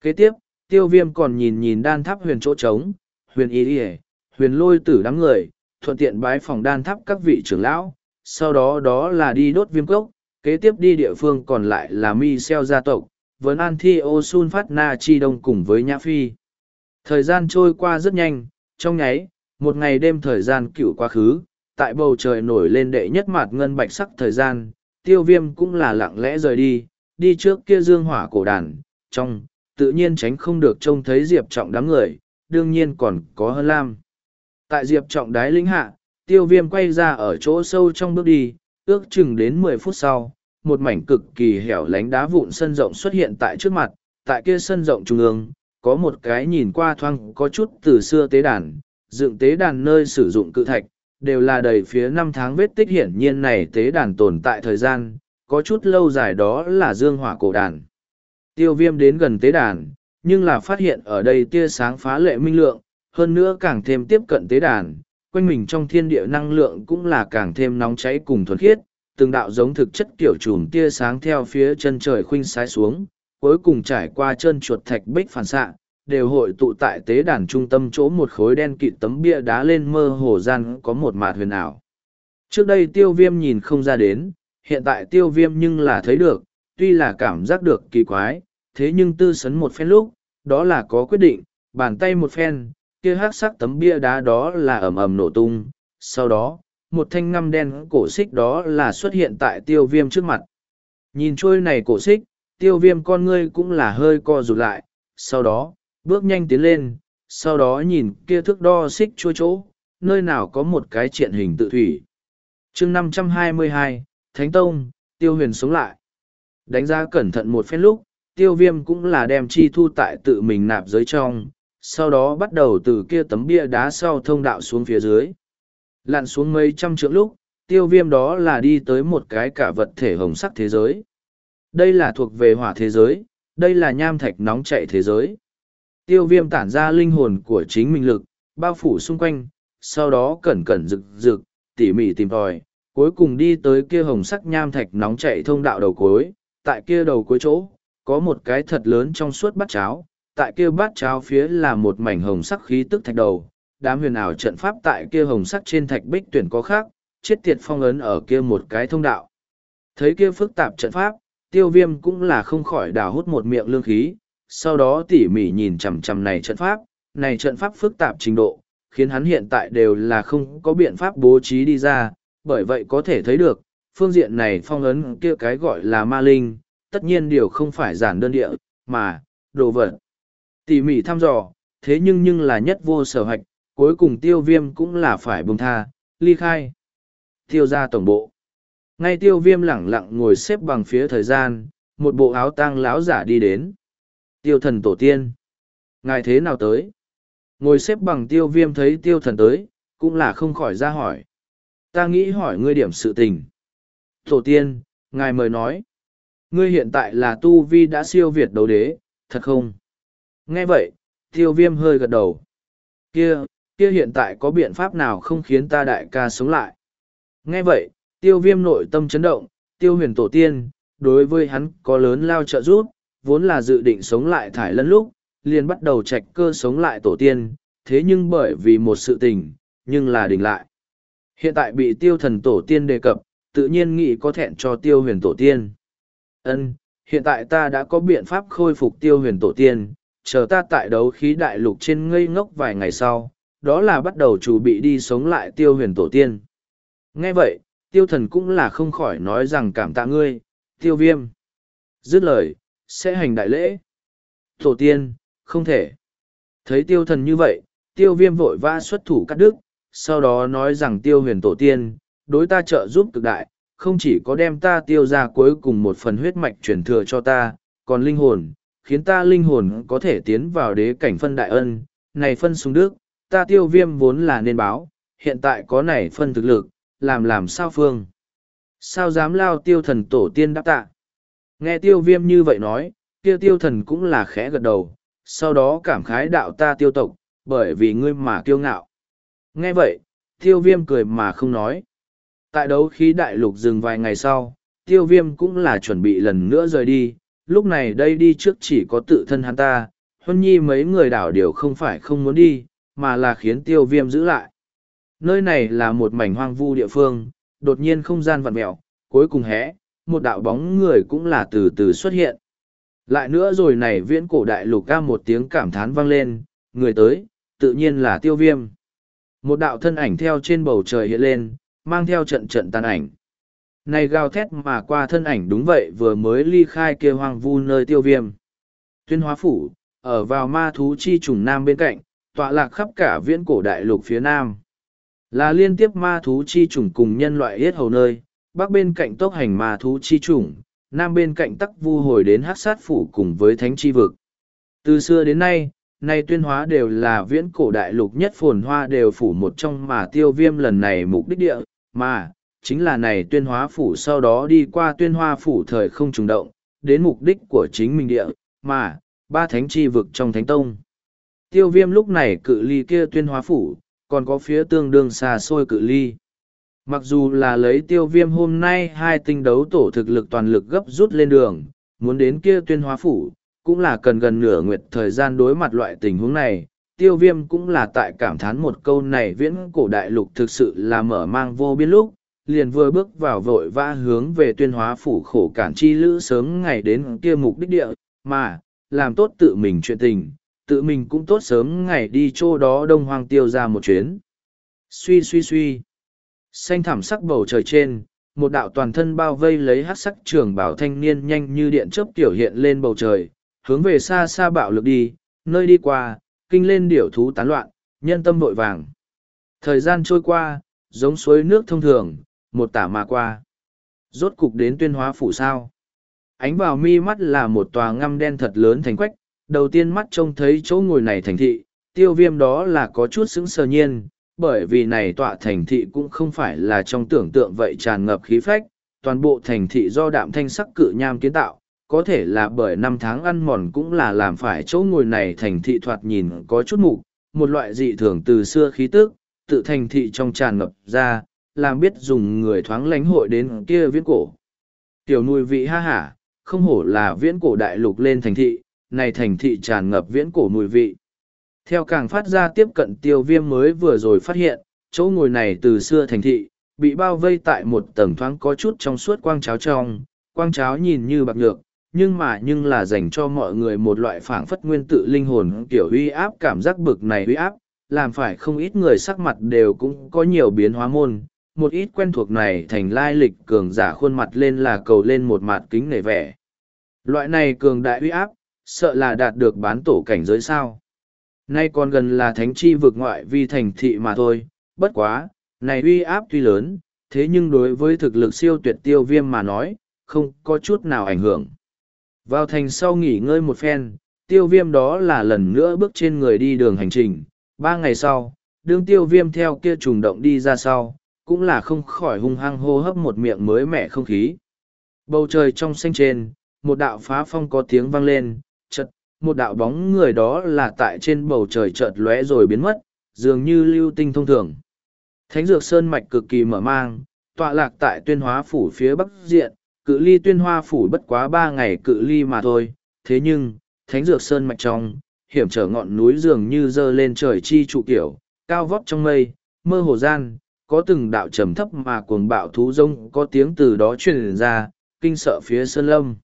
S1: Kế tiếp, tiêu viêm còn nhìn nhìn đan tháp huyền chỗ trống, huyền y đi huyền lôi tử đám người, thuận tiện bái phòng đan tháp các vị trưởng lão, sau đó đó là đi đốt viêm cốc kế tiếp đi địa phương còn lại là mi xeo gia tộc vấn an thi ô sun phát na chi đông cùng với nhã phi. Thời gian trôi qua rất nhanh, trong nháy, một ngày đêm thời gian cựu quá khứ, tại bầu trời nổi lên đệ nhất mạt ngân bạch sắc thời gian, tiêu viêm cũng là lặng lẽ rời đi đi trước kia dương hỏa cổ đàn, trong, tự nhiên tránh không được trông thấy diệp trọng đám người, đương nhiên còn có hơn lam. Tại diệp trọng đái lĩnh hạ, tiêu viêm quay ra ở chỗ sâu trong bước đi ước chừng đến mười phút sau, một mảnh cực kỳ hẻo lánh đá vụn sân rộng xuất hiện tại trước mặt, tại kia sân rộng trung ương, có một cái nhìn qua thoang có chút từ xưa tế đàn, dựng tế đàn nơi sử dụng cự thạch, đều là đầy phía năm tháng vết tích hiển nhiên này tế đàn tồn tại thời gian, có chút lâu dài đó là dương hỏa cổ đàn. Tiêu viêm đến gần tế đàn, nhưng là phát hiện ở đây tia sáng phá lệ minh lượng, hơn nữa càng thêm tiếp cận tế đàn quanh mình trong thiên địa năng lượng cũng là càng thêm nóng cháy cùng thuần khiết từng đạo giống thực chất kiểu chùm tia sáng theo phía chân trời khuynh sái xuống cuối cùng trải qua chân chuột thạch bích phản xạ đều hội tụ tại tế đàn trung tâm chỗ một khối đen kịt tấm bia đá lên mơ hồ gian có một mạt huyền ảo. Trước đây tiêu viêm nhìn không ra đến, hiện tại tiêu viêm nhưng là thấy được, tuy là cảm giác được kỳ quái, thế nhưng tư sấn một phen lúc, đó là có quyết định, bàn tay một phen, kia hát sắc tấm bia đá đó là ầm ầm nổ tung, sau đó, một thanh ngăm đen cổ xích đó là xuất hiện tại tiêu viêm trước mặt. Nhìn trôi này cổ xích, tiêu viêm con ngươi cũng là hơi co rụt lại, sau đó, bước nhanh tiến lên, sau đó nhìn kia thước đo xích chua chỗ, nơi nào có một cái triện hình tự thủy. chương năm trăm hai mươi hai Thánh Tông, tiêu huyền sống lại. Đánh giá cẩn thận một phen lúc, tiêu viêm cũng là đem chi thu tại tự mình nạp giới trong, sau đó bắt đầu từ kia tấm bia đá sau thông đạo xuống phía dưới. Lặn xuống mấy trăm trượng lúc, tiêu viêm đó là đi tới một cái cả vật thể hồng sắc thế giới. Đây là thuộc về hỏa thế giới, đây là nham thạch nóng chạy thế giới. Tiêu viêm tản ra linh hồn của chính mình lực, bao phủ xung quanh, sau đó cẩn cẩn rực rực, tỉ mỉ tìm tòi, cuối cùng đi tới kia hồng sắc nham thạch nóng chạy thông đạo đầu cuối, tại kia đầu cuối chỗ, có một cái thật lớn trong suốt bát cháo, tại kia bát cháo phía là một mảnh hồng sắc khí tức thạch đầu, đám huyền ảo trận pháp tại kia hồng sắc trên thạch bích tuyển có khác, chết tiệt phong ấn ở kia một cái thông đạo. Thấy kia phức tạp trận pháp, tiêu viêm cũng là không khỏi đào hút một miệng lương khí, sau đó tỉ mỉ nhìn chằm chằm này trận pháp, này trận pháp phức tạp trình độ, khiến hắn hiện tại đều là không có biện pháp bố trí đi ra, bởi vậy có thể thấy được, phương diện này phong ấn kia cái gọi là ma linh, tất nhiên điều không phải giản đơn địa, mà, đồ vật. Tỉ mỉ thăm dò, thế nhưng nhưng là nhất vô sở hạch, cuối cùng tiêu viêm cũng là phải bùng tha, ly khai. Tiêu ra tổng bộ. Ngay tiêu viêm lẳng lặng ngồi xếp bằng phía thời gian, một bộ áo tang láo giả đi đến. Tiêu thần tổ tiên. Ngài thế nào tới? Ngồi xếp bằng tiêu viêm thấy tiêu thần tới, cũng là không khỏi ra hỏi. Ta nghĩ hỏi ngươi điểm sự tình. Tổ tiên, ngài mời nói. Ngươi hiện tại là tu vi đã siêu việt đấu đế, thật không? Nghe vậy, tiêu viêm hơi gật đầu. Kia, kia hiện tại có biện pháp nào không khiến ta đại ca sống lại? Nghe vậy, tiêu viêm nội tâm chấn động, tiêu huyền tổ tiên, đối với hắn có lớn lao trợ giúp, vốn là dự định sống lại thải lân lúc, liền bắt đầu trạch cơ sống lại tổ tiên, thế nhưng bởi vì một sự tình, nhưng là đình lại. Hiện tại bị tiêu thần tổ tiên đề cập, tự nhiên nghĩ có thẹn cho tiêu huyền tổ tiên. ân hiện tại ta đã có biện pháp khôi phục tiêu huyền tổ tiên, chờ ta tại đấu khí đại lục trên ngây ngốc vài ngày sau, đó là bắt đầu chuẩn bị đi sống lại tiêu huyền tổ tiên. Nghe vậy, tiêu thần cũng là không khỏi nói rằng cảm tạ ngươi, tiêu viêm. Dứt lời, sẽ hành đại lễ. Tổ tiên, không thể. Thấy tiêu thần như vậy, tiêu viêm vội vã xuất thủ cắt đứt, sau đó nói rằng tiêu huyền tổ tiên, đối ta trợ giúp cực đại, không chỉ có đem ta tiêu ra cuối cùng một phần huyết mạch truyền thừa cho ta, còn linh hồn, khiến ta linh hồn có thể tiến vào đế cảnh phân đại ân, này phân sung đức, ta tiêu viêm vốn là nên báo, hiện tại có này phân thực lực, làm làm sao phương. Sao dám lao tiêu thần tổ tiên đáp tạ? Nghe tiêu viêm như vậy nói, kia tiêu thần cũng là khẽ gật đầu, sau đó cảm khái đạo ta tiêu tộc, bởi vì ngươi mà kiêu ngạo. Nghe vậy, tiêu viêm cười mà không nói. Tại đấu khí đại lục dừng vài ngày sau, tiêu viêm cũng là chuẩn bị lần nữa rời đi, lúc này đây đi trước chỉ có tự thân hắn ta, huân nhi mấy người đảo đều không phải không muốn đi, mà là khiến tiêu viêm giữ lại. Nơi này là một mảnh hoang vu địa phương, đột nhiên không gian vặn mẹo, cuối cùng hẽ, một đạo bóng người cũng là từ từ xuất hiện. Lại nữa rồi này viễn cổ đại lục ca một tiếng cảm thán vang lên, người tới, tự nhiên là tiêu viêm. Một đạo thân ảnh theo trên bầu trời hiện lên, mang theo trận trận tàn ảnh. Này gào thét mà qua thân ảnh đúng vậy vừa mới ly khai kia hoang vu nơi tiêu viêm. Tuyên hóa phủ, ở vào ma thú chi trùng nam bên cạnh, tọa lạc khắp cả viễn cổ đại lục phía nam. Là liên tiếp ma thú chi trùng cùng nhân loại hết hầu nơi, bắc bên cạnh tốc hành ma thú chi trùng, nam bên cạnh tắc vu hồi đến hát sát phủ cùng với thánh chi vực. Từ xưa đến nay, nay tuyên hóa đều là viễn cổ đại lục nhất phồn hoa đều phủ một trong mà tiêu viêm lần này mục đích địa, mà, chính là này tuyên hóa phủ sau đó đi qua tuyên hoa phủ thời không trùng động, đến mục đích của chính mình địa, mà, ba thánh chi vực trong thánh tông. Tiêu viêm lúc này cự ly kia tuyên hóa phủ, còn có phía tương đương xa xôi cự ly. Mặc dù là lấy tiêu viêm hôm nay hai tinh đấu tổ thực lực toàn lực gấp rút lên đường, muốn đến kia tuyên hóa phủ, cũng là cần gần nửa nguyệt thời gian đối mặt loại tình huống này. Tiêu viêm cũng là tại cảm thán một câu này viễn cổ đại lục thực sự là mở mang vô biên lúc, liền vừa bước vào vội vã hướng về tuyên hóa phủ khổ cản chi lữ sớm ngày đến kia mục đích địa, mà, làm tốt tự mình chuyện tình, tự mình cũng tốt sớm ngày đi chỗ đó đông hoang tiêu ra một chuyến. Suy suy suy. Xanh thảm sắc bầu trời trên, một đạo toàn thân bao vây lấy hát sắc trường bảo thanh niên nhanh như điện chớp tiểu hiện lên bầu trời, hướng về xa xa bạo lực đi, nơi đi qua, kinh lên điểu thú tán loạn, nhân tâm vội vàng. Thời gian trôi qua, giống suối nước thông thường, một tả mà qua. Rốt cục đến tuyên hóa phủ sao. Ánh vào mi mắt là một tòa ngăm đen thật lớn thành quách, đầu tiên mắt trông thấy chỗ ngồi này thành thị, tiêu viêm đó là có chút sững sờ nhiên, bởi vì này tọa thành thị cũng không phải là trong tưởng tượng vậy tràn ngập khí phách, toàn bộ thành thị do đạm thanh sắc cự nham kiến tạo, có thể là bởi năm tháng ăn mòn cũng là làm phải chỗ ngồi này thành thị thoạt nhìn có chút mục, một loại dị thường từ xưa khí tức, tự thành thị trong tràn ngập ra, làm biết dùng người thoáng lánh hội đến kia viễn cổ. Tiểu nuôi vị ha hả, không hổ là viễn cổ đại lục lên thành thị, này thành thị tràn ngập viễn cổ mùi vị. Theo càng phát ra tiếp cận tiêu viêm mới vừa rồi phát hiện, chỗ ngồi này từ xưa thành thị, bị bao vây tại một tầng thoáng có chút trong suốt quang cháo trong, quang cháo nhìn như bạc nhược, nhưng mà nhưng là dành cho mọi người một loại phảng phất nguyên tự linh hồn kiểu uy áp cảm giác bực này uy áp, làm phải không ít người sắc mặt đều cũng có nhiều biến hóa môn. Một ít quen thuộc này thành lai lịch cường giả khuôn mặt lên là cầu lên một mặt kính nể vẻ. Loại này cường đại uy áp, sợ là đạt được bán tổ cảnh giới sao. Nay còn gần là thánh chi vực ngoại vi thành thị mà thôi, bất quá, này uy áp tuy lớn, thế nhưng đối với thực lực siêu tuyệt tiêu viêm mà nói, không có chút nào ảnh hưởng. Vào thành sau nghỉ ngơi một phen, tiêu viêm đó là lần nữa bước trên người đi đường hành trình. Ba ngày sau, đương tiêu viêm theo kia trùng động đi ra sau, cũng là không khỏi hung hăng hô hấp một miệng mới mẻ không khí. Bầu trời trong xanh trên, một đạo phá phong có tiếng vang lên, chật, một đạo bóng người đó là tại trên bầu trời chợt lóe rồi biến mất, dường như lưu tinh thông thường. Thánh dược sơn mạch cực kỳ mở mang, tọa lạc tại tuyên hóa phủ phía bắc diện, cự ly tuyên hoa phủ bất quá ba ngày cự ly mà thôi. Thế nhưng, thánh dược sơn mạch trong, hiểm trở ngọn núi dường như dơ lên trời chi trụ kiểu, cao vóc trong mây, mơ hồ gian, có từng đạo trầm thấp mà cuồng bạo thú rông có tiếng từ đó truyền ra, kinh sợ phía sơn lâm.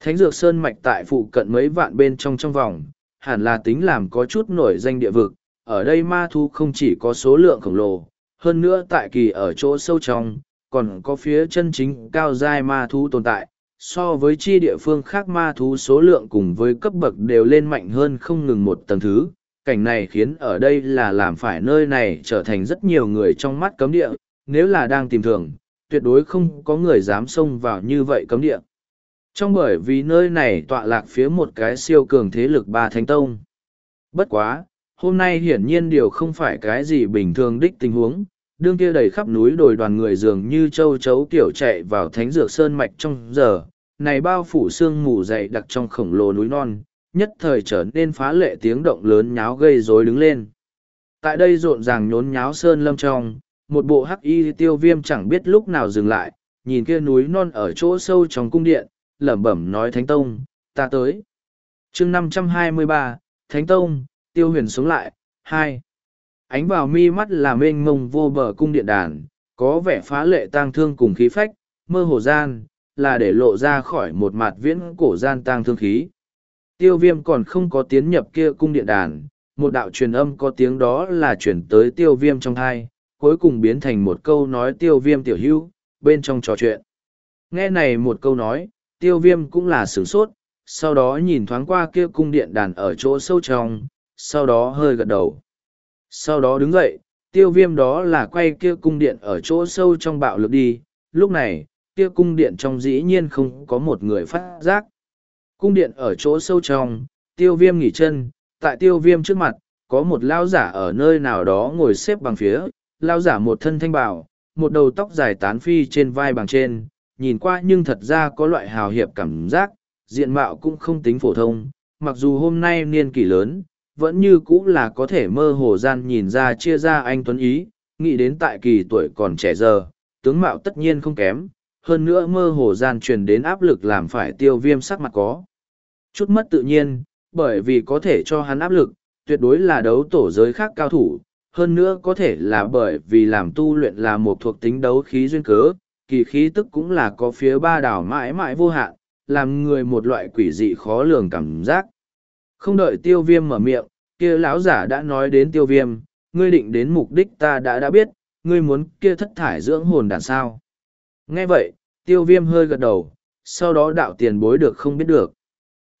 S1: Thánh dược sơn mạch tại phụ cận mấy vạn bên trong trong vòng, hẳn là tính làm có chút nổi danh địa vực, ở đây ma thú không chỉ có số lượng khổng lồ, hơn nữa tại kỳ ở chỗ sâu trong, còn có phía chân chính cao giai ma thú tồn tại. So với chi địa phương khác ma thú số lượng cùng với cấp bậc đều lên mạnh hơn không ngừng một tầng thứ, cảnh này khiến ở đây là làm phải nơi này trở thành rất nhiều người trong mắt cấm địa, nếu là đang tìm thường, tuyệt đối không có người dám xông vào như vậy cấm địa. Trong bởi vì nơi này tọa lạc phía một cái siêu cường thế lực ba thánh tông. Bất quá, hôm nay hiển nhiên điều không phải cái gì bình thường đích tình huống, đương kia đầy khắp núi đồi đoàn người dường như châu chấu kiểu chạy vào thánh dược sơn mạch trong giờ, này bao phủ sương mù dày đặc trong khổng lồ núi non, nhất thời trở nên phá lệ tiếng động lớn nháo gây rối đứng lên. Tại đây rộn ràng nhốn nháo sơn lâm trong, một bộ hắc y tiêu viêm chẳng biết lúc nào dừng lại, nhìn kia núi non ở chỗ sâu trong cung điện, lẩm bẩm nói Thánh Tông, ta tới. chương năm trăm hai mươi ba Thánh Tông, tiêu huyền xuống lại, hai Ánh vào mi mắt là mênh mông vô bờ cung điện đàn, có vẻ phá lệ tang thương cùng khí phách, mơ hồ gian, là để lộ ra khỏi một mặt viễn cổ gian tang thương khí. Tiêu viêm còn không có tiến nhập kia cung điện đàn, một đạo truyền âm có tiếng đó là chuyển tới tiêu viêm trong hai, cuối cùng biến thành một câu nói tiêu viêm tiểu hữu, bên trong trò chuyện. Nghe này một câu nói, tiêu viêm cũng là sửng sốt, sau đó nhìn thoáng qua kia cung điện đàn ở chỗ sâu trong, sau đó hơi gật đầu. Sau đó đứng dậy, tiêu viêm đó là quay kia cung điện ở chỗ sâu trong bạo lực đi, lúc này, kia cung điện trong dĩ nhiên không có một người phát giác. Cung điện ở chỗ sâu trong, tiêu viêm nghỉ chân, tại tiêu viêm trước mặt, có một lao giả ở nơi nào đó ngồi xếp bằng phía, lao giả một thân thanh bảo, một đầu tóc dài tán phi trên vai bằng trên, nhìn qua nhưng thật ra có loại hào hiệp cảm giác, diện mạo cũng không tính phổ thông, mặc dù hôm nay niên kỷ lớn, vẫn như cũ là có thể mơ hồ gian nhìn ra chia ra anh Tuấn Ý, nghĩ đến tại kỳ tuổi còn trẻ giờ, tướng mạo tất nhiên không kém, hơn nữa mơ hồ gian truyền đến áp lực làm phải tiêu viêm sắc mặt có. Chút mất tự nhiên, bởi vì có thể cho hắn áp lực, tuyệt đối là đấu tổ giới khác cao thủ, hơn nữa có thể là bởi vì làm tu luyện là một thuộc tính đấu khí duyên cớ, kỳ khí tức cũng là có phía ba đảo mãi mãi vô hạn, làm người một loại quỷ dị khó lường cảm giác. Không đợi tiêu viêm mở miệng, kia lão giả đã nói đến tiêu viêm, ngươi định đến mục đích ta đã đã biết, ngươi muốn kia thất thải dưỡng hồn đàn sao. Nghe vậy, tiêu viêm hơi gật đầu, sau đó đạo tiền bối được không biết được.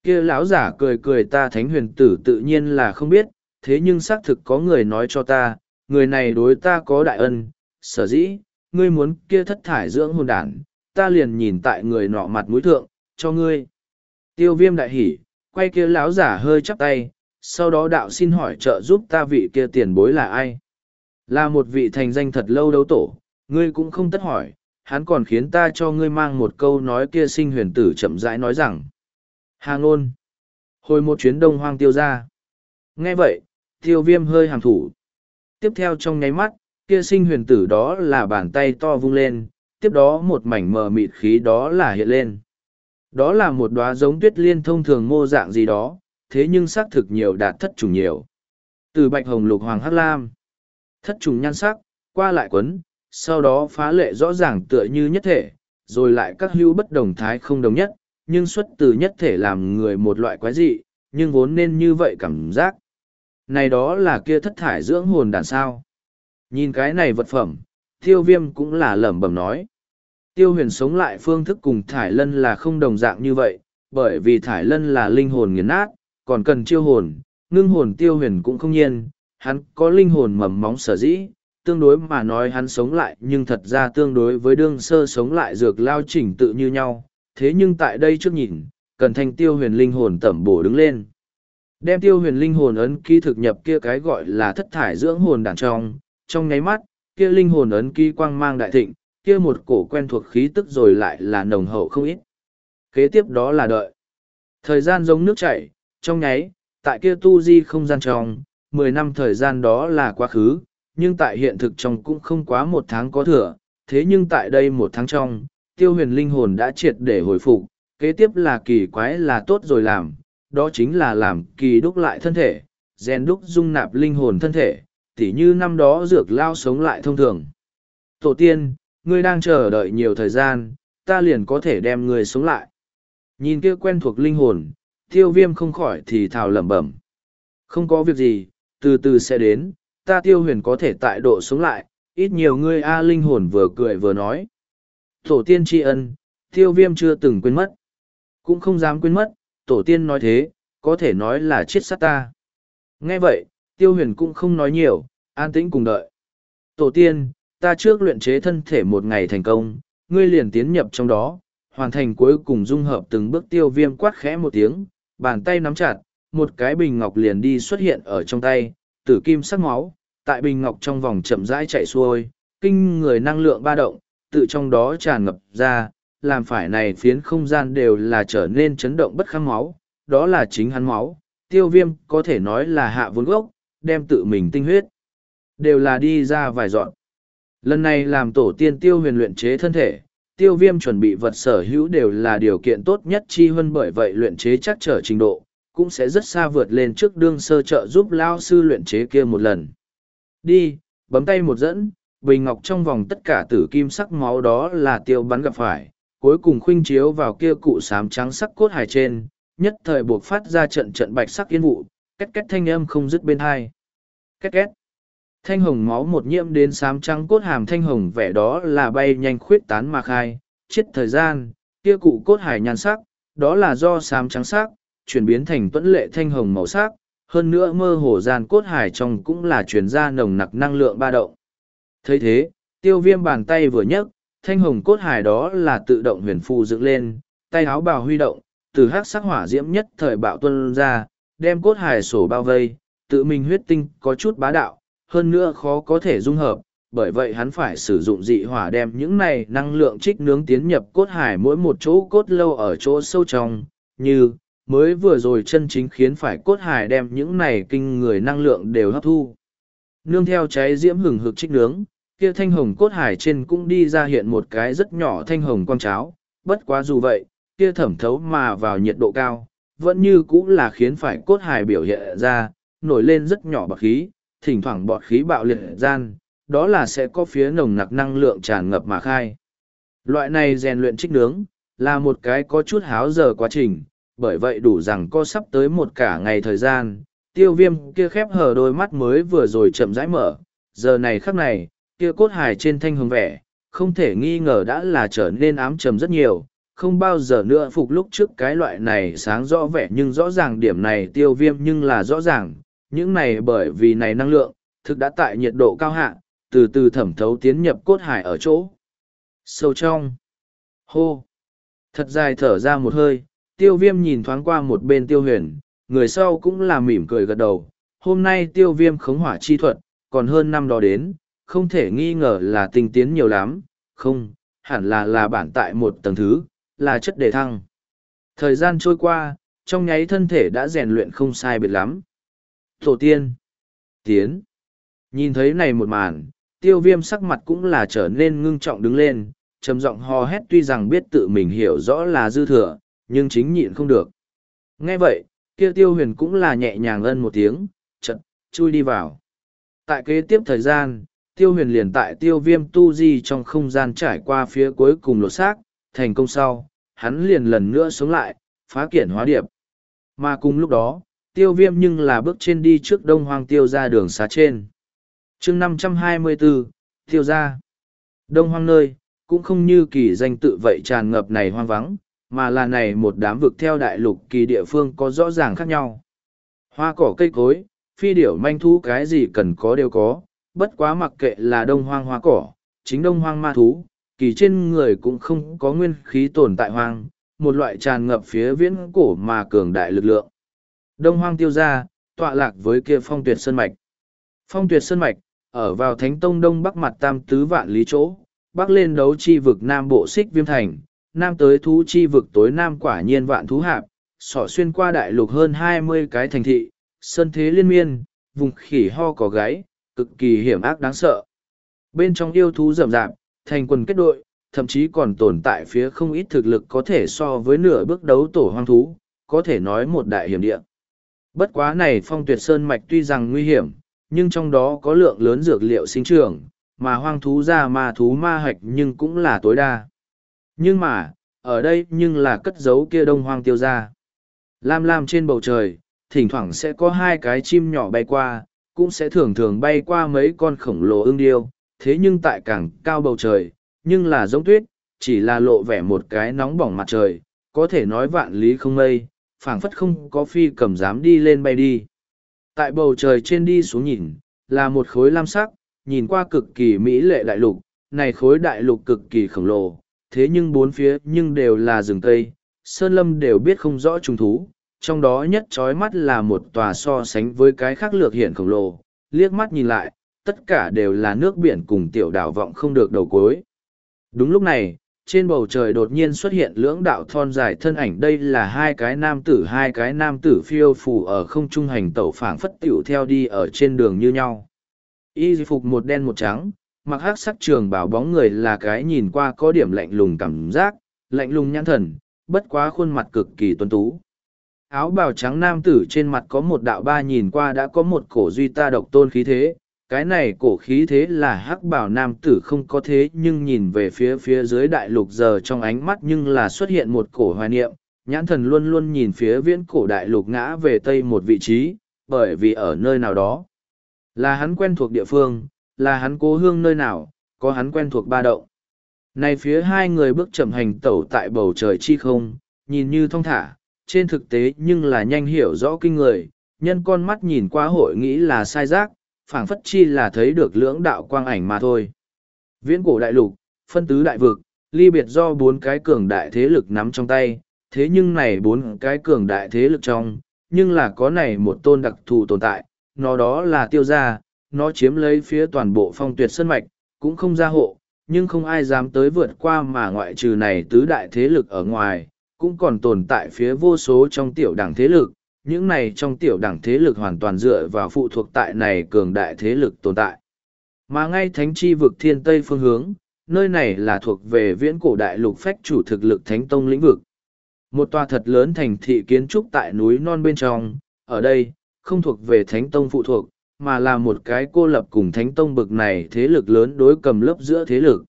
S1: Kia lão giả cười cười ta thánh huyền tử tự nhiên là không biết, thế nhưng xác thực có người nói cho ta, người này đối ta có đại ân, sở dĩ, ngươi muốn kia thất thải dưỡng hồn đản, ta liền nhìn tại người nọ mặt mũi thượng, cho ngươi. Tiêu viêm đại hỉ, quay kia lão giả hơi chắp tay, sau đó đạo xin hỏi trợ giúp ta vị kia tiền bối là ai. Là một vị thành danh thật lâu đấu tổ, ngươi cũng không tất hỏi, hắn còn khiến ta cho ngươi mang một câu nói kia sinh huyền tử chậm rãi nói rằng. Hà ngôn. Hồi một chuyến đông hoang tiêu ra. Nghe vậy, tiêu viêm hơi hàng thủ. Tiếp theo trong nháy mắt, kia sinh huyền tử đó là bàn tay to vung lên, tiếp đó một mảnh mờ mịt khí đó là hiện lên. Đó là một đóa giống tuyết liên thông thường mô dạng gì đó, thế nhưng xác thực nhiều đạt thất trùng nhiều. Từ bạch hồng lục hoàng hắc lam, thất trùng nhan sắc, qua lại quấn, sau đó phá lệ rõ ràng tựa như nhất thể, rồi lại các hữu bất đồng thái không đồng nhất, nhưng xuất từ nhất thể làm người một loại quái dị, nhưng vốn nên như vậy cảm giác. Này đó là kia thất thải dưỡng hồn đàn sao. Nhìn cái này vật phẩm, tiêu viêm cũng là lẩm bẩm nói. Tiêu huyền sống lại phương thức cùng thải lân là không đồng dạng như vậy, bởi vì thải lân là linh hồn nghiền nát, còn cần chiêu hồn, ngưng hồn tiêu huyền cũng không nhiên, hắn có linh hồn mầm móng sở dĩ, tương đối mà nói hắn sống lại nhưng thật ra tương đối với đương sơ sống lại dược lao chỉnh tự như nhau, thế nhưng tại đây trước nhìn, cần thanh tiêu huyền linh hồn tẩm bổ đứng lên. Đem tiêu huyền linh hồn ấn ký thực nhập kia cái gọi là thất thải dưỡng hồn đàn trong, trong nháy mắt, kia linh hồn ấn ký quang mang đại thịnh, kia một cổ quen thuộc khí tức rồi lại là nồng hậu không ít. Kế tiếp đó là đợi. Thời gian giống nước chảy, trong nháy, tại kia tu di không gian trong, mười năm thời gian đó là quá khứ, nhưng tại hiện thực trong cũng không quá một tháng có thừa, thế nhưng tại đây một tháng trong, tiêu huyền linh hồn đã triệt để hồi phục, kế tiếp là kỳ quái là tốt rồi làm, đó chính là làm kỳ đúc lại thân thể, rèn đúc dung nạp linh hồn thân thể, tỉ như năm đó dược lao sống lại thông thường. Tổ tiên, ngươi đang chờ đợi nhiều thời gian, ta liền có thể đem ngươi sống lại. Nhìn kia quen thuộc linh hồn, tiêu viêm không khỏi thì thào lẩm bẩm. Không có việc gì, từ từ sẽ đến, ta tiêu huyền có thể tại độ sống lại, ít nhiều ngươi A linh hồn vừa cười vừa nói. Tổ tiên tri ân, tiêu viêm chưa từng quên mất. Cũng không dám quên mất, tổ tiên nói thế, có thể nói là chết sát ta. Nghe vậy, tiêu huyền cũng không nói nhiều, an tĩnh cùng đợi. Tổ tiên, ta trước luyện chế thân thể một ngày thành công, ngươi liền tiến nhập trong đó, hoàn thành cuối cùng dung hợp từng bước tiêu viêm quát khẽ một tiếng, bàn tay nắm chặt, một cái bình ngọc liền đi xuất hiện ở trong tay, tử kim sắc máu, tại bình ngọc trong vòng chậm rãi chạy xuôi, kinh người năng lượng ba động, tự trong đó tràn ngập ra, làm phải này phiến không gian đều là trở nên chấn động bất kháng máu, đó là chính hắn máu, tiêu viêm có thể nói là hạ vốn gốc, đem tự mình tinh huyết, đều là đi ra vài dọn. Lần này làm tổ tiên tiêu huyền luyện chế thân thể, tiêu viêm chuẩn bị vật sở hữu đều là điều kiện tốt nhất chi hơn bởi vậy luyện chế chắc trở trình độ, cũng sẽ rất xa vượt lên trước đương sơ trợ giúp lao sư luyện chế kia một lần. Đi, bấm tay một dẫn, bình ngọc trong vòng tất cả tử kim sắc máu đó là tiêu bắn gặp phải, cuối cùng khuynh chiếu vào kia cụ sám trắng sắc cốt hài trên, nhất thời buộc phát ra trận trận bạch sắc yên vụ, két két thanh âm không dứt bên hai. Két két. Thanh hồng máu một nhiễm đến sám trắng cốt hàm thanh hồng vẻ đó là bay nhanh khuyết tán mà khai, chết thời gian, kia cụ cốt hải nhan sắc, đó là do sám trắng sắc, chuyển biến thành tuẫn lệ thanh hồng màu sắc, hơn nữa mơ hồ gian cốt hải trong cũng là chuyển ra nồng nặc năng lượng ba động. thấy thế, tiêu viêm bàn tay vừa nhấc, thanh hồng cốt hải đó là tự động huyền phù dựng lên, tay áo bào huy động, từ hắc sắc hỏa diễm nhất thời bạo tuân ra, đem cốt hải sổ bao vây, tự mình huyết tinh có chút bá đạo, hơn nữa khó có thể dung hợp, bởi vậy hắn phải sử dụng dị hỏa đem những này năng lượng trích nướng tiến nhập cốt hải mỗi một chỗ cốt lâu ở chỗ sâu trong, như mới vừa rồi chân chính khiến phải cốt hải đem những này kinh người năng lượng đều hấp thu. Nương theo cháy diễm hừng hực trích nướng, kia thanh hồng cốt hải trên cũng đi ra hiện một cái rất nhỏ thanh hồng quang cháo, bất quá dù vậy, kia thẩm thấu mà vào nhiệt độ cao, vẫn như cũng là khiến phải cốt hải biểu hiện ra, nổi lên rất nhỏ bọt khí, thỉnh thoảng bọt khí bạo liệt gian, đó là sẽ có phía nồng nặc năng lượng tràn ngập mà khai. Loại này rèn luyện trích nướng, là một cái có chút háo giờ quá trình, bởi vậy đủ rằng co sắp tới một cả ngày thời gian, tiêu viêm kia khép hờ đôi mắt mới vừa rồi chậm rãi mở, giờ này khắc này, kia cốt hài trên thanh hồng vẻ, không thể nghi ngờ đã là trở nên ám trầm rất nhiều, không bao giờ nữa phục lúc trước cái loại này sáng rõ vẻ nhưng rõ ràng điểm này tiêu viêm nhưng là rõ ràng, những này bởi vì này năng lượng, thực đã tại nhiệt độ cao hạ, từ từ thẩm thấu tiến nhập cốt hải ở chỗ. Sâu trong. Hô. Thật dài thở ra một hơi, tiêu viêm nhìn thoáng qua một bên tiêu huyền, người sau cũng là mỉm cười gật đầu. Hôm nay tiêu viêm khống hỏa chi thuật, còn hơn năm đó đến, không thể nghi ngờ là tinh tiến nhiều lắm, không, hẳn là là bản tại một tầng thứ, là chất đề thăng. Thời gian trôi qua, trong nháy thân thể đã rèn luyện không sai biệt lắm. Tổ tiên. Tiến. Nhìn thấy này một màn, tiêu viêm sắc mặt cũng là trở nên ngưng trọng đứng lên, trầm giọng hò hét tuy rằng biết tự mình hiểu rõ là dư thừa, nhưng chính nhịn không được. Nghe vậy, kia tiêu huyền cũng là nhẹ nhàng ân một tiếng, chật, chui đi vào. Tại kế tiếp thời gian, tiêu huyền liền tại tiêu viêm tu di trong không gian trải qua phía cuối cùng lột xác, thành công sau, hắn liền lần nữa sống lại, phá kiển hóa điệp. Mà cùng lúc đó, tiêu viêm nhưng là bước trên đi trước đông hoang tiêu ra đường xá trên. chương năm trăm hai mươi 524, tiêu ra. Đông hoang nơi, cũng không như kỳ danh tự vậy tràn ngập này hoang vắng, mà là này một đám vực theo đại lục kỳ địa phương có rõ ràng khác nhau. Hoa cỏ cây cối, phi điểu manh thú cái gì cần có đều có, bất quá mặc kệ là đông hoang hoa cỏ, chính đông hoang ma thú, kỳ trên người cũng không có nguyên khí tồn tại hoang, một loại tràn ngập phía viễn cổ mà cường đại lực lượng. Đông hoang tiêu ra, tọa lạc với kia phong tuyệt sơn mạch. Phong tuyệt sơn mạch, ở vào thánh tông đông bắc mặt tam tứ vạn lý chỗ, bắc lên đấu chi vực nam bộ xích viêm thành, nam tới thú chi vực tối nam quả nhiên vạn thú hạp, sỏ xuyên qua đại lục hơn hai mươi cái thành thị, sơn thế liên miên, vùng khỉ ho có gáy, cực kỳ hiểm ác đáng sợ. Bên trong yêu thú rậm rạp, thành quần kết đội, thậm chí còn tồn tại phía không ít thực lực có thể so với nửa bước đấu tổ hoang thú, có thể nói một đại hiểm địa. Bất quá này phong tuyệt sơn mạch tuy rằng nguy hiểm, nhưng trong đó có lượng lớn dược liệu sinh trưởng, mà hoang thú ra ma thú ma hạch nhưng cũng là tối đa. Nhưng mà, ở đây nhưng là cất giấu kia đông hoang tiêu ra. Lam lam trên bầu trời, thỉnh thoảng sẽ có hai cái chim nhỏ bay qua, cũng sẽ thường thường bay qua mấy con khổng lồ ương điêu, thế nhưng tại càng cao bầu trời, nhưng là giống tuyết, chỉ là lộ vẻ một cái nóng bỏng mặt trời, có thể nói vạn lý không mây, phảng phất không có phi cầm dám đi lên bay đi. Tại bầu trời trên đi xuống nhìn, là một khối lam sắc, nhìn qua cực kỳ mỹ lệ đại lục, này khối đại lục cực kỳ khổng lồ, thế nhưng bốn phía nhưng đều là rừng cây, sơn lâm đều biết không rõ trùng thú, trong đó nhất trói mắt là một tòa so sánh với cái khác lược hiện khổng lồ, liếc mắt nhìn lại, tất cả đều là nước biển cùng tiểu đảo vọng không được đầu cuối. Đúng lúc này, trên bầu trời đột nhiên xuất hiện lưỡng đạo thon dài thân ảnh đây là hai cái nam tử hai cái nam tử phiêu phù ở không trung hành tẩu phảng phất tiểu theo đi ở trên đường như nhau. Y phục một đen một trắng, mặc hắc sắc trường bảo bóng người là cái nhìn qua có điểm lạnh lùng cảm giác, lạnh lùng nhãn thần, bất quá khuôn mặt cực kỳ tuấn tú. Áo bào trắng nam tử trên mặt có một đạo ba nhìn qua đã có một cổ duy ta độc tôn khí thế, cái này cổ khí thế là hắc bảo nam tử không có thế nhưng nhìn về phía phía dưới đại lục giờ trong ánh mắt nhưng là xuất hiện một cổ hoài niệm, nhãn thần luôn luôn nhìn phía viễn cổ đại lục ngã về tây một vị trí, bởi vì ở nơi nào đó là hắn quen thuộc địa phương, là hắn cố hương nơi nào, có hắn quen thuộc ba động. Này phía hai người bước chậm hành tẩu tại bầu trời chi không, nhìn như thong thả, trên thực tế nhưng là nhanh hiểu rõ kinh người, nhân con mắt nhìn qua hội nghĩ là sai giác, phảng phất chi là thấy được lưỡng đạo quang ảnh mà thôi. Viễn cổ đại lục, phân tứ đại vực, ly biệt do bốn cái cường đại thế lực nắm trong tay, thế nhưng này bốn cái cường đại thế lực trong, nhưng là có này một tôn đặc thù tồn tại, nó đó là tiêu gia, nó chiếm lấy phía toàn bộ phong tuyệt sân mạch, cũng không ra hộ, nhưng không ai dám tới vượt qua mà ngoại trừ này tứ đại thế lực ở ngoài, cũng còn tồn tại phía vô số trong tiểu đảng thế lực, những này trong tiểu đảng thế lực hoàn toàn dựa vào phụ thuộc tại này cường đại thế lực tồn tại. Mà ngay thánh chi vực thiên tây phương hướng, nơi này là thuộc về viễn cổ đại lục phách chủ thực lực thánh tông lĩnh vực. Một tòa thật lớn thành thị kiến trúc tại núi non bên trong, ở đây, không thuộc về thánh tông phụ thuộc, mà là một cái cô lập cùng thánh tông bực này thế lực lớn đối cầm lớp giữa thế lực.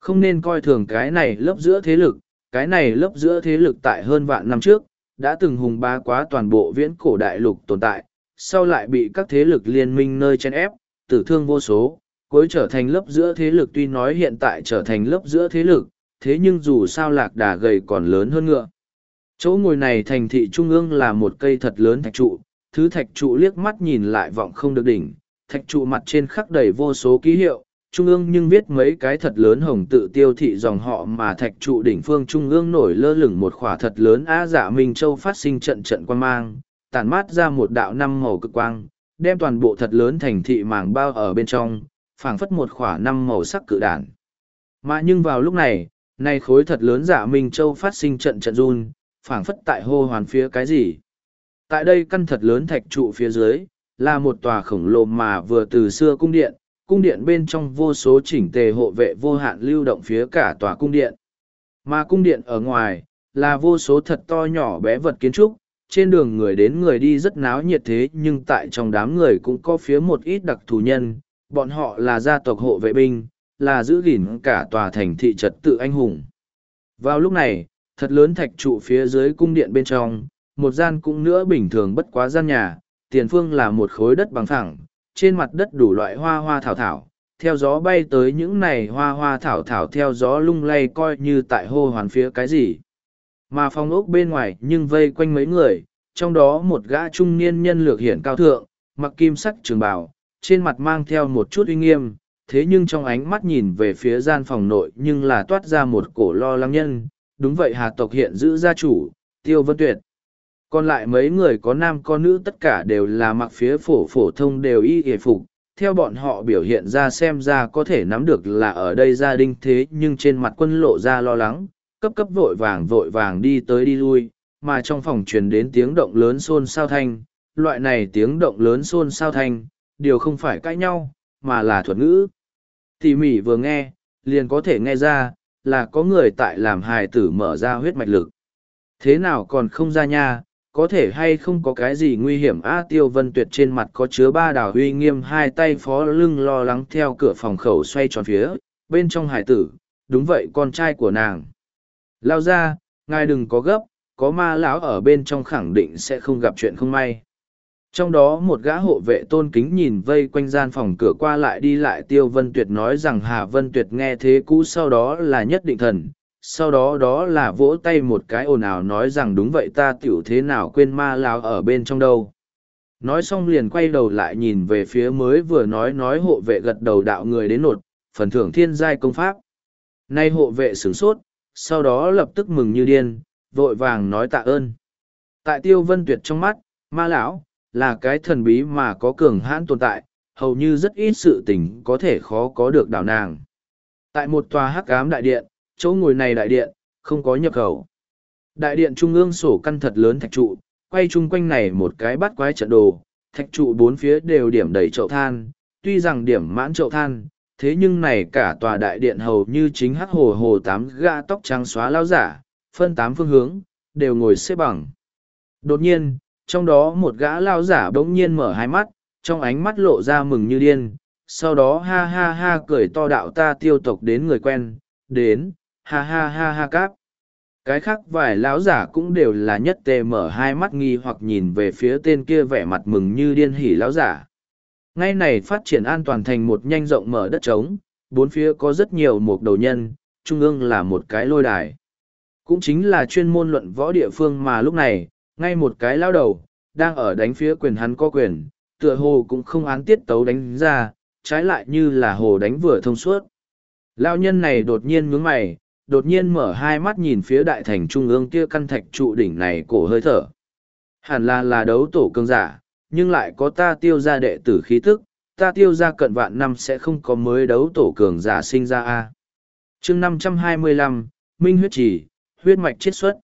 S1: Không nên coi thường cái này lớp giữa thế lực, cái này lớp giữa thế lực tại hơn vạn năm trước, đã từng hùng bá quá toàn bộ viễn cổ đại lục tồn tại, sau lại bị các thế lực liên minh nơi chen ép, tử thương vô số, cuối trở thành lớp giữa thế lực tuy nói hiện tại trở thành lớp giữa thế lực, thế nhưng dù sao lạc đà gầy còn lớn hơn ngựa. Chỗ ngồi này thành thị trung ương là một cây thật lớn thạch trụ, thứ thạch trụ liếc mắt nhìn lại vọng không được đỉnh, thạch trụ mặt trên khắc đầy vô số ký hiệu, trung ương nhưng viết mấy cái thật lớn hồng tự tiêu thị dòng họ mà thạch trụ đỉnh phương trung ương nổi lơ lửng một khỏa thật lớn á dạ minh châu phát sinh trận trận quan mang tản mát ra một đạo năm màu cực quang đem toàn bộ thật lớn thành thị màng bao ở bên trong phảng phất một khỏa năm màu sắc cự đản. Mà nhưng vào lúc này nay khối thật lớn dạ minh châu phát sinh trận trận run phảng phất tại hô hoàn phía cái gì tại đây căn thật lớn thạch trụ phía dưới là một tòa khổng lồ mà vừa từ xưa cung điện cung điện bên trong vô số chỉnh tề hộ vệ vô hạn lưu động phía cả tòa cung điện. Mà cung điện ở ngoài, là vô số thật to nhỏ bé vật kiến trúc, trên đường người đến người đi rất náo nhiệt thế nhưng tại trong đám người cũng có phía một ít đặc thù nhân, bọn họ là gia tộc hộ vệ binh, là giữ gìn cả tòa thành thị trật tự anh hùng. Vào lúc này, thật lớn thạch trụ phía dưới cung điện bên trong, một gian cũng nữa bình thường bất quá gian nhà, tiền phương là một khối đất bằng thẳng, trên mặt đất đủ loại hoa hoa thảo thảo, theo gió bay tới những này hoa hoa thảo thảo theo gió lung lay coi như tại hô hoàn phía cái gì. Mà phòng ốc bên ngoài nhưng vây quanh mấy người, trong đó một gã trung niên nhân lược hiển cao thượng, mặc kim sắc trường bào, trên mặt mang theo một chút uy nghiêm, thế nhưng trong ánh mắt nhìn về phía gian phòng nội nhưng là toát ra một cổ lo lắng nhân, đúng vậy hà tộc hiện giữ gia chủ, tiêu vân tuyệt. Còn lại mấy người có nam có nữ tất cả đều là mặc phía phổ phổ thông đều y hề phục, theo bọn họ biểu hiện ra xem ra có thể nắm được là ở đây gia đình thế nhưng trên mặt quân lộ ra lo lắng, cấp cấp vội vàng vội vàng đi tới đi lui, mà trong phòng truyền đến tiếng động lớn xôn xao thanh, loại này tiếng động lớn xôn xao thanh, điều không phải cãi nhau, mà là thuật ngữ. Tỉ mỉ vừa nghe, liền có thể nghe ra, là có người tại làm hài tử mở ra huyết mạch lực. Thế nào còn không ra nha, có thể hay không có cái gì nguy hiểm? A tiêu vân tuyệt trên mặt có chứa ba đào huy nghiêm, hai tay phó lưng lo lắng theo cửa phòng khẩu xoay tròn phía bên trong hải tử. Đúng vậy, con trai của nàng. Lao ra, ngài đừng có gấp, có ma lão ở bên trong khẳng định sẽ không gặp chuyện không may. Trong đó một gã hộ vệ tôn kính nhìn vây quanh gian phòng cửa qua lại đi lại, tiêu vân tuyệt nói rằng hà vân tuyệt nghe thế cũ sau đó là nhất định thần sau đó đó là vỗ tay một cái ồn ào nói rằng đúng vậy ta tiểu thế nào quên ma lão ở bên trong đâu. Nói xong liền quay đầu lại nhìn về phía mới vừa nói nói hộ vệ gật đầu đạo người đến nột, phần thưởng thiên giai công pháp. Nay hộ vệ sửng sốt, sau đó lập tức mừng như điên, vội vàng nói tạ ơn. Tại tiêu vân tuyệt trong mắt, ma lão là cái thần bí mà có cường hãn tồn tại, hầu như rất ít sự tình có thể khó có được đảo nàng. Tại một tòa hắc ám đại điện chỗ ngồi này đại điện, không có nhập khẩu. Đại điện trung ương sổ căn thật lớn thạch trụ, quay chung quanh này một cái bắt quái trận đồ, thạch trụ bốn phía đều điểm đầy chậu than, tuy rằng điểm mãn chậu than, thế nhưng này cả tòa đại điện hầu như chính hắc hồ hồ tám gã tóc trắng xóa lao giả, phân tám phương hướng, đều ngồi xếp bằng. Đột nhiên, trong đó một gã lao giả bỗng nhiên mở hai mắt, trong ánh mắt lộ ra mừng như điên, sau đó ha ha ha cười to đạo ta tiêu tộc đến người quen, đến, ha ha ha ha cáp. Cái khác vài lão giả cũng đều là nhất tề mở hai mắt nghi hoặc nhìn về phía tên kia vẻ mặt mừng như điên hỉ lão giả. Ngay này phát triển an toàn thành một nhanh rộng mở đất trống, bốn phía có rất nhiều mục đầu nhân, trung ương là một cái lôi đài. Cũng chính là chuyên môn luận võ địa phương mà lúc này, ngay một cái lão đầu, đang ở đánh phía quyền hắn có quyền, tựa hồ cũng không án tiết tấu đánh ra, trái lại như là hồ đánh vừa thông suốt. Lao nhân này đột nhiên nhướng mày đột nhiên mở hai mắt nhìn phía đại thành trung ương kia căn thạch trụ đỉnh này cổ hơi thở. Hẳn là là đấu tổ cường giả, nhưng lại có ta tiêu ra đệ tử khí tức, ta tiêu ra cận vạn năm sẽ không có mới đấu tổ cường giả sinh ra a. Chương năm trăm hai mươi lăm Minh huyết trì, huyết mạch chiết xuất.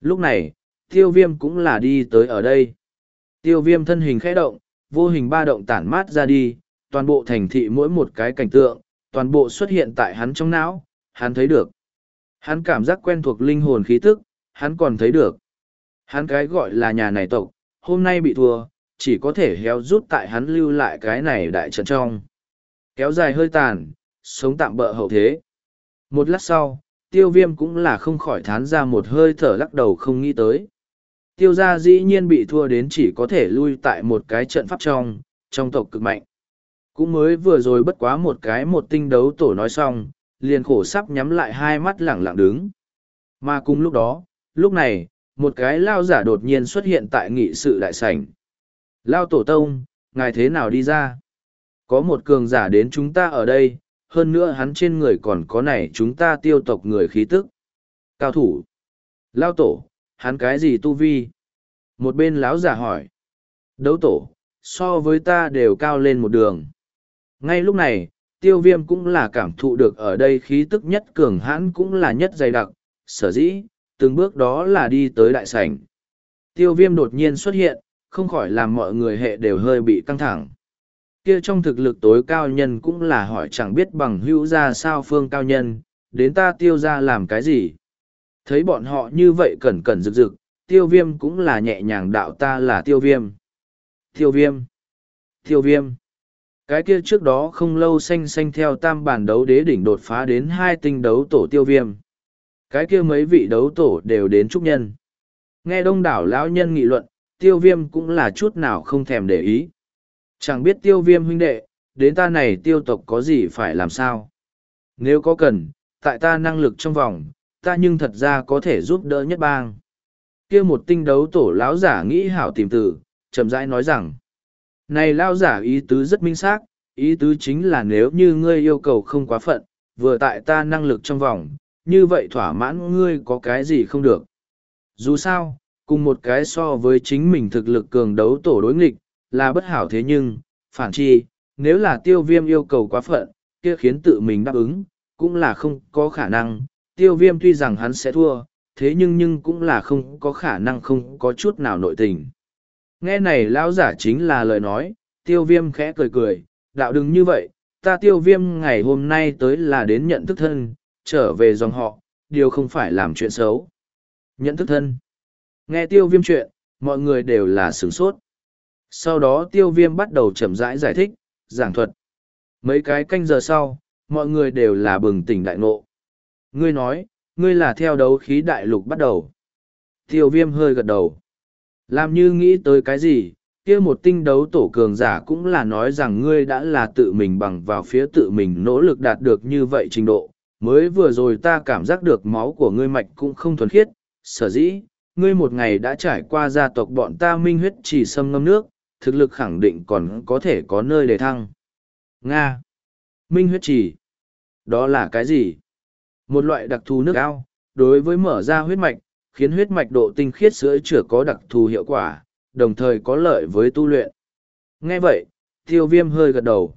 S1: Lúc này, tiêu viêm cũng là đi tới ở đây. Tiêu viêm thân hình khẽ động, vô hình ba động tản mát ra đi, toàn bộ thành thị mỗi một cái cảnh tượng, toàn bộ xuất hiện tại hắn trong não, hắn thấy được. Hắn cảm giác quen thuộc linh hồn khí tức, hắn còn thấy được. Hắn cái gọi là nhà này tộc, hôm nay bị thua, chỉ có thể héo rút tại hắn lưu lại cái này đại trận trong. Kéo dài hơi tàn, sống tạm bỡ hậu thế. Một lát sau, tiêu viêm cũng là không khỏi thán ra một hơi thở lắc đầu không nghĩ tới. Tiêu gia dĩ nhiên bị thua đến chỉ có thể lui tại một cái trận pháp trong, trong tộc cực mạnh. Cũng mới vừa rồi bất quá một cái một tinh đấu tổ nói xong, liền khổ sắp nhắm lại hai mắt lẳng lặng đứng. Mà cùng lúc đó, lúc này, một cái lao giả đột nhiên xuất hiện tại nghị sự đại sảnh. Lao tổ tông, ngài thế nào đi ra? Có một cường giả đến chúng ta ở đây, hơn nữa hắn trên người còn có này chúng ta tiêu tộc người khí tức. Cao thủ. Lao tổ, hắn cái gì tu vi? Một bên lão giả hỏi. Đấu tổ, so với ta đều cao lên một đường. Ngay lúc này, tiêu viêm cũng là cảm thụ được ở đây khí tức nhất cường hãn cũng là nhất dày đặc, sở dĩ, từng bước đó là đi tới đại sảnh. Tiêu viêm đột nhiên xuất hiện, không khỏi làm mọi người hệ đều hơi bị căng thẳng. Kia trong thực lực tối cao nhân cũng là hỏi chẳng biết bằng hữu ra sao phương cao nhân, đến ta tiêu ra làm cái gì. Thấy bọn họ như vậy cẩn cẩn rực rực, tiêu viêm cũng là nhẹ nhàng đạo ta là tiêu viêm. Tiêu viêm. Tiêu viêm cái kia trước đó không lâu xanh xanh theo tam bản đấu đế đỉnh đột phá đến hai tinh đấu tổ tiêu viêm. Cái kia mấy vị đấu tổ đều đến trúc nhân. Nghe đông đảo lão nhân nghị luận tiêu viêm cũng là chút nào không thèm để ý. Chẳng biết tiêu viêm huynh đệ đến ta này tiêu tộc có gì phải làm sao? Nếu có cần tại ta năng lực trong vòng ta nhưng thật ra có thể giúp đỡ nhất bang. Kia một tinh đấu tổ lão giả nghĩ hảo tìm từ, chậm rãi nói rằng này lao giả ý tứ rất minh xác, ý tứ chính là nếu như ngươi yêu cầu không quá phận, vừa tại ta năng lực trong vòng, như vậy thỏa mãn ngươi có cái gì không được. Dù sao, cùng một cái so với chính mình thực lực cường đấu tổ đối nghịch, là bất hảo thế nhưng, phản chi, nếu là tiêu viêm yêu cầu quá phận, kia khiến tự mình đáp ứng, cũng là không có khả năng. Tiêu viêm tuy rằng hắn sẽ thua, thế nhưng nhưng cũng là không có khả năng không có chút nào nội tình nghe này lão giả chính là lời nói tiêu viêm khẽ cười cười đạo đừng như vậy ta tiêu viêm ngày hôm nay tới là đến nhận thức thân trở về dòng họ điều không phải làm chuyện xấu. Nhận thức thân. Nghe tiêu viêm chuyện mọi người đều là sửng sốt. Sau đó tiêu viêm bắt đầu chậm rãi giải, giải thích giảng thuật. Mấy cái canh giờ sau mọi người đều là bừng tỉnh đại ngộ. Ngươi nói ngươi là theo đấu khí đại lục bắt đầu. Tiêu viêm hơi gật đầu làm như nghĩ tới cái gì, kia một tinh đấu tổ cường giả cũng là nói rằng ngươi đã là tự mình bằng vào phía tự mình nỗ lực đạt được như vậy trình độ. Mới vừa rồi ta cảm giác được máu của ngươi mạch cũng không thuần khiết. Sở dĩ, ngươi một ngày đã trải qua gia tộc bọn ta minh huyết chỉ xâm ngâm nước, thực lực khẳng định còn có thể có nơi để thăng. Nga. Minh huyết chỉ. Đó là cái gì? Một loại đặc thù nước ao, đối với mở ra huyết mạch khiến huyết mạch độ tinh khiết sữa chữa có đặc thù hiệu quả, đồng thời có lợi với tu luyện. Nghe vậy, tiêu viêm hơi gật đầu.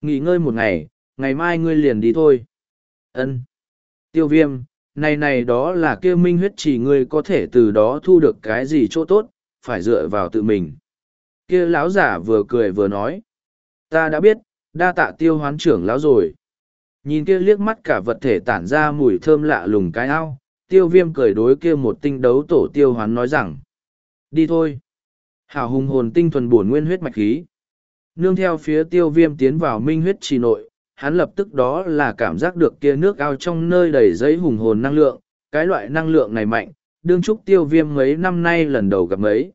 S1: Nghỉ ngơi một ngày ngày mai ngươi liền đi thôi. Ân. Tiêu viêm, này này đó là kêu minh huyết chỉ ngươi có thể từ đó thu được cái gì chỗ tốt, phải dựa vào tự mình. Kia lão giả vừa cười vừa nói. Ta đã biết, đa tạ tiêu hoán trưởng lão rồi. Nhìn kia liếc mắt cả vật thể tản ra mùi thơm lạ lùng cái ao tiêu viêm cười đối kia một tinh đấu tổ tiêu hoán nói rằng, đi thôi. Hào hùng hồn tinh thuần bổn nguyên huyết mạch khí. Nương theo phía tiêu viêm tiến vào minh huyết trì nội, hắn lập tức đó là cảm giác được kia nước ao trong nơi đầy giấy hùng hồn năng lượng. Cái loại năng lượng này mạnh, đương trúc tiêu viêm mấy năm nay lần đầu gặp mấy.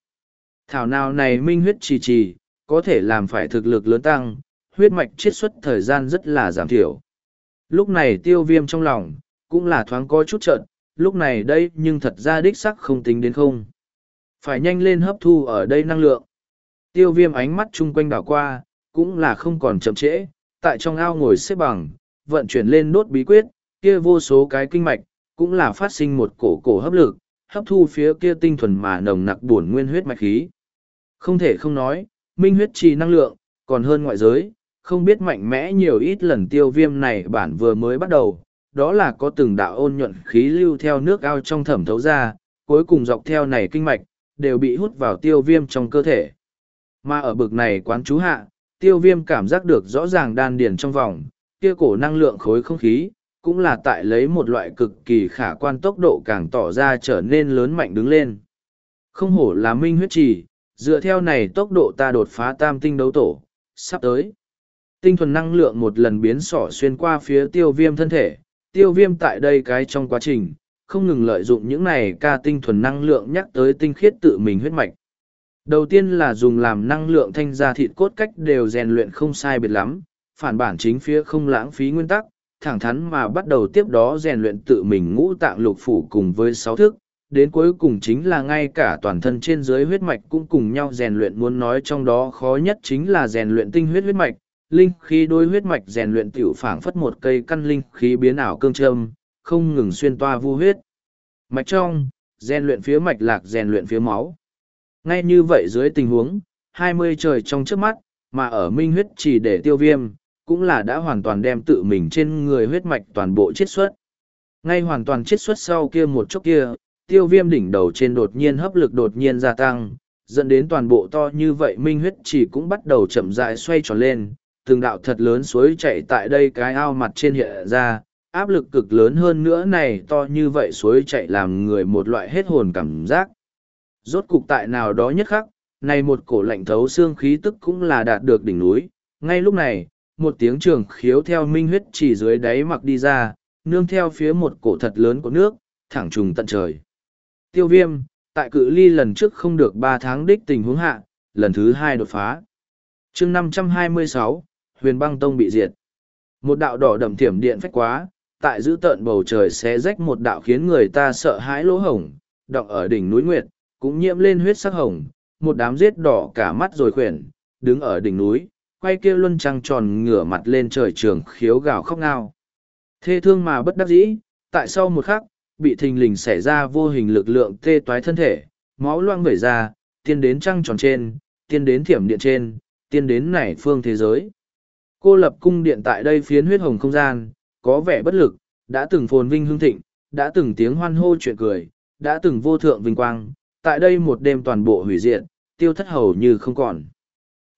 S1: Thảo nào này minh huyết trì trì, có thể làm phải thực lực lớn tăng, huyết mạch chiết xuất thời gian rất là giảm thiểu. Lúc này tiêu viêm trong lòng, cũng là thoáng có chút trợn lúc này đây nhưng thật ra đích sắc không tính đến không. Phải nhanh lên hấp thu ở đây năng lượng. Tiêu viêm ánh mắt chung quanh đảo qua, cũng là không còn chậm trễ, tại trong ao ngồi xếp bằng, vận chuyển lên nốt bí quyết, kia vô số cái kinh mạch, cũng là phát sinh một cổ cổ hấp lực, hấp thu phía kia tinh thuần mà nồng nặc bổn nguyên huyết mạch khí. Không thể không nói, minh huyết trì năng lượng, còn hơn ngoại giới, không biết mạnh mẽ nhiều ít lần tiêu viêm này bản vừa mới bắt đầu đó là có từng đạo ôn nhuận khí lưu theo nước ao trong thẩm thấu ra cuối cùng dọc theo này kinh mạch đều bị hút vào tiêu viêm trong cơ thể. Mà ở bực này quán chú hạ, tiêu viêm cảm giác được rõ ràng đan điền trong vòng, kia cổ năng lượng khối không khí, cũng là tại lấy một loại cực kỳ khả quan tốc độ càng tỏ ra trở nên lớn mạnh đứng lên. Không hổ là minh huyết trì, dựa theo này tốc độ ta đột phá tam tinh đấu tổ, sắp tới. Tinh thuần năng lượng một lần biến sỏ xuyên qua phía tiêu viêm thân thể, tiêu viêm tại đây cái trong quá trình, không ngừng lợi dụng những này ca tinh thuần năng lượng nhắc tới tinh khiết tự mình huyết mạch. Đầu tiên là dùng làm năng lượng thanh ra thịt cốt cách đều rèn luyện không sai biệt lắm, phản bản chính phía không lãng phí nguyên tắc, thẳng thắn mà bắt đầu tiếp đó rèn luyện tự mình ngũ tạng lục phủ cùng với sáu thức, đến cuối cùng chính là ngay cả toàn thân trên dưới huyết mạch cũng cùng nhau rèn luyện muốn nói trong đó khó nhất chính là rèn luyện tinh huyết huyết mạch, linh khí đôi huyết mạch rèn luyện tiểu phảng phất một cây căn linh khí biến ảo cương trâm, không ngừng xuyên toa vu huyết. Mạch trong, rèn luyện phía mạch lạc rèn luyện phía máu. Ngay như vậy dưới tình huống, hai mươi trời trong trước mắt, mà ở minh huyết chỉ để tiêu viêm, cũng là đã hoàn toàn đem tự mình trên người huyết mạch toàn bộ chiết xuất. Ngay hoàn toàn chiết xuất sau kia một chốc kia, tiêu viêm đỉnh đầu trên đột nhiên hấp lực đột nhiên gia tăng, dẫn đến toàn bộ to như vậy minh huyết chỉ cũng bắt đầu chậm rãi xoay tròn lên, từng đạo thật lớn suối chạy tại đây cái ao mặt trên hiện ra, áp lực cực lớn hơn nữa này to như vậy suối chạy làm người một loại hết hồn cảm giác. Rốt cục tại nào đó nhất khắc, này một cổ lạnh thấu xương khí tức cũng là đạt được đỉnh núi. Ngay lúc này, một tiếng trường khiếu theo minh huyết chỉ dưới đáy mặc đi ra, nương theo phía một cổ thật lớn của nước, thẳng trùng tận trời. Tiêu viêm, tại cự ly lần trước không được ba tháng đích tình huống hạ, lần thứ hai đột phá. chương năm trăm hai mươi sáu huyền băng tông bị diệt. Một đạo đỏ đậm thiểm điện phách quá, tại giữ tợn bầu trời xé rách một đạo khiến người ta sợ hãi lỗ hổng, đọng ở đỉnh núi Nguyệt, cũng nhiễm lên huyết sắc hồng, một đám giết đỏ cả mắt rồi khuyển, đứng ở đỉnh núi, quay kia luân trăng tròn ngửa mặt lên trời trường khiếu gào khóc ngao. Thê thương mà bất đắc dĩ, tại sau một khắc, bị thình lình xảy ra vô hình lực lượng tê toái thân thể, máu loang vẩy ra, tiên đến trăng tròn trên, tiên đến thiểm điện trên, tiên đến nảy phương thế giới. Cô lập cung điện tại đây phiến huyết hồng không gian, có vẻ bất lực, đã từng phồn vinh hương thịnh, đã từng tiếng hoan hô chuyện cười, đã từng vô thượng vinh quang, tại đây một đêm toàn bộ hủy diệt, tiêu thất hầu như không còn.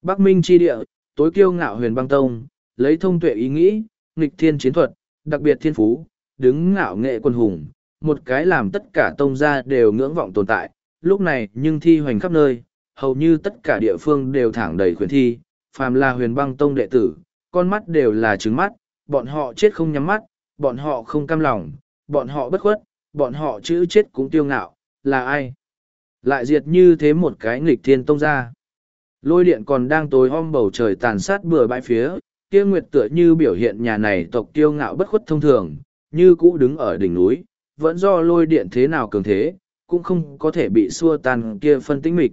S1: Bắc Minh chi địa, tối kiêu ngạo huyền băng tông, lấy thông tuệ ý nghĩ, nghịch thiên chiến thuật, đặc biệt thiên phú, đứng ngạo nghệ quân hùng, một cái làm tất cả tông gia đều ngưỡng vọng tồn tại, lúc này nhưng thi hoành khắp nơi, hầu như tất cả địa phương đều thẳng đầy khuyến thi, phàm là huyền băng tông đệ tử, con mắt đều là trứng mắt, bọn họ chết không nhắm mắt, bọn họ không cam lòng, bọn họ bất khuất, bọn họ chữ chết cũng tiêu ngạo, là ai? Lại diệt như thế một cái nghịch thiên tông ra. Lôi điện còn đang tối om bầu trời tàn sát bừa bãi phía, kia nguyệt tựa như biểu hiện nhà này tộc tiêu ngạo bất khuất thông thường, như cũ đứng ở đỉnh núi, vẫn do lôi điện thế nào cường thế, cũng không có thể bị xua tan kia phân tĩnh mịch.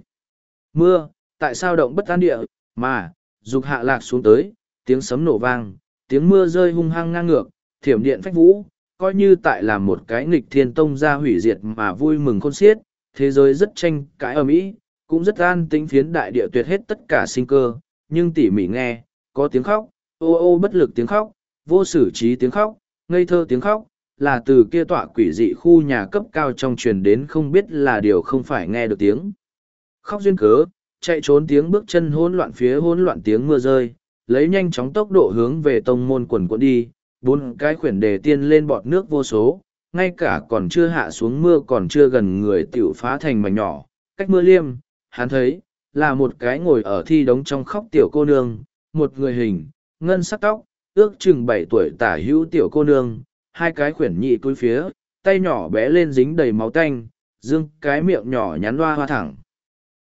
S1: Mưa, tại sao động bất an địa, mà, dục hạ lạc xuống tới, tiếng sấm nổ vang, tiếng mưa rơi hung hăng ngang ngược, thiểm điện phách vũ, coi như tại là một cái nghịch thiên tông ra hủy diệt mà vui mừng khôn xiết, thế giới rất tranh cãi ở Mỹ, cũng rất an tĩnh phiến đại địa tuyệt hết tất cả sinh cơ, nhưng tỉ mỉ nghe, có tiếng khóc, ô ô bất lực tiếng khóc, vô xử trí tiếng khóc, ngây thơ tiếng khóc, là từ kia tọa quỷ dị khu nhà cấp cao trong truyền đến không biết là điều không phải nghe được tiếng. Khóc duyên cớ, chạy trốn tiếng bước chân hỗn loạn phía hỗn loạn tiếng mưa rơi, lấy nhanh chóng tốc độ hướng về tông môn quần quận đi, bốn cái khuyển đề tiên lên bọt nước vô số, ngay cả còn chưa hạ xuống mưa còn chưa gần người tiểu phá thành mảnh nhỏ, cách mưa liêm, hắn thấy, là một cái ngồi ở thi đống trong khóc tiểu cô nương, một người hình, ngân sắc tóc, ước chừng bảy tuổi tả hữu tiểu cô nương, hai cái khuyển nhị túi phía, tay nhỏ bé lên dính đầy máu tanh, dương cái miệng nhỏ nhắn hoa hoa thẳng.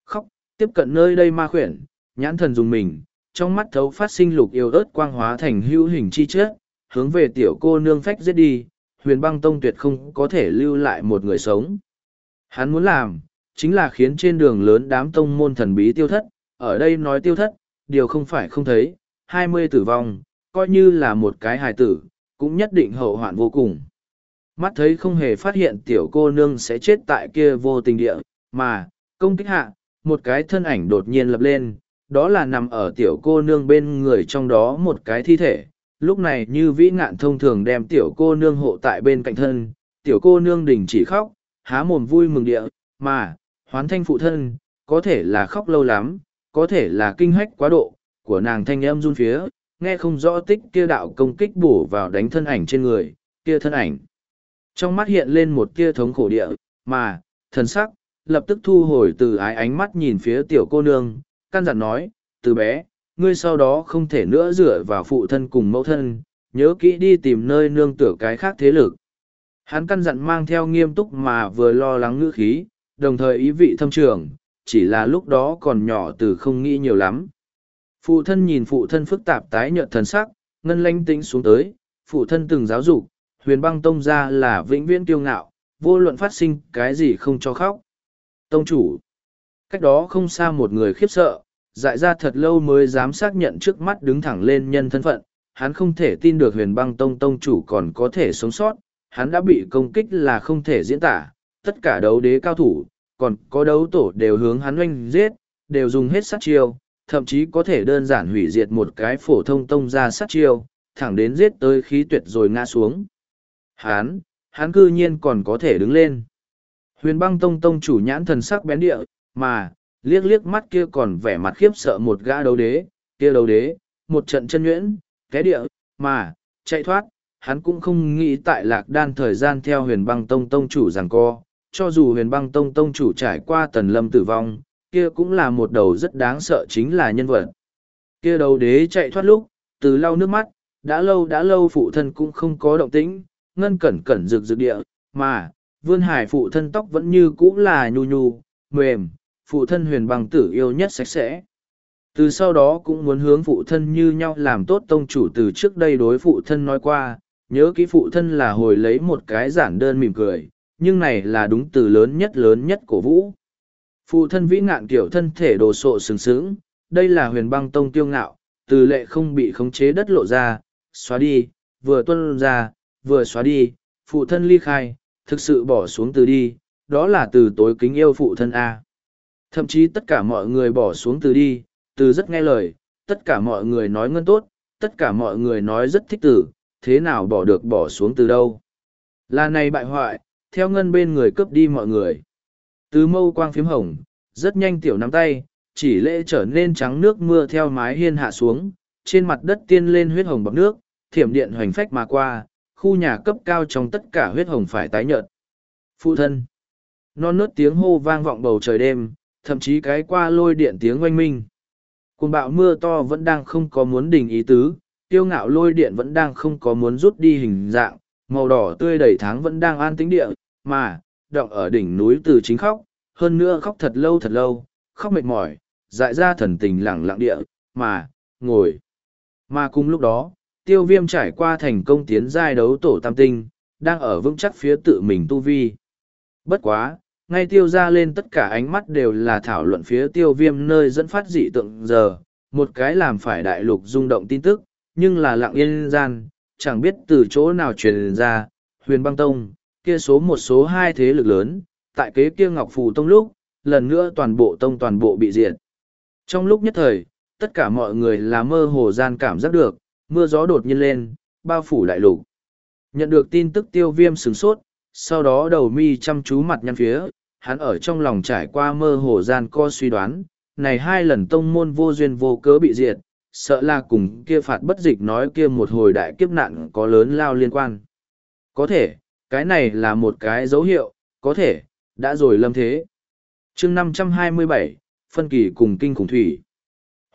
S1: Khóc, tiếp cận nơi đây ma khuyển, nhãn thần dùng mình, trong mắt thấu phát sinh lục yêu ớt quang hóa thành hữu hình chi chết, hướng về tiểu cô nương phách giết đi, huyền băng tông tuyệt không có thể lưu lại một người sống. Hắn muốn làm, chính là khiến trên đường lớn đám tông môn thần bí tiêu thất, ở đây nói tiêu thất, điều không phải không thấy, hai mươi tử vong, coi như là một cái hài tử, cũng nhất định hậu hoạn vô cùng. Mắt thấy không hề phát hiện tiểu cô nương sẽ chết tại kia vô tình địa, mà, công kích hạ, một cái thân ảnh đột nhiên lập lên, đó là nằm ở tiểu cô nương bên người trong đó một cái thi thể. Lúc này như vĩ ngạn thông thường đem tiểu cô nương hộ tại bên cạnh thân, tiểu cô nương đình chỉ khóc, há mồm vui mừng địa, mà, hoán thanh phụ thân, có thể là khóc lâu lắm, có thể là kinh hách quá độ, của nàng thanh âm run phía, nghe không rõ tích kia đạo công kích bổ vào đánh thân ảnh trên người, kia thân ảnh. Trong mắt hiện lên một kia thống khổ địa, mà, thần sắc, lập tức thu hồi từ ái ánh mắt nhìn phía tiểu cô nương, căn dặn nói, từ bé, ngươi sau đó không thể nữa dựa vào phụ thân cùng mẫu thân, nhớ kỹ đi tìm nơi nương tựa cái khác thế lực. Hắn căn dặn mang theo nghiêm túc mà vừa lo lắng ngữ khí, đồng thời ý vị thâm trường, chỉ là lúc đó còn nhỏ từ không nghĩ nhiều lắm. Phụ thân nhìn phụ thân phức tạp tái nhợt thần sắc, ngân lanh tính xuống tới, phụ thân từng giáo dục, huyền băng tông ra là vĩnh viễn kiêu ngạo, vô luận phát sinh cái gì không cho khóc. Tông chủ. Cách đó không xa một người khiếp sợ, dại ra thật lâu mới dám xác nhận trước mắt đứng thẳng lên nhân thân phận, hắn không thể tin được huyền băng tông tông chủ còn có thể sống sót, hắn đã bị công kích là không thể diễn tả, tất cả đấu đế cao thủ, còn có đấu tổ đều hướng hắn oanh giết, đều dùng hết sát chiêu, thậm chí có thể đơn giản hủy diệt một cái phổ thông tông ra sát chiêu, thẳng đến giết tới khí tuyệt rồi ngã xuống. Hắn, hắn cư nhiên còn có thể đứng lên. Huyền băng tông tông chủ nhãn thần sắc bén địa, mà, liếc liếc mắt kia còn vẻ mặt khiếp sợ một gã đấu đế, kia đấu đế, một trận chân nhuyễn, té địa, mà, chạy thoát, hắn cũng không nghĩ tại lạc đan thời gian theo huyền băng tông tông chủ rằng co, cho dù huyền băng tông tông chủ trải qua tần lâm tử vong, kia cũng là một đầu rất đáng sợ chính là nhân vật. Kia đầu đế chạy thoát lúc, từ lau nước mắt, đã lâu đã lâu phụ thân cũng không có động tĩnh, ngân cẩn cẩn rực rực địa, mà, Vươn hải phụ thân tóc vẫn như cũ là nhu nhu, mềm, phụ thân huyền băng tử yêu nhất sạch sẽ. Từ sau đó cũng muốn hướng phụ thân như nhau làm tốt tông chủ từ trước đây đối phụ thân nói qua, nhớ kỹ phụ thân là hồi lấy một cái giản đơn mỉm cười, nhưng này là đúng từ lớn nhất lớn nhất của vũ. Phụ thân vĩ ngạn kiểu thân thể đồ sộ sừng sững, đây là huyền băng tông tiêu ngạo, từ lệ không bị khống chế đất lộ ra, xóa đi, vừa tuân ra, vừa xóa đi, phụ thân ly khai, thực sự bỏ xuống từ đi, đó là từ tối kính yêu phụ thân A. Thậm chí tất cả mọi người bỏ xuống từ đi, từ rất nghe lời, tất cả mọi người nói ngân tốt, tất cả mọi người nói rất thích từ, thế nào bỏ được bỏ xuống từ đâu. Là này bại hoại, theo ngân bên người cướp đi mọi người. Từ mâu quang phím hồng, rất nhanh tiểu nắm tay, chỉ lễ trở nên trắng nước mưa theo mái hiên hạ xuống, trên mặt đất tiên lên huyết hồng bọc nước, thiểm điện hoành phách mà qua, khu nhà cấp cao trong tất cả huyết hồng phải tái nhợt. Phụ thân. Non nớt tiếng hô vang vọng bầu trời đêm, thậm chí cái qua lôi điện tiếng oanh minh. Cùng bạo mưa to vẫn đang không có muốn đình ý tứ, tiêu ngạo lôi điện vẫn đang không có muốn rút đi hình dạng, màu đỏ tươi đầy tháng vẫn đang an tĩnh địa, mà, động ở đỉnh núi từ chính khóc, hơn nữa khóc thật lâu thật lâu, khóc mệt mỏi, dại ra thần tình lẳng lặng địa, mà, ngồi. Mà cùng lúc đó, tiêu viêm trải qua thành công tiến giai đấu tổ tam tinh, đang ở vững chắc phía tự mình tu vi. Bất quá, ngay tiêu ra lên tất cả ánh mắt đều là thảo luận phía tiêu viêm nơi dẫn phát dị tượng giờ, một cái làm phải đại lục rung động tin tức, nhưng là lặng yên gian, chẳng biết từ chỗ nào truyền ra, huyền băng tông, kia số một số hai thế lực lớn, tại kế kia ngọc phù tông lúc, lần nữa toàn bộ tông toàn bộ bị diệt. Trong lúc nhất thời, tất cả mọi người là mơ hồ gian cảm giác được, mưa gió đột nhiên lên, bao phủ đại lục. Nhận được tin tức tiêu viêm sửng sốt, sau đó đầu mi chăm chú mặt nhăn phía, hắn ở trong lòng trải qua mơ hồ gian co suy đoán, này hai lần tông môn vô duyên vô cớ bị diệt, sợ là cùng kia phạt bất dịch nói kia một hồi đại kiếp nạn có lớn lao liên quan. Có thể, cái này là một cái dấu hiệu, có thể, đã rồi lâm thế. chương năm trăm hai mươi bảy phân kỳ cùng kinh khủng thủy.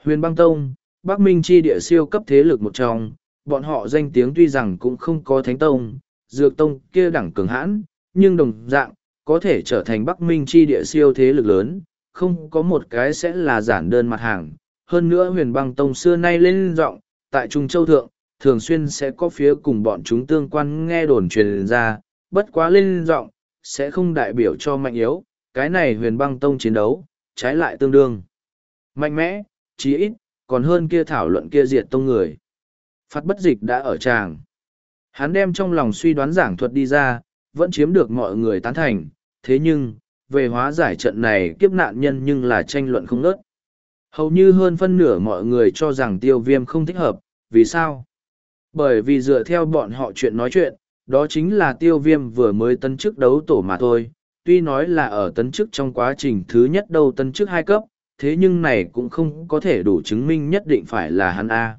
S1: Huyền băng tông, Bắc Minh chi địa siêu cấp thế lực một trong, bọn họ danh tiếng tuy rằng cũng không có thánh tông, dược tông kia đẳng cường hãn, nhưng đồng dạng, có thể trở thành Bắc Minh chi địa siêu thế lực lớn, không có một cái sẽ là giản đơn mặt hàng. Hơn nữa huyền băng tông xưa nay lên rộng, tại Trung Châu Thượng, thường xuyên sẽ có phía cùng bọn chúng tương quan nghe đồn truyền ra, bất quá lên rộng, sẽ không đại biểu cho mạnh yếu, cái này huyền băng tông chiến đấu, trái lại tương đương. Mạnh mẽ, chí ít, còn hơn kia thảo luận kia diệt tông người. Phát bất dịch đã ở tràng. Hắn đem trong lòng suy đoán giảng thuật đi ra, vẫn chiếm được mọi người tán thành, thế nhưng, về hóa giải trận này kiếp nạn nhân nhưng là tranh luận không ngớt. Hầu như hơn phân nửa mọi người cho rằng tiêu viêm không thích hợp, vì sao? Bởi vì dựa theo bọn họ chuyện nói chuyện, đó chính là tiêu viêm vừa mới tấn chức đấu tổ mà thôi. Tuy nói là ở tấn chức trong quá trình thứ nhất đầu tấn chức hai cấp, thế nhưng này cũng không có thể đủ chứng minh nhất định phải là hắn A.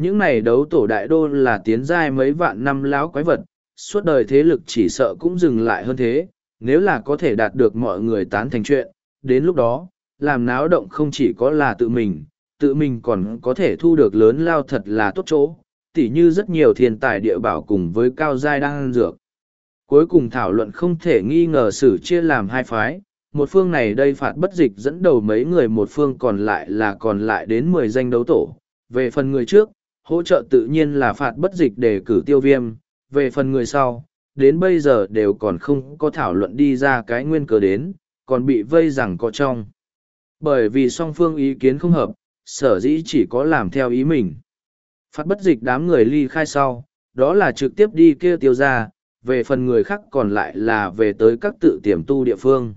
S1: Những này đấu tổ đại đô là tiến giai mấy vạn năm láo quái vật, suốt đời thế lực chỉ sợ cũng dừng lại hơn thế, nếu là có thể đạt được mọi người tán thành chuyện, đến lúc đó, làm náo động không chỉ có là tự mình, tự mình còn có thể thu được lớn lao thật là tốt chỗ, tỉ như rất nhiều thiên tài địa bảo cùng với cao giai đang dược. Cuối cùng thảo luận không thể nghi ngờ xử chia làm hai phái, một phương này đây phạt bất dịch dẫn đầu mấy người một phương còn lại là còn lại đến mười danh đấu tổ. Về phần người trước, hỗ trợ tự nhiên là phạt bất dịch để cử tiêu viêm, về phần người sau, đến bây giờ đều còn không có thảo luận đi ra cái nguyên cớ đến, còn bị vây rằng có trong. Bởi vì song phương ý kiến không hợp, sở dĩ chỉ có làm theo ý mình. Phát bất dịch đám người ly khai sau, đó là trực tiếp đi kia tiêu ra, về phần người khác còn lại là về tới các tự tiềm tu địa phương.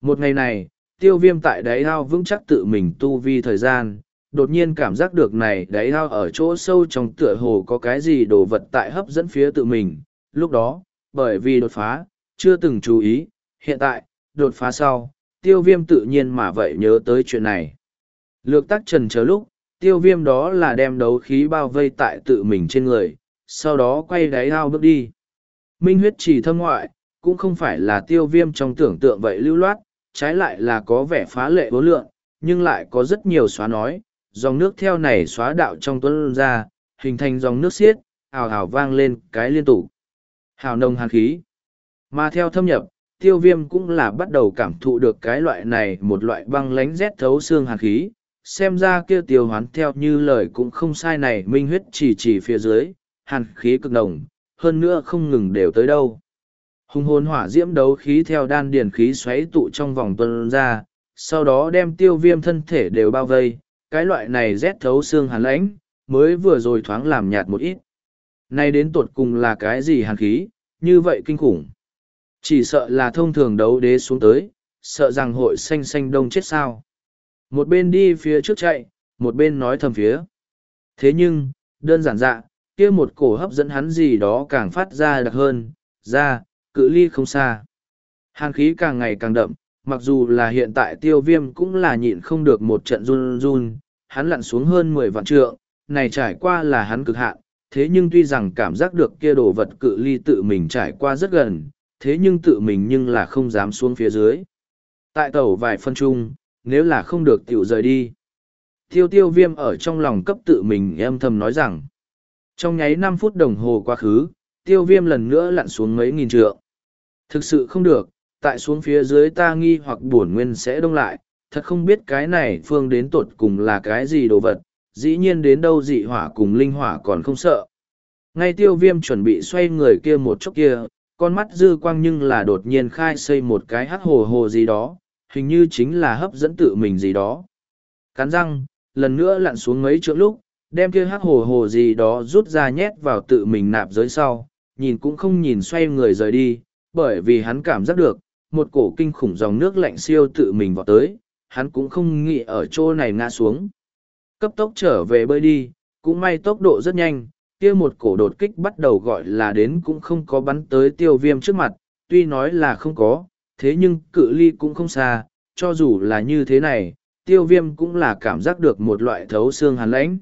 S1: Một ngày này, tiêu viêm tại đáy ao vững chắc tự mình tu vi thời gian, đột nhiên cảm giác được này đáy ao ở chỗ sâu trong tựa hồ có cái gì đồ vật tại hấp dẫn phía tự mình. Lúc đó, bởi vì đột phá, chưa từng chú ý, hiện tại, đột phá sau, tiêu viêm tự nhiên mà vậy nhớ tới chuyện này. Lược tắc trần chờ lúc, tiêu viêm đó là đem đấu khí bao vây tại tự mình trên người, sau đó quay đáy ao bước đi. Minh huyết chỉ thâm ngoại, cũng không phải là tiêu viêm trong tưởng tượng vậy lưu loát, trái lại là có vẻ phá lệ vô lượng, nhưng lại có rất nhiều xóa nói, dòng nước theo này xóa đạo trong tuấn ra, hình thành dòng nước xiết, ào ào vang lên cái liên tục. Hào nồng hàn khí. Mà theo thâm nhập, tiêu viêm cũng là bắt đầu cảm thụ được cái loại này một loại băng lánh rét thấu xương hàn khí. Xem ra kia tiêu hoán theo như lời cũng không sai này minh huyết chỉ chỉ phía dưới, hàn khí cực nồng, hơn nữa không ngừng đều tới đâu. Hùng hồn hỏa diễm đấu khí theo đan điền khí xoáy tụ trong vòng tuần ra, sau đó đem tiêu viêm thân thể đều bao vây, cái loại này rét thấu xương hàn lãnh, mới vừa rồi thoáng làm nhạt một ít. Nay đến tột cùng là cái gì hàn khí, như vậy kinh khủng. Chỉ sợ là thông thường đấu đế xuống tới, sợ rằng hội xanh xanh đông chết sao. Một bên đi phía trước chạy, một bên nói thầm phía. Thế nhưng, đơn giản dạ, kia một cổ hấp dẫn hắn gì đó càng phát ra đặc hơn, ra, cự ly không xa. Hàn khí càng ngày càng đậm, mặc dù là hiện tại tiêu viêm cũng là nhịn không được một trận run run, hắn lặn xuống hơn mười vạn trượng, này trải qua là hắn cực hạn, thế nhưng tuy rằng cảm giác được kia đồ vật cự ly tự mình trải qua rất gần, thế nhưng tự mình nhưng là không dám xuống phía dưới. Tại tàu vài phân chung, nếu là không được tiểu rời đi. Tiêu tiêu viêm ở trong lòng cấp tự mình em thầm nói rằng, trong nháy năm phút đồng hồ quá khứ, tiêu viêm lần nữa lặn xuống mấy nghìn trượng. Thực sự không được, tại xuống phía dưới ta nghi hoặc bổn nguyên sẽ đông lại, thật không biết cái này phương đến tột cùng là cái gì đồ vật, dĩ nhiên đến đâu dị hỏa cùng linh hỏa còn không sợ. Ngay tiêu viêm chuẩn bị xoay người kia một chốc kia, con mắt dư quang nhưng là đột nhiên khai xây một cái hắc hồ hồ gì đó, hình như chính là hấp dẫn tự mình gì đó. Cắn răng, lần nữa lặn xuống mấy chỗ lúc, đem kia hắc hồ hồ gì đó rút ra nhét vào tự mình nạp dưới sau, nhìn cũng không nhìn xoay người rời đi, bởi vì hắn cảm giác được, một cổ kinh khủng dòng nước lạnh siêu tự mình vào tới, hắn cũng không nghĩ ở chỗ này ngã xuống. Cấp tốc trở về bơi đi, cũng may tốc độ rất nhanh, kia một cổ đột kích bắt đầu gọi là đến cũng không có bắn tới tiêu viêm trước mặt, tuy nói là không có, thế nhưng cự ly cũng không xa, cho dù là như thế này, tiêu viêm cũng là cảm giác được một loại thấu xương hắn lãnh.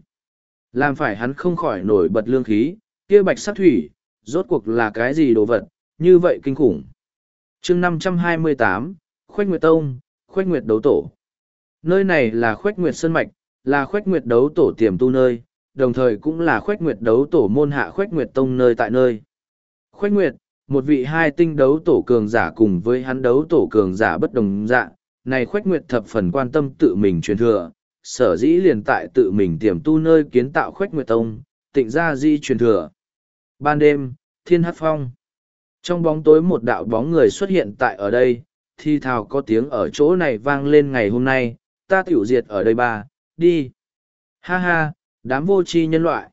S1: Làm phải hắn không khỏi nổi bật lương khí, kia bạch sát thủy, rốt cuộc là cái gì đồ vật, như vậy kinh khủng chương năm trăm hai mươi tám Khoách Nguyệt Tông, Khoách Nguyệt Đấu Tổ. Nơi này là Khoách Nguyệt Sơn Mạch, là Khoách Nguyệt Đấu Tổ tiềm tu nơi, đồng thời cũng là Khoách Nguyệt Đấu Tổ môn hạ Khoách Nguyệt Tông nơi tại nơi. Khoách Nguyệt, một vị hai tinh đấu tổ cường giả cùng với hắn đấu tổ cường giả bất đồng dạng, này Khoách Nguyệt thập phần quan tâm tự mình truyền thừa, sở dĩ liền tại tự mình tiềm tu nơi kiến tạo Khoách Nguyệt Tông, tịnh ra di truyền thừa. Ban đêm, thiên hát phong. Trong bóng tối một đạo bóng người xuất hiện tại ở đây, thi thào có tiếng ở chỗ này vang lên ngày hôm nay, ta tiểu diệt ở đây ba, đi. Ha ha, đám vô tri nhân loại.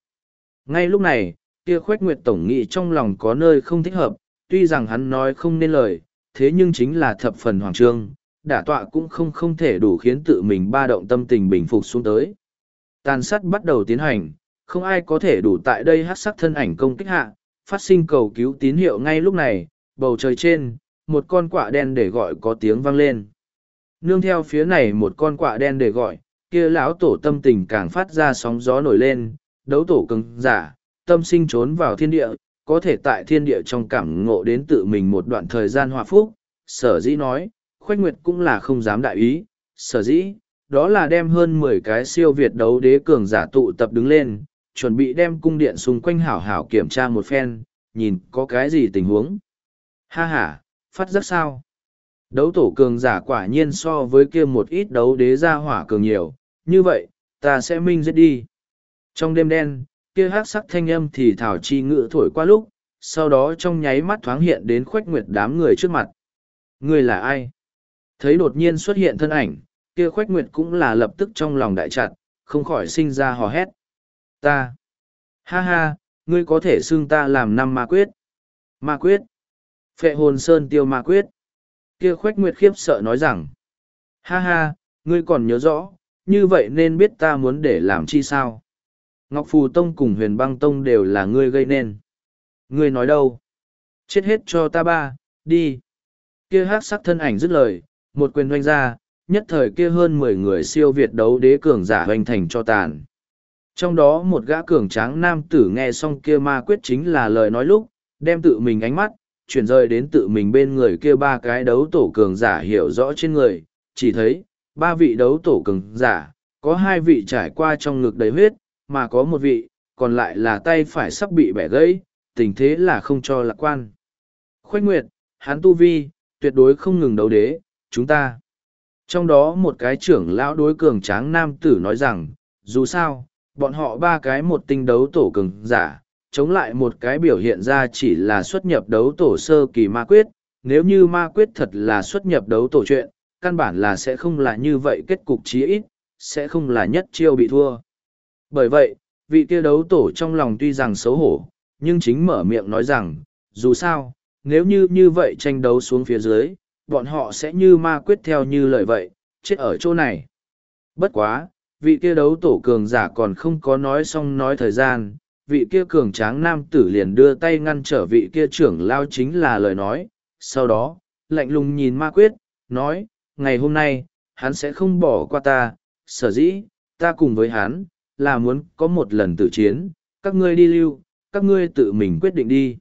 S1: Ngay lúc này, kia khoách nguyệt tổng nghị trong lòng có nơi không thích hợp, tuy rằng hắn nói không nên lời, thế nhưng chính là thập phần hoàng trương, đả tọa cũng không không thể đủ khiến tự mình ba động tâm tình bình phục xuống tới. Tàn sát bắt đầu tiến hành, không ai có thể đủ tại đây hát sắc thân ảnh công kích hạ, phát sinh cầu cứu tín hiệu ngay lúc này, bầu trời trên, một con quạ đen để gọi có tiếng vang lên. Nương theo phía này một con quạ đen để gọi, kia lão tổ tâm tình càng phát ra sóng gió nổi lên, đấu tổ cứng giả, tâm sinh trốn vào thiên địa, có thể tại thiên địa trong cảm ngộ đến tự mình một đoạn thời gian hòa phúc, sở dĩ nói, khoách nguyệt cũng là không dám đại ý, sở dĩ, đó là đem hơn mười cái siêu Việt đấu đế cường giả tụ tập đứng lên, chuẩn bị đem cung điện xung quanh hảo hảo kiểm tra một phen, nhìn có cái gì tình huống. Ha ha, phát giác sao? Đấu tổ cường giả quả nhiên so với kia một ít đấu đế gia hỏa cường nhiều, như vậy, ta sẽ minh giết đi. Trong đêm đen, kia hát sắc thanh âm thì thảo chi ngự thổi qua lúc, sau đó trong nháy mắt thoáng hiện đến khuếch nguyệt đám người trước mặt. Người là ai? Thấy đột nhiên xuất hiện thân ảnh, kia khuếch nguyệt cũng là lập tức trong lòng đại chặt, không khỏi sinh ra hò hét. Ta. Ha ha, ngươi có thể xưng ta làm năm ma quyết. Ma quyết. Phệ hồn sơn tiêu ma quyết. Kia khoách nguyệt khiếp sợ nói rằng. Ha ha, ngươi còn nhớ rõ, như vậy nên biết ta muốn để làm chi sao. Ngọc Phù Tông cùng huyền băng Tông đều là ngươi gây nên. Ngươi nói đâu? Chết hết cho ta ba, đi. Kia hát sắc thân ảnh dứt lời, một quyền doanh ra, nhất thời kia hơn mười người siêu Việt đấu đế cường giả hoành thành cho tàn. Trong đó một gã cường tráng nam tử nghe xong kia ma quyết chính là lời nói lúc, đem tự mình ánh mắt, chuyển rời đến tự mình bên người kia ba cái đấu tổ cường giả hiểu rõ trên người, chỉ thấy, ba vị đấu tổ cường giả, có hai vị trải qua trong ngực đầy huyết, mà có một vị, còn lại là tay phải sắp bị bẻ gãy, tình thế là không cho lạc quan. Khoách Nguyệt, hắn tu vi, tuyệt đối không ngừng đấu đế, chúng ta. Trong đó một cái trưởng lão đối cường tráng nam tử nói rằng, dù sao, bọn họ ba cái một tinh đấu tổ cường giả, chống lại một cái biểu hiện ra chỉ là xuất nhập đấu tổ sơ kỳ ma quyết, nếu như ma quyết thật là xuất nhập đấu tổ chuyện, căn bản là sẽ không là như vậy kết cục chí ít, sẽ không là nhất chiêu bị thua. Bởi vậy, vị kia đấu tổ trong lòng tuy rằng xấu hổ, nhưng chính mở miệng nói rằng, dù sao, nếu như như vậy tranh đấu xuống phía dưới, bọn họ sẽ như ma quyết theo như lời vậy, chết ở chỗ này. Bất quá, vị kia đấu tổ cường giả còn không có nói xong nói thời gian, vị kia cường tráng nam tử liền đưa tay ngăn trở vị kia trưởng lao chính là lời nói, sau đó, lạnh lùng nhìn ma quyết, nói, ngày hôm nay, hắn sẽ không bỏ qua ta, sở dĩ, ta cùng với hắn, là muốn có một lần tự chiến, các ngươi đi lưu, các ngươi tự mình quyết định đi.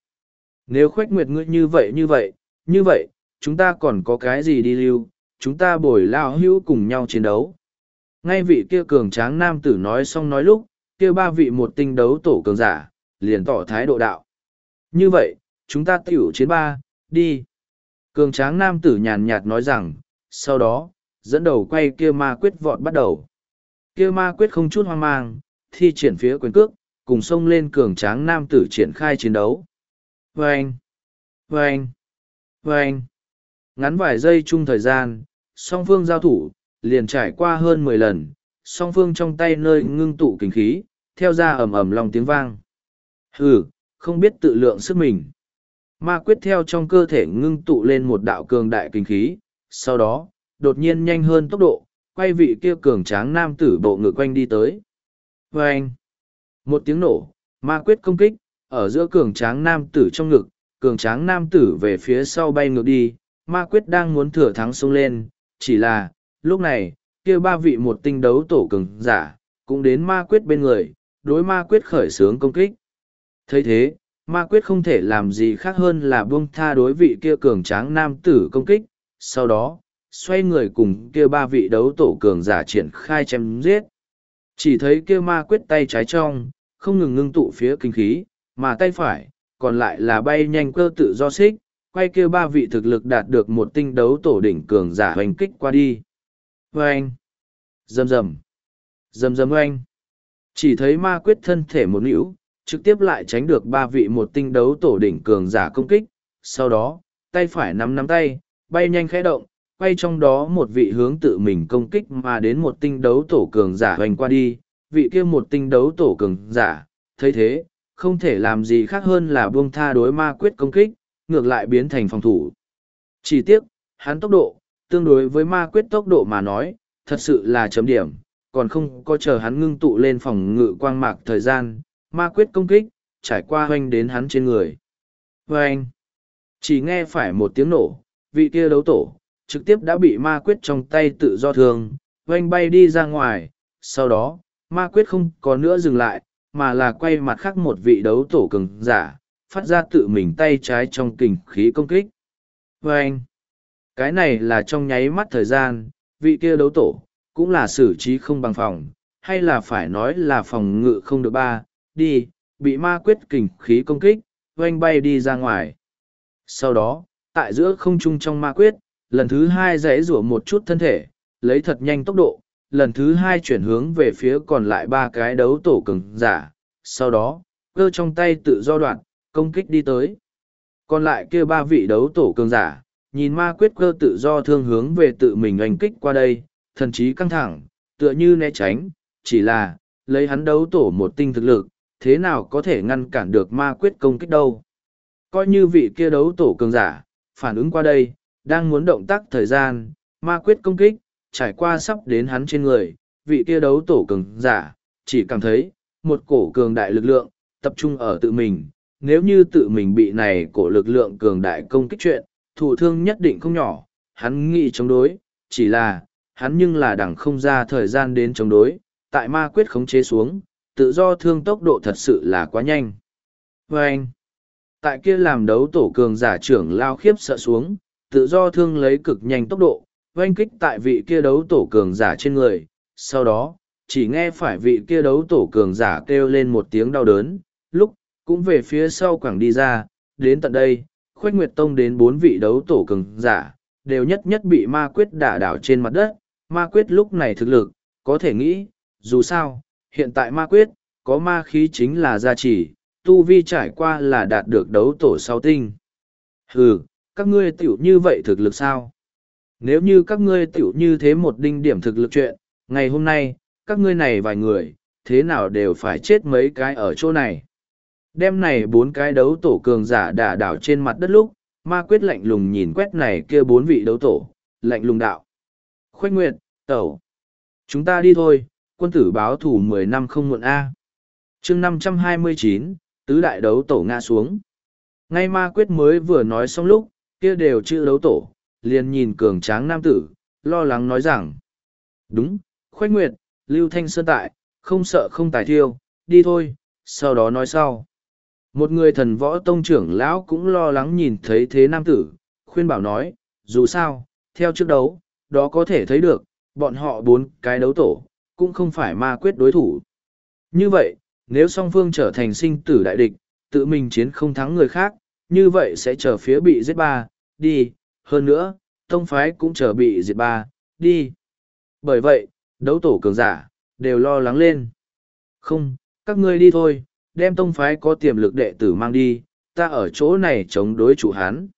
S1: Nếu khoách nguyệt ngươi như vậy như vậy, như vậy, chúng ta còn có cái gì đi lưu, chúng ta bồi lao hữu cùng nhau chiến đấu. Ngay vị kia cường tráng nam tử nói xong nói lúc, kia ba vị một tinh đấu tổ cường giả, liền tỏ thái độ đạo. Như vậy, chúng ta tiểu chiến ba, đi. Cường tráng nam tử nhàn nhạt nói rằng, sau đó, dẫn đầu quay kia ma quyết vọt bắt đầu. Kia ma quyết không chút hoang mang, thi triển phía quyền cước, cùng xông lên cường tráng nam tử triển khai chiến đấu. Vâng! Vâng! Vâng! Ngắn vài giây chung thời gian, song phương giao thủ, liền trải qua hơn mười lần, song phương trong tay nơi ngưng tụ kinh khí, theo ra ầm ầm lòng tiếng vang. Hừ, không biết tự lượng sức mình. Ma quyết theo trong cơ thể ngưng tụ lên một đạo cường đại kinh khí, sau đó, đột nhiên nhanh hơn tốc độ, quay vị kia cường tráng nam tử bộ ngự quanh đi tới. Vâng! Một tiếng nổ, ma quyết công kích, ở giữa cường tráng nam tử trong ngực, cường tráng nam tử về phía sau bay ngược đi, ma quyết đang muốn thừa thắng xông lên, chỉ là, lúc này, kia ba vị một tinh đấu tổ cường giả, cũng đến ma quyết bên người, đối ma quyết khởi sướng công kích. thấy thế, ma quyết không thể làm gì khác hơn là buông tha đối vị kia cường tráng nam tử công kích, sau đó, xoay người cùng kia ba vị đấu tổ cường giả triển khai chém giết. Chỉ thấy kia ma quyết tay trái trong, không ngừng ngưng tụ phía kinh khí, mà tay phải, còn lại là bay nhanh cơ tự do xích, quay kia ba vị thực lực đạt được một tinh đấu tổ đỉnh cường giả hoành kích qua đi rầm rầm, rầm rầm dầm oanh! Vâng Chỉ thấy ma quyết thân thể một nữ, trực tiếp lại tránh được ba vị một tinh đấu tổ đỉnh cường giả công kích, sau đó, tay phải nắm nắm tay, bay nhanh khẽ động, quay trong đó một vị hướng tự mình công kích mà đến một tinh đấu tổ cường giả hoành qua đi, vị kia một tinh đấu tổ cường giả, thấy thế, không thể làm gì khác hơn là buông tha đối ma quyết công kích, ngược lại biến thành phòng thủ. Chỉ tiếc, hắn tốc độ, tương đối với ma quyết tốc độ mà nói, thật sự là chấm điểm, còn không có chờ hắn ngưng tụ lên phòng ngự quang mạc thời gian, ma quyết công kích, trải qua hoanh đến hắn trên người. Hoanh! Chỉ nghe phải một tiếng nổ, vị kia đấu tổ, trực tiếp đã bị ma quyết trong tay tự do thương, hoanh bay đi ra ngoài, sau đó, ma quyết không có nữa dừng lại, mà là quay mặt khác một vị đấu tổ cường giả, phát ra tự mình tay trái trong kình khí công kích. Hoanh! Cái này là trong nháy mắt thời gian, vị kia đấu tổ, cũng là xử trí không bằng phòng, hay là phải nói là phòng ngự không được ba, đi, bị ma quyết kình khí công kích, oanh bay đi ra ngoài. Sau đó, tại giữa không trung trong ma quyết, lần thứ hai dãy rủa một chút thân thể, lấy thật nhanh tốc độ, lần thứ hai chuyển hướng về phía còn lại ba cái đấu tổ cừng giả, sau đó, cơ trong tay tự do đoạn, công kích đi tới. Còn lại kia ba vị đấu tổ cường giả, nhìn ma quyết cơ tự do thương hướng về tự mình oanh kích qua đây, thần trí căng thẳng, tựa như né tránh, chỉ là, lấy hắn đấu tổ một tinh thực lực, thế nào có thể ngăn cản được ma quyết công kích đâu. Coi như vị kia đấu tổ cường giả, phản ứng qua đây, đang muốn động tác thời gian, ma quyết công kích, trải qua sắp đến hắn trên người, vị kia đấu tổ cường giả, chỉ cảm thấy, một cổ cường đại lực lượng, tập trung ở tự mình, nếu như tự mình bị này cổ lực lượng cường đại công kích chuyện, thụ thương nhất định không nhỏ, hắn nghĩ chống đối, chỉ là, hắn nhưng là đẳng không ra thời gian đến chống đối, tại ma quyết khống chế xuống, tự do thương tốc độ thật sự là quá nhanh. Và anh, tại kia làm đấu tổ cường giả trưởng lao khiếp sợ xuống, tự do thương lấy cực nhanh tốc độ, oanh kích tại vị kia đấu tổ cường giả trên người, sau đó, chỉ nghe phải vị kia đấu tổ cường giả kêu lên một tiếng đau đớn, lúc, cũng về phía sau quảng đi ra, đến tận đây, khuếch Nguyệt Tông đến bốn vị đấu tổ cường giả, đều nhất nhất bị ma quyết đả đảo trên mặt đất. Ma quyết lúc này thực lực, có thể nghĩ, dù sao, hiện tại ma quyết, có ma khí chính là gia trì, tu vi trải qua là đạt được đấu tổ sau tinh. Hừ, các ngươi tiểu như vậy thực lực sao? Nếu như các ngươi tiểu như thế một đinh điểm thực lực chuyện, ngày hôm nay, các ngươi này vài người, thế nào đều phải chết mấy cái ở chỗ này. Đêm này bốn cái đấu tổ cường giả đả đảo trên mặt đất lúc, ma quyết lạnh lùng nhìn quét này kia bốn vị đấu tổ, lạnh lùng đạo. Khuếch nguyệt, tẩu. Chúng ta đi thôi, quân tử báo thủ mười năm không muộn A. chương năm trăm hai mươi chín tứ đại đấu tổ ngã xuống. Ngay ma quyết mới vừa nói xong lúc, kia đều chữ đấu tổ, liền nhìn cường tráng nam tử, lo lắng nói rằng. Đúng, Khuếch nguyệt, lưu thanh sơn tại, không sợ không tài thiêu, đi thôi, sau đó nói sau. Một người thần võ tông trưởng lão cũng lo lắng nhìn thấy thế nam tử, khuyên bảo nói, dù sao, theo trước đấu, đó có thể thấy được, bọn họ bốn cái đấu tổ, cũng không phải ma quyết đối thủ. Như vậy, nếu song phương trở thành sinh tử đại địch, tự mình chiến không thắng người khác, như vậy sẽ chờ phía bị giết ba, đi, hơn nữa, tông phái cũng chờ bị diệt ba, đi. Bởi vậy, đấu tổ cường giả, đều lo lắng lên. Không, các ngươi đi thôi, đem tông phái có tiềm lực đệ tử mang đi, ta ở chỗ này chống đối chủ hán.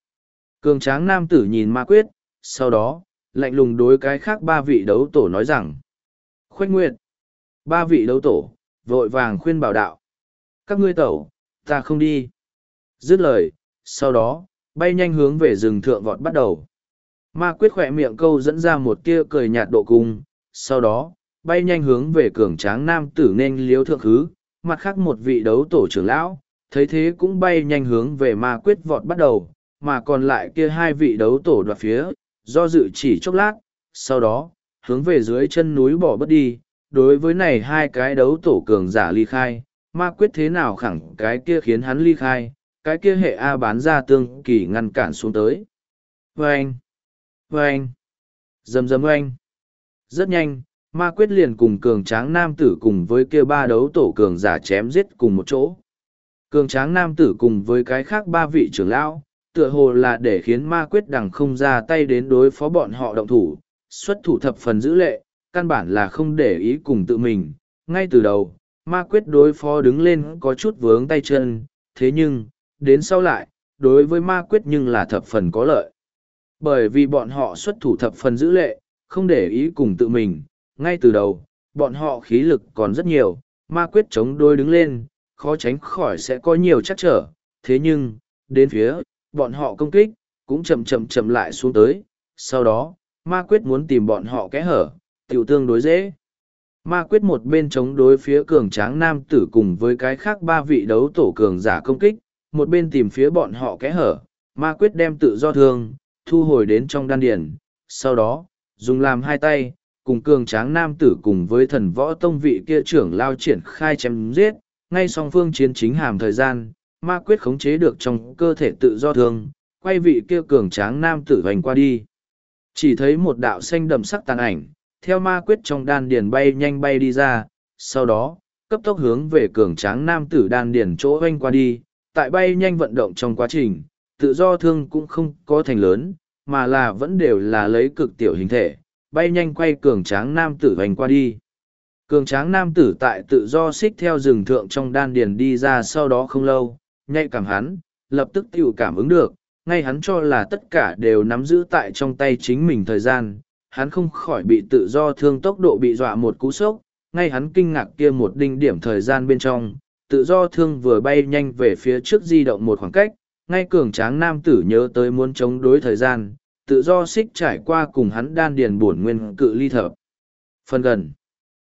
S1: Cường tráng nam tử nhìn ma quyết, sau đó, lạnh lùng đối cái khác ba vị đấu tổ nói rằng. Khuếch nguyện, ba vị đấu tổ, vội vàng khuyên bảo đạo. Các ngươi tẩu, ta không đi. Dứt lời, sau đó, bay nhanh hướng về rừng thượng vọt bắt đầu. Ma quyết khỏe miệng câu dẫn ra một tia cười nhạt độ cung, sau đó, bay nhanh hướng về cường tráng nam tử nên liếu thượng khứ, mặt khác một vị đấu tổ trưởng lão, thấy thế cũng bay nhanh hướng về ma quyết vọt bắt đầu, mà còn lại kia hai vị đấu tổ đoạt phía, do dự chỉ chốc lát, sau đó, hướng về dưới chân núi bỏ bất đi, đối với này hai cái đấu tổ cường giả ly khai, ma quyết thế nào khẳng cái kia khiến hắn ly khai, cái kia hệ A bán ra tương kỳ ngăn cản xuống tới. Vâng! Vâng! Dầm dầm vâng! Rất nhanh, ma quyết liền cùng cường tráng nam tử cùng với kia ba đấu tổ cường giả chém giết cùng một chỗ. Cường tráng nam tử cùng với cái khác ba vị trưởng lão, tựa hồ là để khiến ma quyết đằng không ra tay đến đối phó bọn họ động thủ, xuất thủ thập phần dữ lệ, căn bản là không để ý cùng tự mình. Ngay từ đầu, ma quyết đối phó đứng lên có chút vướng tay chân, thế nhưng, đến sau lại, đối với ma quyết nhưng là thập phần có lợi. Bởi vì bọn họ xuất thủ thập phần dữ lệ, không để ý cùng tự mình, ngay từ đầu, bọn họ khí lực còn rất nhiều, ma quyết chống đôi đứng lên, khó tránh khỏi sẽ có nhiều chắc trở, thế nhưng, đến phía, bọn họ công kích, cũng chậm chậm chậm lại xuống tới, sau đó, ma quyết muốn tìm bọn họ kẽ hở, tiểu tương đối dễ. Ma quyết một bên chống đối phía cường tráng nam tử cùng với cái khác ba vị đấu tổ cường giả công kích, một bên tìm phía bọn họ kẽ hở, ma quyết đem tự do thương, thu hồi đến trong đan điển, sau đó, dùng làm hai tay, cùng cường tráng nam tử cùng với thần võ tông vị kia trưởng lao triển khai chém giết, ngay song phương chiến chính hàm thời gian, ma quyết khống chế được trong cơ thể tự do thương, quay vị kia cường tráng nam tử hoành qua đi. Chỉ thấy một đạo xanh đậm sắc tàn ảnh, theo ma quyết trong đan điền bay nhanh bay đi ra, sau đó, cấp tốc hướng về cường tráng nam tử đan điền chỗ hoành qua đi, tại bay nhanh vận động trong quá trình, tự do thương cũng không có thành lớn, mà là vẫn đều là lấy cực tiểu hình thể, bay nhanh quay cường tráng nam tử hoành qua đi. Cường tráng nam tử tại tự do xích theo rừng thượng trong đan điền đi ra sau đó không lâu, nhạy cảm hắn, lập tức tiểu cảm ứng được, ngay hắn cho là tất cả đều nắm giữ tại trong tay chính mình thời gian, hắn không khỏi bị tự do thương tốc độ bị dọa một cú sốc, ngay hắn kinh ngạc kia một đinh điểm thời gian bên trong, tự do thương vừa bay nhanh về phía trước di động một khoảng cách, ngay cường tráng nam tử nhớ tới muốn chống đối thời gian, tự do xích trải qua cùng hắn đan điền bổn nguyên cự ly thập. Phần gần,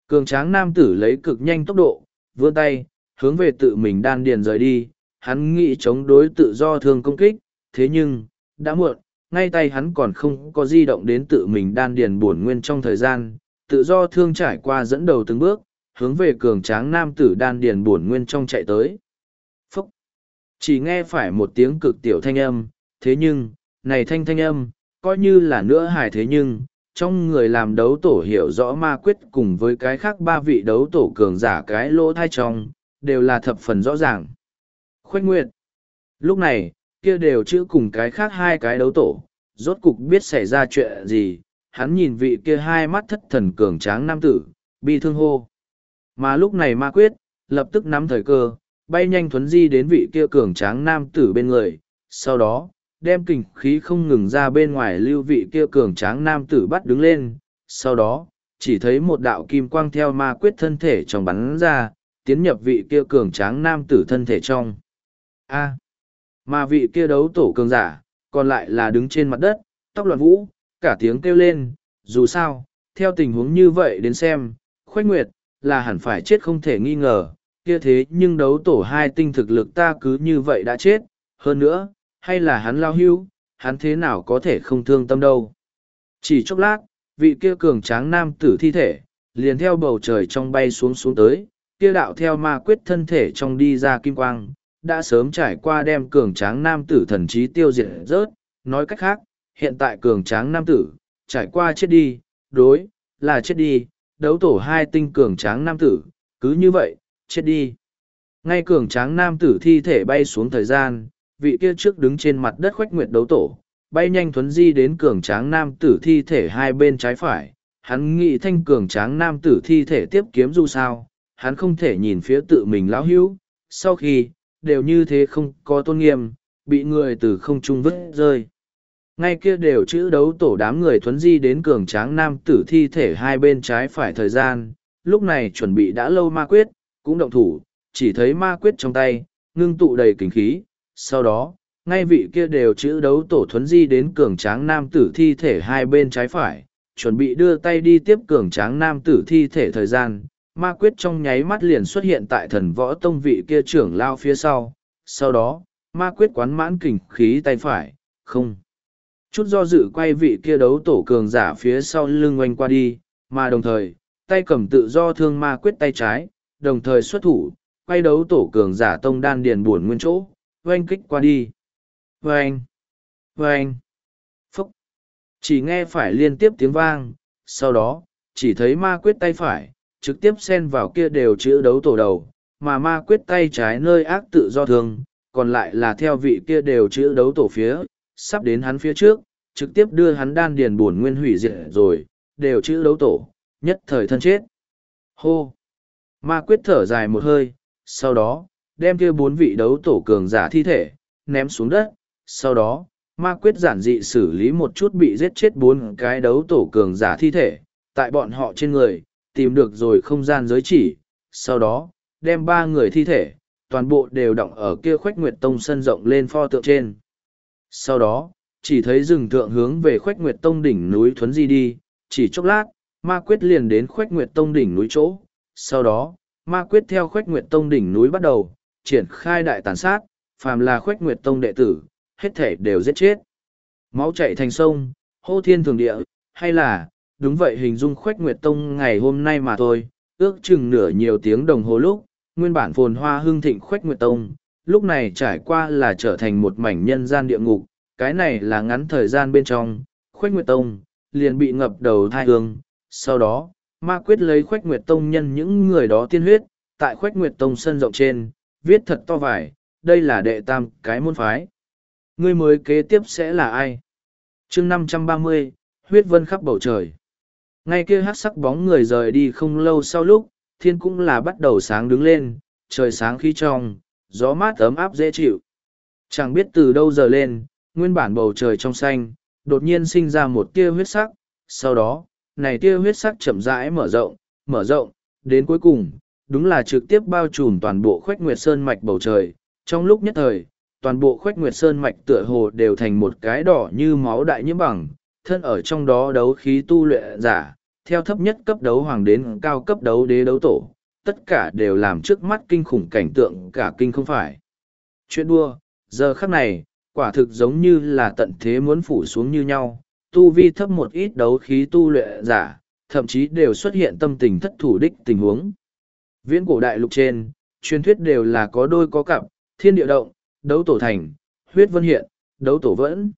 S1: cường tráng nam tử lấy cực nhanh tốc độ, vươn tay, hướng về tự mình đan điền rời đi, hắn nghĩ chống đối tự do thương công kích, thế nhưng, đã muộn, ngay tay hắn còn không có di động đến tự mình đan điền bổn nguyên trong thời gian, tự do thương trải qua dẫn đầu từng bước, hướng về cường tráng nam tử đan điền bổn nguyên trong chạy tới. Phúc! Chỉ nghe phải một tiếng cực tiểu thanh âm, thế nhưng, này thanh thanh âm, coi như là nữa hài thế nhưng, trong người làm đấu tổ hiểu rõ ma quyết cùng với cái khác ba vị đấu tổ cường giả cái lỗ thai trong, đều là thập phần rõ ràng. Khuếch Nguyệt Lúc này, kia đều chữ cùng cái khác hai cái đấu tổ, rốt cục biết xảy ra chuyện gì, hắn nhìn vị kia hai mắt thất thần cường tráng nam tử, bi thương hô. Mà lúc này ma quyết, lập tức nắm thời cơ, bay nhanh thuấn di đến vị kia cường tráng nam tử bên người, sau đó, đem kình khí không ngừng ra bên ngoài lưu vị kia cường tráng nam tử bắt đứng lên, sau đó, chỉ thấy một đạo kim quang theo ma quyết thân thể trong bắn ra, tiến nhập vị kia cường tráng nam tử thân thể trong. A. mà vị kia đấu tổ cường giả, còn lại là đứng trên mặt đất, tóc loạn vũ, cả tiếng kêu lên, dù sao, theo tình huống như vậy đến xem, khuếch nguyệt, là hẳn phải chết không thể nghi ngờ, kia thế nhưng đấu tổ hai tinh thực lực ta cứ như vậy đã chết, hơn nữa, hay là hắn lao hưu, hắn thế nào có thể không thương tâm đâu. Chỉ chốc lát, vị kia cường tráng nam tử thi thể, liền theo bầu trời trong bay xuống xuống tới, kia đạo theo ma quyết thân thể trong đi ra kim quang, đã sớm trải qua đem cường tráng nam tử thần trí tiêu diệt rớt, nói cách khác, hiện tại cường tráng nam tử, trải qua chết đi, đối, là chết đi, đấu tổ hai tinh cường tráng nam tử, cứ như vậy, chết đi. Ngay cường tráng nam tử thi thể bay xuống thời gian, vị kia trước đứng trên mặt đất khoách nguyệt đấu tổ, bay nhanh thuấn di đến cường tráng nam tử thi thể hai bên trái phải. Hắn nghĩ thanh cường tráng nam tử thi thể tiếp kiếm dù sao, hắn không thể nhìn phía tự mình lão hữu, sau khi, đều như thế không có tôn nghiêm, bị người từ không trung vứt rơi. Ngay kia đều chữ đấu tổ đám người thuấn di đến cường tráng nam tử thi thể hai bên trái phải thời gian, lúc này chuẩn bị đã lâu ma quyết, cũng động thủ, chỉ thấy ma quyết trong tay, ngưng tụ đầy kinh khí, sau đó, ngay vị kia đều chữ đấu tổ thuấn di đến cường tráng nam tử thi thể hai bên trái phải, chuẩn bị đưa tay đi tiếp cường tráng nam tử thi thể thời gian, ma quyết trong nháy mắt liền xuất hiện tại thần võ tông vị kia trưởng lao phía sau, sau đó, ma quyết quán mãn kình khí tay phải, không. Chút do dự quay vị kia đấu tổ cường giả phía sau lưng oanh qua đi, mà đồng thời, tay cầm tự do thương ma quyết tay trái, đồng thời xuất thủ, quay đấu tổ cường giả tông đan điền buồn nguyên chỗ, oanh kích qua đi. Oanh! Oanh! Phúc! Chỉ nghe phải liên tiếp tiếng vang, sau đó, chỉ thấy ma quyết tay phải, trực tiếp xen vào kia đều chữ đấu tổ đầu, mà ma quyết tay trái nơi ác tự do thường, còn lại là theo vị kia đều chữ đấu tổ phía, sắp đến hắn phía trước, trực tiếp đưa hắn đan điền buồn nguyên hủy diệt rồi, đều chữ đấu tổ, nhất thời thân chết. Hô! Ma quyết thở dài một hơi, sau đó, đem kia bốn vị đấu tổ cường giả thi thể, ném xuống đất, sau đó, ma quyết giản dị xử lý một chút bị giết chết bốn cái đấu tổ cường giả thi thể, tại bọn họ trên người, tìm được rồi không gian giới chỉ, sau đó, đem ba người thi thể, toàn bộ đều đọng ở kia khuếch nguyệt tông sân rộng lên pho tượng trên. Sau đó, chỉ thấy rừng thượng hướng về khuếch nguyệt tông đỉnh núi thuấn di đi, chỉ chốc lát, ma quyết liền đến khuếch nguyệt tông đỉnh núi chỗ. Sau đó, ma quyết theo khuếch nguyệt tông đỉnh núi bắt đầu, triển khai đại tàn sát, phàm là khuếch nguyệt tông đệ tử, hết thể đều giết chết. Máu chạy thành sông, hô thiên thường địa, hay là, đúng vậy hình dung khuếch nguyệt tông ngày hôm nay mà thôi, ước chừng nửa nhiều tiếng đồng hồ lúc, nguyên bản phồn hoa hương thịnh khuếch nguyệt tông, lúc này trải qua là trở thành một mảnh nhân gian địa ngục, cái này là ngắn thời gian bên trong, khuếch nguyệt tông, liền bị ngập đầu thai hương, sau đó, ma quyết lấy khuếch nguyệt tông nhân những người đó tiên huyết, tại khuếch nguyệt tông sân rộng trên, viết thật to vải, đây là đệ tam cái môn phái. Ngươi mới kế tiếp sẽ là ai? chương năm trăm ba mươi huyết vân khắp bầu trời. Ngay kia hát sắc bóng người rời đi không lâu sau lúc, thiên cũng là bắt đầu sáng đứng lên, trời sáng khí trong, gió mát ấm áp dễ chịu. Chẳng biết từ đâu giờ lên, nguyên bản bầu trời trong xanh, đột nhiên sinh ra một tia huyết sắc, sau đó, này tia huyết sắc chậm rãi mở rộng, mở rộng, đến cuối cùng, đúng là trực tiếp bao trùm toàn bộ khuếch nguyệt sơn mạch bầu trời. Trong lúc nhất thời, toàn bộ khuếch nguyệt sơn mạch tựa hồ đều thành một cái đỏ như máu đại nhiễm bằng, thân ở trong đó đấu khí tu luyện giả, theo thấp nhất cấp đấu hoàng đến cao cấp đấu đế đấu tổ, tất cả đều làm trước mắt kinh khủng cảnh tượng cả kinh không phải. Chuyện đua, giờ khắc này, quả thực giống như là tận thế muốn phủ xuống như nhau, tu vi thấp một ít đấu khí tu luyện giả, thậm chí đều xuất hiện tâm tình thất thủ đích tình huống. Viễn cổ đại lục trên, truyền thuyết đều là có đôi có cặp, thiên địa động, đấu tổ thành, huyết vân hiện, đấu tổ vẫn.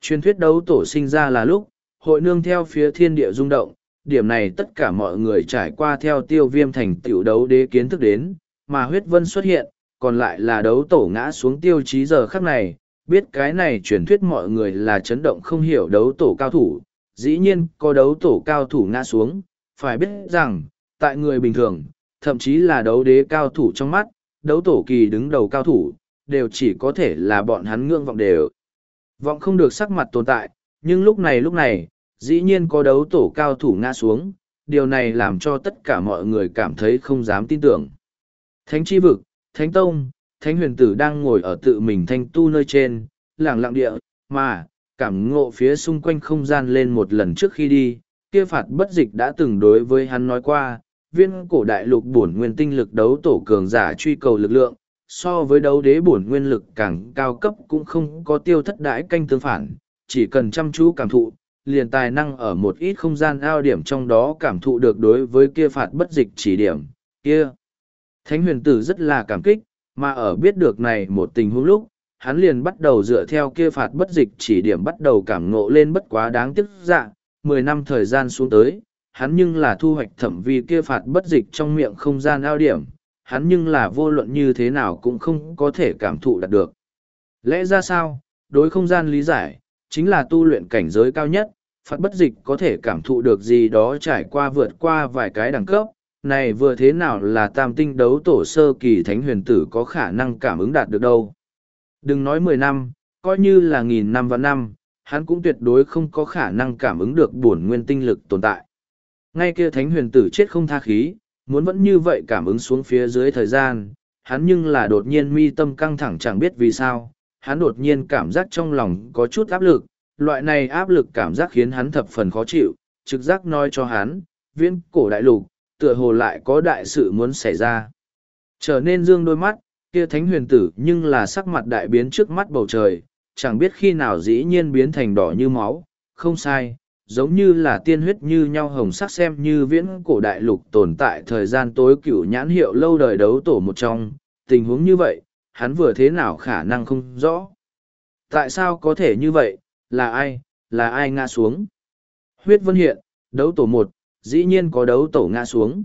S1: Truyền thuyết đấu tổ sinh ra là lúc, hội nương theo phía thiên địa rung động, điểm này tất cả mọi người trải qua theo tiêu viêm thành tiểu đấu đế kiến thức đến, mà huyết vân xuất hiện, còn lại là đấu tổ ngã xuống tiêu chí giờ khắc này, biết cái này truyền thuyết mọi người là chấn động không hiểu đấu tổ cao thủ, dĩ nhiên có đấu tổ cao thủ ngã xuống, phải biết rằng, tại người bình thường, thậm chí là đấu đế cao thủ trong mắt, đấu tổ kỳ đứng đầu cao thủ, đều chỉ có thể là bọn hắn ngưỡng vọng đều. Vọng không được sắc mặt tồn tại, nhưng lúc này lúc này, dĩ nhiên có đấu tổ cao thủ ngã xuống, điều này làm cho tất cả mọi người cảm thấy không dám tin tưởng. Thánh chi vực, thánh tông, thánh huyền tử đang ngồi ở tự mình thanh tu nơi trên, lảng lặng địa, mà, cảm ngộ phía xung quanh không gian lên một lần trước khi đi, kia phạt bất dịch đã từng đối với hắn nói qua, viên cổ đại lục bổn nguyên tinh lực đấu tổ cường giả truy cầu lực lượng, so với đấu đế bổn nguyên lực càng cao cấp cũng không có tiêu thất đãi canh tương phản, chỉ cần chăm chú cảm thụ, liền tài năng ở một ít không gian ao điểm trong đó cảm thụ được đối với kia phạt bất dịch chỉ điểm, kia. Thánh huyền tử rất là cảm kích, mà ở biết được này một tình huống lúc, hắn liền bắt đầu dựa theo kia phạt bất dịch chỉ điểm bắt đầu cảm ngộ lên bất quá đáng tiếc dạ, mười năm thời gian xuống tới, hắn nhưng là thu hoạch thẩm vi kia phạt bất dịch trong miệng không gian ao điểm, hắn nhưng là vô luận như thế nào cũng không có thể cảm thụ đạt được. Lẽ ra sao, đối không gian lý giải, chính là tu luyện cảnh giới cao nhất, phạt bất dịch có thể cảm thụ được gì đó trải qua vượt qua vài cái đẳng cấp, này vừa thế nào là tam tinh đấu tổ sơ kỳ thánh huyền tử có khả năng cảm ứng đạt được đâu. Đừng nói mười năm, coi như là nghìn năm và năm, hắn cũng tuyệt đối không có khả năng cảm ứng được bổn nguyên tinh lực tồn tại. Ngay kia thánh huyền tử chết không tha khí, muốn vẫn như vậy cảm ứng xuống phía dưới thời gian, hắn nhưng là đột nhiên mi tâm căng thẳng chẳng biết vì sao, hắn đột nhiên cảm giác trong lòng có chút áp lực, loại này áp lực cảm giác khiến hắn thập phần khó chịu, trực giác nói cho hắn, viễn cổ đại lục, tựa hồ lại có đại sự muốn xảy ra. Trở nên dương đôi mắt, kia thánh huyền tử nhưng là sắc mặt đại biến trước mắt bầu trời, chẳng biết khi nào dĩ nhiên biến thành đỏ như máu, không sai, giống như là tiên huyết như nhau hồng sắc xem như viễn cổ đại lục tồn tại thời gian tối cửu nhãn hiệu lâu đời đấu tổ một trong, tình huống như vậy, hắn vừa thế nào khả năng không rõ. Tại sao có thể như vậy, là ai, là ai ngã xuống? Huyết vân hiện, đấu tổ một, dĩ nhiên có đấu tổ ngã xuống.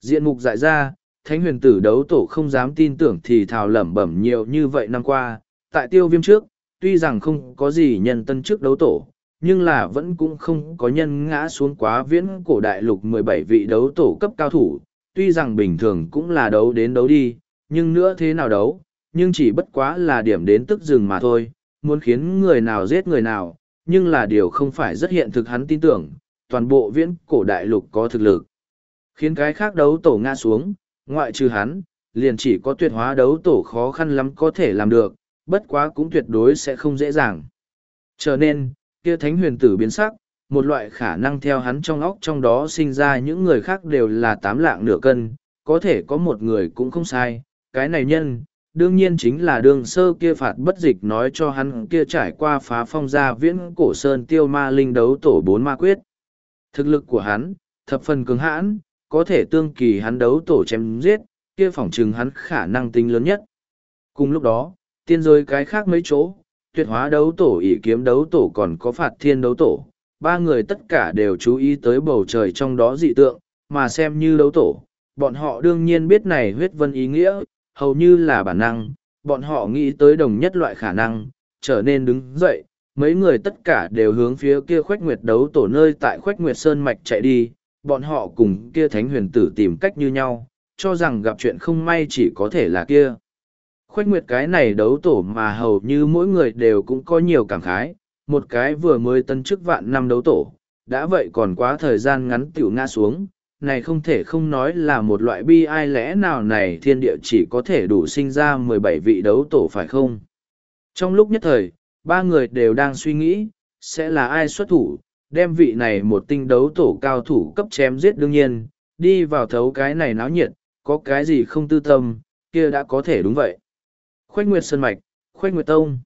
S1: Diện mục dại ra, thánh huyền tử đấu tổ không dám tin tưởng thì thào lẩm bẩm nhiều như vậy năm qua, tại tiêu viêm trước, tuy rằng không có gì nhân tân trước đấu tổ, nhưng là vẫn cũng không có nhân ngã xuống quá viễn cổ đại lục mười bảy vị đấu tổ cấp cao thủ, tuy rằng bình thường cũng là đấu đến đấu đi, nhưng nữa thế nào đấu, nhưng chỉ bất quá là điểm đến tức dừng mà thôi, muốn khiến người nào giết người nào, nhưng là điều không phải rất hiện thực hắn tin tưởng, toàn bộ viễn cổ đại lục có thực lực. Khiến cái khác đấu tổ ngã xuống, ngoại trừ hắn, liền chỉ có tuyệt hóa đấu tổ khó khăn lắm có thể làm được, bất quá cũng tuyệt đối sẽ không dễ dàng. Trở nên, kia thánh huyền tử biến sắc, một loại khả năng theo hắn trong óc trong đó sinh ra những người khác đều là tám lạng nửa cân, có thể có một người cũng không sai, cái này nhân, đương nhiên chính là đường sơ kia phạt bất dịch nói cho hắn kia trải qua phá phong gia viễn cổ sơn tiêu ma linh đấu tổ bốn ma quyết. Thực lực của hắn, thập phần cứng hãn, có thể tương kỳ hắn đấu tổ chém giết, kia phỏng chừng hắn khả năng tính lớn nhất. Cùng lúc đó, tiên giới cái khác mấy chỗ, tuyệt hóa đấu tổ ỷ kiếm đấu tổ còn có phạt thiên đấu tổ, ba người tất cả đều chú ý tới bầu trời trong đó dị tượng, mà xem như đấu tổ. Bọn họ đương nhiên biết này huyết vân ý nghĩa, hầu như là bản năng, bọn họ nghĩ tới đồng nhất loại khả năng, trở nên đứng dậy, mấy người tất cả đều hướng phía kia khoách nguyệt đấu tổ nơi tại khoách nguyệt sơn mạch chạy đi, bọn họ cùng kia thánh huyền tử tìm cách như nhau, cho rằng gặp chuyện không may chỉ có thể là kia. Khoách nguyệt cái này đấu tổ mà hầu như mỗi người đều cũng có nhiều cảm khái, một cái vừa mới tân chức vạn năm đấu tổ, đã vậy còn quá thời gian ngắn tiểu ngã xuống, này không thể không nói là một loại bi ai lẽ nào này thiên địa chỉ có thể đủ sinh ra mười bảy vị đấu tổ phải không? Trong lúc nhất thời, ba người đều đang suy nghĩ, sẽ là ai xuất thủ, đem vị này một tinh đấu tổ cao thủ cấp chém giết đương nhiên, đi vào thấu cái này náo nhiệt, có cái gì không tư tâm, kia đã có thể đúng vậy. Khoách Nguyệt Sơn Mạch, Khoách Nguyệt Tông.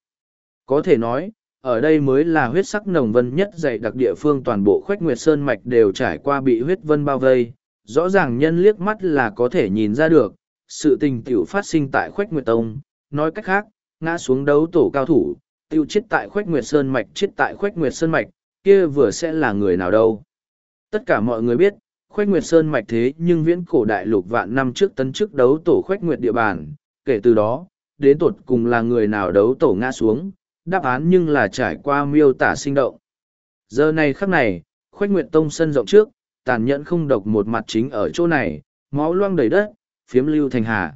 S1: Có thể nói, ở đây mới là huyết sắc nồng vân nhất dày đặc địa phương toàn bộ Khoách Nguyệt Sơn Mạch đều trải qua bị huyết vân bao vây. Rõ ràng nhân liếc mắt là có thể nhìn ra được, sự tình tiểu phát sinh tại Khoách Nguyệt Tông. Nói cách khác, ngã xuống đấu tổ cao thủ, tiêu chết tại Khoách Nguyệt Sơn Mạch chết tại Khoách Nguyệt Sơn Mạch, kia vừa sẽ là người nào đâu. Tất cả mọi người biết, Khoách Nguyệt Sơn Mạch thế nhưng viễn cổ đại lục vạn năm trước tấn chức đấu tổ Khoách Nguyệt địa bàn, kể từ đó, đến tột cùng là người nào đấu tổ ngã xuống, đáp án nhưng là trải qua miêu tả sinh động. Giờ này khắc này, khoách nguyệt tông sân rộng trước, tàn nhẫn không độc một mặt chính ở chỗ này, máu loang đầy đất, phiếm lưu thành hà.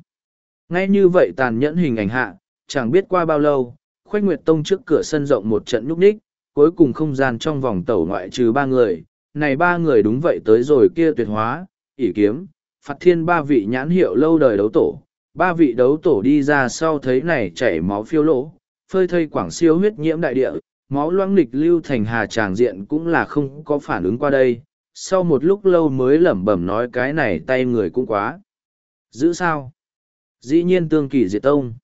S1: Ngay như vậy tàn nhẫn hình ảnh hạ, chẳng biết qua bao lâu, khoách nguyệt tông trước cửa sân rộng một trận nhúc ních, cuối cùng không gian trong vòng tẩu ngoại trừ ba người, này ba người đúng vậy tới rồi kia tuyệt hóa, ỷ kiếm, phạt thiên ba vị nhãn hiệu lâu đời đấu tổ. Ba vị đấu tổ đi ra sau thấy này chảy máu phiêu lỗ, phơi thây quảng siêu huyết nhiễm đại địa, máu loang lịch lưu thành hà tràng diện cũng là không có phản ứng qua đây. Sau một lúc lâu mới lẩm bẩm nói cái này tay người cũng quá. Giữ sao? Dĩ nhiên tương kỳ diệt tông.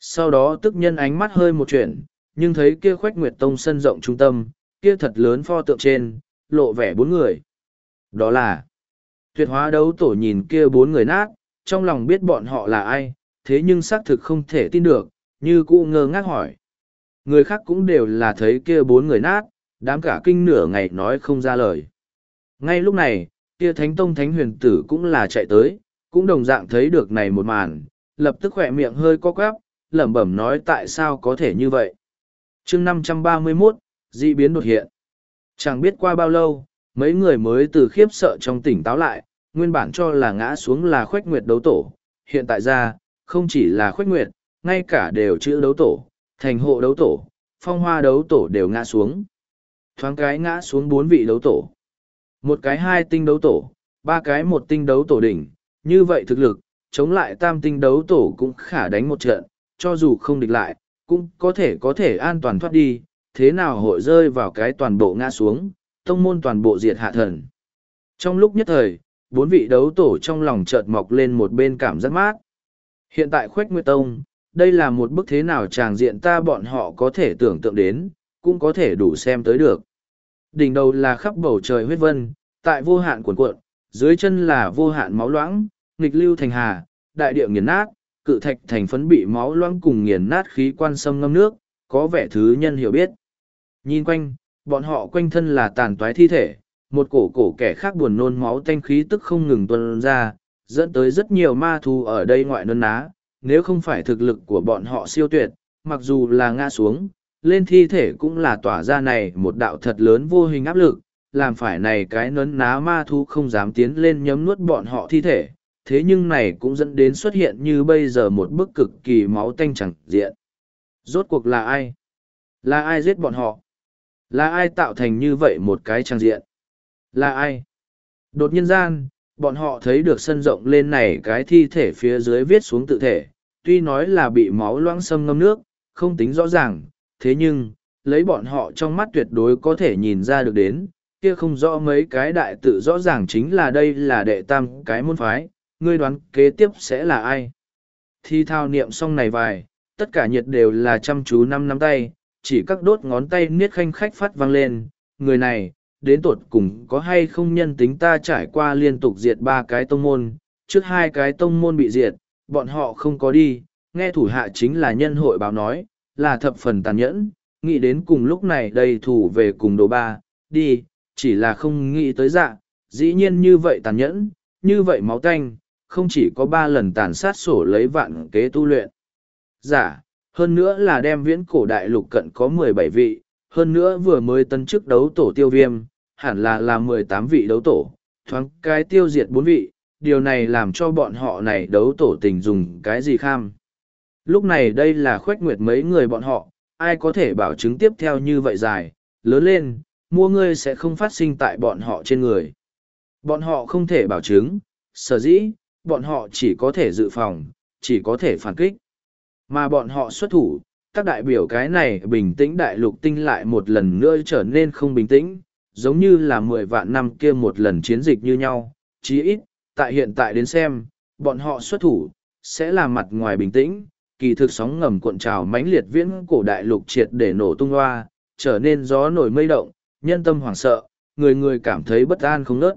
S1: Sau đó tức nhân ánh mắt hơi một chuyện, nhưng thấy kia khoách nguyệt tông sân rộng trung tâm, kia thật lớn pho tượng trên, lộ vẻ bốn người. Đó là tuyệt hóa đấu tổ nhìn kia bốn người nát, trong lòng biết bọn họ là ai, thế nhưng xác thực không thể tin được, như cụ ngơ ngác hỏi. Người khác cũng đều là thấy kia bốn người nát, đám cả kinh nửa ngày nói không ra lời. Ngay lúc này, kia thánh tông thánh huyền tử cũng là chạy tới, cũng đồng dạng thấy được này một màn, lập tức khỏe miệng hơi co quắp, lẩm bẩm nói tại sao có thể như vậy. chương năm trăm ba mươi 531, dị biến đột hiện. Chẳng biết qua bao lâu, mấy người mới từ khiếp sợ trong tỉnh táo lại, nguyên bản cho là ngã xuống là khuếch nguyệt đấu tổ. Hiện tại ra, không chỉ là khuếch nguyệt, ngay cả đều chữ đấu tổ, thành hộ đấu tổ, phong hoa đấu tổ đều ngã xuống. Thoáng cái ngã xuống bốn vị đấu tổ. Một cái hai tinh đấu tổ, ba cái một tinh đấu tổ đỉnh, như vậy thực lực, chống lại tam tinh đấu tổ cũng khả đánh một trận, cho dù không địch lại, cũng có thể có thể an toàn thoát đi, thế nào hội rơi vào cái toàn bộ ngã xuống, tông môn toàn bộ diệt hạ thần. Trong lúc nhất thời, bốn vị đấu tổ trong lòng chợt mọc lên một bên cảm giác mát. Hiện tại Khuếch Nguyệt Tông, đây là một bức thế nào tràng diện ta bọn họ có thể tưởng tượng đến, cũng có thể đủ xem tới được. Đỉnh đầu là khắp bầu trời huyết vân, tại vô hạn cuộn cuộn, dưới chân là vô hạn máu loãng, nghịch lưu thành hà, đại địa nghiền nát, cự thạch thành phấn bị máu loãng cùng nghiền nát khí quan sâm ngâm nước, có vẻ thứ nhân hiểu biết. Nhìn quanh, bọn họ quanh thân là tàn toái thi thể, một cổ cổ kẻ khác buồn nôn máu tanh khí tức không ngừng tuân ra, dẫn tới rất nhiều ma thú ở đây ngoại nôn ná. Nếu không phải thực lực của bọn họ siêu tuyệt, mặc dù là ngã xuống, lên thi thể cũng là tỏa ra này một đạo thật lớn vô hình áp lực, làm phải này cái nấn ná ma thú không dám tiến lên nhấm nuốt bọn họ thi thể. Thế nhưng này cũng dẫn đến xuất hiện như bây giờ một bức cực kỳ máu tanh chẳng diện. Rốt cuộc là ai? Là ai giết bọn họ? Là ai tạo thành như vậy một cái trang diện? Là ai? Đột nhiên gian, bọn họ thấy được sân rộng lên này cái thi thể phía dưới viết xuống tự thể. Tuy nói là bị máu loãng sâm ngâm nước, không tính rõ ràng, thế nhưng, lấy bọn họ trong mắt tuyệt đối có thể nhìn ra được đến, kia không rõ mấy cái đại tự rõ ràng chính là đây là đệ tam cái môn phái, ngươi đoán kế tiếp sẽ là ai? Thi thao niệm xong này vài, tất cả nhiệt đều là chăm chú năm năm tay, chỉ các đốt ngón tay niết khanh khách phát vang lên, người này, đến tột cùng có hay không nhân tính ta trải qua liên tục diệt ba cái tông môn, trước hai cái tông môn bị diệt, bọn họ không có đi, nghe thủ hạ chính là nhân hội báo nói, là thập phần tàn nhẫn, nghĩ đến cùng lúc này đầy thủ về cùng đồ ba, đi, chỉ là không nghĩ tới dạ, dĩ nhiên như vậy tàn nhẫn, như vậy máu tanh, không chỉ có ba lần tàn sát sổ lấy vạn kế tu luyện. Giả, dạ, hơn nữa là đem viễn cổ đại lục cận có mười bảy vị, hơn nữa vừa mới tân chức đấu tổ tiêu viêm, hẳn là là mười tám vị đấu tổ, thoáng cái tiêu diệt bốn vị, điều này làm cho bọn họ này đấu tổ tình dùng cái gì kham. Lúc này đây là khuếch nguyệt mấy người bọn họ, ai có thể bảo chứng tiếp theo như vậy dài, lớn lên, mua ngươi sẽ không phát sinh tại bọn họ trên người. Bọn họ không thể bảo chứng, sở dĩ, bọn họ chỉ có thể dự phòng, chỉ có thể phản kích. Mà bọn họ xuất thủ, các đại biểu cái này bình tĩnh đại lục tinh lại một lần nữa trở nên không bình tĩnh, giống như là mười vạn năm kia một lần chiến dịch như nhau. Chí ít, tại hiện tại đến xem, bọn họ xuất thủ, sẽ là mặt ngoài bình tĩnh, kỳ thực sóng ngầm cuộn trào mãnh liệt viễn cổ đại lục triệt để nổ tung hoa, trở nên gió nổi mây động, nhân tâm hoảng sợ, người người cảm thấy bất an không nớt.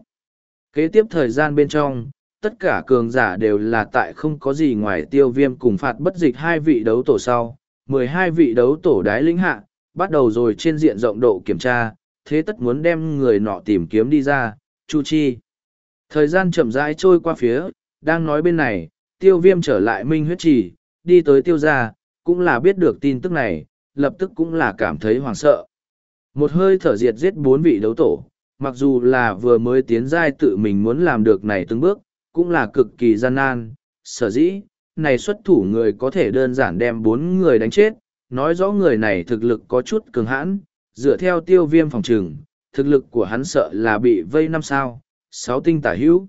S1: Kế tiếp thời gian bên trong, tất cả cường giả đều là tại không có gì ngoài tiêu viêm cùng phạt bất dịch hai vị đấu tổ sau, mười hai vị đấu tổ đái lĩnh hạ, bắt đầu rồi trên diện rộng độ kiểm tra, thế tất muốn đem người nọ tìm kiếm đi ra, chu chi. Thời gian chậm rãi trôi qua phía, đang nói bên này, tiêu viêm trở lại minh huyết trì, đi tới tiêu gia, cũng là biết được tin tức này, lập tức cũng là cảm thấy hoảng sợ. Một hơi thở diệt giết bốn vị đấu tổ, mặc dù là vừa mới tiến giai tự mình muốn làm được này từng bước, cũng là cực kỳ gian nan, sở dĩ, này xuất thủ người có thể đơn giản đem bốn người đánh chết, nói rõ người này thực lực có chút cường hãn, dựa theo tiêu viêm phòng trừng, thực lực của hắn sợ là bị vây năm sao, sáu tinh tả hữu.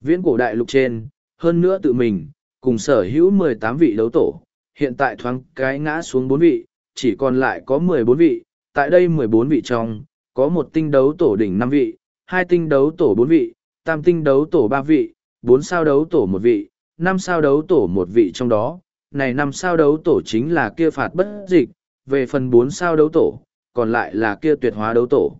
S1: Viễn cổ đại lục trên, hơn nữa tự mình, cùng sở hữu mười tám vị đấu tổ, hiện tại thoáng cái ngã xuống bốn vị, chỉ còn lại có mười bốn vị, tại đây mười bốn vị trong, có một tinh đấu tổ đỉnh năm vị, hai tinh đấu tổ bốn vị, tam tinh đấu tổ ba vị, bốn sao đấu tổ một vị, năm sao đấu tổ một vị trong đó, này năm sao đấu tổ chính là kia phạt bất dịch, về phần bốn sao đấu tổ, còn lại là kia tuyệt hóa đấu tổ.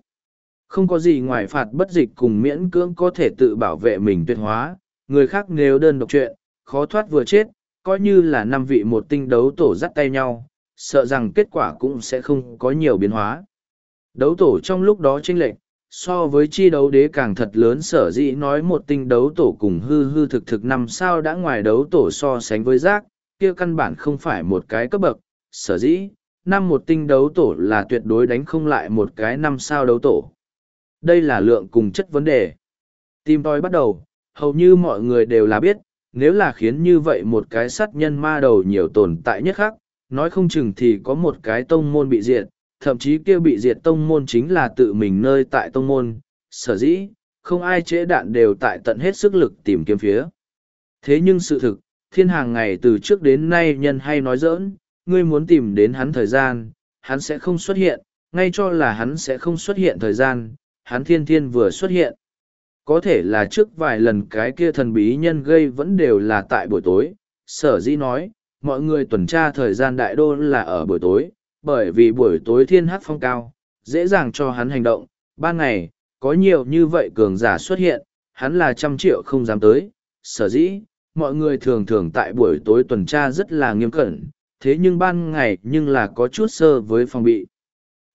S1: Không có gì ngoài phạt bất dịch cùng miễn cưỡng có thể tự bảo vệ mình tuyệt hóa, người khác nếu đơn độc chuyện, khó thoát vừa chết, coi như là năm vị một tinh đấu tổ dắt tay nhau, sợ rằng kết quả cũng sẽ không có nhiều biến hóa. Đấu tổ trong lúc đó chênh lệch, so với chi đấu đế càng thật lớn sở dĩ nói một tinh đấu tổ cùng hư hư thực thực năm sao đã ngoài đấu tổ so sánh với giác, kia căn bản không phải một cái cấp bậc, sở dĩ, năm một tinh đấu tổ là tuyệt đối đánh không lại một cái năm sao đấu tổ. Đây là lượng cùng chất vấn đề. Tìm tòi bắt đầu, hầu như mọi người đều là biết, nếu là khiến như vậy một cái sát nhân ma đầu nhiều tồn tại nhất khác, nói không chừng thì có một cái tông môn bị diệt, thậm chí kia bị diệt tông môn chính là tự mình nơi tại tông môn, sở dĩ, không ai chế đạn đều tại tận hết sức lực tìm kiếm phía. Thế nhưng sự thực, thiên hàng ngày từ trước đến nay nhân hay nói dỡn, ngươi muốn tìm đến hắn thời gian, hắn sẽ không xuất hiện, ngay cho là hắn sẽ không xuất hiện thời gian, hắn thiên thiên vừa xuất hiện. Có thể là trước vài lần cái kia thần bí nhân gây vẫn đều là tại buổi tối, sở dĩ nói, mọi người tuần tra thời gian đại đô là ở buổi tối, bởi vì buổi tối thiên hắc phong cao, dễ dàng cho hắn hành động, ban ngày, có nhiều như vậy cường giả xuất hiện, hắn là trăm triệu không dám tới, sở dĩ, mọi người thường thường tại buổi tối tuần tra rất là nghiêm cẩn, thế nhưng ban ngày nhưng là có chút sơ với phòng bị.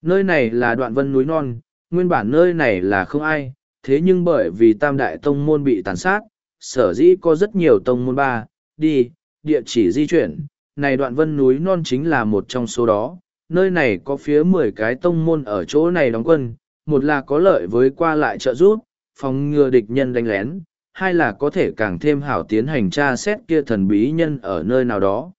S1: Nơi này là đoạn vân núi non, nguyên bản nơi này là không ai, thế nhưng bởi vì tam đại tông môn bị tàn sát, sở dĩ có rất nhiều tông môn ba, đi, địa chỉ di chuyển, này đoạn vân núi non chính là một trong số đó, nơi này có phía mười cái tông môn ở chỗ này đóng quân, một là có lợi với qua lại trợ giúp, phòng ngừa địch nhân đánh lén, hai là có thể càng thêm hảo tiến hành tra xét kia thần bí nhân ở nơi nào đó.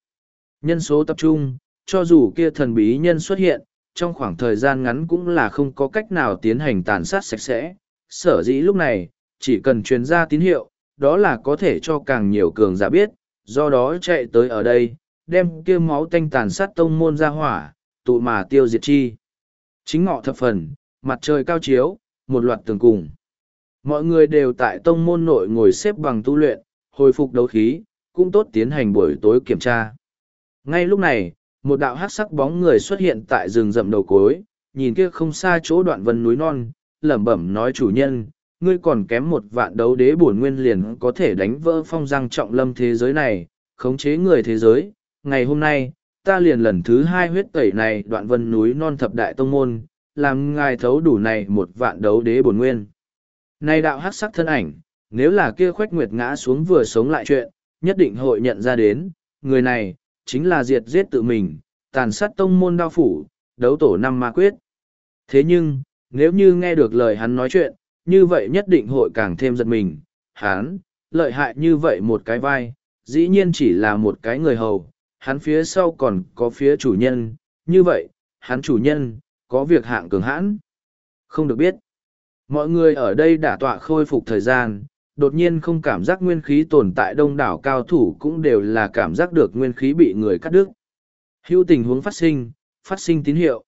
S1: Nhân số tập trung, cho dù kia thần bí nhân xuất hiện, trong khoảng thời gian ngắn cũng là không có cách nào tiến hành tàn sát sạch sẽ. Sở dĩ lúc này, chỉ cần truyền ra tín hiệu, đó là có thể cho càng nhiều cường giả biết, do đó chạy tới ở đây, đem kia máu tanh tàn sát tông môn ra hỏa, tụ mà tiêu diệt chi. Chính ngọ thập phần, mặt trời cao chiếu, một loạt tường cùng. Mọi người đều tại tông môn nội ngồi xếp bằng tu luyện, hồi phục đấu khí, cũng tốt tiến hành buổi tối kiểm tra. Ngay lúc này, một đạo hát sắc bóng người xuất hiện tại rừng rậm đầu cối, nhìn kia không xa chỗ đoạn vân núi non, lẩm bẩm nói chủ nhân, ngươi còn kém một vạn đấu đế bổn nguyên liền có thể đánh vỡ phong răng trọng lâm thế giới này, khống chế người thế giới. Ngày hôm nay, ta liền lần thứ hai huyết tẩy này đoạn vân núi non thập đại tông môn, làm ngài thấu đủ này một vạn đấu đế bổn nguyên. Này đạo hát sắc thân ảnh, nếu là kia khoách nguyệt ngã xuống vừa sống lại chuyện, nhất định hội nhận ra đến, người này, chính là diệt giết tự mình, tàn sát tông môn đao phủ, đấu tổ năm ma quyết. Thế nhưng, nếu như nghe được lời hắn nói chuyện, như vậy nhất định hội càng thêm giật mình, hắn, lợi hại như vậy một cái vai, dĩ nhiên chỉ là một cái người hầu, hắn phía sau còn có phía chủ nhân, như vậy, hắn chủ nhân, có việc hạng cường hãn. Không được biết. Mọi người ở đây đã tọa khôi phục thời gian, đột nhiên không cảm giác nguyên khí tồn tại đông đảo cao thủ cũng đều là cảm giác được nguyên khí bị người cắt đứt. Hữu tình huống phát sinh, phát sinh tín hiệu.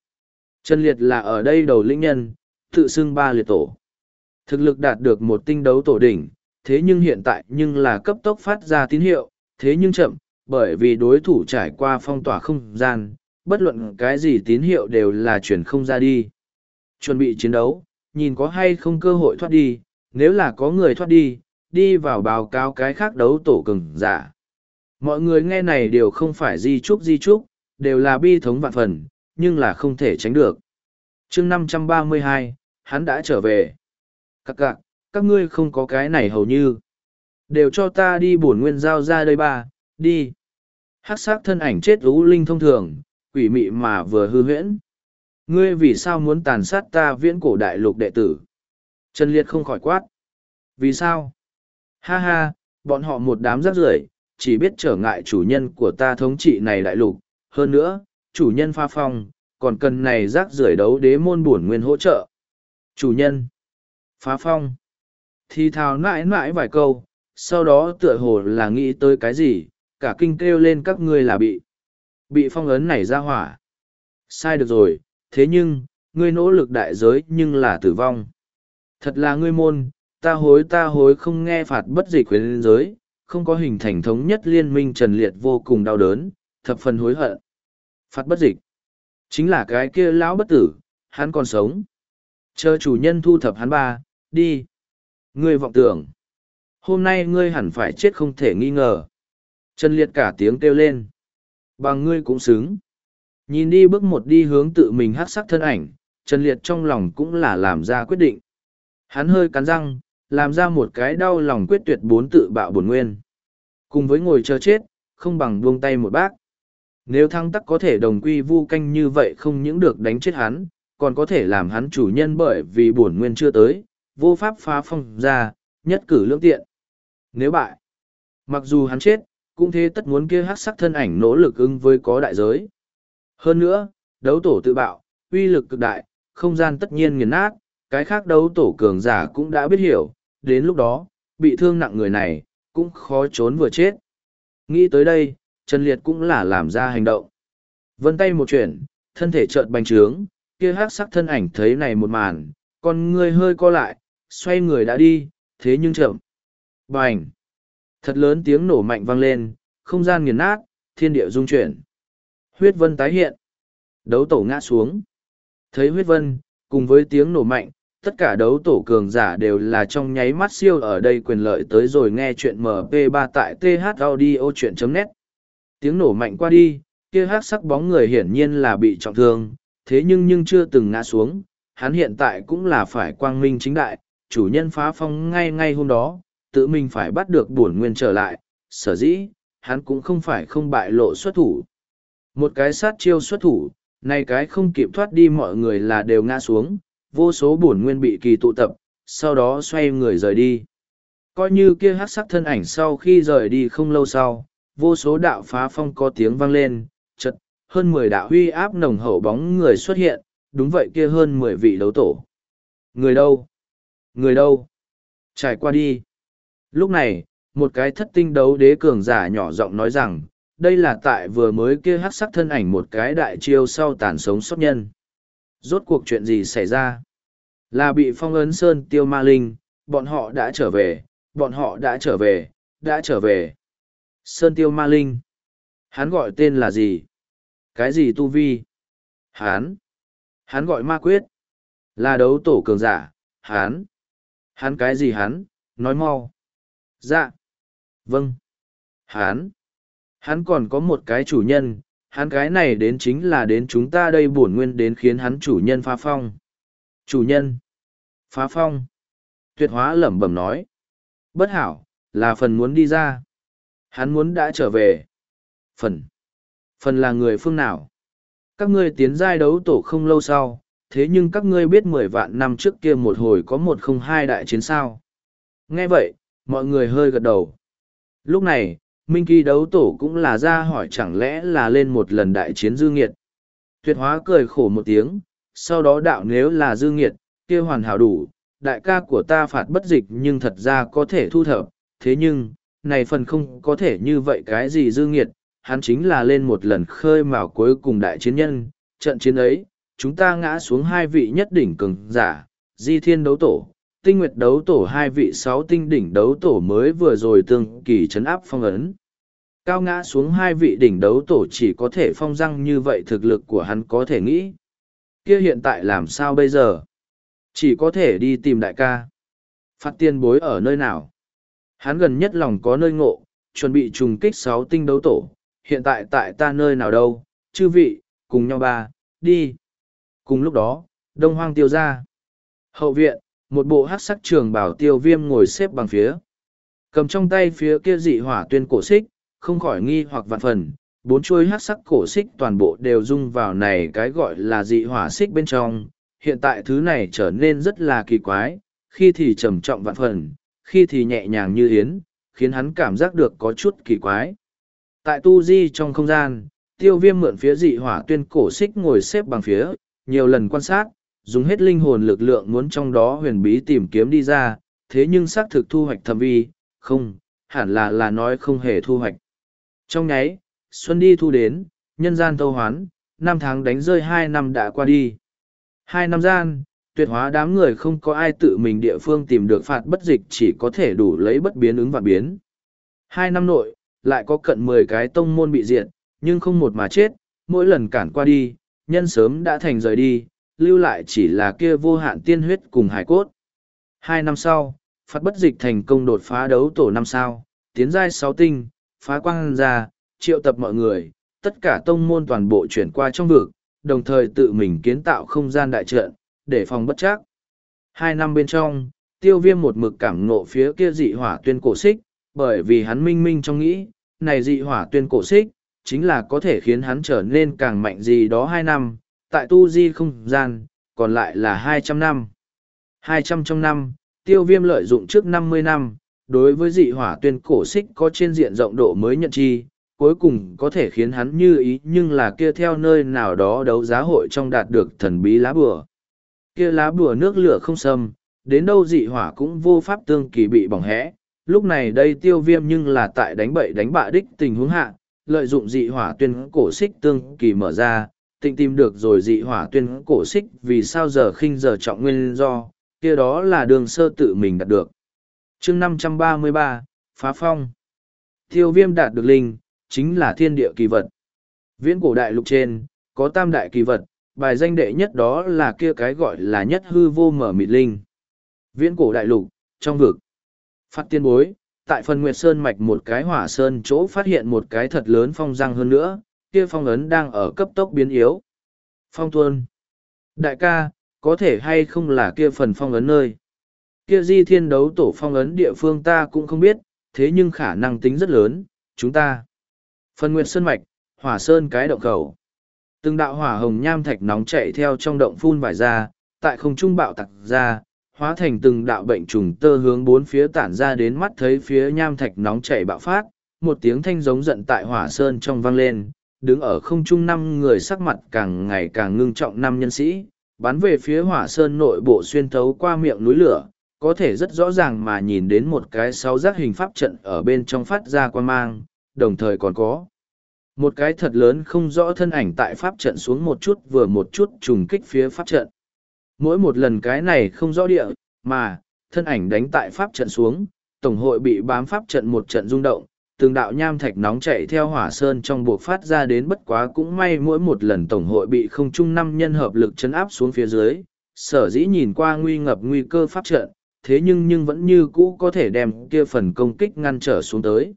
S1: Trần Liệt là ở đây đầu lĩnh nhân, tự xưng ba liệt tổ. Thực lực đạt được một tinh đấu tổ đỉnh, thế nhưng hiện tại nhưng là cấp tốc phát ra tín hiệu, thế nhưng chậm, bởi vì đối thủ trải qua phong tỏa không gian, bất luận cái gì tín hiệu đều là chuyển không ra đi. Chuẩn bị chiến đấu, nhìn có hay không cơ hội thoát đi, nếu là có người thoát đi, đi vào báo cáo cái khác đấu tổ cường giả. Mọi người nghe này đều không phải di trúc di trúc, đều là bi thống vạn phần, nhưng là không thể tránh được. chương năm trăm ba mươi hai, hắn đã trở về. Các cạc, các ngươi không có cái này hầu như. Đều cho ta đi bổn nguyên giao ra đây ba, đi. Hát sắc thân ảnh chết lũ linh thông thường, quỷ mị mà vừa hư huyễn. Ngươi vì sao muốn tàn sát ta viễn cổ đại lục đệ tử? Trần Liệt không khỏi quát. Vì sao? Ha ha, bọn họ một đám rác rưởi chỉ biết trở ngại chủ nhân của ta thống trị này đại lục. Hơn nữa, chủ nhân pha phong, còn cần này rác rưởi đấu đế môn bổn nguyên hỗ trợ. Chủ nhân. Phá phong. Thì thào nãi nãi vài câu, sau đó tựa hồ là nghĩ tới cái gì, cả kinh kêu lên các ngươi là bị. Bị phong ấn này ra hỏa. Sai được rồi, thế nhưng, ngươi nỗ lực đại giới nhưng là tử vong. Thật là ngươi môn, ta hối ta hối không nghe phạt bất dịch quyền giới, không có hình thành thống nhất liên minh trần liệt vô cùng đau đớn, thập phần hối hận. Phạt bất dịch. Chính là cái kia lão bất tử, hắn còn sống. Chờ chủ nhân thu thập hắn ba, đi. Ngươi vọng tưởng. Hôm nay ngươi hẳn phải chết không thể nghi ngờ. Trần Liệt cả tiếng kêu lên. Bằng ngươi cũng xứng. Nhìn đi bước một đi hướng tự mình hát sắc thân ảnh, Trần Liệt trong lòng cũng là làm ra quyết định. Hắn hơi cắn răng, làm ra một cái đau lòng quyết tuyệt bốn tự bạo bổn nguyên. Cùng với ngồi chờ chết, không bằng buông tay một bác. Nếu thăng tắc có thể đồng quy vu canh như vậy không những được đánh chết hắn, còn có thể làm hắn chủ nhân bởi vì bổn nguyên chưa tới, vô pháp phá phong ra, nhất cử lưỡng tiện. Nếu bại, mặc dù hắn chết, cũng thế tất muốn kia hát sắc thân ảnh nỗ lực ứng với có đại giới. Hơn nữa, đấu tổ tự bạo, uy lực cực đại, không gian tất nhiên nghiền nát, cái khác đấu tổ cường giả cũng đã biết hiểu, đến lúc đó, bị thương nặng người này, cũng khó trốn vừa chết. Nghĩ tới đây, Trần Liệt cũng là làm ra hành động. Vân tay một chuyển, thân thể chợt bành trướng, kia hát sắc thân ảnh thấy này một màn, con người hơi co lại, xoay người đã đi, thế nhưng chậm. Bành! Thật lớn tiếng nổ mạnh vang lên, không gian nghiền nát, thiên địa rung chuyển. Huyết vân tái hiện. Đấu tổ ngã xuống. Thấy huyết vân, cùng với tiếng nổ mạnh, tất cả đấu tổ cường giả đều là trong nháy mắt siêu ở đây quyền lợi tới rồi nghe chuyện MP3 tại thaudio.net. Tiếng nổ mạnh qua đi, kia hát sắc bóng người hiển nhiên là bị trọng thương, thế nhưng nhưng chưa từng ngã xuống, hắn hiện tại cũng là phải quang minh chính đại, chủ nhân phá phong ngay ngay hôm đó, tự mình phải bắt được bổn nguyên trở lại, sở dĩ, hắn cũng không phải không bại lộ xuất thủ. Một cái sát chiêu xuất thủ, này cái không kịp thoát đi mọi người là đều ngã xuống, vô số bổn nguyên bị kỳ tụ tập, sau đó xoay người rời đi. Coi như kia hát sắc thân ảnh sau khi rời đi không lâu sau, vô số đạo phá phong có tiếng vang lên, chật, hơn mười đạo huy áp nồng hậu bóng người xuất hiện, đúng vậy kia hơn mười vị đấu tổ. Người đâu? Người đâu? Trải qua đi. Lúc này, một cái thất tinh đấu đế cường giả nhỏ giọng nói rằng, đây là tại vừa mới kia hắc sắc thân ảnh một cái đại chiêu sau tàn sống sót nhân. Rốt cuộc chuyện gì xảy ra? Là bị phong ấn sơn tiêu ma linh, bọn họ đã trở về, bọn họ đã trở về, đã trở về. Sơn tiêu ma linh. Hắn gọi tên là gì? Cái gì tu vi? Hắn. Hắn gọi ma quyết. Là đấu tổ cường giả. Hắn. Hắn cái gì hắn? Nói mau. Dạ. Vâng. Hắn. Hắn còn có một cái chủ nhân, hắn cái này đến chính là đến chúng ta đây bổn nguyên đến khiến hắn chủ nhân phá phong. Chủ nhân. Phá phong. Tuyệt hóa lẩm bẩm nói. Bất hảo, là phần muốn đi ra. Hắn muốn đã trở về. Phần. Phần là người phương nào? Các ngươi tiến giai đấu tổ không lâu sau, thế nhưng các ngươi biết mười vạn năm trước kia một hồi có một không hai đại chiến sao. Nghe vậy, mọi người hơi gật đầu. Lúc này, Minh Kỳ đấu tổ cũng là ra hỏi chẳng lẽ là lên một lần đại chiến dư nghiệt. Tuyệt hóa cười khổ một tiếng, sau đó đạo nếu là dư nghiệt, kia hoàn hảo đủ, đại ca của ta phạt bất dịch nhưng thật ra có thể thu thập, thế nhưng, này phần không có thể như vậy cái gì dư nghiệt, hắn chính là lên một lần khơi mào cuối cùng đại chiến nhân, trận chiến ấy, chúng ta ngã xuống hai vị nhất đỉnh cường giả, di thiên đấu tổ, tinh nguyệt đấu tổ hai vị sáu tinh đỉnh đấu tổ mới vừa rồi tương kỳ chấn áp phong ấn. Cao ngã xuống hai vị đỉnh đấu tổ chỉ có thể phong răng như vậy thực lực của hắn có thể nghĩ. Kia hiện tại làm sao bây giờ? Chỉ có thể đi tìm đại ca. Phát tiên bối ở nơi nào? Hắn gần nhất lòng có nơi ngộ, chuẩn bị trùng kích sáu tinh đấu tổ. Hiện tại tại ta nơi nào đâu? Chư vị, cùng nhau ba, đi. Cùng lúc đó, đông hoang tiêu ra. Hậu viện, một bộ hát sắc trường bảo tiêu viêm ngồi xếp bằng phía cầm trong tay phía kia dị hỏa tuyên cổ xích không khỏi nghi hoặc vạn phần bốn chuôi hát sắc cổ xích toàn bộ đều dung vào này cái gọi là dị hỏa xích bên trong hiện tại thứ này trở nên rất là kỳ quái, khi thì trầm trọng vạn phần, khi thì nhẹ nhàng như yến, khiến hắn cảm giác được có chút kỳ quái. Tại tu di trong không gian, tiêu viêm mượn phía dị hỏa tuyên cổ xích ngồi xếp bằng phía, nhiều lần quan sát, dùng hết linh hồn lực lượng muốn trong đó huyền bí tìm kiếm đi ra, thế nhưng xác thực thu hoạch thâm vi, không, hẳn là là nói không hề thu hoạch. Trong nháy, xuân đi thu đến, nhân gian tâu hoán, năm tháng đánh rơi hai năm đã qua đi hai năm gian tuyệt hóa đám người không có ai tự mình địa phương tìm được phạt bất dịch chỉ có thể đủ lấy bất biến ứng và biến. Hai năm nội lại có cận mười cái tông môn bị diệt nhưng không một mà chết mỗi lần cản qua đi nhân sớm đã thành rời đi lưu lại chỉ là kia vô hạn tiên huyết cùng hải cốt. Hai năm sau phạt bất dịch thành công đột phá đấu tổ năm sao tiến giai sáu tinh phá quang ra triệu tập mọi người, tất cả tông môn toàn bộ chuyển qua trong vực, đồng thời tự mình kiến tạo không gian đại trận, để phòng bất chắc. Hai năm bên trong, tiêu viêm một mực cảm ngộ phía kia dị hỏa tuyên cổ xích, bởi vì hắn minh minh trong nghĩ, này dị hỏa tuyên cổ xích, chính là có thể khiến hắn trở nên càng mạnh gì đó hai năm, tại tu di không gian, còn lại là hai trăm năm. hai trăm trong năm, tiêu viêm lợi dụng trước năm mươi năm, đối với dị hỏa tuyên cổ xích có trên diện rộng độ mới nhận chi, cuối cùng có thể khiến hắn như ý nhưng là kia theo nơi nào đó đấu giá hội trong đạt được thần bí lá bùa. Kia lá bùa nước lửa không xâm, đến đâu dị hỏa cũng vô pháp tương kỳ bị bỏng hẽ. Lúc này đây tiêu viêm nhưng là tại đánh bậy đánh bạ đích tình huống hạ, lợi dụng dị hỏa tuyên cổ xích tương kỳ mở ra, tịnh tìm được rồi dị hỏa tuyên cổ xích vì sao giờ khinh giờ trọng nguyên do, kia đó là đường sơ tự mình đạt được. chương năm trăm ba mươi ba Phá Phong Tiêu viêm đạt được linh, chính là thiên địa kỳ vật. Viễn cổ đại lục trên, có tam đại kỳ vật, bài danh đệ nhất đó là kia cái gọi là nhất hư vô mở mịt linh. Viễn cổ đại lục, trong vực. Phát tiên bối, tại phần Nguyệt Sơn mạch một cái hỏa sơn chỗ phát hiện một cái thật lớn phong răng hơn nữa, kia phong ấn đang ở cấp tốc biến yếu. Phong tuôn. Đại ca, có thể hay không là kia phần phong ấn nơi. Kia di thiên đấu tổ phong ấn địa phương ta cũng không biết, thế nhưng khả năng tính rất lớn, chúng ta. Phần Nguyệt Sơn Mạch, hỏa sơn cái động khẩu. Từng đạo hỏa hồng nham thạch nóng chạy theo trong động phun vải ra, tại không trung bạo tặc ra, hóa thành từng đạo bệnh trùng tơ hướng bốn phía tản ra đến mắt thấy phía nham thạch nóng chảy bạo phát, một tiếng thanh giống giận tại hỏa sơn trong vang lên, đứng ở không trung năm người sắc mặt càng ngày càng ngưng trọng năm nhân sĩ, bắn về phía hỏa sơn nội bộ xuyên thấu qua miệng núi lửa, có thể rất rõ ràng mà nhìn đến một cái sáu giác hình pháp trận ở bên trong phát ra quan mang, đồng thời còn có. Một cái thật lớn không rõ thân ảnh tại pháp trận xuống một chút vừa một chút trùng kích phía pháp trận. Mỗi một lần cái này không rõ địa, mà, thân ảnh đánh tại pháp trận xuống, tổng hội bị bám pháp trận một trận rung động, từng đạo nham thạch nóng chạy theo hỏa sơn trong buộc phát ra đến bất quá cũng may mỗi một lần tổng hội bị không trung năm nhân hợp lực chấn áp xuống phía dưới, sở dĩ nhìn qua nguy ngập nguy cơ pháp trận, thế nhưng nhưng vẫn như cũ có thể đem kia phần công kích ngăn trở xuống tới.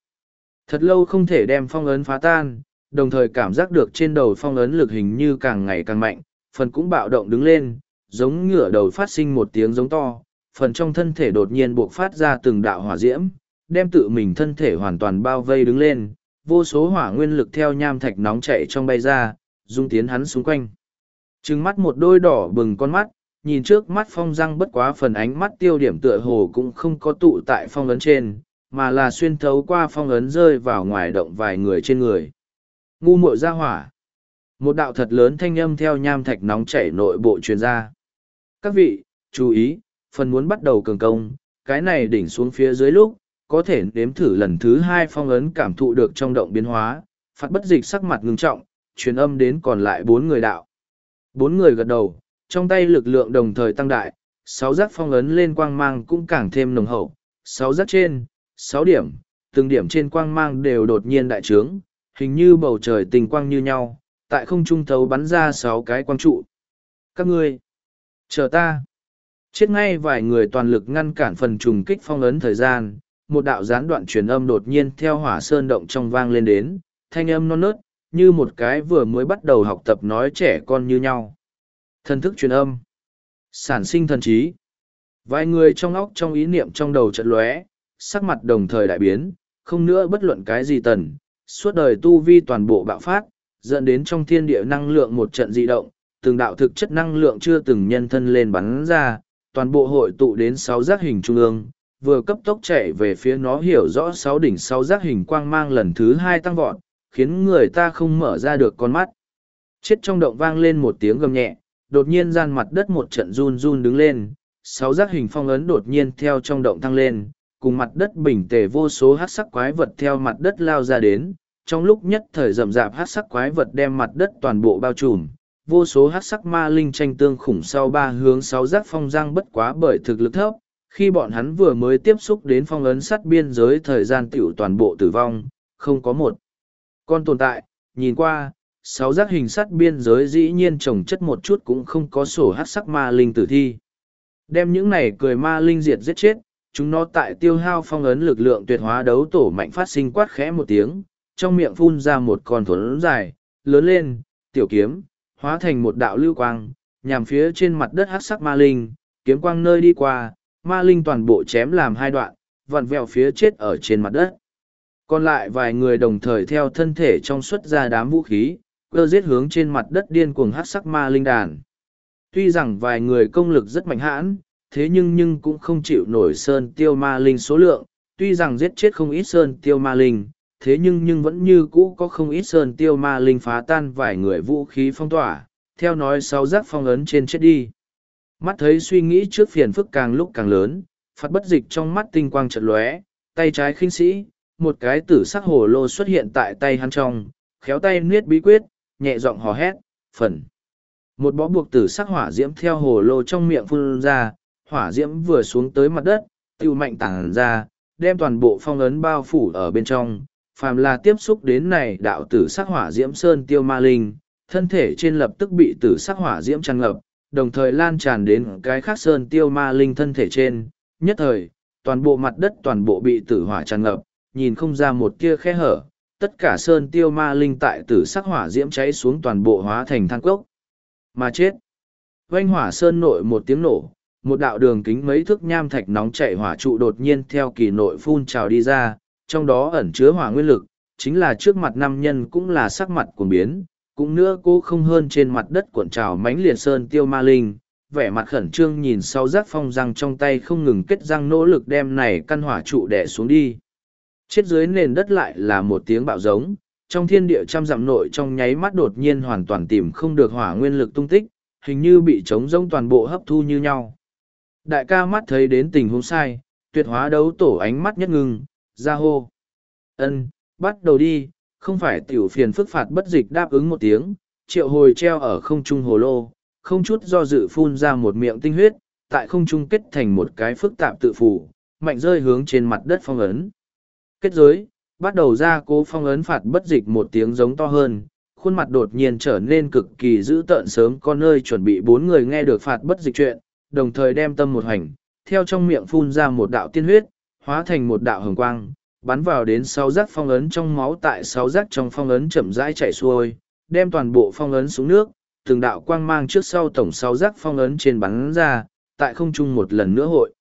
S1: Thật lâu không thể đem phong ấn phá tan, đồng thời cảm giác được trên đầu phong ấn lực hình như càng ngày càng mạnh, phần cũng bạo động đứng lên, giống ngửa đầu phát sinh một tiếng giống to, phần trong thân thể đột nhiên buộc phát ra từng đạo hỏa diễm, đem tự mình thân thể hoàn toàn bao vây đứng lên, vô số hỏa nguyên lực theo nham thạch nóng chạy trong bay ra, dung tiến hắn xung quanh. Trừng mắt một đôi đỏ bừng con mắt, nhìn trước mắt phong răng bất quá phần ánh mắt tiêu điểm tựa hồ cũng không có tụ tại phong ấn trên, mà là xuyên thấu qua phong ấn rơi vào ngoài động vài người trên người. Ngu muội ra hỏa. Một đạo thật lớn thanh âm theo nham thạch nóng chảy nội bộ truyền ra. Các vị, chú ý, phần muốn bắt đầu cường công, cái này đỉnh xuống phía dưới lúc, có thể nếm thử lần thứ hai phong ấn cảm thụ được trong động biến hóa, phát bất dịch sắc mặt ngưng trọng, truyền âm đến còn lại bốn người đạo. Bốn người gật đầu, trong tay lực lượng đồng thời tăng đại, sáu giác phong ấn lên quang mang cũng càng thêm nồng hậu, sáu giác trên, sáu điểm, từng điểm trên quang mang đều đột nhiên đại trướng, hình như bầu trời tình quang như nhau, tại không trung thấu bắn ra sáu cái quang trụ. Các ngươi, chờ ta. Chết ngay vài người toàn lực ngăn cản phần trùng kích phong ấn thời gian, một đạo gián đoạn truyền âm đột nhiên theo hỏa sơn động trong vang lên đến, thanh âm non nớt, như một cái vừa mới bắt đầu học tập nói trẻ con như nhau. Thần thức truyền âm, sản sinh thần trí. Vài người trong óc trong ý niệm trong đầu chợt lóe, sắc mặt đồng thời đại biến, không nữa bất luận cái gì tần, suốt đời tu vi toàn bộ bạo phát, dẫn đến trong thiên địa năng lượng một trận dị động, từng đạo thực chất năng lượng chưa từng nhân thân lên bắn ra, toàn bộ hội tụ đến sáu giác hình trung ương, vừa cấp tốc chạy về phía nó hiểu rõ sáu đỉnh sáu giác hình quang mang lần thứ hai tăng vọt, khiến người ta không mở ra được con mắt. Chết trong động vang lên một tiếng gầm nhẹ, đột nhiên gian mặt đất một trận run run đứng lên, sáu giác hình phong ấn đột nhiên theo trong động thăng lên, cùng mặt đất bình tề vô số hát sắc quái vật theo mặt đất lao ra đến, trong lúc nhất thời rậm rạp hát sắc quái vật đem mặt đất toàn bộ bao trùm. Vô số hát sắc ma linh tranh tương khủng sau ba hướng sáu giác phong giang bất quá bởi thực lực thấp, khi bọn hắn vừa mới tiếp xúc đến phong ấn sắt biên giới thời gian tiểu toàn bộ tử vong, không có một con tồn tại, nhìn qua, sáu giác hình sắt biên giới dĩ nhiên trồng chất một chút cũng không có sổ hát sắc ma linh tử thi. Đem những này cười ma linh diệt giết chết, chúng nó tại tiêu hao phong ấn lực lượng tuyệt hóa đấu tổ mạnh phát sinh quát khẽ một tiếng, trong miệng phun ra một con thuấn dài, lớn lên, tiểu kiếm, hóa thành một đạo lưu quang, nhằm phía trên mặt đất hát sắc ma linh, kiếm quang nơi đi qua, ma linh toàn bộ chém làm hai đoạn, vặn vẹo phía chết ở trên mặt đất. Còn lại vài người đồng thời theo thân thể trong xuất ra đám vũ khí, cơ giết hướng trên mặt đất điên cuồng hát sắc ma linh đàn. Tuy rằng vài người công lực rất mạnh hãn, thế nhưng nhưng cũng không chịu nổi sơn tiêu ma linh số lượng, tuy rằng giết chết không ít sơn tiêu ma linh, thế nhưng nhưng vẫn như cũ có không ít sơn tiêu ma linh phá tan vài người vũ khí phong tỏa, theo nói sáu giác phong ấn trên chết đi. Mắt thấy suy nghĩ trước phiền phức càng lúc càng lớn, phật bất dịch trong mắt tinh quang trận lóe, tay trái khinh sĩ, một cái tử sắc hồ lô xuất hiện tại tay hắn trong, khéo tay niết bí quyết, nhẹ giọng hò hét, phần. Một bó buộc tử sắc hỏa diễm theo hồ lô trong miệng phun ra, hỏa diễm vừa xuống tới mặt đất, tiêu mạnh tản ra, đem toàn bộ phong ấn bao phủ ở bên trong. Phàm là tiếp xúc đến này đạo tử sắc hỏa diễm sơn tiêu ma linh, thân thể trên lập tức bị tử sắc hỏa diễm tràn ngập, đồng thời lan tràn đến cái khác sơn tiêu ma linh thân thể trên. Nhất thời, toàn bộ mặt đất toàn bộ bị tử hỏa tràn ngập, nhìn không ra một tia khe hở, tất cả sơn tiêu ma linh tại tử sắc hỏa diễm cháy xuống toàn bộ hóa thành than cốc. Mà chết. Vanh hỏa sơn nội một tiếng nổ, một đạo đường kính mấy thước nham thạch nóng chạy hỏa trụ đột nhiên theo kỳ nội phun trào đi ra, trong đó ẩn chứa hỏa nguyên lực, chính là trước mặt nam nhân cũng là sắc mặt cuồng biến, cũng nữa cô không hơn trên mặt đất cuộn trào mánh liệt sơn tiêu ma linh, vẻ mặt khẩn trương nhìn sau giác phong răng trong tay không ngừng kết răng nỗ lực đem này căn hỏa trụ đẻ xuống đi. Chết dưới nền đất lại là một tiếng bạo giống, trong thiên địa trăm dặm nội trong nháy mắt đột nhiên hoàn toàn tìm không được hỏa nguyên lực tung tích, hình như bị trống rỗng toàn bộ hấp thu như nhau. Đại ca mắt thấy đến tình huống sai, tuyệt hóa đấu tổ ánh mắt nhất ngưng, ra hô. ân bắt đầu đi, không phải tiểu phiền phức phạt bất dịch đáp ứng một tiếng, triệu hồi treo ở không trung hồ lô, không chút do dự phun ra một miệng tinh huyết, tại không trung kết thành một cái phức tạp tự phủ, mạnh rơi hướng trên mặt đất phong ấn. Kết giới, bắt đầu ra cố phong ấn phạt bất dịch một tiếng giống to hơn, khuôn mặt đột nhiên trở nên cực kỳ dữ tợn sớm con nơi chuẩn bị bốn người nghe được phạt bất dịch chuyện, đồng thời đem tâm một hành, theo trong miệng phun ra một đạo tiên huyết, hóa thành một đạo hồng quang, bắn vào đến sáu giác phong ấn trong máu tại sáu giác trong phong ấn chậm rãi chảy xuôi, đem toàn bộ phong ấn xuống nước, từng đạo quang mang trước sau tổng sáu giác phong ấn trên bắn ra, tại không trung một lần nữa hội.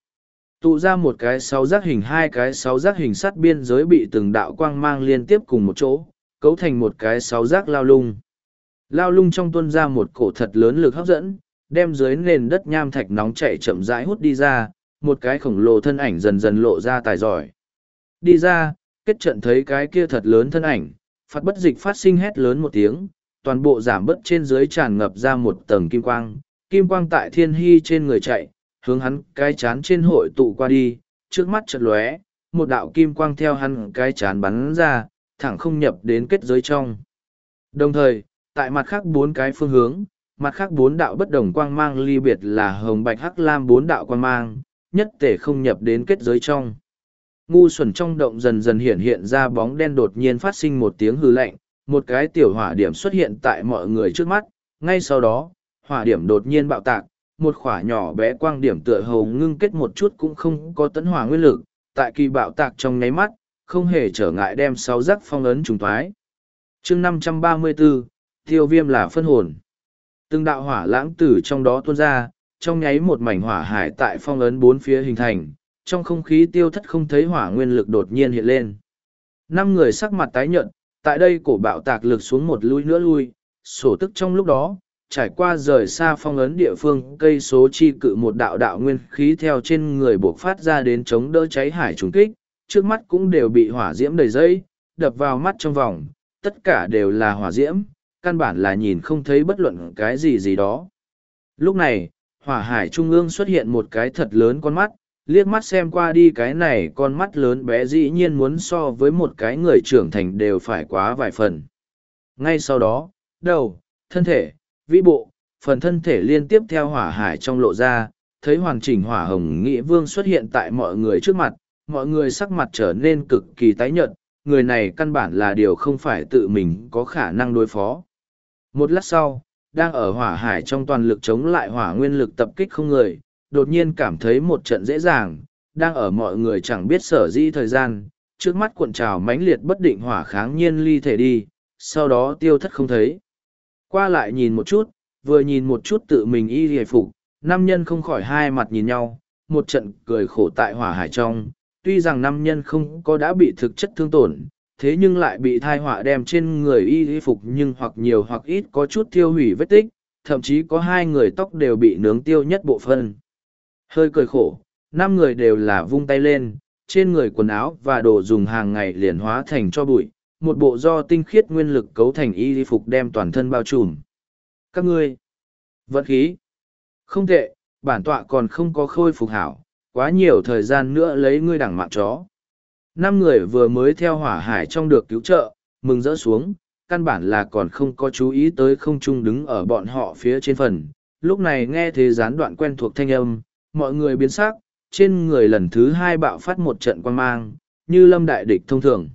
S1: Tụ ra một cái sáu giác hình hai cái sáu giác hình sắt biên giới bị từng đạo quang mang liên tiếp cùng một chỗ, cấu thành một cái sáu giác lao lung. Lao lung trong tuân ra một cổ thật lớn lực hấp dẫn, đem dưới nền đất nham thạch nóng chảy chậm rãi hút đi ra, một cái khổng lồ thân ảnh dần dần lộ ra tài giỏi. Đi ra, kết trận thấy cái kia thật lớn thân ảnh, phát bất dịch phát sinh hét lớn một tiếng, toàn bộ giảm bớt trên dưới tràn ngập ra một tầng kim quang, kim quang tại thiên hy trên người chạy, hướng hắn cái chán trên hội tụ qua đi, trước mắt chợt lóe, một đạo kim quang theo hắn cái chán bắn ra, thẳng không nhập đến kết giới trong. Đồng thời, tại mặt khác bốn cái phương hướng, mặt khác bốn đạo bất đồng quang mang ly biệt là hồng bạch hắc lam bốn đạo quang mang, nhất thể không nhập đến kết giới trong. Ngu xuẩn trong động dần dần hiện hiện ra bóng đen đột nhiên phát sinh một tiếng hư lạnh, một cái tiểu hỏa điểm xuất hiện tại mọi người trước mắt, ngay sau đó, hỏa điểm đột nhiên bạo tạc, một khỏa nhỏ bé quang điểm tựa hồ ngưng kết một chút cũng không có tấn hỏa nguyên lực, tại kỳ bạo tạc trong nháy mắt, không hề trở ngại đem sáu giác phong ấn trùng thoái. chương 534, tiêu viêm là phân hồn. Từng đạo hỏa lãng tử trong đó tuôn ra, trong nháy một mảnh hỏa hải tại phong ấn bốn phía hình thành, trong không khí tiêu thất không thấy hỏa nguyên lực đột nhiên hiện lên. Năm người sắc mặt tái nhợt, Tại đây cổ bạo tạc lực xuống một lui nữa lui, sổ tức trong lúc đó, trải qua rời xa phong ấn địa phương cây số chi cự một đạo đạo nguyên khí theo trên người buộc phát ra đến chống đỡ cháy hải trùng kích, trước mắt cũng đều bị hỏa diễm đầy dây, đập vào mắt trong vòng, tất cả đều là hỏa diễm, căn bản là nhìn không thấy bất luận cái gì gì đó. Lúc này, hỏa hải trung ương xuất hiện một cái thật lớn con mắt, liếc mắt xem qua đi cái này con mắt lớn bé dĩ nhiên muốn so với một cái người trưởng thành đều phải quá vài phần. Ngay sau đó, đầu, thân thể, vĩ bộ, phần thân thể liên tiếp theo hỏa hải trong lộ ra, thấy hoàn chỉnh hỏa hồng nghĩa vương xuất hiện tại mọi người trước mặt, mọi người sắc mặt trở nên cực kỳ tái nhợt, người này căn bản là điều không phải tự mình có khả năng đối phó. Một lát sau, đang ở hỏa hải trong toàn lực chống lại hỏa nguyên lực tập kích không người, đột nhiên cảm thấy một trận dễ dàng, đang ở mọi người chẳng biết sở dĩ thời gian, trước mắt cuộn trào mãnh liệt bất định hỏa kháng nhiên ly thể đi, sau đó tiêu thất không thấy. Qua lại nhìn một chút, vừa nhìn một chút tự mình y hề phục, Nam nhân không khỏi hai mặt nhìn nhau, một trận cười khổ tại hỏa hải trong, tuy rằng nam nhân không có đã bị thực chất thương tổn, thế nhưng lại bị thai họa đem trên người y y phục nhưng hoặc nhiều hoặc ít có chút tiêu hủy vết tích, thậm chí có hai người tóc đều bị nướng tiêu nhất bộ phân. Hơi cười khổ, năm người đều là vung tay lên, trên người quần áo và đồ dùng hàng ngày liền hóa thành cho bụi, một bộ do tinh khiết nguyên lực cấu thành y phục đem toàn thân bao trùm. Các ngươi, vận khí, không tệ, bản tọa còn không có khôi phục hảo, quá nhiều thời gian nữa lấy ngươi đẳng mạng chó. Năm người vừa mới theo hỏa hải trong được cứu trợ, mừng rỡ xuống, căn bản là còn không có chú ý tới không trung đứng ở bọn họ phía trên phần. Lúc này nghe thế gián đoạn quen thuộc thanh âm, mọi người biến sắc, trên người lần thứ hai bạo phát một trận quan mang, như lâm đại địch thông thường.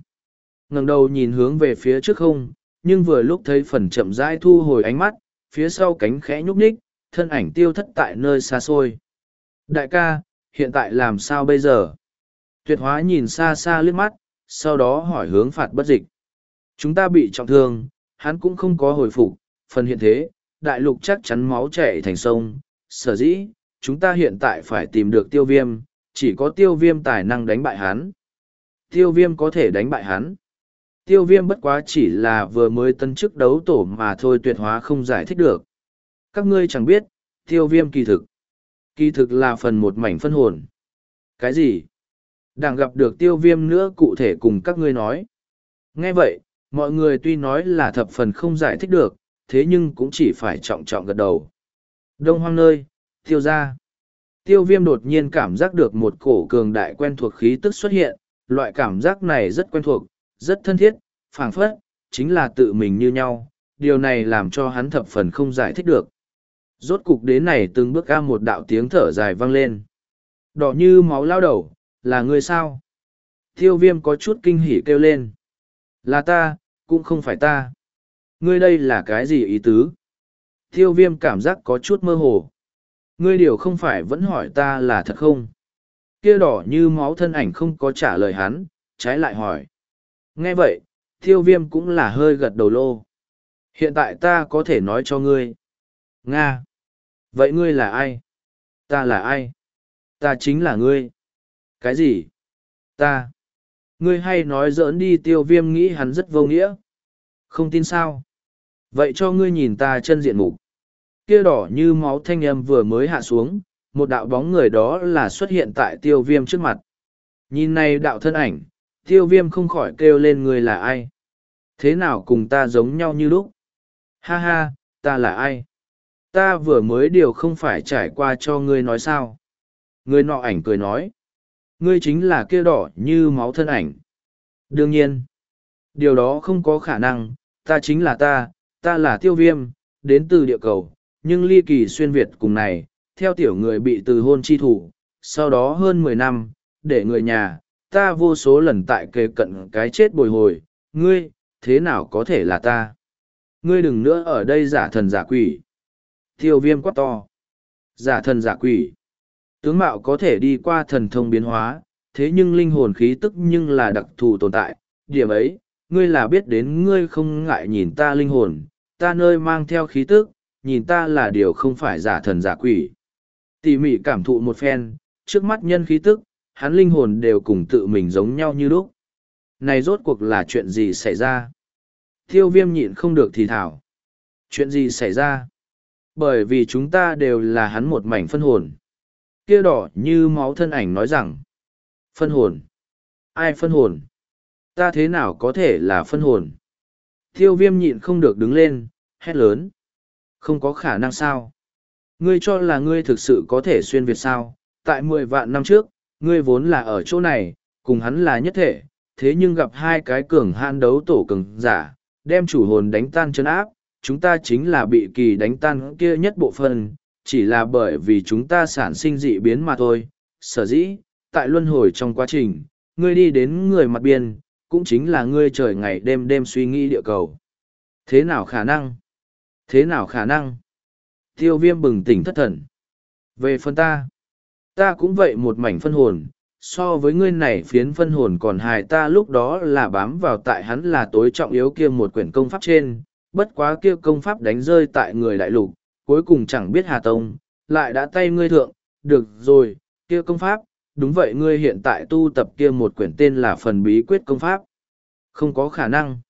S1: ngẩng đầu nhìn hướng về phía trước không, nhưng vừa lúc thấy phần chậm rãi thu hồi ánh mắt, phía sau cánh khẽ nhúc nhích, thân ảnh tiêu thất tại nơi xa xôi. Đại ca, hiện tại làm sao bây giờ? Tuyệt hóa nhìn xa xa liếc mắt, sau đó hỏi hướng phạt bất dịch. Chúng ta bị trọng thương, hắn cũng không có hồi phục, phần hiện thế, đại lục chắc chắn máu chảy thành sông. Sở dĩ, chúng ta hiện tại phải tìm được tiêu viêm, chỉ có tiêu viêm tài năng đánh bại hắn. Tiêu viêm có thể đánh bại hắn. Tiêu viêm bất quá chỉ là vừa mới tân chức đấu tổ mà thôi tuyệt hóa không giải thích được. Các ngươi chẳng biết, tiêu viêm kỳ thực. Kỳ thực là phần một mảnh phân hồn. Cái gì? Đang gặp được tiêu viêm nữa cụ thể cùng các ngươi nói. Nghe vậy, mọi người tuy nói là thập phần không giải thích được, thế nhưng cũng chỉ phải trọng trọng gật đầu. Đông hoang nơi, tiêu ra. Tiêu viêm đột nhiên cảm giác được một cổ cường đại quen thuộc khí tức xuất hiện, loại cảm giác này rất quen thuộc, rất thân thiết, phảng phất, chính là tự mình như nhau, điều này làm cho hắn thập phần không giải thích được. Rốt cục đến này từng bước ca một đạo tiếng thở dài vang lên. Đỏ như máu lao đầu, là người sao? Tiêu viêm có chút kinh hỉ kêu lên. Là ta, cũng không phải ta. Ngươi đây là cái gì ý tứ? Tiêu viêm cảm giác có chút mơ hồ. Ngươi điều không phải vẫn hỏi ta là thật không? Kia đỏ như máu thân ảnh không có trả lời hắn, trái lại hỏi. Nghe vậy, tiêu viêm cũng là hơi gật đầu lô. Hiện tại ta có thể nói cho ngươi. Nga. Vậy ngươi là ai? Ta là ai? Ta chính là ngươi. Cái gì? Ta. Ngươi hay nói giỡn đi tiêu viêm nghĩ hắn rất vô nghĩa. Không tin sao? Vậy cho ngươi nhìn ta chân diện mục kia đỏ như máu thanh âm vừa mới hạ xuống, một đạo bóng người đó là xuất hiện tại tiêu viêm trước mặt. Nhìn này đạo thân ảnh, tiêu viêm không khỏi kêu lên người là ai. Thế nào cùng ta giống nhau như lúc? Ha ha, ta là ai? Ta vừa mới điều không phải trải qua cho ngươi nói sao? Người nọ ảnh cười nói. Ngươi chính là kia đỏ như máu thân ảnh. Đương nhiên, điều đó không có khả năng, ta chính là ta, ta là tiêu viêm, đến từ địa cầu, nhưng ly kỳ xuyên Việt cùng này, theo tiểu người bị từ hôn chi thủ, sau đó hơn mười năm, để người nhà, ta vô số lần tại kề cận cái chết bồi hồi, ngươi, thế nào có thể là ta? Ngươi đừng nữa ở đây giả thần giả quỷ. Tiêu viêm quát to. Giả thần giả quỷ. Tướng mạo có thể đi qua thần thông biến hóa, thế nhưng linh hồn khí tức nhưng là đặc thù tồn tại. Điểm ấy, ngươi là biết đến ngươi không ngại nhìn ta linh hồn, ta nơi mang theo khí tức, nhìn ta là điều không phải giả thần giả quỷ. Tỉ mỉ cảm thụ một phen, trước mắt nhân khí tức, hắn linh hồn đều cùng tự mình giống nhau như lúc. Này rốt cuộc là chuyện gì xảy ra? Tiêu viêm nhịn không được thì thảo. Chuyện gì xảy ra? Bởi vì chúng ta đều là hắn một mảnh phân hồn. Kia đỏ như máu thân ảnh nói rằng. Phân hồn? Ai phân hồn? Ta thế nào có thể là phân hồn? Tiêu viêm nhịn không được đứng lên, hét lớn. Không có khả năng sao? Ngươi cho là ngươi thực sự có thể xuyên Việt sao? Tại mười vạn năm trước, ngươi vốn là ở chỗ này, cùng hắn là nhất thể, thế nhưng gặp hai cái cường han đấu tổ cường giả, đem chủ hồn đánh tan chân áp, chúng ta chính là bị kỳ đánh tan kia nhất bộ phần chỉ là bởi vì chúng ta sản sinh dị biến mà thôi. Sở dĩ, tại luân hồi trong quá trình, ngươi đi đến người mặt biên, cũng chính là ngươi trời ngày đêm đêm suy nghĩ địa cầu. Thế nào khả năng? Thế nào khả năng? Tiêu viêm bừng tỉnh thất thần. Về phần ta, ta cũng vậy một mảnh phân hồn, so với ngươi này phiến phân hồn còn hài ta lúc đó là bám vào tại hắn là tối trọng yếu kia một quyển công pháp trên, bất quá kia công pháp đánh rơi tại người đại lục, cuối cùng chẳng biết Hà Tông, lại đã tay ngươi thượng, được rồi, kia công pháp, đúng vậy ngươi hiện tại tu tập kia một quyển tên là phần bí quyết công pháp. Không có khả năng.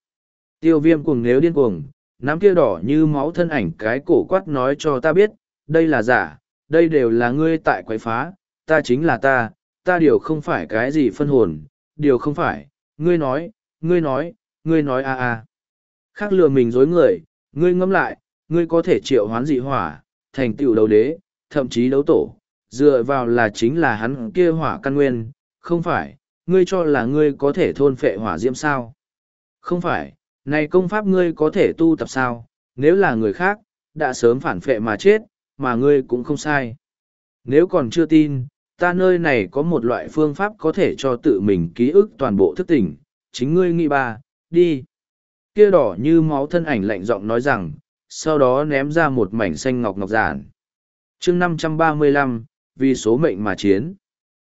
S1: Tiêu viêm cuồng nếu điên cuồng, nắm kia đỏ như máu thân ảnh cái cổ quát nói cho ta biết, đây là giả, đây đều là ngươi tại quái phá, ta chính là ta, ta điều không phải cái gì phân hồn, điều không phải, ngươi nói, ngươi nói, ngươi nói a a. Khác lừa mình dối người, ngươi ngâm lại, ngươi có thể triệu hoán dị hỏa, thành tựu đấu đế, thậm chí đấu tổ, dựa vào là chính là hắn kia hỏa căn nguyên, không phải, ngươi cho là ngươi có thể thôn phệ hỏa diễm sao. Không phải, này công pháp ngươi có thể tu tập sao, nếu là người khác, đã sớm phản phệ mà chết, mà ngươi cũng không sai. Nếu còn chưa tin, ta nơi này có một loại phương pháp có thể cho tự mình ký ức toàn bộ thức tỉnh, chính ngươi nghĩ ba, đi. Kia đỏ như máu thân ảnh lạnh giọng nói rằng, sau đó ném ra một mảnh xanh ngọc ngọc giản. chương năm trăm ba mươi lăm vì số mệnh mà chiến.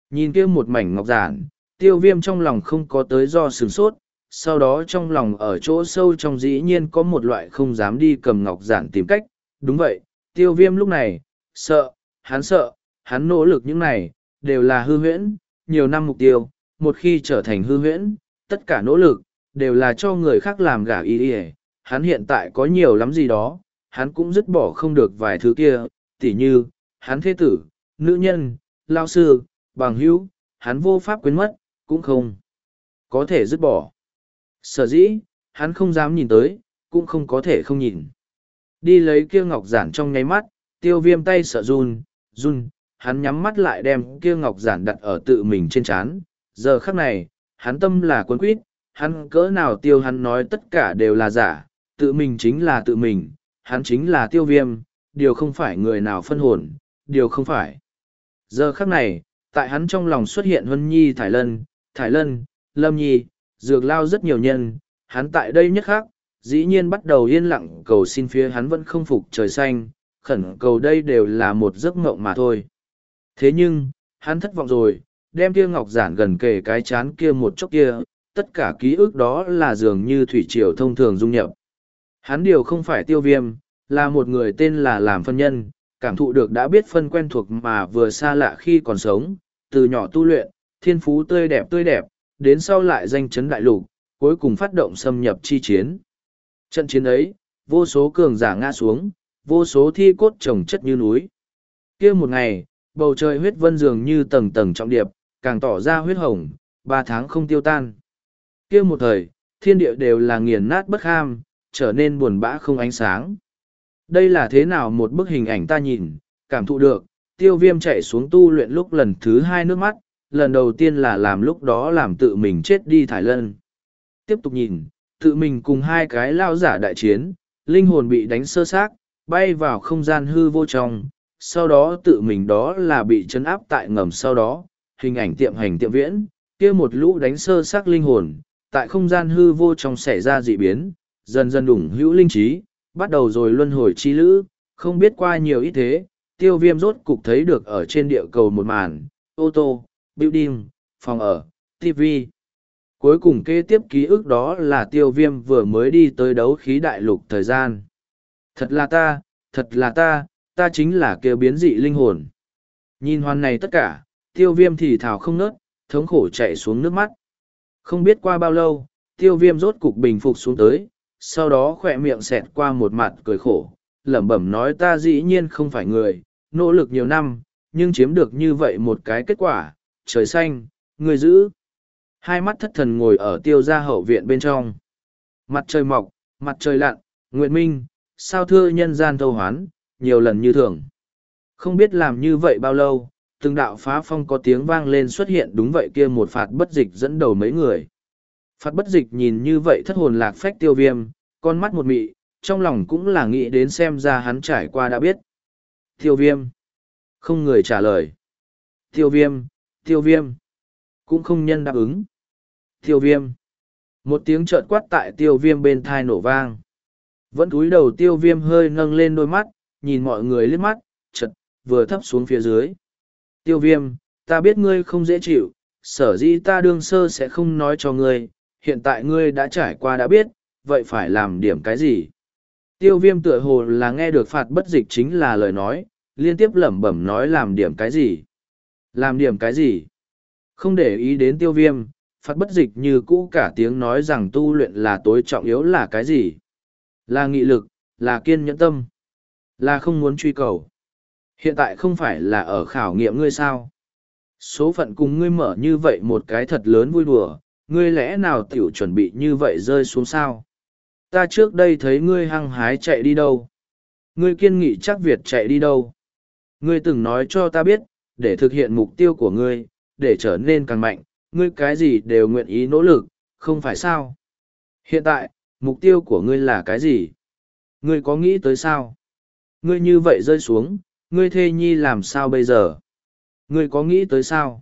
S1: Nhìn kia một mảnh ngọc giản, tiêu viêm trong lòng không có tới do sửng sốt, sau đó trong lòng ở chỗ sâu trong dĩ nhiên có một loại không dám đi cầm ngọc giản tìm cách. Đúng vậy, tiêu viêm lúc này, sợ, hắn sợ, hắn nỗ lực những này, đều là hư huyễn, nhiều năm mục tiêu, một khi trở thành hư huyễn, tất cả nỗ lực, đều là cho người khác làm gả y y hắn hiện tại có nhiều lắm gì đó, hắn cũng dứt bỏ không được vài thứ kia, tỉ như, hắn thế tử, nữ nhân, lao sư, bằng hữu, hắn vô pháp quên mất, cũng không có thể dứt bỏ. Sở dĩ, hắn không dám nhìn tới, cũng không có thể không nhìn. Đi lấy kia ngọc giản trong nháy mắt, tiêu viêm tay sợ run, run, hắn nhắm mắt lại đem kia ngọc giản đặt ở tự mình trên chán. giờ khắc này hắn tâm là quân quýt hắn cỡ nào tiêu hắn nói tất cả đều là giả tự mình chính là tự mình hắn chính là tiêu viêm điều không phải người nào phân hồn điều không phải giờ khắc này tại hắn trong lòng xuất hiện huân nhi thải lân thải lân lâm nhi dược lao rất nhiều nhân hắn tại đây nhất khác dĩ nhiên bắt đầu yên lặng cầu xin phía hắn vẫn không phục trời xanh khẩn cầu đây đều là một giấc mộng mà thôi Thế nhưng, hắn thất vọng rồi, đem kia ngọc giản gần kề cái chán kia một chốc kia, tất cả ký ức đó là dường như thủy triều thông thường dung nhập. Hắn điều không phải tiêu viêm, là một người tên là làm phân nhân, cảm thụ được đã biết phân quen thuộc mà vừa xa lạ khi còn sống, từ nhỏ tu luyện, thiên phú tươi đẹp tươi đẹp, đến sau lại danh chấn đại lục, cuối cùng phát động xâm nhập chi chiến. Trận chiến ấy, vô số cường giả ngã xuống, vô số thi cốt trồng chất như núi. kia một ngày, bầu trời huyết vân dường như tầng tầng trọng điệp, càng tỏ ra huyết hồng, ba tháng không tiêu tan. kia một thời, thiên địa đều là nghiền nát bất ham, trở nên buồn bã không ánh sáng. Đây là thế nào một bức hình ảnh ta nhìn, cảm thụ được, tiêu viêm chạy xuống tu luyện lúc lần thứ hai nước mắt, lần đầu tiên là làm lúc đó làm tự mình chết đi thải lân. Tiếp tục nhìn, tự mình cùng hai cái lao giả đại chiến, linh hồn bị đánh sơ xác, bay vào không gian hư vô trong, sau đó tự mình đó là bị chấn áp tại ngầm sau đó, hình ảnh tiệm hành tiệm viễn, kia một lũ đánh sơ xác linh hồn, tại không gian hư vô trong xảy ra dị biến, dần dần đủng hữu linh trí, bắt đầu rồi luân hồi chi lữ, không biết qua nhiều ít thế, tiêu viêm rốt cục thấy được ở trên địa cầu một màn, ô tô, building, phòng ở, TV. Cuối cùng kế tiếp ký ức đó là tiêu viêm vừa mới đi tới đấu khí đại lục thời gian. Thật là ta, thật là ta, ta chính là kêu biến dị linh hồn. Nhìn hoàn này tất cả, tiêu viêm thì thào không nớt, thống khổ chạy xuống nước mắt. Không biết qua bao lâu, tiêu viêm rốt cục bình phục xuống tới, sau đó khỏe miệng xẹt qua một mặt cười khổ, lẩm bẩm nói ta dĩ nhiên không phải người, nỗ lực nhiều năm, nhưng chiếm được như vậy một cái kết quả, trời xanh, người giữ. Hai mắt thất thần ngồi ở tiêu gia hậu viện bên trong. Mặt trời mọc, mặt trời lặn, nguyện minh, sao thưa nhân gian thâu hoán, nhiều lần như thường. Không biết làm như vậy bao lâu, từng đạo phá phong có tiếng vang lên xuất hiện đúng vậy kia một phạt bất dịch dẫn đầu mấy người. Phật bất dịch nhìn như vậy thất hồn lạc phách tiêu viêm, con mắt một mị, trong lòng cũng là nghĩ đến xem ra hắn trải qua đã biết. Tiêu viêm. Không người trả lời. Tiêu viêm, tiêu viêm. Cũng không nhân đáp ứng. Tiêu viêm. Một tiếng trợn quát tại tiêu viêm bên thai nổ vang. Vẫn cúi đầu tiêu viêm hơi nâng lên đôi mắt, nhìn mọi người liếc mắt, chật, vừa thấp xuống phía dưới. Tiêu viêm, ta biết ngươi không dễ chịu, sở dĩ ta đương sơ sẽ không nói cho ngươi, hiện tại ngươi đã trải qua đã biết, vậy phải làm điểm cái gì? Tiêu viêm tựa hồ là nghe được phạt bất dịch chính là lời nói, liên tiếp lẩm bẩm nói làm điểm cái gì? Làm điểm cái gì? Không để ý đến tiêu viêm, phạt bất dịch như cũ cả tiếng nói rằng tu luyện là tối trọng yếu là cái gì? Là nghị lực, là kiên nhẫn tâm, là không muốn truy cầu. Hiện tại không phải là ở khảo nghiệm ngươi sao? Số phận cùng ngươi mở như vậy một cái thật lớn vui đùa, ngươi lẽ nào tiểu chuẩn bị như vậy rơi xuống sao? Ta trước đây thấy ngươi hăng hái chạy đi đâu? Ngươi kiên nghị chắc Việt chạy đi đâu? Ngươi từng nói cho ta biết, để thực hiện mục tiêu của ngươi, để trở nên càng mạnh, ngươi cái gì đều nguyện ý nỗ lực, không phải sao? Hiện tại, mục tiêu của ngươi là cái gì? Ngươi có nghĩ tới sao? Ngươi như vậy rơi xuống, ngươi thê nhi làm sao bây giờ? Ngươi có nghĩ tới sao?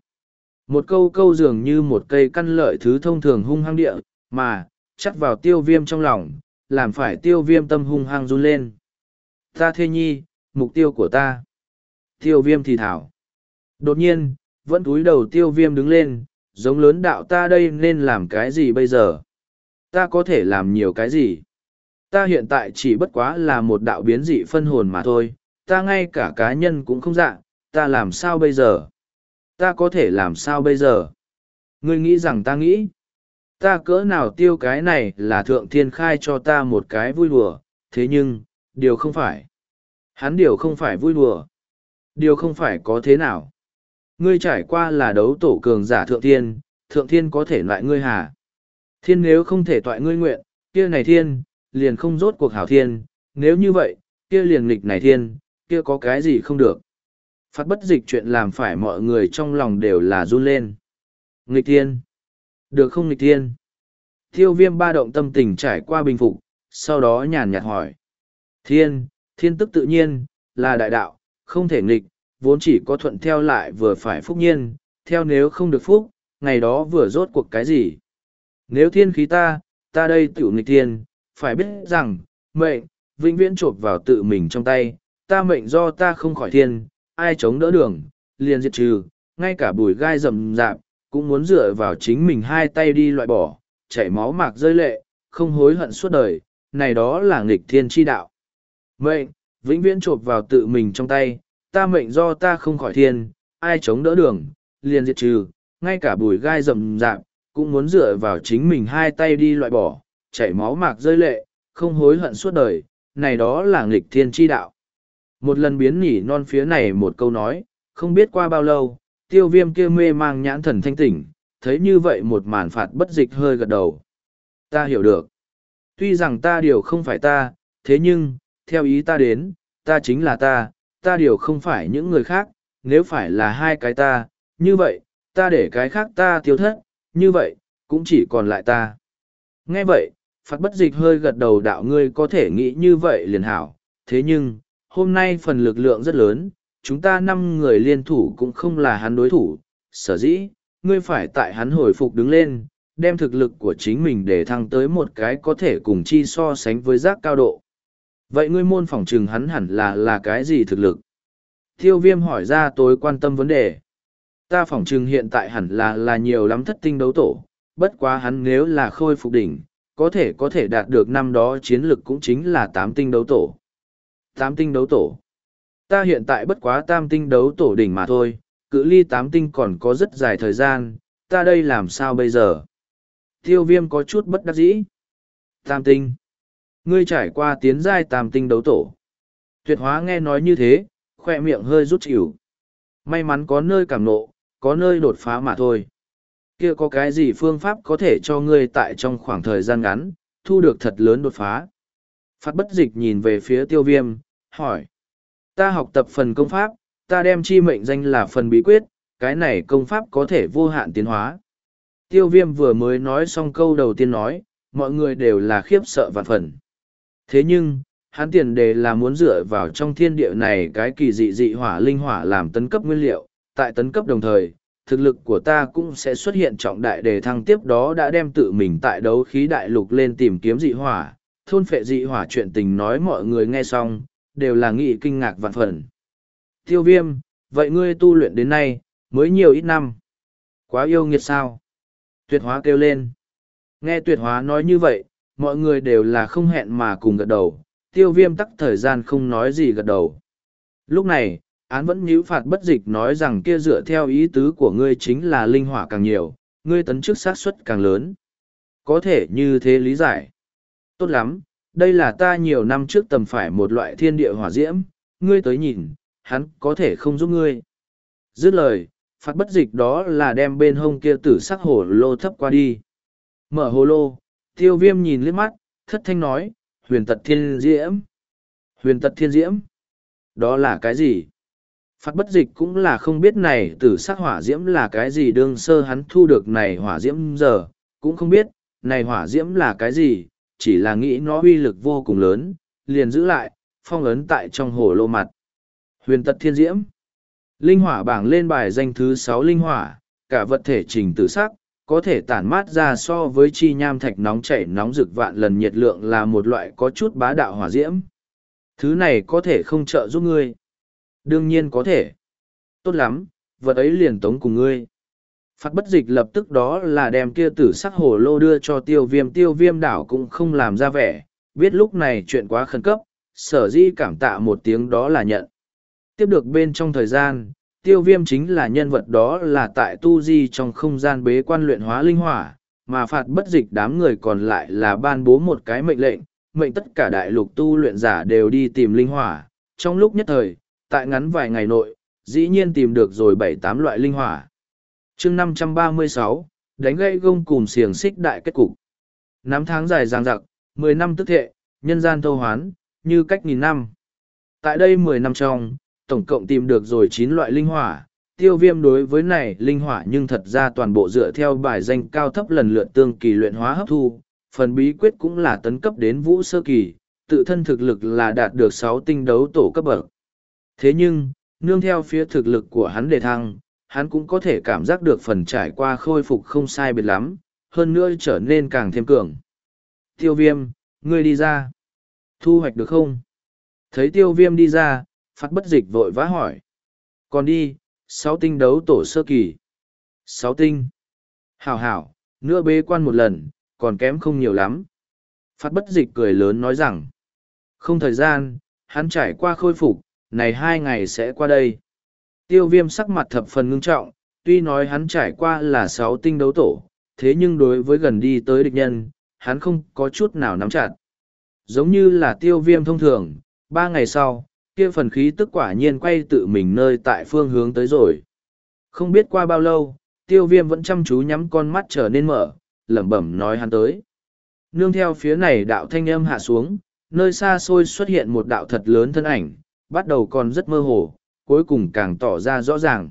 S1: Một câu câu dường như một cây căn lợi thứ thông thường hung hăng địa, mà, chắt vào tiêu viêm trong lòng, làm phải tiêu viêm tâm hung hăng run lên. Ta thê nhi, mục tiêu của ta. Tiêu viêm thì thảo. Đột nhiên, vẫn túi đầu tiêu viêm đứng lên, giống lớn đạo ta đây nên làm cái gì bây giờ? Ta có thể làm nhiều cái gì? Ta hiện tại chỉ bất quá là một đạo biến dị phân hồn mà thôi, ta ngay cả cá nhân cũng không dạng, ta làm sao bây giờ? Ta có thể làm sao bây giờ? Ngươi nghĩ rằng ta nghĩ? Ta cỡ nào tiêu cái này là thượng thiên khai cho ta một cái vui đùa, thế nhưng, điều không phải. Hắn điều không phải vui đùa. Điều không phải có thế nào. Ngươi trải qua là đấu tổ cường giả thượng thiên, thượng thiên có thể loại ngươi hà. Thiên nếu không thể toại ngươi nguyện, kia này thiên, liền không rốt cuộc hảo thiên, nếu như vậy, kia liền nghịch này thiên, kia có cái gì không được. Phát bất dịch chuyện làm phải mọi người trong lòng đều là run lên. Nghịch thiên. Được không nghịch thiên? Tiêu viêm ba động tâm tình trải qua bình phục, sau đó nhàn nhạt hỏi. Thiên, thiên tức tự nhiên, là đại đạo, không thể nghịch, vốn chỉ có thuận theo lại vừa phải phúc nhiên, theo nếu không được phúc, ngày đó vừa rốt cuộc cái gì. Nếu thiên khí ta, ta đây tiểu nghịch thiên, phải biết rằng, mệnh, vĩnh viễn chộp vào tự mình trong tay, ta mệnh do ta không khỏi thiên, ai chống đỡ đường, liền diệt trừ, ngay cả bùi gai rầm rạp, cũng muốn dựa vào chính mình hai tay đi loại bỏ, chảy máu mạc rơi lệ, không hối hận suốt đời, này đó là nghịch thiên chi đạo. Mệnh, vĩnh viễn chộp vào tự mình trong tay, ta mệnh do ta không khỏi thiên, ai chống đỡ đường, liền diệt trừ, ngay cả bùi gai rầm rạp, cũng muốn dựa vào chính mình hai tay đi loại bỏ, chảy máu mạc rơi lệ, không hối hận suốt đời, này đó là nghịch thiên chi đạo. Một lần biến nỉ non phía này một câu nói, không biết qua bao lâu, tiêu viêm kia mê mang nhãn thần thanh tỉnh, thấy như vậy một màn phạt bất dịch hơi gật đầu. Ta hiểu được. Tuy rằng ta điều không phải ta, thế nhưng, theo ý ta đến, ta chính là ta, ta điều không phải những người khác, nếu phải là hai cái ta, như vậy, ta để cái khác ta tiêu thất, như vậy, cũng chỉ còn lại ta. Nghe vậy, phạt bất dịch hơi gật đầu đạo ngươi có thể nghĩ như vậy liền hảo, thế nhưng, hôm nay phần lực lượng rất lớn, chúng ta năm người liên thủ cũng không là hắn đối thủ, sở dĩ, ngươi phải tại hắn hồi phục đứng lên, đem thực lực của chính mình để thăng tới một cái có thể cùng chi so sánh với giác cao độ. Vậy ngươi môn phỏng trừng hắn hẳn là là cái gì thực lực? Thiêu viêm hỏi ra tối quan tâm vấn đề. Ta phỏng trừng hiện tại hẳn là là nhiều lắm thất tinh đấu tổ, bất quá hắn nếu là khôi phục đỉnh, có thể có thể đạt được năm đó chiến lực cũng chính là tám tinh đấu tổ. Tám tinh đấu tổ. Ta hiện tại bất quá tam tinh đấu tổ đỉnh mà thôi, cự ly tám tinh còn có rất dài thời gian, ta đây làm sao bây giờ? Tiêu viêm có chút bất đắc dĩ. Tam tinh. ngươi trải qua tiến giai tam tinh đấu tổ. Tuyệt hóa nghe nói như thế, khoe miệng hơi rút chịu. May mắn có nơi cảm nộ, có nơi đột phá mà thôi. Kia có cái gì phương pháp có thể cho ngươi tại trong khoảng thời gian ngắn, thu được thật lớn đột phá. Phát bất dịch nhìn về phía tiêu viêm, hỏi. Ta học tập phần công pháp, ta đem chi mệnh danh là phần bí quyết, cái này công pháp có thể vô hạn tiến hóa. Tiêu viêm vừa mới nói xong câu đầu tiên nói, mọi người đều là khiếp sợ vạn phần. Thế nhưng, hắn tiền đề là muốn dựa vào trong thiên địa này cái kỳ dị dị hỏa linh hỏa làm tấn cấp nguyên liệu, tại tấn cấp đồng thời, thực lực của ta cũng sẽ xuất hiện trọng đại đề thăng tiếp đó đã đem tự mình tại đấu khí đại lục lên tìm kiếm dị hỏa, thôn phệ dị hỏa chuyện tình nói mọi người nghe xong, đều là nghị kinh ngạc vạn phần. Tiêu viêm, vậy ngươi tu luyện đến nay, mới nhiều ít năm. Quá yêu nghiệt sao? Tuyệt hóa kêu lên. Nghe tuyệt hóa nói như vậy, mọi người đều là không hẹn mà cùng gật đầu, tiêu viêm tắc thời gian không nói gì gật đầu. Lúc này, án vẫn nhíu phạt bất dịch nói rằng kia dựa theo ý tứ của ngươi chính là linh hỏa càng nhiều, ngươi tấn chức xác suất càng lớn. Có thể như thế lý giải. Tốt lắm, đây là ta nhiều năm trước tầm phải một loại thiên địa hỏa diễm, ngươi tới nhìn, hắn có thể không giúp ngươi. Dứt lời, phạt bất dịch đó là đem bên hông kia tử sắc hồ lô thấp qua đi. Mở hồ lô, tiêu viêm nhìn liếc mắt, thất thanh nói, huyền tật thiên diễm. Huyền tật thiên diễm? Đó là cái gì? Phạt bất dịch cũng là không biết này tử sắc hỏa diễm là cái gì đương sơ hắn thu được này hỏa diễm giờ, cũng không biết, này hỏa diễm là cái gì, chỉ là nghĩ nó uy lực vô cùng lớn, liền giữ lại, phong ấn tại trong hồ lô mặt. Huyền tật thiên diễm. Linh hỏa bảng lên bài danh thứ sáu linh hỏa, cả vật thể trình tự sắc, có thể tản mát ra so với chi nham thạch nóng chảy nóng rực vạn lần nhiệt lượng là một loại có chút bá đạo hỏa diễm. Thứ này có thể không trợ giúp ngươi. Đương nhiên có thể. Tốt lắm, vật ấy liền tống cùng ngươi. Phát bất dịch lập tức đó là đem kia tử sắc hồ lô đưa cho tiêu viêm tiêu viêm đảo cũng không làm ra vẻ, biết lúc này chuyện quá khẩn cấp, sở di cảm tạ một tiếng đó là nhận. Tiếp được bên trong thời gian, tiêu viêm chính là nhân vật đó là tại tu di trong không gian bế quan luyện hóa linh hỏa, mà phạt bất dịch đám người còn lại là ban bố một cái mệnh lệnh, mệnh tất cả đại lục tu luyện giả đều đi tìm linh hỏa. Trong lúc nhất thời, tại ngắn vài ngày nội, dĩ nhiên tìm được rồi bảy tám loại linh hỏa chương năm trăm ba mươi sáu đánh gãy gông cùng xiềng xích đại kết cục. Năm tháng dài dằng dặc, mười năm tức thệ, nhân gian thâu hoán, như cách nghìn năm. Tại đây mười năm trong, tổng cộng tìm được rồi chín loại linh hỏa. Tiêu viêm đối với này linh hỏa nhưng thật ra toàn bộ dựa theo bài danh cao thấp lần lượt tương kỳ luyện hóa hấp thu, phần bí quyết cũng là tấn cấp đến vũ sơ kỳ, tự thân thực lực là đạt được sáu tinh đấu tổ cấp bậc. Thế nhưng, nương theo phía thực lực của hắn đề thăng, hắn cũng có thể cảm giác được phần trải qua khôi phục không sai biệt lắm, hơn nữa trở nên càng thêm cường. Tiêu viêm, ngươi đi ra. Thu hoạch được không? Thấy tiêu viêm đi ra, phát bất dịch vội vã hỏi. Còn đi, sáu tinh đấu tổ sơ kỳ. Sáu tinh. Hảo hảo, nữa bế quan một lần, còn kém không nhiều lắm. Phát bất dịch cười lớn nói rằng. Không thời gian, hắn trải qua khôi phục, này hai ngày sẽ qua đây. Tiêu viêm sắc mặt thập phần ngưng trọng, tuy nói hắn trải qua là sáu tinh đấu tổ, thế nhưng đối với gần đi tới địch nhân, hắn không có chút nào nắm chặt. Giống như là tiêu viêm thông thường, ba ngày sau, kia phần khí tức quả nhiên quay tự mình nơi tại phương hướng tới rồi. Không biết qua bao lâu, tiêu viêm vẫn chăm chú nhắm con mắt trở nên mở, lẩm bẩm nói hắn tới. Nương theo phía này đạo thanh âm hạ xuống, nơi xa xôi xuất hiện một đạo thật lớn thân ảnh, bắt đầu còn rất mơ hồ, cuối cùng càng tỏ ra rõ ràng.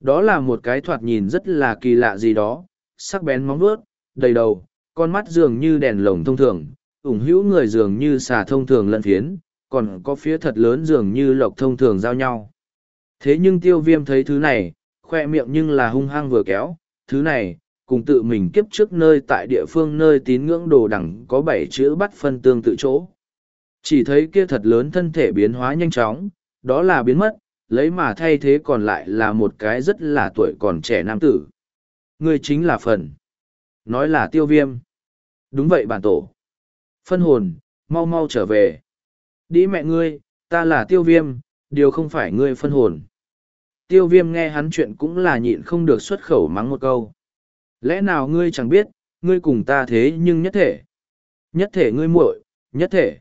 S1: Đó là một cái thoạt nhìn rất là kỳ lạ gì đó, sắc bén móng vuốt, đầy đầu, con mắt dường như đèn lồng thông thường, ủng hữu người dường như xà thông thường lẫn phiến, còn có phía thật lớn dường như lộc thông thường giao nhau. Thế nhưng tiêu viêm thấy thứ này, khoe miệng nhưng là hung hăng vừa kéo, thứ này, cùng tự mình kiếp trước nơi tại địa phương nơi tín ngưỡng đồ đẳng có bảy chữ bắt phân tương tự chỗ. Chỉ thấy kia thật lớn thân thể biến hóa nhanh chóng, đó là biến mất, lấy mà thay thế còn lại là một cái rất là tuổi còn trẻ nam tử. Người chính là phần. Nói là tiêu viêm. Đúng vậy bản tổ. Phân hồn, mau mau trở về. Đi mẹ ngươi, ta là tiêu viêm, điều không phải ngươi phân hồn. Tiêu viêm nghe hắn chuyện cũng là nhịn không được xuất khẩu mắng một câu. Lẽ nào ngươi chẳng biết, ngươi cùng ta thế nhưng nhất thể. Nhất thể ngươi muội, nhất thể.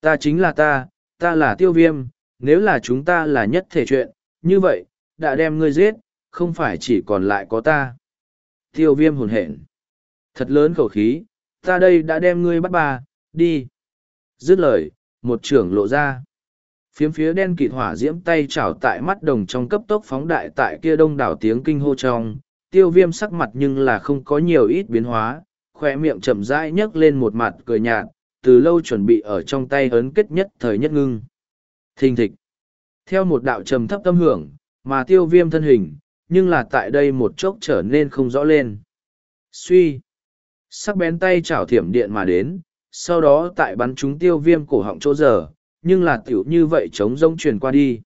S1: Ta chính là ta, ta là tiêu viêm, nếu là chúng ta là nhất thể chuyện, như vậy, đã đem ngươi giết, không phải chỉ còn lại có ta. Tiêu viêm hồn hển. Thật lớn khẩu khí, ta đây đã đem ngươi bắt bà, đi. Dứt lời, một trưởng lộ ra. Phiếm phía đen kịt hỏa diễm tay chảo tại mắt đồng trong cấp tốc phóng đại tại kia đông đảo tiếng kinh hô trong, tiêu viêm sắc mặt nhưng là không có nhiều ít biến hóa, khoe miệng chậm rãi nhấc lên một mặt cười nhạt, từ lâu chuẩn bị ở trong tay ấn kết nhất thời nhất ngưng. Thình thịch. Theo một đạo trầm thấp tâm hưởng, mà tiêu viêm thân hình, nhưng là tại đây một chốc trở nên không rõ lên. Suy. Sắc bén tay chảo thiểm điện mà đến, sau đó tại bắn chúng tiêu viêm cổ họng chỗ giờ, nhưng là tiểu như vậy chống rông truyền qua đi.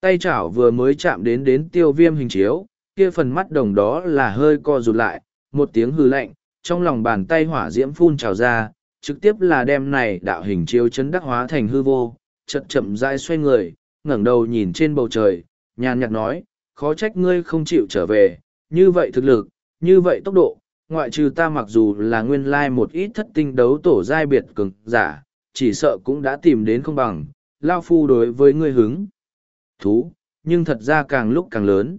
S1: Tay chảo vừa mới chạm đến đến tiêu viêm hình chiếu, kia phần mắt đồng đó là hơi co rụt lại, một tiếng hư lạnh, trong lòng bàn tay hỏa diễm phun trào ra, trực tiếp là đem này đạo hình chiếu chấn đắc hóa thành hư vô, chậm chậm rãi xoay người, ngẩng đầu nhìn trên bầu trời, nhàn nhạt nói, khó trách ngươi không chịu trở về, như vậy thực lực, như vậy tốc độ, ngoại trừ ta mặc dù là nguyên lai một ít thất tinh đấu tổ giai biệt cường giả, chỉ sợ cũng đã tìm đến không bằng, lao phu đối với ngươi hứng. Thú, nhưng thật ra càng lúc càng lớn.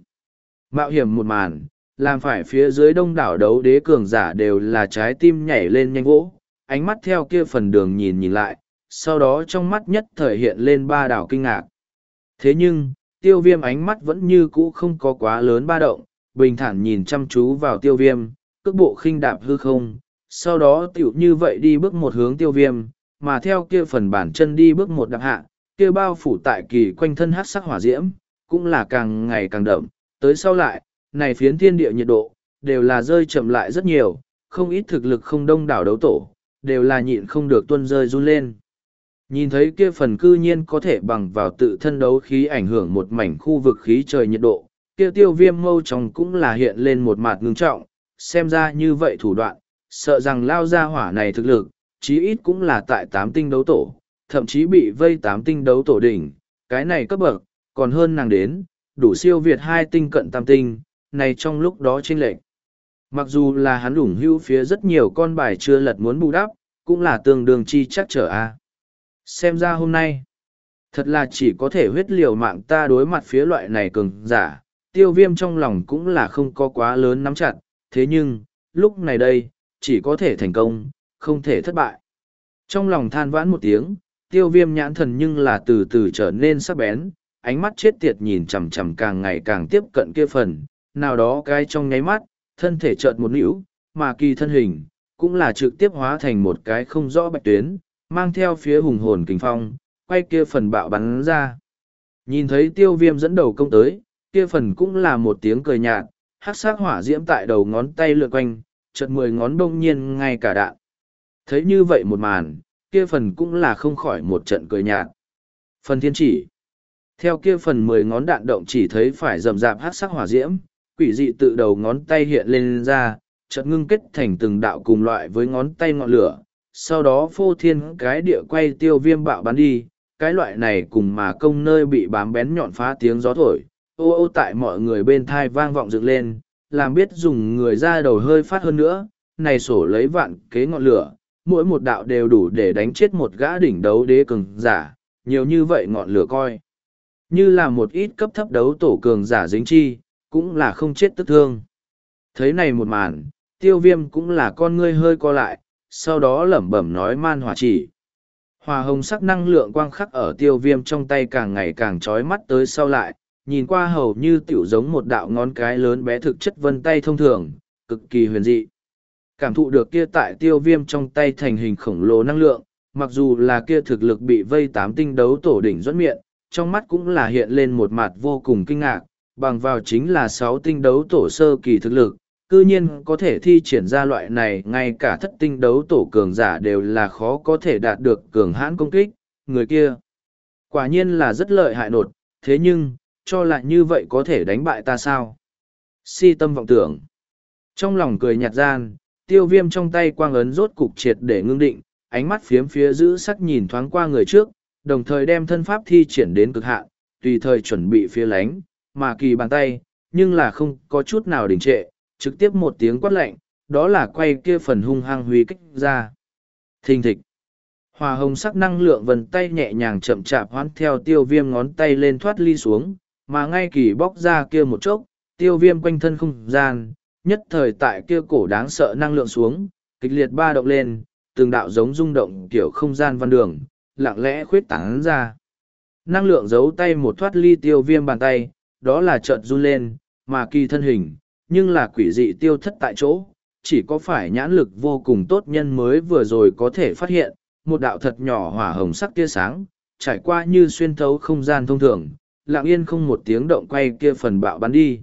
S1: Mạo hiểm một màn, làm phải phía dưới đông đảo đấu đế cường giả đều là trái tim nhảy lên nhanh vỗ, ánh mắt theo kia phần đường nhìn nhìn lại, sau đó trong mắt nhất thời hiện lên ba đảo kinh ngạc. Thế nhưng, tiêu viêm ánh mắt vẫn như cũ không có quá lớn ba động, bình thản nhìn chăm chú vào tiêu viêm, cước bộ khinh đạp hư không, sau đó tiểu như vậy đi bước một hướng tiêu viêm, mà theo kia phần bản chân đi bước một đạp hạ, kia bao phủ tại kỳ quanh thân hát sắc hỏa diễm, cũng là càng ngày càng đậm, tới sau lại, này phiến thiên địa nhiệt độ, đều là rơi chậm lại rất nhiều, không ít thực lực không đông đảo đấu tổ, đều là nhịn không được tuân rơi run lên. Nhìn thấy kia phần cư nhiên có thể bằng vào tự thân đấu khí ảnh hưởng một mảnh khu vực khí trời nhiệt độ, kia tiêu viêm mâu trong cũng là hiện lên một mặt ngưng trọng, xem ra như vậy thủ đoạn, sợ rằng lao ra hỏa này thực lực, chí ít cũng là tại tám tinh đấu tổ, thậm chí bị vây tám tinh đấu tổ đỉnh, cái này cấp bậc, còn hơn nàng đến, đủ siêu việt hai tinh cận tam tinh, này trong lúc đó chênh lệch. Mặc dù là hắn ủng hưu phía rất nhiều con bài chưa lật muốn bù đắp, cũng là tương đương chi chắc trở a. Xem ra hôm nay, thật là chỉ có thể huyết liều mạng ta đối mặt phía loại này cường giả, tiêu viêm trong lòng cũng là không có quá lớn nắm chặt, thế nhưng, lúc này đây, chỉ có thể thành công, không thể thất bại. Trong lòng than vãn một tiếng, tiêu viêm nhãn thần nhưng là từ từ trở nên sắc bén, ánh mắt chết tiệt nhìn chằm chằm càng ngày càng tiếp cận kia phần, nào đó cái trong nháy mắt, thân thể chợt một nữ, mà kỳ thân hình, cũng là trực tiếp hóa thành một cái không rõ bạch tuyến, mang theo phía hùng hồn kinh phong, quay kia phần bạo bắn ra. Nhìn thấy tiêu viêm dẫn đầu công tới, kia phần cũng là một tiếng cười nhạt, hát sát hỏa diễm tại đầu ngón tay lượn quanh, chợt mười ngón đông nhiên ngay cả đạn. Thấy như vậy một màn, kia phần cũng là không khỏi một trận cười nhạt. Phần thiên chỉ. Theo kia phần mười ngón đạn động chỉ thấy phải rầm rạp hát sắc hỏa diễm, quỷ dị tự đầu ngón tay hiện lên ra, chợt ngưng kết thành từng đạo cùng loại với ngón tay ngọn lửa. Sau đó phô thiên cái địa quay tiêu viêm bạo bắn đi, cái loại này cùng mà công nơi bị bám bén nhọn phá tiếng gió thổi, ô ô tại mọi người bên thai vang vọng dựng lên, làm biết dùng người ra đầu hơi phát hơn nữa, này sổ lấy vạn kế ngọn lửa, mỗi một đạo đều đủ để đánh chết một gã đỉnh đấu đế cường giả, nhiều như vậy ngọn lửa coi. Như là một ít cấp thấp đấu tổ cường giả dính chi, cũng là không chết tức thương. Thấy này một màn, tiêu viêm cũng là con ngươi hơi co lại, sau đó lẩm bẩm nói man hỏa chỉ. Hòa hồng sắc năng lượng quang khắc ở tiêu viêm trong tay càng ngày càng trói mắt tới sau lại, nhìn qua hầu như tiểu giống một đạo ngón cái lớn bé thực chất vân tay thông thường, cực kỳ huyền dị. Cảm thụ được kia tại tiêu viêm trong tay thành hình khổng lồ năng lượng, mặc dù là kia thực lực bị vây tám tinh đấu tổ đỉnh dẫn miệng, trong mắt cũng là hiện lên một mặt vô cùng kinh ngạc, bằng vào chính là sáu tinh đấu tổ sơ kỳ thực lực, cư nhiên có thể thi triển ra loại này ngay cả thất tinh đấu tổ cường giả đều là khó có thể đạt được cường hãn công kích, người kia. Quả nhiên là rất lợi hại nột, thế nhưng, cho lại như vậy có thể đánh bại ta sao? Si tâm vọng tưởng. Trong lòng cười nhạt gian, tiêu viêm trong tay quang ấn rốt cục triệt để ngưng định, ánh mắt phiếm phía giữ sắc nhìn thoáng qua người trước, đồng thời đem thân pháp thi triển đến cực hạn, tùy thời chuẩn bị phía lánh, mà kỳ bàn tay, nhưng là không có chút nào đình trệ, trực tiếp một tiếng quát lạnh, đó là quay kia phần hung hăng huy kích ra. Thình thịch. Hòa hồng sắc năng lượng vần tay nhẹ nhàng chậm chạp hoán theo tiêu viêm ngón tay lên thoát ly xuống, mà ngay kỳ bóc ra kia một chốc, tiêu viêm quanh thân không gian, nhất thời tại kia cổ đáng sợ năng lượng xuống, kịch liệt ba động lên, từng đạo giống rung động kiểu không gian văn đường, lặng lẽ khuyết tán ra. Năng lượng giấu tay một thoát ly tiêu viêm bàn tay, đó là chợt run lên, mà kỳ thân hình, nhưng là quỷ dị tiêu thất tại chỗ, chỉ có phải nhãn lực vô cùng tốt nhân mới vừa rồi có thể phát hiện, một đạo thật nhỏ hỏa hồng sắc tia sáng, trải qua như xuyên thấu không gian thông thường, lặng yên không một tiếng động quay kia phần bạo bắn đi.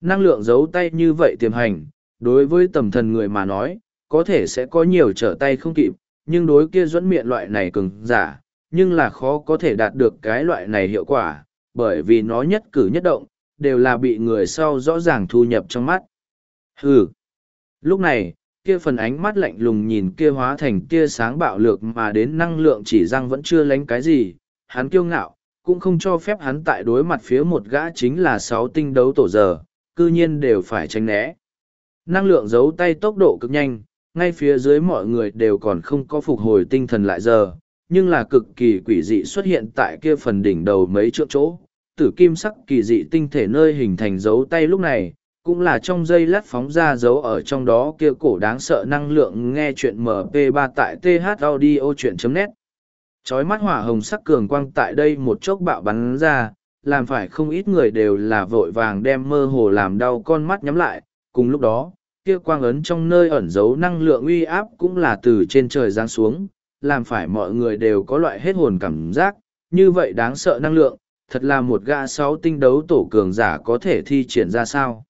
S1: Năng lượng giấu tay như vậy tiềm hành, đối với tầm thần người mà nói, có thể sẽ có nhiều trở tay không kịp, nhưng đối kia dẫn miệng loại này cứng, giả, nhưng là khó có thể đạt được cái loại này hiệu quả, bởi vì nó nhất cử nhất động, đều là bị người sau rõ ràng thu nhập trong mắt. Hừ! Lúc này, kia phần ánh mắt lạnh lùng nhìn kia hóa thành kia sáng bạo lược mà đến năng lượng chỉ răng vẫn chưa lánh cái gì, hắn kiêu ngạo, cũng không cho phép hắn tại đối mặt phía một gã chính là sáu tinh đấu tổ giờ, cư nhiên đều phải tránh né. Năng lượng giấu tay tốc độ cực nhanh, ngay phía dưới mọi người đều còn không có phục hồi tinh thần lại giờ, nhưng là cực kỳ quỷ dị xuất hiện tại kia phần đỉnh đầu mấy trượng chỗ. Tử kim sắc kỳ dị tinh thể nơi hình thành dấu tay lúc này, cũng là trong dây lát phóng ra dấu ở trong đó kia cổ đáng sợ năng lượng nghe chuyện MP3 tại thaudio.net. Chói mắt hỏa hồng sắc cường quang tại đây một chốc bạo bắn ra, làm phải không ít người đều là vội vàng đem mơ hồ làm đau con mắt nhắm lại. Cùng lúc đó, kia quang ấn trong nơi ẩn giấu năng lượng uy áp cũng là từ trên trời giáng xuống, làm phải mọi người đều có loại hết hồn cảm giác, như vậy đáng sợ năng lượng, thật là một gã sáu tinh đấu tổ cường giả có thể thi triển ra sao.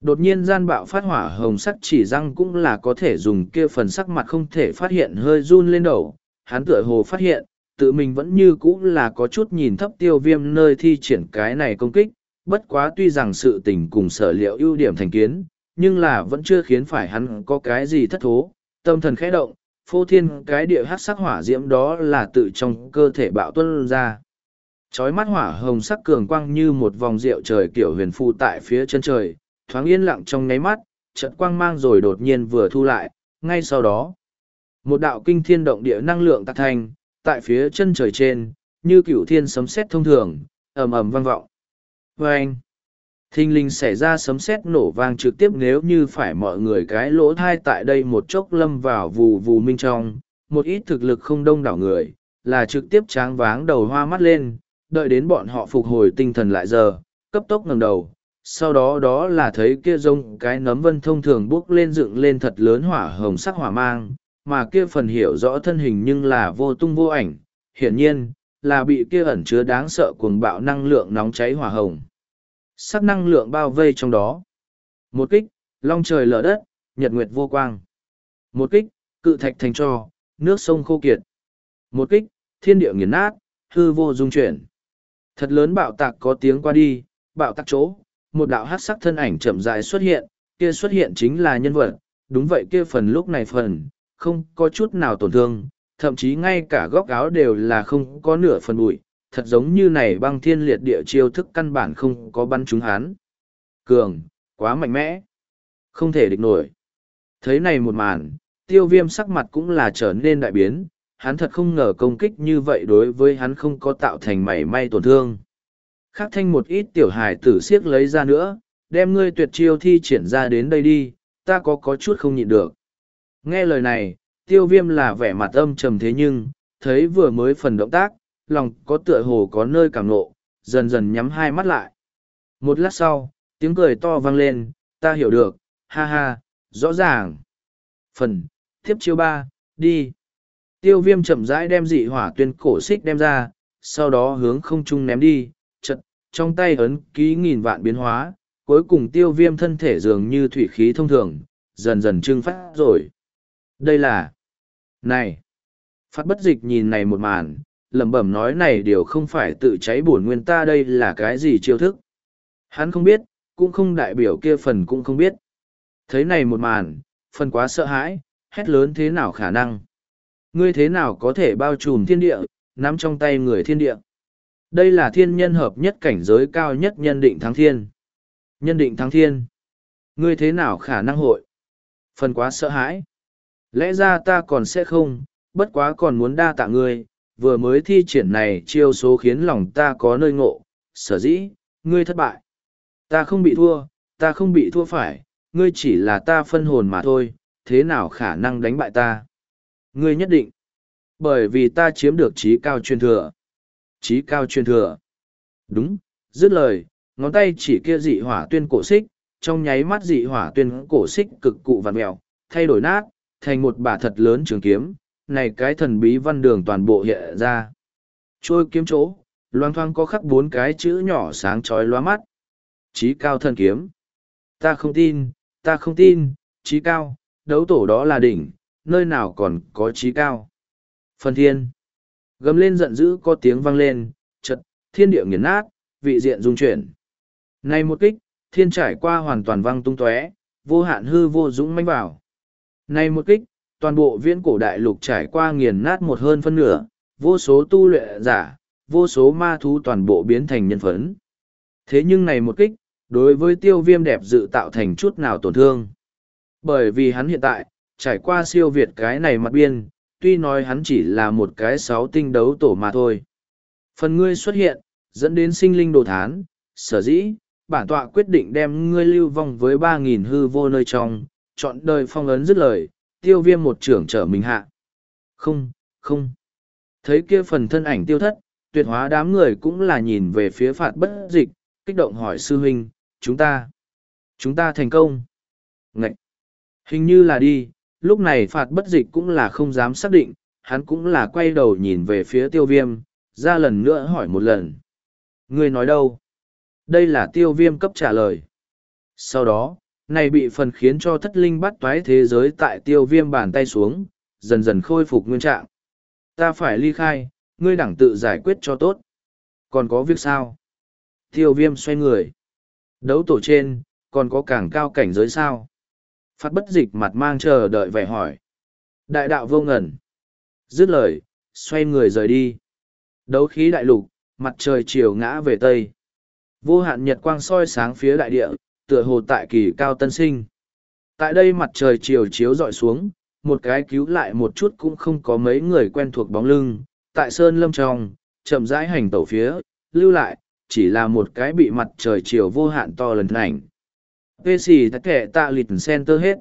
S1: Đột nhiên gian bạo phát hỏa hồng sắc chỉ răng cũng là có thể dùng kia phần sắc mặt không thể phát hiện hơi run lên đầu, hắn tựa hồ phát hiện, tự mình vẫn như cũ là có chút nhìn thấp tiêu viêm nơi thi triển cái này công kích, bất quá tuy rằng sự tình cùng sở liệu ưu điểm thành kiến, nhưng là vẫn chưa khiến phải hắn có cái gì thất thố, tâm thần khẽ động, phô thiên cái địa hát sắc hỏa diễm đó là tự trong cơ thể bạo tuân ra. Chói mắt hỏa hồng sắc cường quang như một vòng rượu trời kiểu huyền phù tại phía chân trời, thoáng yên lặng trong nháy mắt, trận quang mang rồi đột nhiên vừa thu lại, ngay sau đó. Một đạo kinh thiên động địa năng lượng tạc thành, tại phía chân trời trên, như cửu thiên sấm sét thông thường, ầm ầm vang vọng. Vâng! Thinh linh xảy ra sấm sét nổ vang trực tiếp nếu như phải mọi người cái lỗ thai tại đây một chốc lâm vào vù vù minh trong, một ít thực lực không đông đảo người, là trực tiếp tráng váng đầu hoa mắt lên, đợi đến bọn họ phục hồi tinh thần lại giờ, cấp tốc ngẩng đầu. Sau đó đó là thấy kia rông cái nấm vân thông thường bước lên dựng lên thật lớn hỏa hồng sắc hỏa mang, mà kia phần hiểu rõ thân hình nhưng là vô tung vô ảnh, hiển nhiên, là bị kia ẩn chứa đáng sợ cuồng bạo năng lượng nóng cháy hỏa hồng sắc năng lượng bao vây trong đó. Một kích, long trời lở đất, nhật nguyệt vô quang. Một kích, cự thạch thành trò, nước sông khô kiệt. Một kích, thiên địa nghiền nát, hư vô dung chuyển. Thật lớn bạo tạc có tiếng qua đi, bạo tạc chỗ, một đạo hát sắc thân ảnh chậm rãi xuất hiện, kia xuất hiện chính là nhân vật, đúng vậy kia phần lúc này phần, không có chút nào tổn thương, thậm chí ngay cả góc áo đều là không có nửa phần bụi, thật giống như này băng thiên liệt địa chiêu thức căn bản không có bắn trúng hắn. Cường, quá mạnh mẽ, không thể địch nổi. Thấy này một màn, tiêu viêm sắc mặt cũng là trở nên đại biến, hắn thật không ngờ công kích như vậy đối với hắn không có tạo thành mảy may tổn thương. Khắc thanh một ít tiểu hài tử siếc lấy ra nữa, đem ngươi tuyệt chiêu thi triển ra đến đây đi, ta có có chút không nhịn được. Nghe lời này, tiêu viêm là vẻ mặt âm trầm thế nhưng, thấy vừa mới phần động tác, lòng có tựa hồ có nơi cảm nộ, dần dần nhắm hai mắt lại. Một lát sau, tiếng cười to vang lên, ta hiểu được, ha ha, rõ ràng. Phần, tiếp chiêu ba, đi. Tiêu viêm chậm rãi đem dị hỏa tuyên cổ xích đem ra, sau đó hướng không trung ném đi, chật, trong tay ấn ký nghìn vạn biến hóa, cuối cùng tiêu viêm thân thể dường như thủy khí thông thường, dần dần trưng phát rồi. Đây là... Này! Phát bất dịch nhìn này một màn, lẩm bẩm nói này điều không phải tự cháy bổn nguyên ta đây là cái gì chiêu thức. Hắn không biết, cũng không đại biểu kia phần cũng không biết. Thấy này một màn, phần quá sợ hãi, hét lớn thế nào khả năng. Ngươi thế nào có thể bao trùm thiên địa, nắm trong tay người thiên địa. Đây là thiên nhân hợp nhất cảnh giới cao nhất nhân định thắng thiên. Nhân định thắng thiên. Ngươi thế nào khả năng hội? Phần quá sợ hãi. Lẽ ra ta còn sẽ không, bất quá còn muốn đa tạ ngươi, vừa mới thi triển này chiêu số khiến lòng ta có nơi ngộ, sở dĩ, ngươi thất bại. Ta không bị thua, ta không bị thua phải, ngươi chỉ là ta phân hồn mà thôi, thế nào khả năng đánh bại ta? Ngươi nhất định, bởi vì ta chiếm được trí cao truyền thừa. Trí cao truyền thừa. Đúng, dứt lời, ngón tay chỉ kia dị hỏa tuyên cổ xích, trong nháy mắt dị hỏa tuyên cổ xích cực cụ vặn mèo, thay đổi nát, thành một bả thật lớn trường kiếm, này cái thần bí văn đường toàn bộ hiện ra. Trôi kiếm chỗ, loang thoang có khắc bốn cái chữ nhỏ sáng chói lóa mắt. Chí cao thần kiếm. Ta không tin, ta không tin, chí cao, đấu tổ đó là đỉnh, nơi nào còn có chí cao. Phần thiên. Gầm lên giận dữ có tiếng vang lên, chật, thiên địa nghiền nát, vị diện dung chuyển. Này một kích, thiên trải qua hoàn toàn văng tung tóe, vô hạn hư vô dũng manh vào. Này một kích, toàn bộ viễn cổ đại lục trải qua nghiền nát một hơn phân nửa, vô số tu luyện giả, vô số ma thú toàn bộ biến thành nhân phấn. Thế nhưng này một kích, đối với tiêu viêm đẹp dự tạo thành chút nào tổn thương. Bởi vì hắn hiện tại, trải qua siêu việt cái này mặt biên, tuy nói hắn chỉ là một cái sáu tinh đấu tổ mà thôi. Phần ngươi xuất hiện, dẫn đến sinh linh đồ thán, sở dĩ, bản tọa quyết định đem ngươi lưu vong với ba nghìn hư vô nơi trong, chọn đời phong ấn dứt lời, tiêu viêm một trưởng trở mình hạ. Không, không. Thấy kia phần thân ảnh tiêu thất, tuyệt hóa đám người cũng là nhìn về phía phạt bất dịch, kích động hỏi sư huynh, chúng ta, chúng ta thành công. Ngậy! Hình như là đi, lúc này phạt bất dịch cũng là không dám xác định, hắn cũng là quay đầu nhìn về phía tiêu viêm, ra lần nữa hỏi một lần. Người nói đâu? Đây là tiêu viêm cấp trả lời. Sau đó, này bị phần khiến cho thất linh bắt toái thế giới tại tiêu viêm bàn tay xuống, dần dần khôi phục nguyên trạng. Ta phải ly khai, ngươi đẳng tự giải quyết cho tốt. Còn có việc sao? Tiêu viêm xoay người. Đấu tổ trên, còn có càng cao cảnh giới sao? Phát bất dịch mặt mang chờ đợi vẻ hỏi. Đại đạo vô ngẩn. Dứt lời, xoay người rời đi. Đấu khí đại lục, mặt trời chiều ngã về tây. Vô hạn nhật quang soi sáng phía đại địa, tựa hồ tại kỳ cao tân sinh. Tại đây mặt trời chiều chiếu dọi xuống, một cái cứu lại một chút cũng không có mấy người quen thuộc bóng lưng, tại sơn lâm trong, chậm rãi hành tẩu phía, lưu lại, chỉ là một cái bị mặt trời chiều vô hạn to lần ảnh. Vê xì thật kẻ tạ lịt center hết.